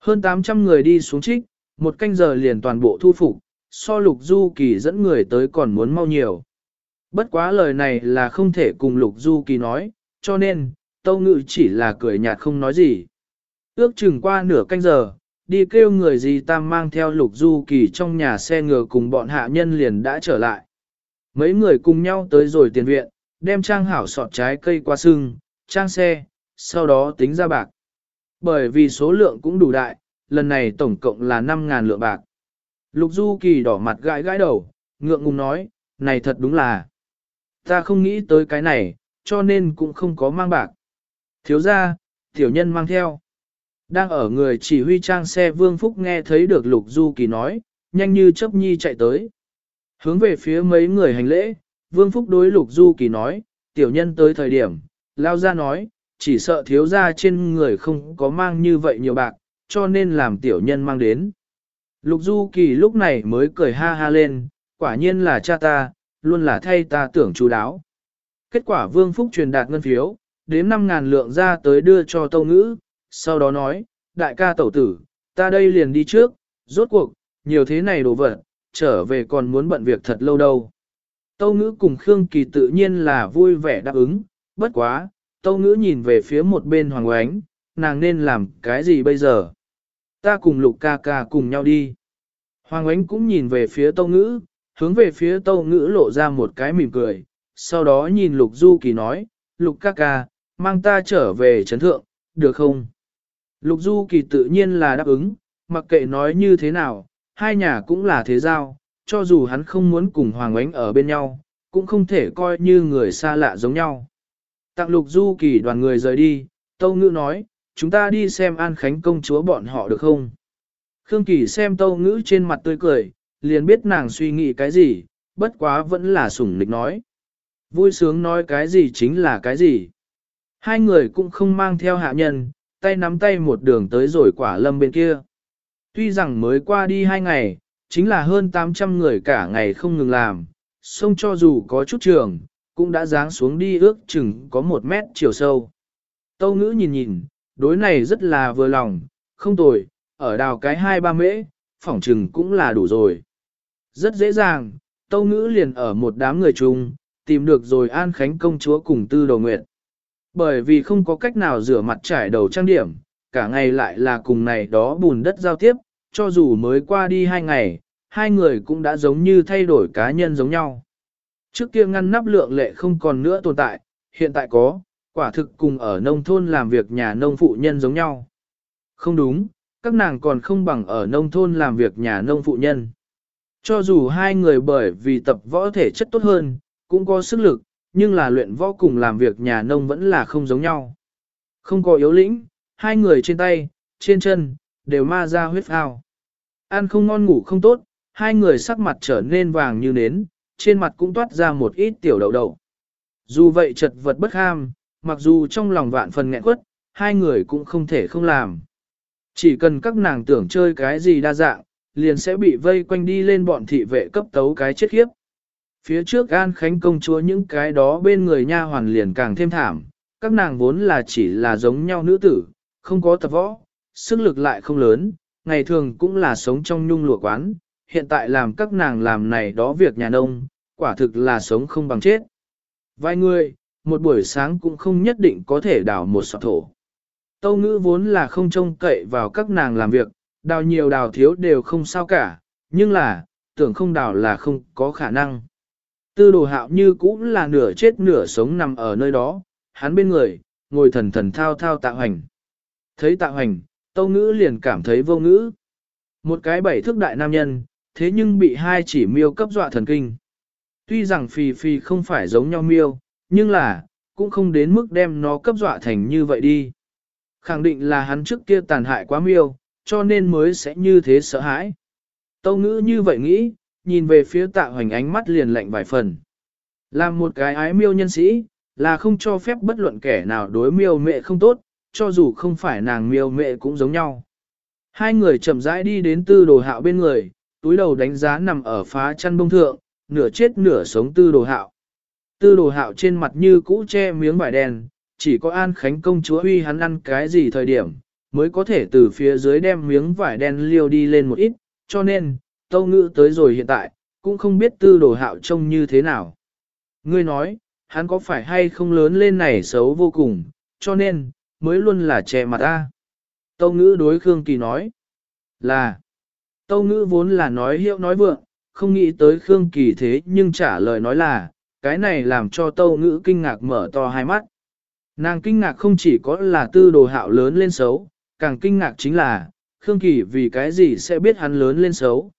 Hơn 800 người đi xuống trích, một canh giờ liền toàn bộ thu phục, so lục du kỳ dẫn người tới còn muốn mau nhiều. Bất quá lời này là không thể cùng lục du kỳ nói, cho nên, tâu ngự chỉ là cười nhạt không nói gì. Ước chừng qua nửa canh giờ, đi kêu người gì tam mang theo lục du kỳ trong nhà xe ngựa cùng bọn hạ nhân liền đã trở lại. Mấy người cùng nhau tới rồi tiền viện, đem trang hảo sọt trái cây qua sưng, trang xe, sau đó tính ra bạc. Bởi vì số lượng cũng đủ đại, lần này tổng cộng là 5.000 lượng bạc. Lục Du Kỳ đỏ mặt gãi gãi đầu, ngượng ngùng nói, này thật đúng là. Ta không nghĩ tới cái này, cho nên cũng không có mang bạc. Thiếu ra, tiểu nhân mang theo. Đang ở người chỉ huy trang xe Vương Phúc nghe thấy được Lục Du Kỳ nói, nhanh như chớp nhi chạy tới. Hướng về phía mấy người hành lễ, Vương Phúc đối Lục Du Kỳ nói, tiểu nhân tới thời điểm, lao ra nói, chỉ sợ thiếu ra trên người không có mang như vậy nhiều bạc, cho nên làm tiểu nhân mang đến. Lục Du Kỳ lúc này mới cười ha ha lên, quả nhiên là cha ta, luôn là thay ta tưởng chú đáo. Kết quả Vương Phúc truyền đạt ngân phiếu, đếm 5.000 lượng ra tới đưa cho Tâu Ngữ, sau đó nói, đại ca tẩu tử, ta đây liền đi trước, rốt cuộc, nhiều thế này đồ vật, trở về còn muốn bận việc thật lâu đâu. Tâu Ngữ cùng Khương Kỳ tự nhiên là vui vẻ đáp ứng, bất quá, Tâu Ngữ nhìn về phía một bên Hoàng Oánh, nàng nên làm cái gì bây giờ? Ta cùng Lục ca ca cùng nhau đi. Hoàng Oánh cũng nhìn về phía Tâu Ngữ, hướng về phía Tâu Ngữ lộ ra một cái mỉm cười, sau đó nhìn Lục Du Kỳ nói, Lục ca ca, mang ta trở về chấn thượng, được không? Lục Du Kỳ tự nhiên là đáp ứng, mặc kệ nói như thế nào, hai nhà cũng là thế giao, cho dù hắn không muốn cùng Hoàng Ánh ở bên nhau, cũng không thể coi như người xa lạ giống nhau. Tặng Lục Du Kỳ đoàn người rời đi, Tâu Ngữ nói, chúng ta đi xem An Khánh công chúa bọn họ được không? Khương Kỳ xem Tâu Ngữ trên mặt tươi cười, liền biết nàng suy nghĩ cái gì, bất quá vẫn là sủng nịch nói. Vui sướng nói cái gì chính là cái gì. Hai người cũng không mang theo hạ nhân, tay nắm tay một đường tới rồi quả lâm bên kia. Tuy rằng mới qua đi hai ngày, chính là hơn 800 người cả ngày không ngừng làm, sông cho dù có chút trường, cũng đã ráng xuống đi ước chừng có một mét chiều sâu. Tâu ngữ nhìn nhìn, đối này rất là vừa lòng, không tồi, ở đào cái hai ba mễ, phỏng chừng cũng là đủ rồi. Rất dễ dàng, tâu ngữ liền ở một đám người chung, tìm được rồi An Khánh công chúa cùng tư đồ nguyện. Bởi vì không có cách nào rửa mặt trải đầu trang điểm, cả ngày lại là cùng này đó bùn đất giao tiếp, cho dù mới qua đi hai ngày, hai người cũng đã giống như thay đổi cá nhân giống nhau. Trước kia ngăn nắp lượng lệ không còn nữa tồn tại, hiện tại có, quả thực cùng ở nông thôn làm việc nhà nông phụ nhân giống nhau. Không đúng, các nàng còn không bằng ở nông thôn làm việc nhà nông phụ nhân. Cho dù hai người bởi vì tập võ thể chất tốt hơn, cũng có sức lực, nhưng là luyện võ cùng làm việc nhà nông vẫn là không giống nhau. Không có yếu lĩnh, hai người trên tay, trên chân, đều ma ra huyết ao. Ăn không ngon ngủ không tốt, hai người sắc mặt trở nên vàng như nến, trên mặt cũng toát ra một ít tiểu đậu đậu. Dù vậy chật vật bất ham, mặc dù trong lòng vạn phần nghẹn quất, hai người cũng không thể không làm. Chỉ cần các nàng tưởng chơi cái gì đa dạng, liền sẽ bị vây quanh đi lên bọn thị vệ cấp tấu cái chết khiếp. Phía trước An Khánh công chúa những cái đó bên người nha hoàn liền càng thêm thảm, các nàng vốn là chỉ là giống nhau nữ tử, không có tập võ, sức lực lại không lớn, ngày thường cũng là sống trong nhung lụa quán, hiện tại làm các nàng làm này đó việc nhà nông, quả thực là sống không bằng chết. Vài người, một buổi sáng cũng không nhất định có thể đào một sọt thổ. Tâu ngữ vốn là không trông cậy vào các nàng làm việc, đào nhiều đào thiếu đều không sao cả, nhưng là, tưởng không đào là không có khả năng. Tư đồ hạo như cũng là nửa chết nửa sống nằm ở nơi đó, hắn bên người, ngồi thần thần thao thao tạ hoành. Thấy tạ hoành, tâu ngữ liền cảm thấy vô ngữ. Một cái bảy thước đại nam nhân, thế nhưng bị hai chỉ miêu cấp dọa thần kinh. Tuy rằng phì phì không phải giống nhau miêu, nhưng là, cũng không đến mức đem nó cấp dọa thành như vậy đi. Khẳng định là hắn trước kia tàn hại quá miêu, cho nên mới sẽ như thế sợ hãi. Tâu ngữ như vậy nghĩ, nhìn về phía tạ hoành ánh mắt liền lạnh vài phần. Làm một cái ái miêu nhân sĩ, là không cho phép bất luận kẻ nào đối miêu mẹ không tốt, cho dù không phải nàng miêu mẹ cũng giống nhau. Hai người chậm rãi đi đến tư đồ hạo bên người, túi đầu đánh giá nằm ở phá chăn bông thượng, nửa chết nửa sống tư đồ hạo. Tư đồ hạo trên mặt như cũ che miếng vải đen, chỉ có An Khánh công chúa huy hắn ăn cái gì thời điểm, mới có thể từ phía dưới đem miếng vải đen liêu đi lên một ít, cho nên, tâu ngữ tới rồi hiện tại, cũng không biết tư đồ hạo trông như thế nào. Ngươi nói, hắn có phải hay không lớn lên này xấu vô cùng, cho nên, mới luôn là che mặt ta. Tâu ngữ đối Khương Kỳ nói, là, tâu ngữ vốn là nói hiệu nói vượng, không nghĩ tới Khương Kỳ thế nhưng trả lời nói là, cái này làm cho tâu ngữ kinh ngạc mở to hai mắt. Nàng kinh ngạc không chỉ có là tư đồ hạo lớn lên xấu, càng kinh ngạc chính là, Khương Kỳ vì cái gì sẽ biết hắn lớn lên xấu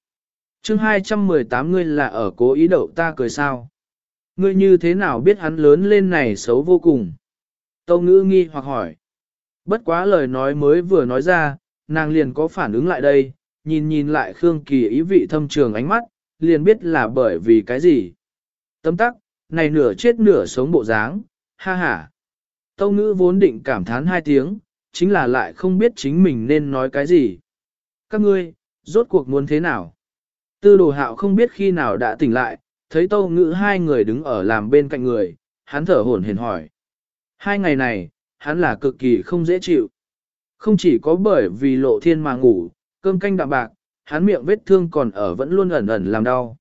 chương 218 ngươi là ở cố ý đậu ta cười sao. Ngươi như thế nào biết hắn lớn lên này xấu vô cùng? Tâu ngữ nghi hoặc hỏi. Bất quá lời nói mới vừa nói ra, nàng liền có phản ứng lại đây, nhìn nhìn lại Khương Kỳ ý vị thâm trường ánh mắt, liền biết là bởi vì cái gì. Tâm tắc, này nửa chết nửa sống bộ dáng, ha ha. Tâu ngữ vốn định cảm thán hai tiếng, chính là lại không biết chính mình nên nói cái gì. Các ngươi, rốt cuộc muốn thế nào? Tư đồ hạo không biết khi nào đã tỉnh lại, thấy tâu ngữ hai người đứng ở làm bên cạnh người, hắn thở hổn hển hỏi. Hai ngày này, hắn là cực kỳ không dễ chịu. Không chỉ có bởi vì lộ thiên mà ngủ, cơm canh đạm bạc, hắn miệng vết thương còn ở vẫn luôn ẩn ẩn làm đau.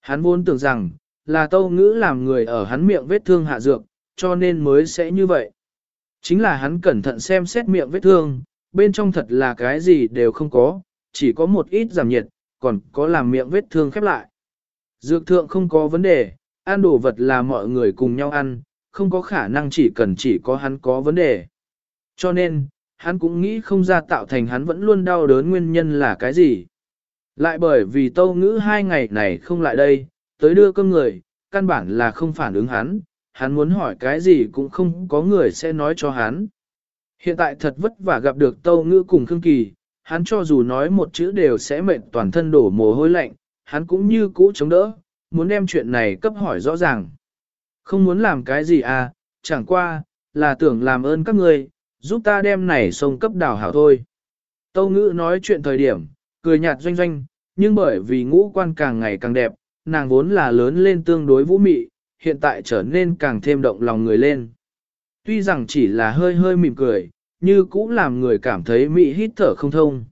Hắn vốn tưởng rằng, là tâu ngữ làm người ở hắn miệng vết thương hạ dược, cho nên mới sẽ như vậy. Chính là hắn cẩn thận xem xét miệng vết thương, bên trong thật là cái gì đều không có, chỉ có một ít giảm nhiệt, còn có làm miệng vết thương khép lại. Dược thượng không có vấn đề, ăn đồ vật là mọi người cùng nhau ăn, không có khả năng chỉ cần chỉ có hắn có vấn đề. Cho nên, hắn cũng nghĩ không ra tạo thành hắn vẫn luôn đau đớn nguyên nhân là cái gì. Lại bởi vì tâu ngữ hai ngày này không lại đây, tới đưa cơm người, căn bản là không phản ứng hắn, hắn muốn hỏi cái gì cũng không có người sẽ nói cho hắn. Hiện tại thật vất vả gặp được tâu ngữ cùng Khương Kỳ, hắn cho dù nói một chữ đều sẽ mệt toàn thân đổ mồ hôi lạnh, hắn cũng như cũ chống đỡ, muốn đem chuyện này cấp hỏi rõ ràng. Không muốn làm cái gì à, chẳng qua, là tưởng làm ơn các người, giúp ta đem này sông cấp đào hảo thôi. Tâu ngữ nói chuyện thời điểm, cười nhạt doanh doanh, nhưng bởi vì ngũ quan càng ngày càng đẹp, nàng vốn là lớn lên tương đối vũ mị, hiện tại trở nên càng thêm động lòng người lên. Tuy rằng chỉ là hơi hơi mỉm cười, như cũng làm người cảm thấy mị hít thở không thông.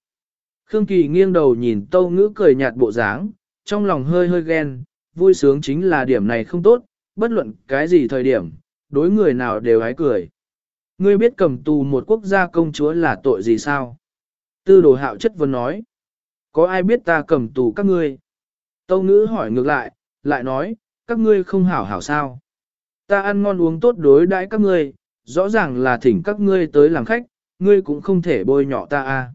Khương Kỳ nghiêng đầu nhìn tâu ngữ cười nhạt bộ dáng, trong lòng hơi hơi ghen, vui sướng chính là điểm này không tốt, bất luận cái gì thời điểm, đối người nào đều hái cười. Ngươi biết cầm tù một quốc gia công chúa là tội gì sao? Tư đồ hạo chất vấn nói. Có ai biết ta cầm tù các ngươi? Tâu ngữ hỏi ngược lại, lại nói, các ngươi không hảo hảo sao? Ta ăn ngon uống tốt đối đãi các ngươi, rõ ràng là thỉnh các ngươi tới làm khách, ngươi cũng không thể bôi nhọ ta a.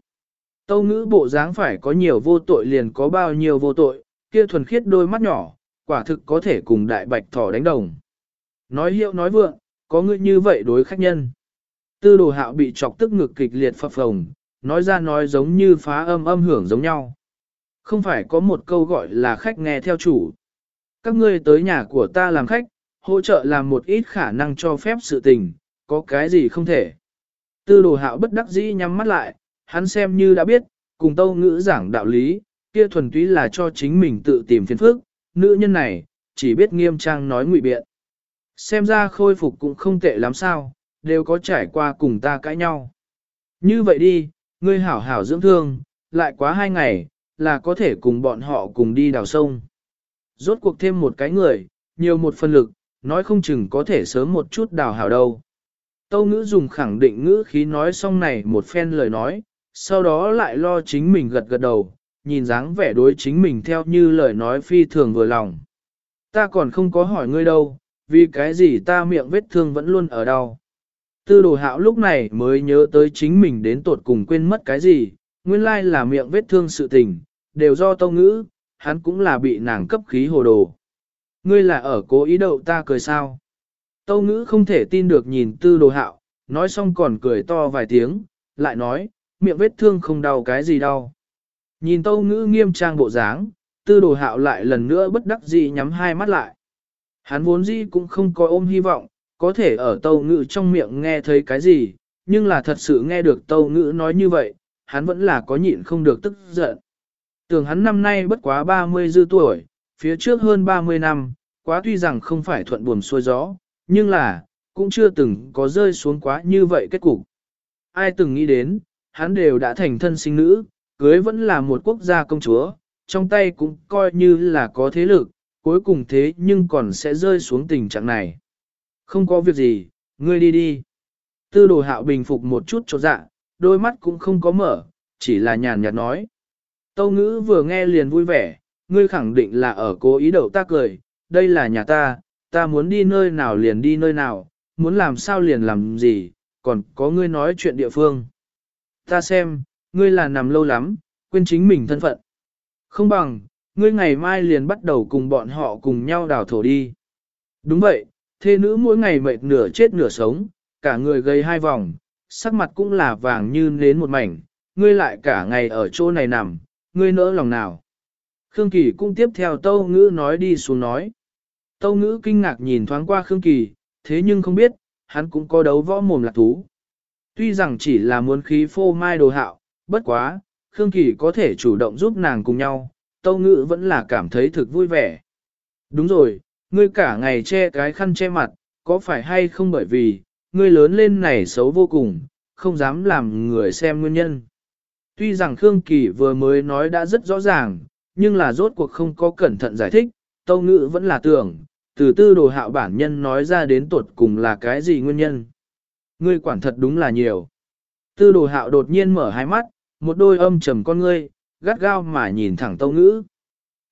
Tâu ngữ bộ dáng phải có nhiều vô tội liền có bao nhiêu vô tội, kia thuần khiết đôi mắt nhỏ, quả thực có thể cùng đại bạch thỏ đánh đồng. Nói hiệu nói vượng, có ngươi như vậy đối khách nhân. Tư đồ hạo bị chọc tức ngực kịch liệt phập phồng, nói ra nói giống như phá âm âm hưởng giống nhau. Không phải có một câu gọi là khách nghe theo chủ. Các ngươi tới nhà của ta làm khách, hỗ trợ làm một ít khả năng cho phép sự tình, có cái gì không thể. Tư đồ hạo bất đắc dĩ nhắm mắt lại, hắn xem như đã biết, cùng tâu ngữ giảng đạo lý, kia thuần túy là cho chính mình tự tìm phiền phức, nữ nhân này, chỉ biết nghiêm trang nói ngụy biện. Xem ra khôi phục cũng không tệ lắm sao, đều có trải qua cùng ta cãi nhau. Như vậy đi, ngươi hảo hảo dưỡng thương, lại quá hai ngày, là có thể cùng bọn họ cùng đi đào sông. Rốt cuộc thêm một cái người, nhiều một phân lực, nói không chừng có thể sớm một chút đào hảo đâu. Tâu ngữ dùng khẳng định ngữ khí nói xong này một phen lời nói, sau đó lại lo chính mình gật gật đầu, nhìn dáng vẻ đối chính mình theo như lời nói phi thường vừa lòng. Ta còn không có hỏi ngươi đâu, vì cái gì ta miệng vết thương vẫn luôn ở đau. Tư đồ hạo lúc này mới nhớ tới chính mình đến tột cùng quên mất cái gì, nguyên lai là miệng vết thương sự tình, đều do tâu ngữ, hắn cũng là bị nàng cấp khí hồ đồ. Ngươi là ở cố ý đậu ta cười sao? Tâu ngữ không thể tin được nhìn tư đồ hạo, nói xong còn cười to vài tiếng, lại nói, miệng vết thương không đau cái gì đau. Nhìn tâu ngữ nghiêm trang bộ dáng, tư đồ hạo lại lần nữa bất đắc dĩ nhắm hai mắt lại. Hắn vốn dĩ cũng không có ôm hy vọng, có thể ở tâu ngữ trong miệng nghe thấy cái gì, nhưng là thật sự nghe được tâu ngữ nói như vậy, hắn vẫn là có nhịn không được tức giận. Tưởng hắn năm nay bất quá 30 dư tuổi, phía trước hơn 30 năm, quá tuy rằng không phải thuận buồm xuôi gió, nhưng là, cũng chưa từng có rơi xuống quá như vậy kết cục. Ai từng nghĩ đến, hắn đều đã thành thân sinh nữ, cưới vẫn là một quốc gia công chúa, trong tay cũng coi như là có thế lực, cuối cùng thế nhưng còn sẽ rơi xuống tình trạng này. Không có việc gì, ngươi đi đi. Tư đồ hạo bình phục một chút cho dạ, đôi mắt cũng không có mở, chỉ là nhàn nhạt nói. Tâu ngữ vừa nghe liền vui vẻ, ngươi khẳng định là ở cố ý đậu ta cười, đây là nhà ta, ta muốn đi nơi nào liền đi nơi nào, muốn làm sao liền làm gì, còn có ngươi nói chuyện địa phương. Ta xem, ngươi là nằm lâu lắm, quên chính mình thân phận. Không bằng, ngươi ngày mai liền bắt đầu cùng bọn họ cùng nhau đào thổ đi. Đúng vậy, thê nữ mỗi ngày mệt nửa chết nửa sống, cả người gây hai vòng, sắc mặt cũng là vàng như nến một mảnh, ngươi lại cả ngày ở chỗ này nằm, ngươi nỡ lòng nào. Khương Kỳ cũng tiếp theo Tâu Ngữ nói đi xuống nói. Tâu Ngữ kinh ngạc nhìn thoáng qua Khương Kỳ, thế nhưng không biết, hắn cũng có đấu võ mồm lạc thú. Tuy rằng chỉ là muốn khí phô mai đồ hạo, bất quá, Khương Kỳ có thể chủ động giúp nàng cùng nhau, Tâu Ngự vẫn là cảm thấy thực vui vẻ. Đúng rồi, ngươi cả ngày che cái khăn che mặt, có phải hay không bởi vì, ngươi lớn lên này xấu vô cùng, không dám làm người xem nguyên nhân. Tuy rằng Khương Kỳ vừa mới nói đã rất rõ ràng, nhưng là rốt cuộc không có cẩn thận giải thích, Tâu Ngự vẫn là tưởng, từ tư đồ hạo bản nhân nói ra đến tuột cùng là cái gì nguyên nhân. Ngươi quản thật đúng là nhiều. Tư đồ hạo đột nhiên mở hai mắt, một đôi âm trầm con ngươi, gắt gao mà nhìn thẳng Tâu Ngữ.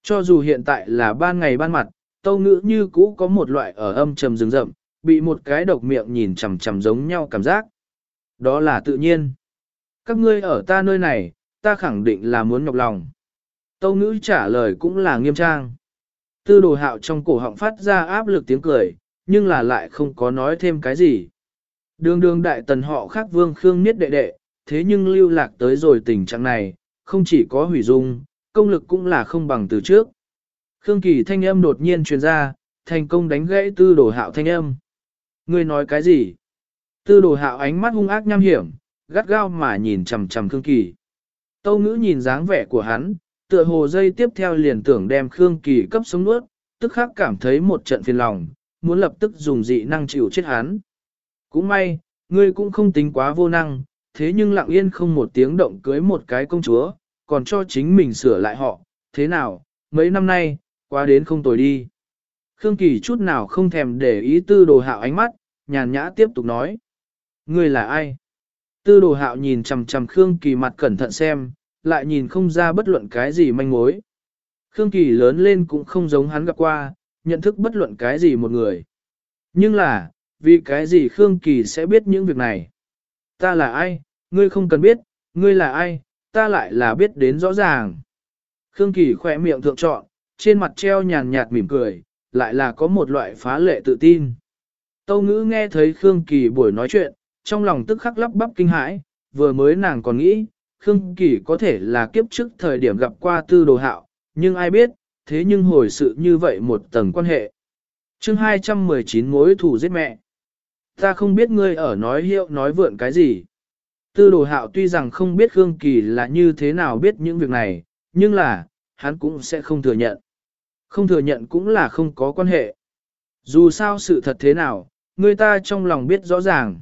Cho dù hiện tại là ban ngày ban mặt, Tâu Ngữ như cũ có một loại ở âm trầm rừng rậm, bị một cái độc miệng nhìn chầm chầm giống nhau cảm giác. Đó là tự nhiên. Các ngươi ở ta nơi này, ta khẳng định là muốn nhọc lòng. Tâu ngữ trả lời cũng là nghiêm trang. Tư đồ hạo trong cổ họng phát ra áp lực tiếng cười, nhưng là lại không có nói thêm cái gì. Đường đường đại tần họ khác vương khương niết đệ đệ, thế nhưng lưu lạc tới rồi tình trạng này, không chỉ có hủy dung, công lực cũng là không bằng từ trước. Khương kỳ thanh âm đột nhiên truyền ra, thành công đánh gãy tư đồ hạo thanh âm. Ngươi nói cái gì? Tư đồ hạo ánh mắt hung ác nham hiểm, gắt gao mà nhìn chằm chằm Khương Kỳ. Tâu ngữ nhìn dáng vẻ của hắn, tựa hồ dây tiếp theo liền tưởng đem Khương Kỳ cấp sống nuốt, tức khắc cảm thấy một trận phiền lòng, muốn lập tức dùng dị năng chịu chết hắn. Cũng may, ngươi cũng không tính quá vô năng, thế nhưng lặng yên không một tiếng động cưới một cái công chúa, còn cho chính mình sửa lại họ, thế nào, mấy năm nay, qua đến không tồi đi. Khương Kỳ chút nào không thèm để ý tư đồ hạo ánh mắt, nhàn nhã tiếp tục nói. Ngươi là ai? Tư đồ hạo nhìn chằm chằm Khương Kỳ mặt cẩn thận xem, lại nhìn không ra bất luận cái gì manh mối. Khương Kỳ lớn lên cũng không giống hắn gặp qua, nhận thức bất luận cái gì một người. Nhưng là, vì cái gì Khương Kỳ sẽ biết những việc này? Ta là ai? Ngươi không cần biết, ngươi là ai? Ta lại là biết đến rõ ràng. Khương Kỳ khỏe miệng thượng trọn, trên mặt treo nhàn nhạt mỉm cười, lại là có một loại phá lệ tự tin. Tâu ngữ nghe thấy Khương Kỳ buổi nói chuyện, trong lòng tức khắc lắp bắp kinh hãi, vừa mới nàng còn nghĩ, Khương Kỳ có thể là kiếp trước thời điểm gặp qua tư đồ hạo, nhưng ai biết, thế nhưng hồi sự như vậy một tầng quan hệ. chương 219 mối thủ giết mẹ. Ta không biết ngươi ở nói hiệu nói vượn cái gì. Tư đồ hạo tuy rằng không biết Khương Kỳ là như thế nào biết những việc này, nhưng là, hắn cũng sẽ không thừa nhận. Không thừa nhận cũng là không có quan hệ. Dù sao sự thật thế nào, người ta trong lòng biết rõ ràng.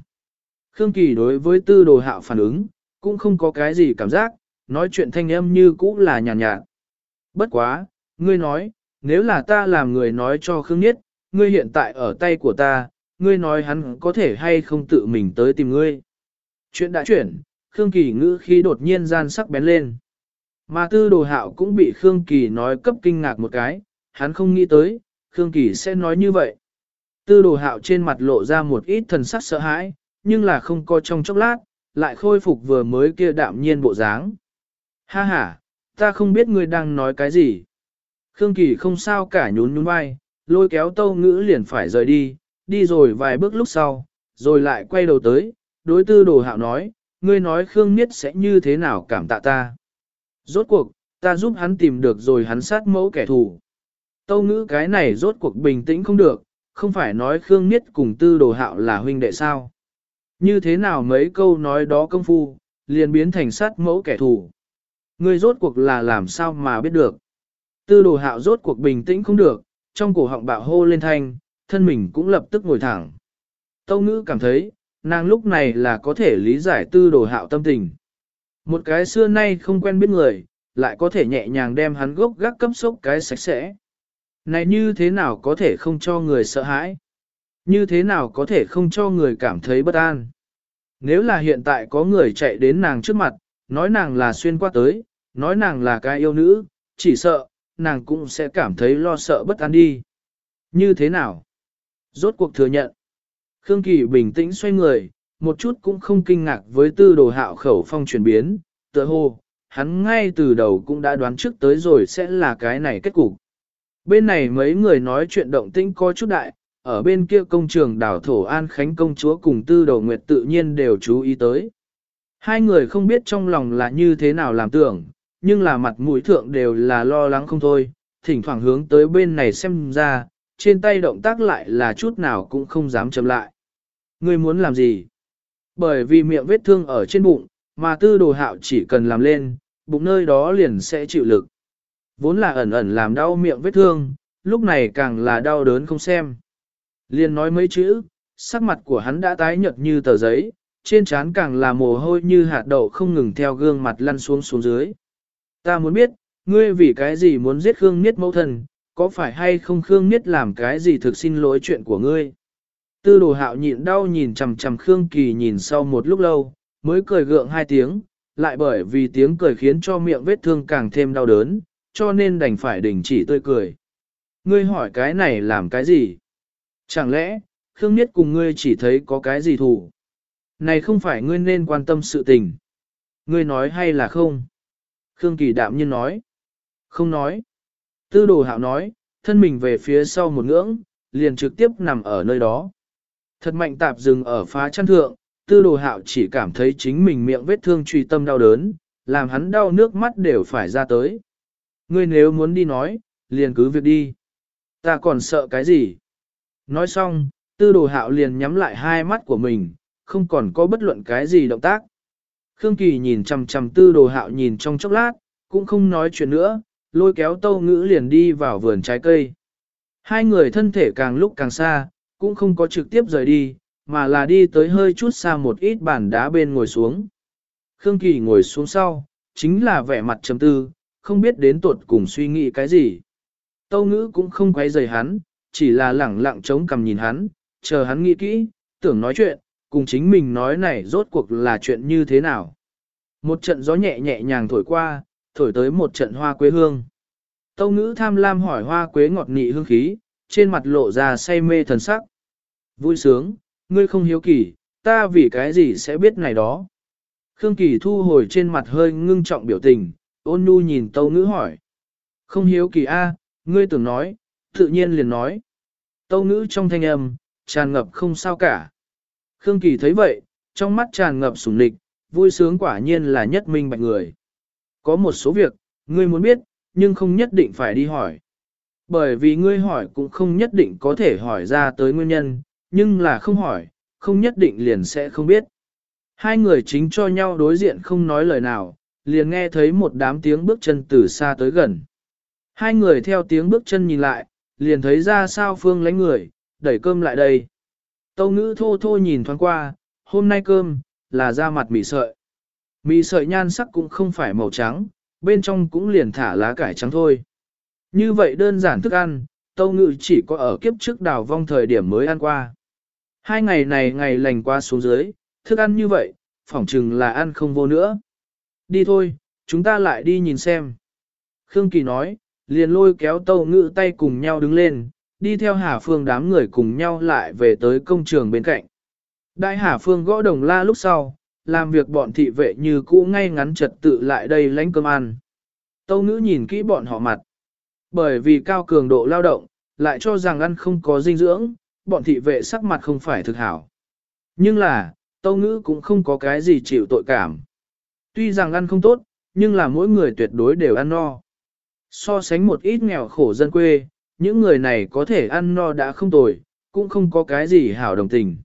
Khương Kỳ đối với tư đồ hạo phản ứng, cũng không có cái gì cảm giác, nói chuyện thanh âm như cũ là nhàn nhạt, nhạt. Bất quá, ngươi nói, nếu là ta làm người nói cho Khương Nhiết, ngươi hiện tại ở tay của ta, ngươi nói hắn có thể hay không tự mình tới tìm ngươi. Chuyện đã chuyển, Khương Kỳ ngữ khi đột nhiên gian sắc bén lên. Mà tư đồ hạo cũng bị Khương Kỳ nói cấp kinh ngạc một cái, hắn không nghĩ tới, Khương Kỳ sẽ nói như vậy. Tư đồ hạo trên mặt lộ ra một ít thần sắc sợ hãi, nhưng là không có trong chốc lát, lại khôi phục vừa mới kia đạm nhiên bộ dáng. Ha ha, ta không biết ngươi đang nói cái gì. Khương Kỳ không sao cả nhún nhún vai, lôi kéo tâu ngữ liền phải rời đi, đi rồi vài bước lúc sau, rồi lại quay đầu tới, đối tư đồ hạo nói, ngươi nói Khương Niết sẽ như thế nào cảm tạ ta. Rốt cuộc, ta giúp hắn tìm được rồi hắn sát mẫu kẻ thù. Tâu ngữ cái này rốt cuộc bình tĩnh không được, không phải nói Khương Niết cùng tư đồ hạo là huynh đệ sao. Như thế nào mấy câu nói đó công phu, liền biến thành sát mẫu kẻ thù. Ngươi rốt cuộc là làm sao mà biết được. Tư đồ hạo rốt cuộc bình tĩnh không được, trong cổ họng bạo hô lên thanh, thân mình cũng lập tức ngồi thẳng. Tâu ngữ cảm thấy, nàng lúc này là có thể lý giải tư đồ hạo tâm tình. Một cái xưa nay không quen biết người, lại có thể nhẹ nhàng đem hắn gốc gác cấp sốc cái sạch sẽ. Này như thế nào có thể không cho người sợ hãi? Như thế nào có thể không cho người cảm thấy bất an? Nếu là hiện tại có người chạy đến nàng trước mặt, nói nàng là xuyên qua tới, nói nàng là cái yêu nữ, chỉ sợ, nàng cũng sẽ cảm thấy lo sợ bất an đi. Như thế nào? Rốt cuộc thừa nhận. Khương Kỳ bình tĩnh xoay người, một chút cũng không kinh ngạc với tư đồ hạo khẩu phong chuyển biến, tựa hồ, hắn ngay từ đầu cũng đã đoán trước tới rồi sẽ là cái này kết cục. Bên này mấy người nói chuyện động tĩnh có chút đại, ở bên kia công trường đảo thổ An Khánh công chúa cùng tư Đồ nguyệt tự nhiên đều chú ý tới. Hai người không biết trong lòng là như thế nào làm tưởng, nhưng là mặt mũi thượng đều là lo lắng không thôi, thỉnh thoảng hướng tới bên này xem ra, trên tay động tác lại là chút nào cũng không dám chậm lại. Ngươi muốn làm gì? Bởi vì miệng vết thương ở trên bụng, mà tư đồ hạo chỉ cần làm lên, bụng nơi đó liền sẽ chịu lực. Vốn là ẩn ẩn làm đau miệng vết thương, lúc này càng là đau đớn không xem. Liền nói mấy chữ, sắc mặt của hắn đã tái nhợt như tờ giấy, trên trán càng là mồ hôi như hạt đậu không ngừng theo gương mặt lăn xuống xuống dưới. Ta muốn biết, ngươi vì cái gì muốn giết Khương Niết mẫu Thần? Có phải hay không Khương Niết làm cái gì thực xin lỗi chuyện của ngươi? Tư đồ hạo nhịn đau nhìn chằm chằm Khương Kỳ nhìn sau một lúc lâu, mới cười gượng hai tiếng, lại bởi vì tiếng cười khiến cho miệng vết thương càng thêm đau đớn, cho nên đành phải đình chỉ tươi cười. Ngươi hỏi cái này làm cái gì? Chẳng lẽ, Khương Niết cùng ngươi chỉ thấy có cái gì thù? Này không phải ngươi nên quan tâm sự tình. Ngươi nói hay là không? Khương Kỳ đạm nhiên nói. Không nói. Tư đồ hạo nói, thân mình về phía sau một ngưỡng, liền trực tiếp nằm ở nơi đó. Thật mạnh tạp dừng ở phá chăn thượng, tư đồ hạo chỉ cảm thấy chính mình miệng vết thương truy tâm đau đớn, làm hắn đau nước mắt đều phải ra tới. Ngươi nếu muốn đi nói, liền cứ việc đi. Ta còn sợ cái gì? Nói xong, tư đồ hạo liền nhắm lại hai mắt của mình, không còn có bất luận cái gì động tác. Khương Kỳ nhìn chằm chằm tư đồ hạo nhìn trong chốc lát, cũng không nói chuyện nữa, lôi kéo tâu ngữ liền đi vào vườn trái cây. Hai người thân thể càng lúc càng xa, cũng không có trực tiếp rời đi, mà là đi tới hơi chút xa một ít bàn đá bên ngồi xuống. Khương Kỳ ngồi xuống sau, chính là vẻ mặt trầm tư, không biết đến tuột cùng suy nghĩ cái gì. Tâu ngữ cũng không quay rời hắn, chỉ là lẳng lặng chống cầm nhìn hắn, chờ hắn nghĩ kỹ, tưởng nói chuyện, cùng chính mình nói này rốt cuộc là chuyện như thế nào. Một trận gió nhẹ nhẹ nhàng thổi qua, thổi tới một trận hoa quế hương. Tâu ngữ tham lam hỏi hoa quế ngọt nị hương khí, trên mặt lộ ra say mê thần sắc. Vui sướng, ngươi không hiếu kỳ, ta vì cái gì sẽ biết này đó. Khương Kỳ thu hồi trên mặt hơi ngưng trọng biểu tình, ôn nhu nhìn tâu ngữ hỏi. Không hiếu kỳ a ngươi tưởng nói, tự nhiên liền nói. Tâu ngữ trong thanh âm, tràn ngập không sao cả. Khương Kỳ thấy vậy, trong mắt tràn ngập sủng lịch, vui sướng quả nhiên là nhất minh bạch người. Có một số việc, ngươi muốn biết, nhưng không nhất định phải đi hỏi. Bởi vì ngươi hỏi cũng không nhất định có thể hỏi ra tới nguyên nhân, nhưng là không hỏi, không nhất định liền sẽ không biết. Hai người chính cho nhau đối diện không nói lời nào, liền nghe thấy một đám tiếng bước chân từ xa tới gần. Hai người theo tiếng bước chân nhìn lại, liền thấy ra sao phương lánh người, đẩy cơm lại đây. Tâu ngữ thô thô nhìn thoáng qua, hôm nay cơm, là da mặt mỉ sợi. Mì sợi nhan sắc cũng không phải màu trắng, bên trong cũng liền thả lá cải trắng thôi. Như vậy đơn giản thức ăn, tâu ngự chỉ có ở kiếp trước đào vong thời điểm mới ăn qua. Hai ngày này ngày lành qua xuống dưới, thức ăn như vậy, phỏng chừng là ăn không vô nữa. Đi thôi, chúng ta lại đi nhìn xem. Khương Kỳ nói, liền lôi kéo tâu ngự tay cùng nhau đứng lên, đi theo Hà Phương đám người cùng nhau lại về tới công trường bên cạnh. Đại Hà Phương gõ đồng la lúc sau, làm việc bọn thị vệ như cũ ngay ngắn trật tự lại đây lánh cơm ăn. Tâu ngữ nhìn kỹ bọn họ mặt. Bởi vì cao cường độ lao động, lại cho rằng ăn không có dinh dưỡng, bọn thị vệ sắc mặt không phải thực hảo. Nhưng là, tâu ngữ cũng không có cái gì chịu tội cảm. Tuy rằng ăn không tốt, nhưng là mỗi người tuyệt đối đều ăn no. So sánh một ít nghèo khổ dân quê, những người này có thể ăn no đã không tồi, cũng không có cái gì hảo đồng tình.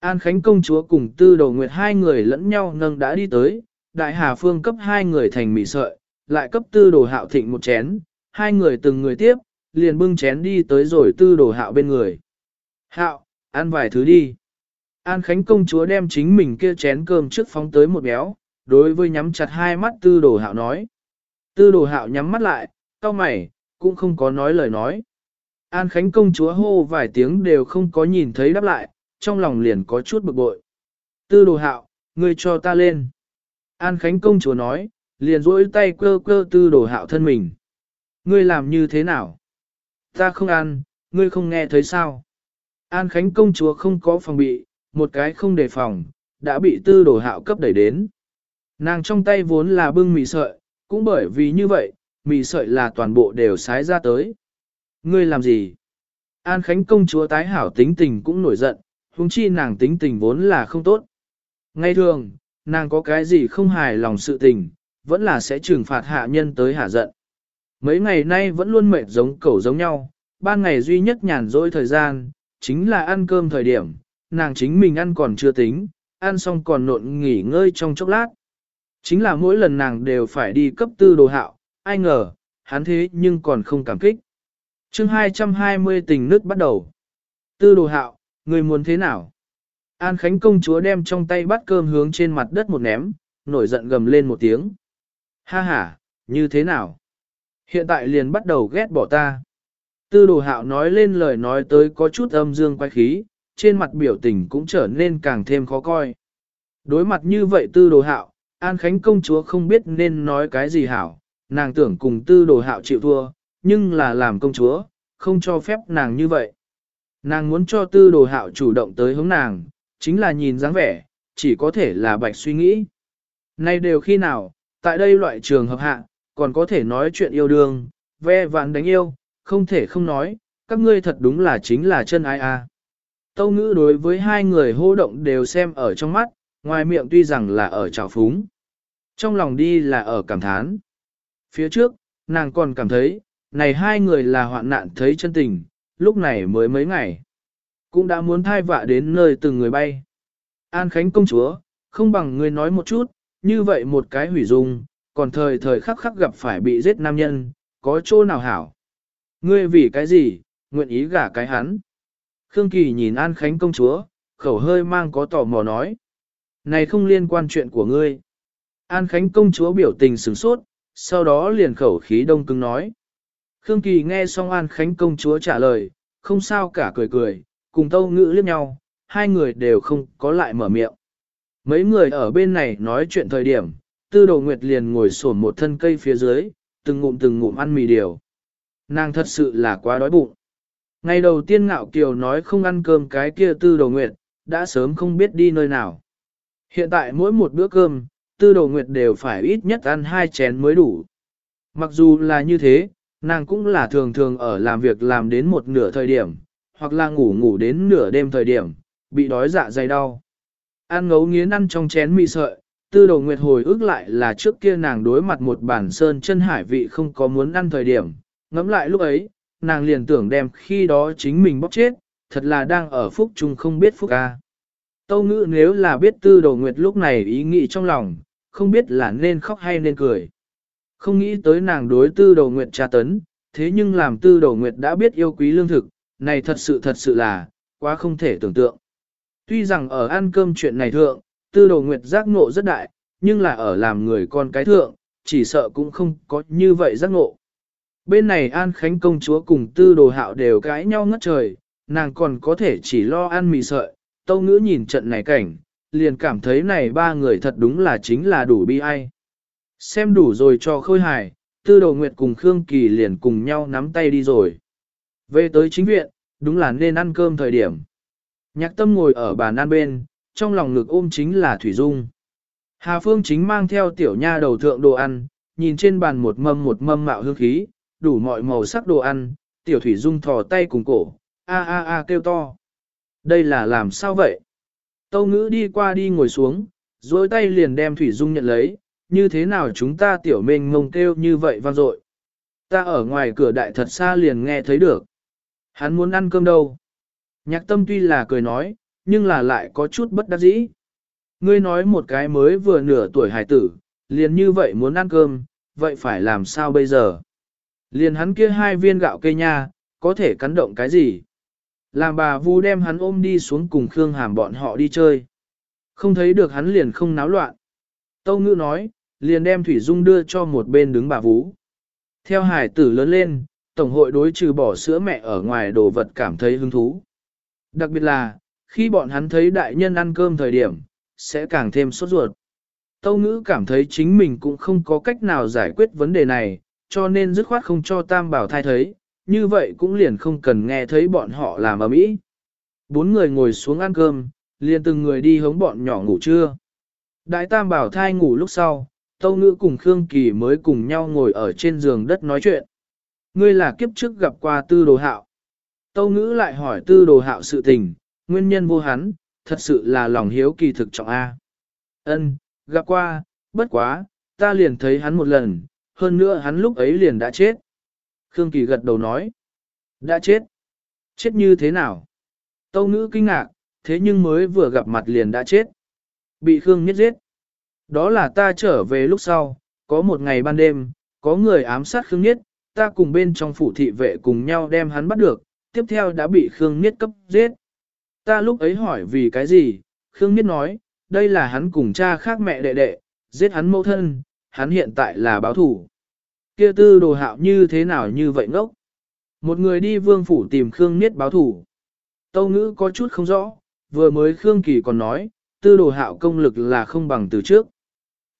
An Khánh công chúa cùng tư đầu nguyệt hai người lẫn nhau nâng đã đi tới, đại hà phương cấp hai người thành mì sợi, lại cấp tư đồ hạo thịnh một chén, hai người từng người tiếp, liền bưng chén đi tới rồi tư đồ hạo bên người. Hạo, ăn vài thứ đi. An Khánh công chúa đem chính mình kia chén cơm trước phóng tới một béo, đối với nhắm chặt hai mắt tư đồ hạo nói. Tư đồ hạo nhắm mắt lại, cau mày, cũng không có nói lời nói. An Khánh công chúa hô vài tiếng đều không có nhìn thấy đáp lại, trong lòng liền có chút bực bội. Tư đồ hạo, ngươi cho ta lên. An Khánh công chúa nói, liền duỗi tay quơ quơ tư đồ hạo thân mình. Ngươi làm như thế nào? Ta không ăn, ngươi không nghe thấy sao? An Khánh công chúa không có phòng bị, một cái không đề phòng, đã bị tư đồ hạo cấp đẩy đến. Nàng trong tay vốn là bưng mì sợi, cũng bởi vì như vậy, mì sợi là toàn bộ đều sái ra tới. Ngươi làm gì? An Khánh công chúa tái hảo tính tình cũng nổi giận, huống chi nàng tính tình vốn là không tốt. Ngay thường, nàng có cái gì không hài lòng sự tình, vẫn là sẽ trừng phạt hạ nhân tới hạ giận. Mấy ngày nay vẫn luôn mệt giống cẩu giống nhau, ban ngày duy nhất nhàn rỗi thời gian, chính là ăn cơm thời điểm, nàng chính mình ăn còn chưa tính, ăn xong còn nộn nghỉ ngơi trong chốc lát. Chính là mỗi lần nàng đều phải đi cấp tư đồ hạo, ai ngờ, hắn thế nhưng còn không cảm kích. chương 220 tình nước bắt đầu. Tư đồ hạo, người muốn thế nào? An Khánh công chúa đem trong tay bát cơm hướng trên mặt đất một ném, nổi giận gầm lên một tiếng. Ha ha, như thế nào? Hiện tại liền bắt đầu ghét bỏ ta. Tư đồ hạo nói lên lời nói tới có chút âm dương quay khí, trên mặt biểu tình cũng trở nên càng thêm khó coi. Đối mặt như vậy tư đồ hạo, An Khánh công chúa không biết nên nói cái gì hảo, nàng tưởng cùng tư đồ hạo chịu thua, nhưng là làm công chúa, không cho phép nàng như vậy. Nàng muốn cho tư đồ hạo chủ động tới hướng nàng, chính là nhìn dáng vẻ, chỉ có thể là bạch suy nghĩ. Nay đều khi nào, tại đây loại trường hợp hạ, còn có thể nói chuyện yêu đương, ve vạn đánh yêu, không thể không nói, các ngươi thật đúng là chính là chân ai a. À. Tâu ngữ đối với hai người hô động đều xem ở trong mắt, ngoài miệng tuy rằng là ở trào phúng. Trong lòng đi là ở cảm thán. Phía trước, nàng còn cảm thấy, này hai người là hoạn nạn thấy chân tình, lúc này mới mấy ngày. Cũng đã muốn thai vạ đến nơi từng người bay. An Khánh công chúa, không bằng ngươi nói một chút, như vậy một cái hủy dung, còn thời thời khắc khắc gặp phải bị giết nam nhân, có chỗ nào hảo. Ngươi vì cái gì, nguyện ý gả cái hắn. Khương Kỳ nhìn An Khánh công chúa, khẩu hơi mang có tò mò nói. Này không liên quan chuyện của ngươi. An Khánh công chúa biểu tình sửng sốt, sau đó liền khẩu khí đông cứng nói. Khương Kỳ nghe xong An Khánh công chúa trả lời, không sao cả cười cười, cùng tâu ngữ liếc nhau, hai người đều không có lại mở miệng. Mấy người ở bên này nói chuyện thời điểm, tư đồ nguyệt liền ngồi sổn một thân cây phía dưới, từng ngụm từng ngụm ăn mì điều. Nàng thật sự là quá đói bụng. Ngày đầu tiên ngạo kiều nói không ăn cơm cái kia tư đồ nguyệt, đã sớm không biết đi nơi nào. Hiện tại mỗi một bữa cơm, tư đồ nguyệt đều phải ít nhất ăn hai chén mới đủ. Mặc dù là như thế, nàng cũng là thường thường ở làm việc làm đến một nửa thời điểm, hoặc là ngủ ngủ đến nửa đêm thời điểm, bị đói dạ dày đau. Ăn ngấu nghiến ăn trong chén mì sợi, tư Đầu nguyệt hồi ức lại là trước kia nàng đối mặt một bản sơn chân hải vị không có muốn ăn thời điểm, ngẫm lại lúc ấy, nàng liền tưởng đem khi đó chính mình bóc chết, thật là đang ở phúc chung không biết phúc ca. Tâu ngữ nếu là biết tư Đầu nguyệt lúc này ý nghĩ trong lòng, không biết là nên khóc hay nên cười. Không nghĩ tới nàng đối tư đồ nguyệt tra tấn, thế nhưng làm tư đồ nguyệt đã biết yêu quý lương thực, này thật sự thật sự là, quá không thể tưởng tượng. Tuy rằng ở ăn cơm chuyện này thượng, tư đồ nguyệt giác ngộ rất đại, nhưng là ở làm người con cái thượng, chỉ sợ cũng không có như vậy giác ngộ. Bên này An Khánh công chúa cùng tư đồ hạo đều cãi nhau ngất trời, nàng còn có thể chỉ lo ăn mì sợi, tâu ngữ nhìn trận này cảnh, liền cảm thấy này ba người thật đúng là chính là đủ bi ai. Xem đủ rồi cho khôi hài, tư đồ nguyệt cùng Khương Kỳ liền cùng nhau nắm tay đi rồi. Về tới chính viện, đúng là nên ăn cơm thời điểm. Nhạc tâm ngồi ở bàn ăn bên, trong lòng ngực ôm chính là Thủy Dung. Hà Phương chính mang theo tiểu nha đầu thượng đồ ăn, nhìn trên bàn một mâm một mâm mạo hương khí, đủ mọi màu sắc đồ ăn, tiểu Thủy Dung thò tay cùng cổ, a a a kêu to. Đây là làm sao vậy? Tâu ngữ đi qua đi ngồi xuống, dối tay liền đem Thủy Dung nhận lấy, như thế nào chúng ta tiểu mênh ngông kêu như vậy vang dội Ta ở ngoài cửa đại thật xa liền nghe thấy được. Hắn muốn ăn cơm đâu? Nhạc tâm tuy là cười nói, nhưng là lại có chút bất đắc dĩ. Ngươi nói một cái mới vừa nửa tuổi hải tử, liền như vậy muốn ăn cơm, vậy phải làm sao bây giờ? Liền hắn kia hai viên gạo cây nha, có thể cắn động cái gì? Làm bà Vu đem hắn ôm đi xuống cùng Khương Hàm bọn họ đi chơi. Không thấy được hắn liền không náo loạn. Tâu ngữ nói, liền đem Thủy Dung đưa cho một bên đứng bà Vũ. Theo hải tử lớn lên, Tổng hội đối trừ bỏ sữa mẹ ở ngoài đồ vật cảm thấy hứng thú. Đặc biệt là, khi bọn hắn thấy đại nhân ăn cơm thời điểm, sẽ càng thêm sốt ruột. Tâu ngữ cảm thấy chính mình cũng không có cách nào giải quyết vấn đề này, cho nên dứt khoát không cho tam bảo thai thấy, như vậy cũng liền không cần nghe thấy bọn họ làm ở mỹ. Bốn người ngồi xuống ăn cơm, liền từng người đi hống bọn nhỏ ngủ trưa. Đại tam bảo thai ngủ lúc sau, Tâu Ngữ cùng Khương Kỳ mới cùng nhau ngồi ở trên giường đất nói chuyện. Ngươi là kiếp trước gặp qua tư đồ hạo. Tâu Ngữ lại hỏi tư đồ hạo sự tình, nguyên nhân vô hắn, thật sự là lòng hiếu kỳ thực trọng A. Ân, gặp qua, bất quá, ta liền thấy hắn một lần, hơn nữa hắn lúc ấy liền đã chết. Khương Kỳ gật đầu nói. Đã chết. Chết như thế nào? Tâu ngữ kinh ngạc, thế nhưng mới vừa gặp mặt liền đã chết. Bị Khương Niết giết. Đó là ta trở về lúc sau, có một ngày ban đêm, có người ám sát Khương Nhiết, ta cùng bên trong phủ thị vệ cùng nhau đem hắn bắt được, tiếp theo đã bị Khương Nhiết cấp giết. Ta lúc ấy hỏi vì cái gì, Khương Nhiết nói, đây là hắn cùng cha khác mẹ đệ đệ, giết hắn mẫu thân, hắn hiện tại là báo thủ. Kia tư đồ hạo như thế nào như vậy ngốc? Một người đi vương phủ tìm Khương Niết báo thủ. Tâu ngữ có chút không rõ, vừa mới Khương Kỳ còn nói, tư đồ hạo công lực là không bằng từ trước.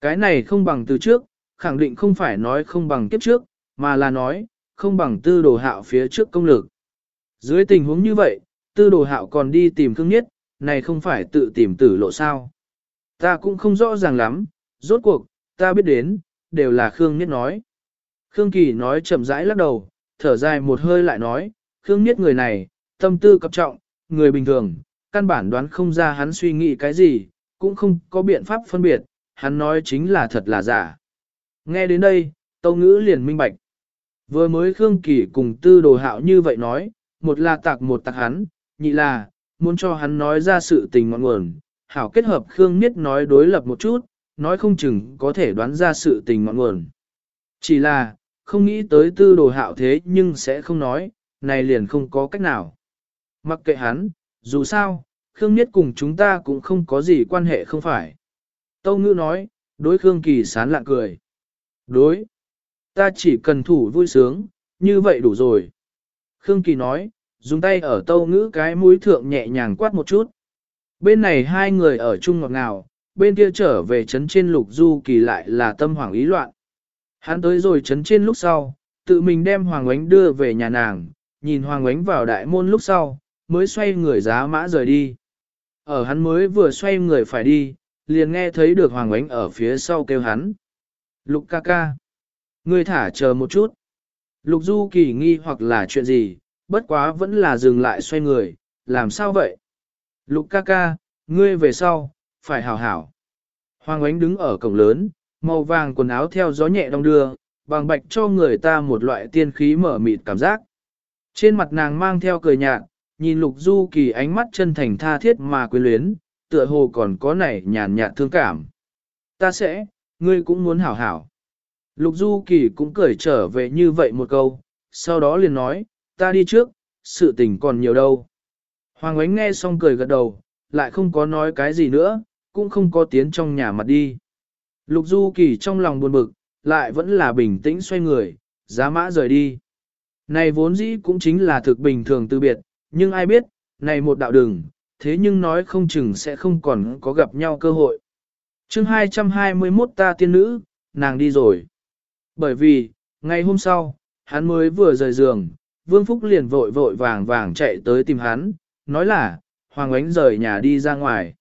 Cái này không bằng từ trước, khẳng định không phải nói không bằng kiếp trước, mà là nói, không bằng tư đồ hạo phía trước công lực. Dưới tình huống như vậy, tư đồ hạo còn đi tìm Khương Niết, này không phải tự tìm tử lộ sao. Ta cũng không rõ ràng lắm, rốt cuộc, ta biết đến, đều là Khương Niết nói. Khương Kỳ nói chậm rãi lắc đầu, thở dài một hơi lại nói, Khương Niết người này, tâm tư cập trọng, người bình thường, căn bản đoán không ra hắn suy nghĩ cái gì, cũng không có biện pháp phân biệt, hắn nói chính là thật là giả. Nghe đến đây, Tâu Ngữ liền minh bạch. Vừa mới Khương Kỳ cùng tư đồ hạo như vậy nói, một là tạc một tạc hắn, nhị là, muốn cho hắn nói ra sự tình ngọn nguồn, hảo kết hợp Khương Niết nói đối lập một chút, nói không chừng có thể đoán ra sự tình ngọn nguồn. Chỉ là, không nghĩ tới tư đồ hạo thế nhưng sẽ không nói, này liền không có cách nào. Mặc kệ hắn, dù sao, Khương Niết cùng chúng ta cũng không có gì quan hệ không phải. Tâu Ngữ nói, đối Khương Kỳ sán lạng cười. Đối, ta chỉ cần thủ vui sướng, như vậy đủ rồi. Khương Kỳ nói, dùng tay ở Tâu Ngữ cái mũi thượng nhẹ nhàng quát một chút. Bên này hai người ở chung ngọt ngào, bên kia trở về chấn trên lục du kỳ lại là tâm hoảng ý loạn. Hắn tới rồi chấn trên lúc sau, tự mình đem Hoàng Ánh đưa về nhà nàng, nhìn Hoàng Ánh vào đại môn lúc sau, mới xoay người giá mã rời đi. Ở hắn mới vừa xoay người phải đi, liền nghe thấy được Hoàng Ánh ở phía sau kêu hắn. Lục ca ca. Ngươi thả chờ một chút. Lục du kỳ nghi hoặc là chuyện gì, bất quá vẫn là dừng lại xoay người, làm sao vậy? Lục ca ca, ngươi về sau, phải hảo hảo. Hoàng Ánh đứng ở cổng lớn, màu vàng quần áo theo gió nhẹ đong đưa, bằng bạch cho người ta một loại tiên khí mở mịt cảm giác. Trên mặt nàng mang theo cười nhạt, nhìn Lục Du Kỳ ánh mắt chân thành tha thiết mà quyến luyến, tựa hồ còn có này nhàn nhạt thương cảm. Ta sẽ, ngươi cũng muốn hảo hảo. Lục Du Kỳ cũng cười trở về như vậy một câu, sau đó liền nói, ta đi trước, sự tình còn nhiều đâu. Hoàng Ánh nghe xong cười gật đầu, lại không có nói cái gì nữa, cũng không có tiến trong nhà mặt đi. Lục Du Kỳ trong lòng buồn bực, lại vẫn là bình tĩnh xoay người, giá mã rời đi. Này vốn dĩ cũng chính là thực bình thường từ biệt, nhưng ai biết, này một đạo đường, thế nhưng nói không chừng sẽ không còn có gặp nhau cơ hội. chương 221 ta tiên nữ, nàng đi rồi. Bởi vì, ngày hôm sau, hắn mới vừa rời giường, Vương Phúc liền vội vội vàng vàng chạy tới tìm hắn, nói là, Hoàng Ánh rời nhà đi ra ngoài.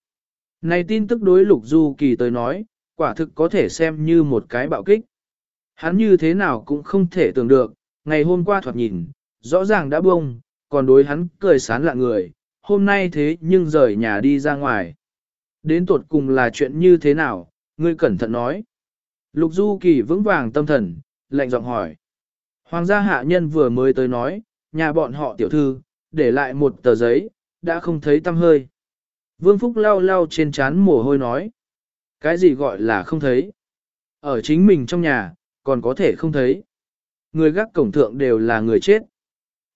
Này tin tức đối Lục Du Kỳ tới nói, quả thực có thể xem như một cái bạo kích. Hắn như thế nào cũng không thể tưởng được, ngày hôm qua thoạt nhìn, rõ ràng đã bông, còn đối hắn cười sán lạ người, hôm nay thế nhưng rời nhà đi ra ngoài. Đến tuột cùng là chuyện như thế nào, ngươi cẩn thận nói. Lục Du Kỳ vững vàng tâm thần, lạnh giọng hỏi. Hoàng gia hạ nhân vừa mới tới nói, nhà bọn họ tiểu thư, để lại một tờ giấy, đã không thấy tâm hơi. Vương Phúc lau lau trên trán mồ hôi nói. Cái gì gọi là không thấy? Ở chính mình trong nhà, còn có thể không thấy. Người gác cổng thượng đều là người chết.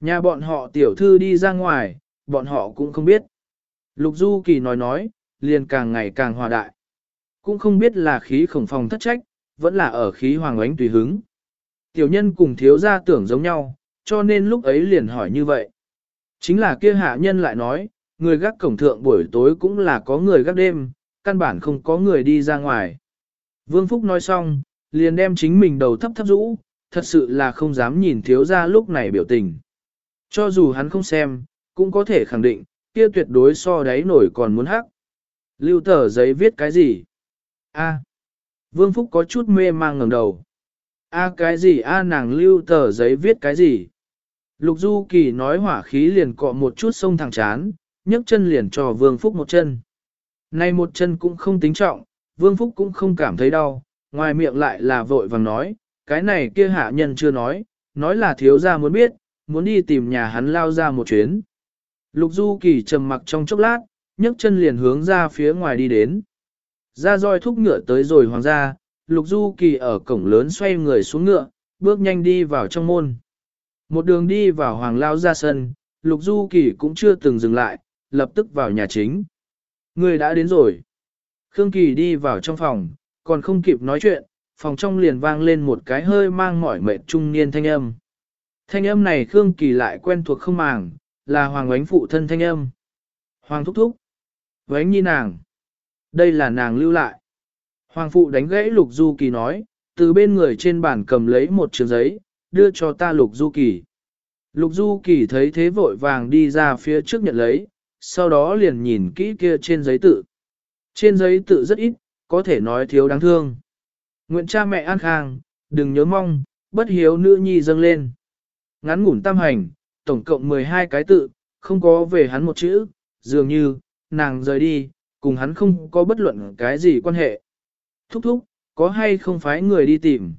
Nhà bọn họ tiểu thư đi ra ngoài, bọn họ cũng không biết. Lục Du Kỳ nói nói, liền càng ngày càng hòa đại. Cũng không biết là khí khổng phòng thất trách, vẫn là ở khí hoàng ánh tùy hứng. Tiểu nhân cùng thiếu gia tưởng giống nhau, cho nên lúc ấy liền hỏi như vậy. Chính là kia hạ nhân lại nói, người gác cổng thượng buổi tối cũng là có người gác đêm, căn bản không có người đi ra ngoài. Vương Phúc nói xong, liền đem chính mình đầu thấp thấp rũ, thật sự là không dám nhìn thiếu gia lúc này biểu tình. Cho dù hắn không xem, cũng có thể khẳng định, kia tuyệt đối so đáy nổi còn muốn hắc. Lưu tờ giấy viết cái gì? A. Vương Phúc có chút mê mang ngẩng đầu. A cái gì A nàng lưu tờ giấy viết cái gì? Lục Du Kỳ nói hỏa khí liền cọ một chút sông thẳng chán, nhấc chân liền cho Vương Phúc một chân. Nay một chân cũng không tính trọng, Vương Phúc cũng không cảm thấy đau, ngoài miệng lại là vội vàng nói, cái này kia hạ nhân chưa nói, nói là thiếu gia muốn biết, muốn đi tìm nhà hắn lao ra một chuyến. Lục Du Kỳ trầm mặc trong chốc lát, nhấc chân liền hướng ra phía ngoài đi đến. Ra roi thúc ngựa tới rồi hoàng gia, Lục Du Kỳ ở cổng lớn xoay người xuống ngựa, bước nhanh đi vào trong môn. Một đường đi vào hoàng lao ra sân, Lục Du Kỳ cũng chưa từng dừng lại, lập tức vào nhà chính. Người đã đến rồi. Khương Kỳ đi vào trong phòng, còn không kịp nói chuyện, phòng trong liền vang lên một cái hơi mang mỏi mệt trung niên thanh âm. Thanh âm này Khương Kỳ lại quen thuộc không màng, là Hoàng Ánh phụ thân thanh âm. Hoàng thúc thúc. Vánh nhi nàng. Đây là nàng lưu lại. Hoàng phụ đánh gãy Lục Du Kỳ nói, từ bên người trên bàn cầm lấy một trường giấy, đưa cho ta Lục Du Kỳ. Lục Du Kỳ thấy thế vội vàng đi ra phía trước nhận lấy, sau đó liền nhìn kỹ kia trên giấy tự. Trên giấy tự rất ít, có thể nói thiếu đáng thương. Nguyện cha mẹ an khang, đừng nhớ mong, bất hiếu nữ nhi dâng lên. Ngắn ngủn tam hành, tổng cộng 12 cái tự, không có về hắn một chữ, dường như, nàng rời đi, cùng hắn không có bất luận cái gì quan hệ. Thúc thúc, có hay không phải người đi tìm.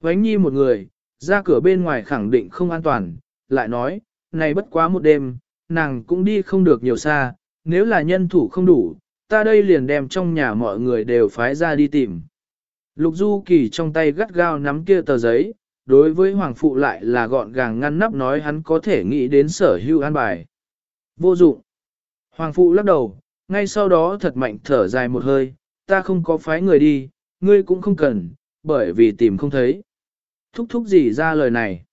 Vánh nhi một người, ra cửa bên ngoài khẳng định không an toàn, lại nói, này bất quá một đêm, nàng cũng đi không được nhiều xa, nếu là nhân thủ không đủ, ta đây liền đem trong nhà mọi người đều phái ra đi tìm. Lục Du Kỳ trong tay gắt gao nắm kia tờ giấy, đối với Hoàng Phụ lại là gọn gàng ngăn nắp nói hắn có thể nghĩ đến sở hữu an bài. Vô dụng. Hoàng Phụ lắc đầu, ngay sau đó thật mạnh thở dài một hơi, ta không có phái người đi, ngươi cũng không cần, bởi vì tìm không thấy. Thúc thúc gì ra lời này.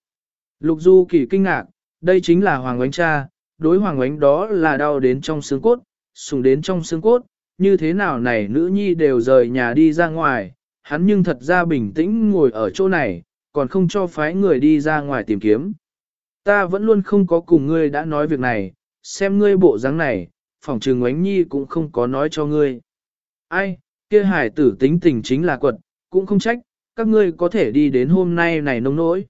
Lục Du Kỳ kinh ngạc, đây chính là Hoàng Oánh cha, đối Hoàng Oánh đó là đau đến trong xương cốt, sùng đến trong xương cốt, như thế nào này nữ nhi đều rời nhà đi ra ngoài, hắn nhưng thật ra bình tĩnh ngồi ở chỗ này, còn không cho phái người đi ra ngoài tìm kiếm. Ta vẫn luôn không có cùng ngươi đã nói việc này, xem ngươi bộ dáng này, phòng trừng Ánh nhi cũng không có nói cho ngươi. Ai, kia hải tử tính tình chính là quật, cũng không trách, các ngươi có thể đi đến hôm nay này nông nỗi.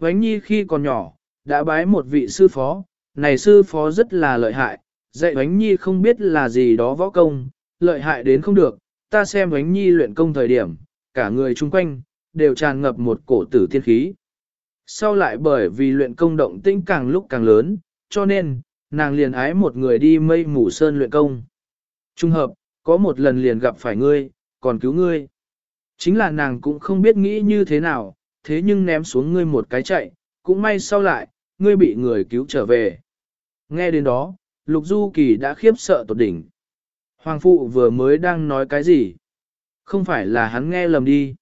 Oánh nhi khi còn nhỏ, đã bái một vị sư phó, này sư phó rất là lợi hại, dạy oánh nhi không biết là gì đó võ công, lợi hại đến không được, ta xem oánh nhi luyện công thời điểm, cả người chung quanh, đều tràn ngập một cổ tử thiên khí. Sau lại bởi vì luyện công động tĩnh càng lúc càng lớn, cho nên, nàng liền ái một người đi mây mù sơn luyện công. Trung hợp, có một lần liền gặp phải ngươi, còn cứu ngươi. Chính là nàng cũng không biết nghĩ như thế nào, thế nhưng ném xuống ngươi một cái chạy, cũng may sau lại, ngươi bị người cứu trở về. Nghe đến đó, Lục Du Kỳ đã khiếp sợ tột đỉnh. Hoàng phụ vừa mới đang nói cái gì? Không phải là hắn nghe lầm đi.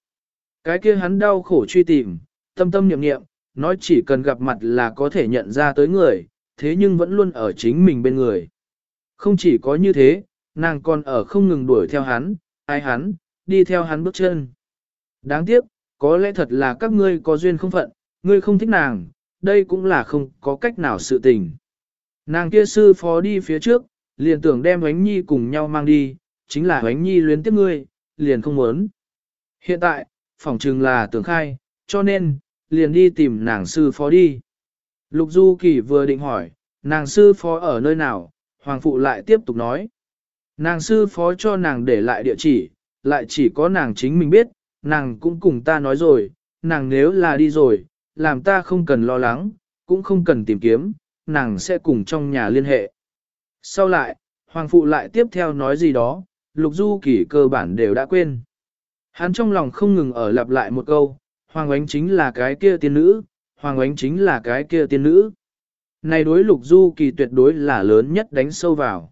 Cái kia hắn đau khổ truy tìm, tâm tâm niệm niệm, nói chỉ cần gặp mặt là có thể nhận ra tới người, thế nhưng vẫn luôn ở chính mình bên người. Không chỉ có như thế, nàng còn ở không ngừng đuổi theo hắn, ai hắn, đi theo hắn bước chân. Đáng tiếc, có lẽ thật là các ngươi có duyên không phận, ngươi không thích nàng, đây cũng là không có cách nào sự tình. Nàng kia sư phó đi phía trước, liền tưởng đem Huánh Nhi cùng nhau mang đi, chính là Huánh Nhi luyến tiếp ngươi, liền không muốn. Hiện tại, phỏng chừng là tưởng khai, cho nên, liền đi tìm nàng sư phó đi. Lục Du Kỳ vừa định hỏi, nàng sư phó ở nơi nào, Hoàng Phụ lại tiếp tục nói. Nàng sư phó cho nàng để lại địa chỉ, lại chỉ có nàng chính mình biết, nàng cũng cùng ta nói rồi, nàng nếu là đi rồi, làm ta không cần lo lắng, cũng không cần tìm kiếm, nàng sẽ cùng trong nhà liên hệ. Sau lại, Hoàng Phụ lại tiếp theo nói gì đó, Lục Du Kỳ cơ bản đều đã quên. Hắn trong lòng không ngừng ở lặp lại một câu, Hoàng Ánh chính là cái kia tiên nữ, Hoàng Ánh chính là cái kia tiên nữ. Này đối Lục Du Kỳ tuyệt đối là lớn nhất đánh sâu vào.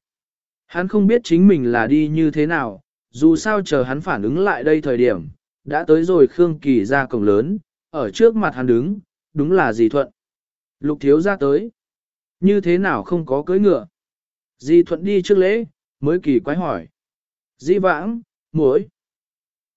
Hắn không biết chính mình là đi như thế nào, dù sao chờ hắn phản ứng lại đây thời điểm, đã tới rồi Khương Kỳ ra cổng lớn, ở trước mặt hắn đứng, đúng là dì thuận. Lục thiếu ra tới. Như thế nào không có cưới ngựa? dì thuận đi trước lễ, mới kỳ quái hỏi. Di vãng, muội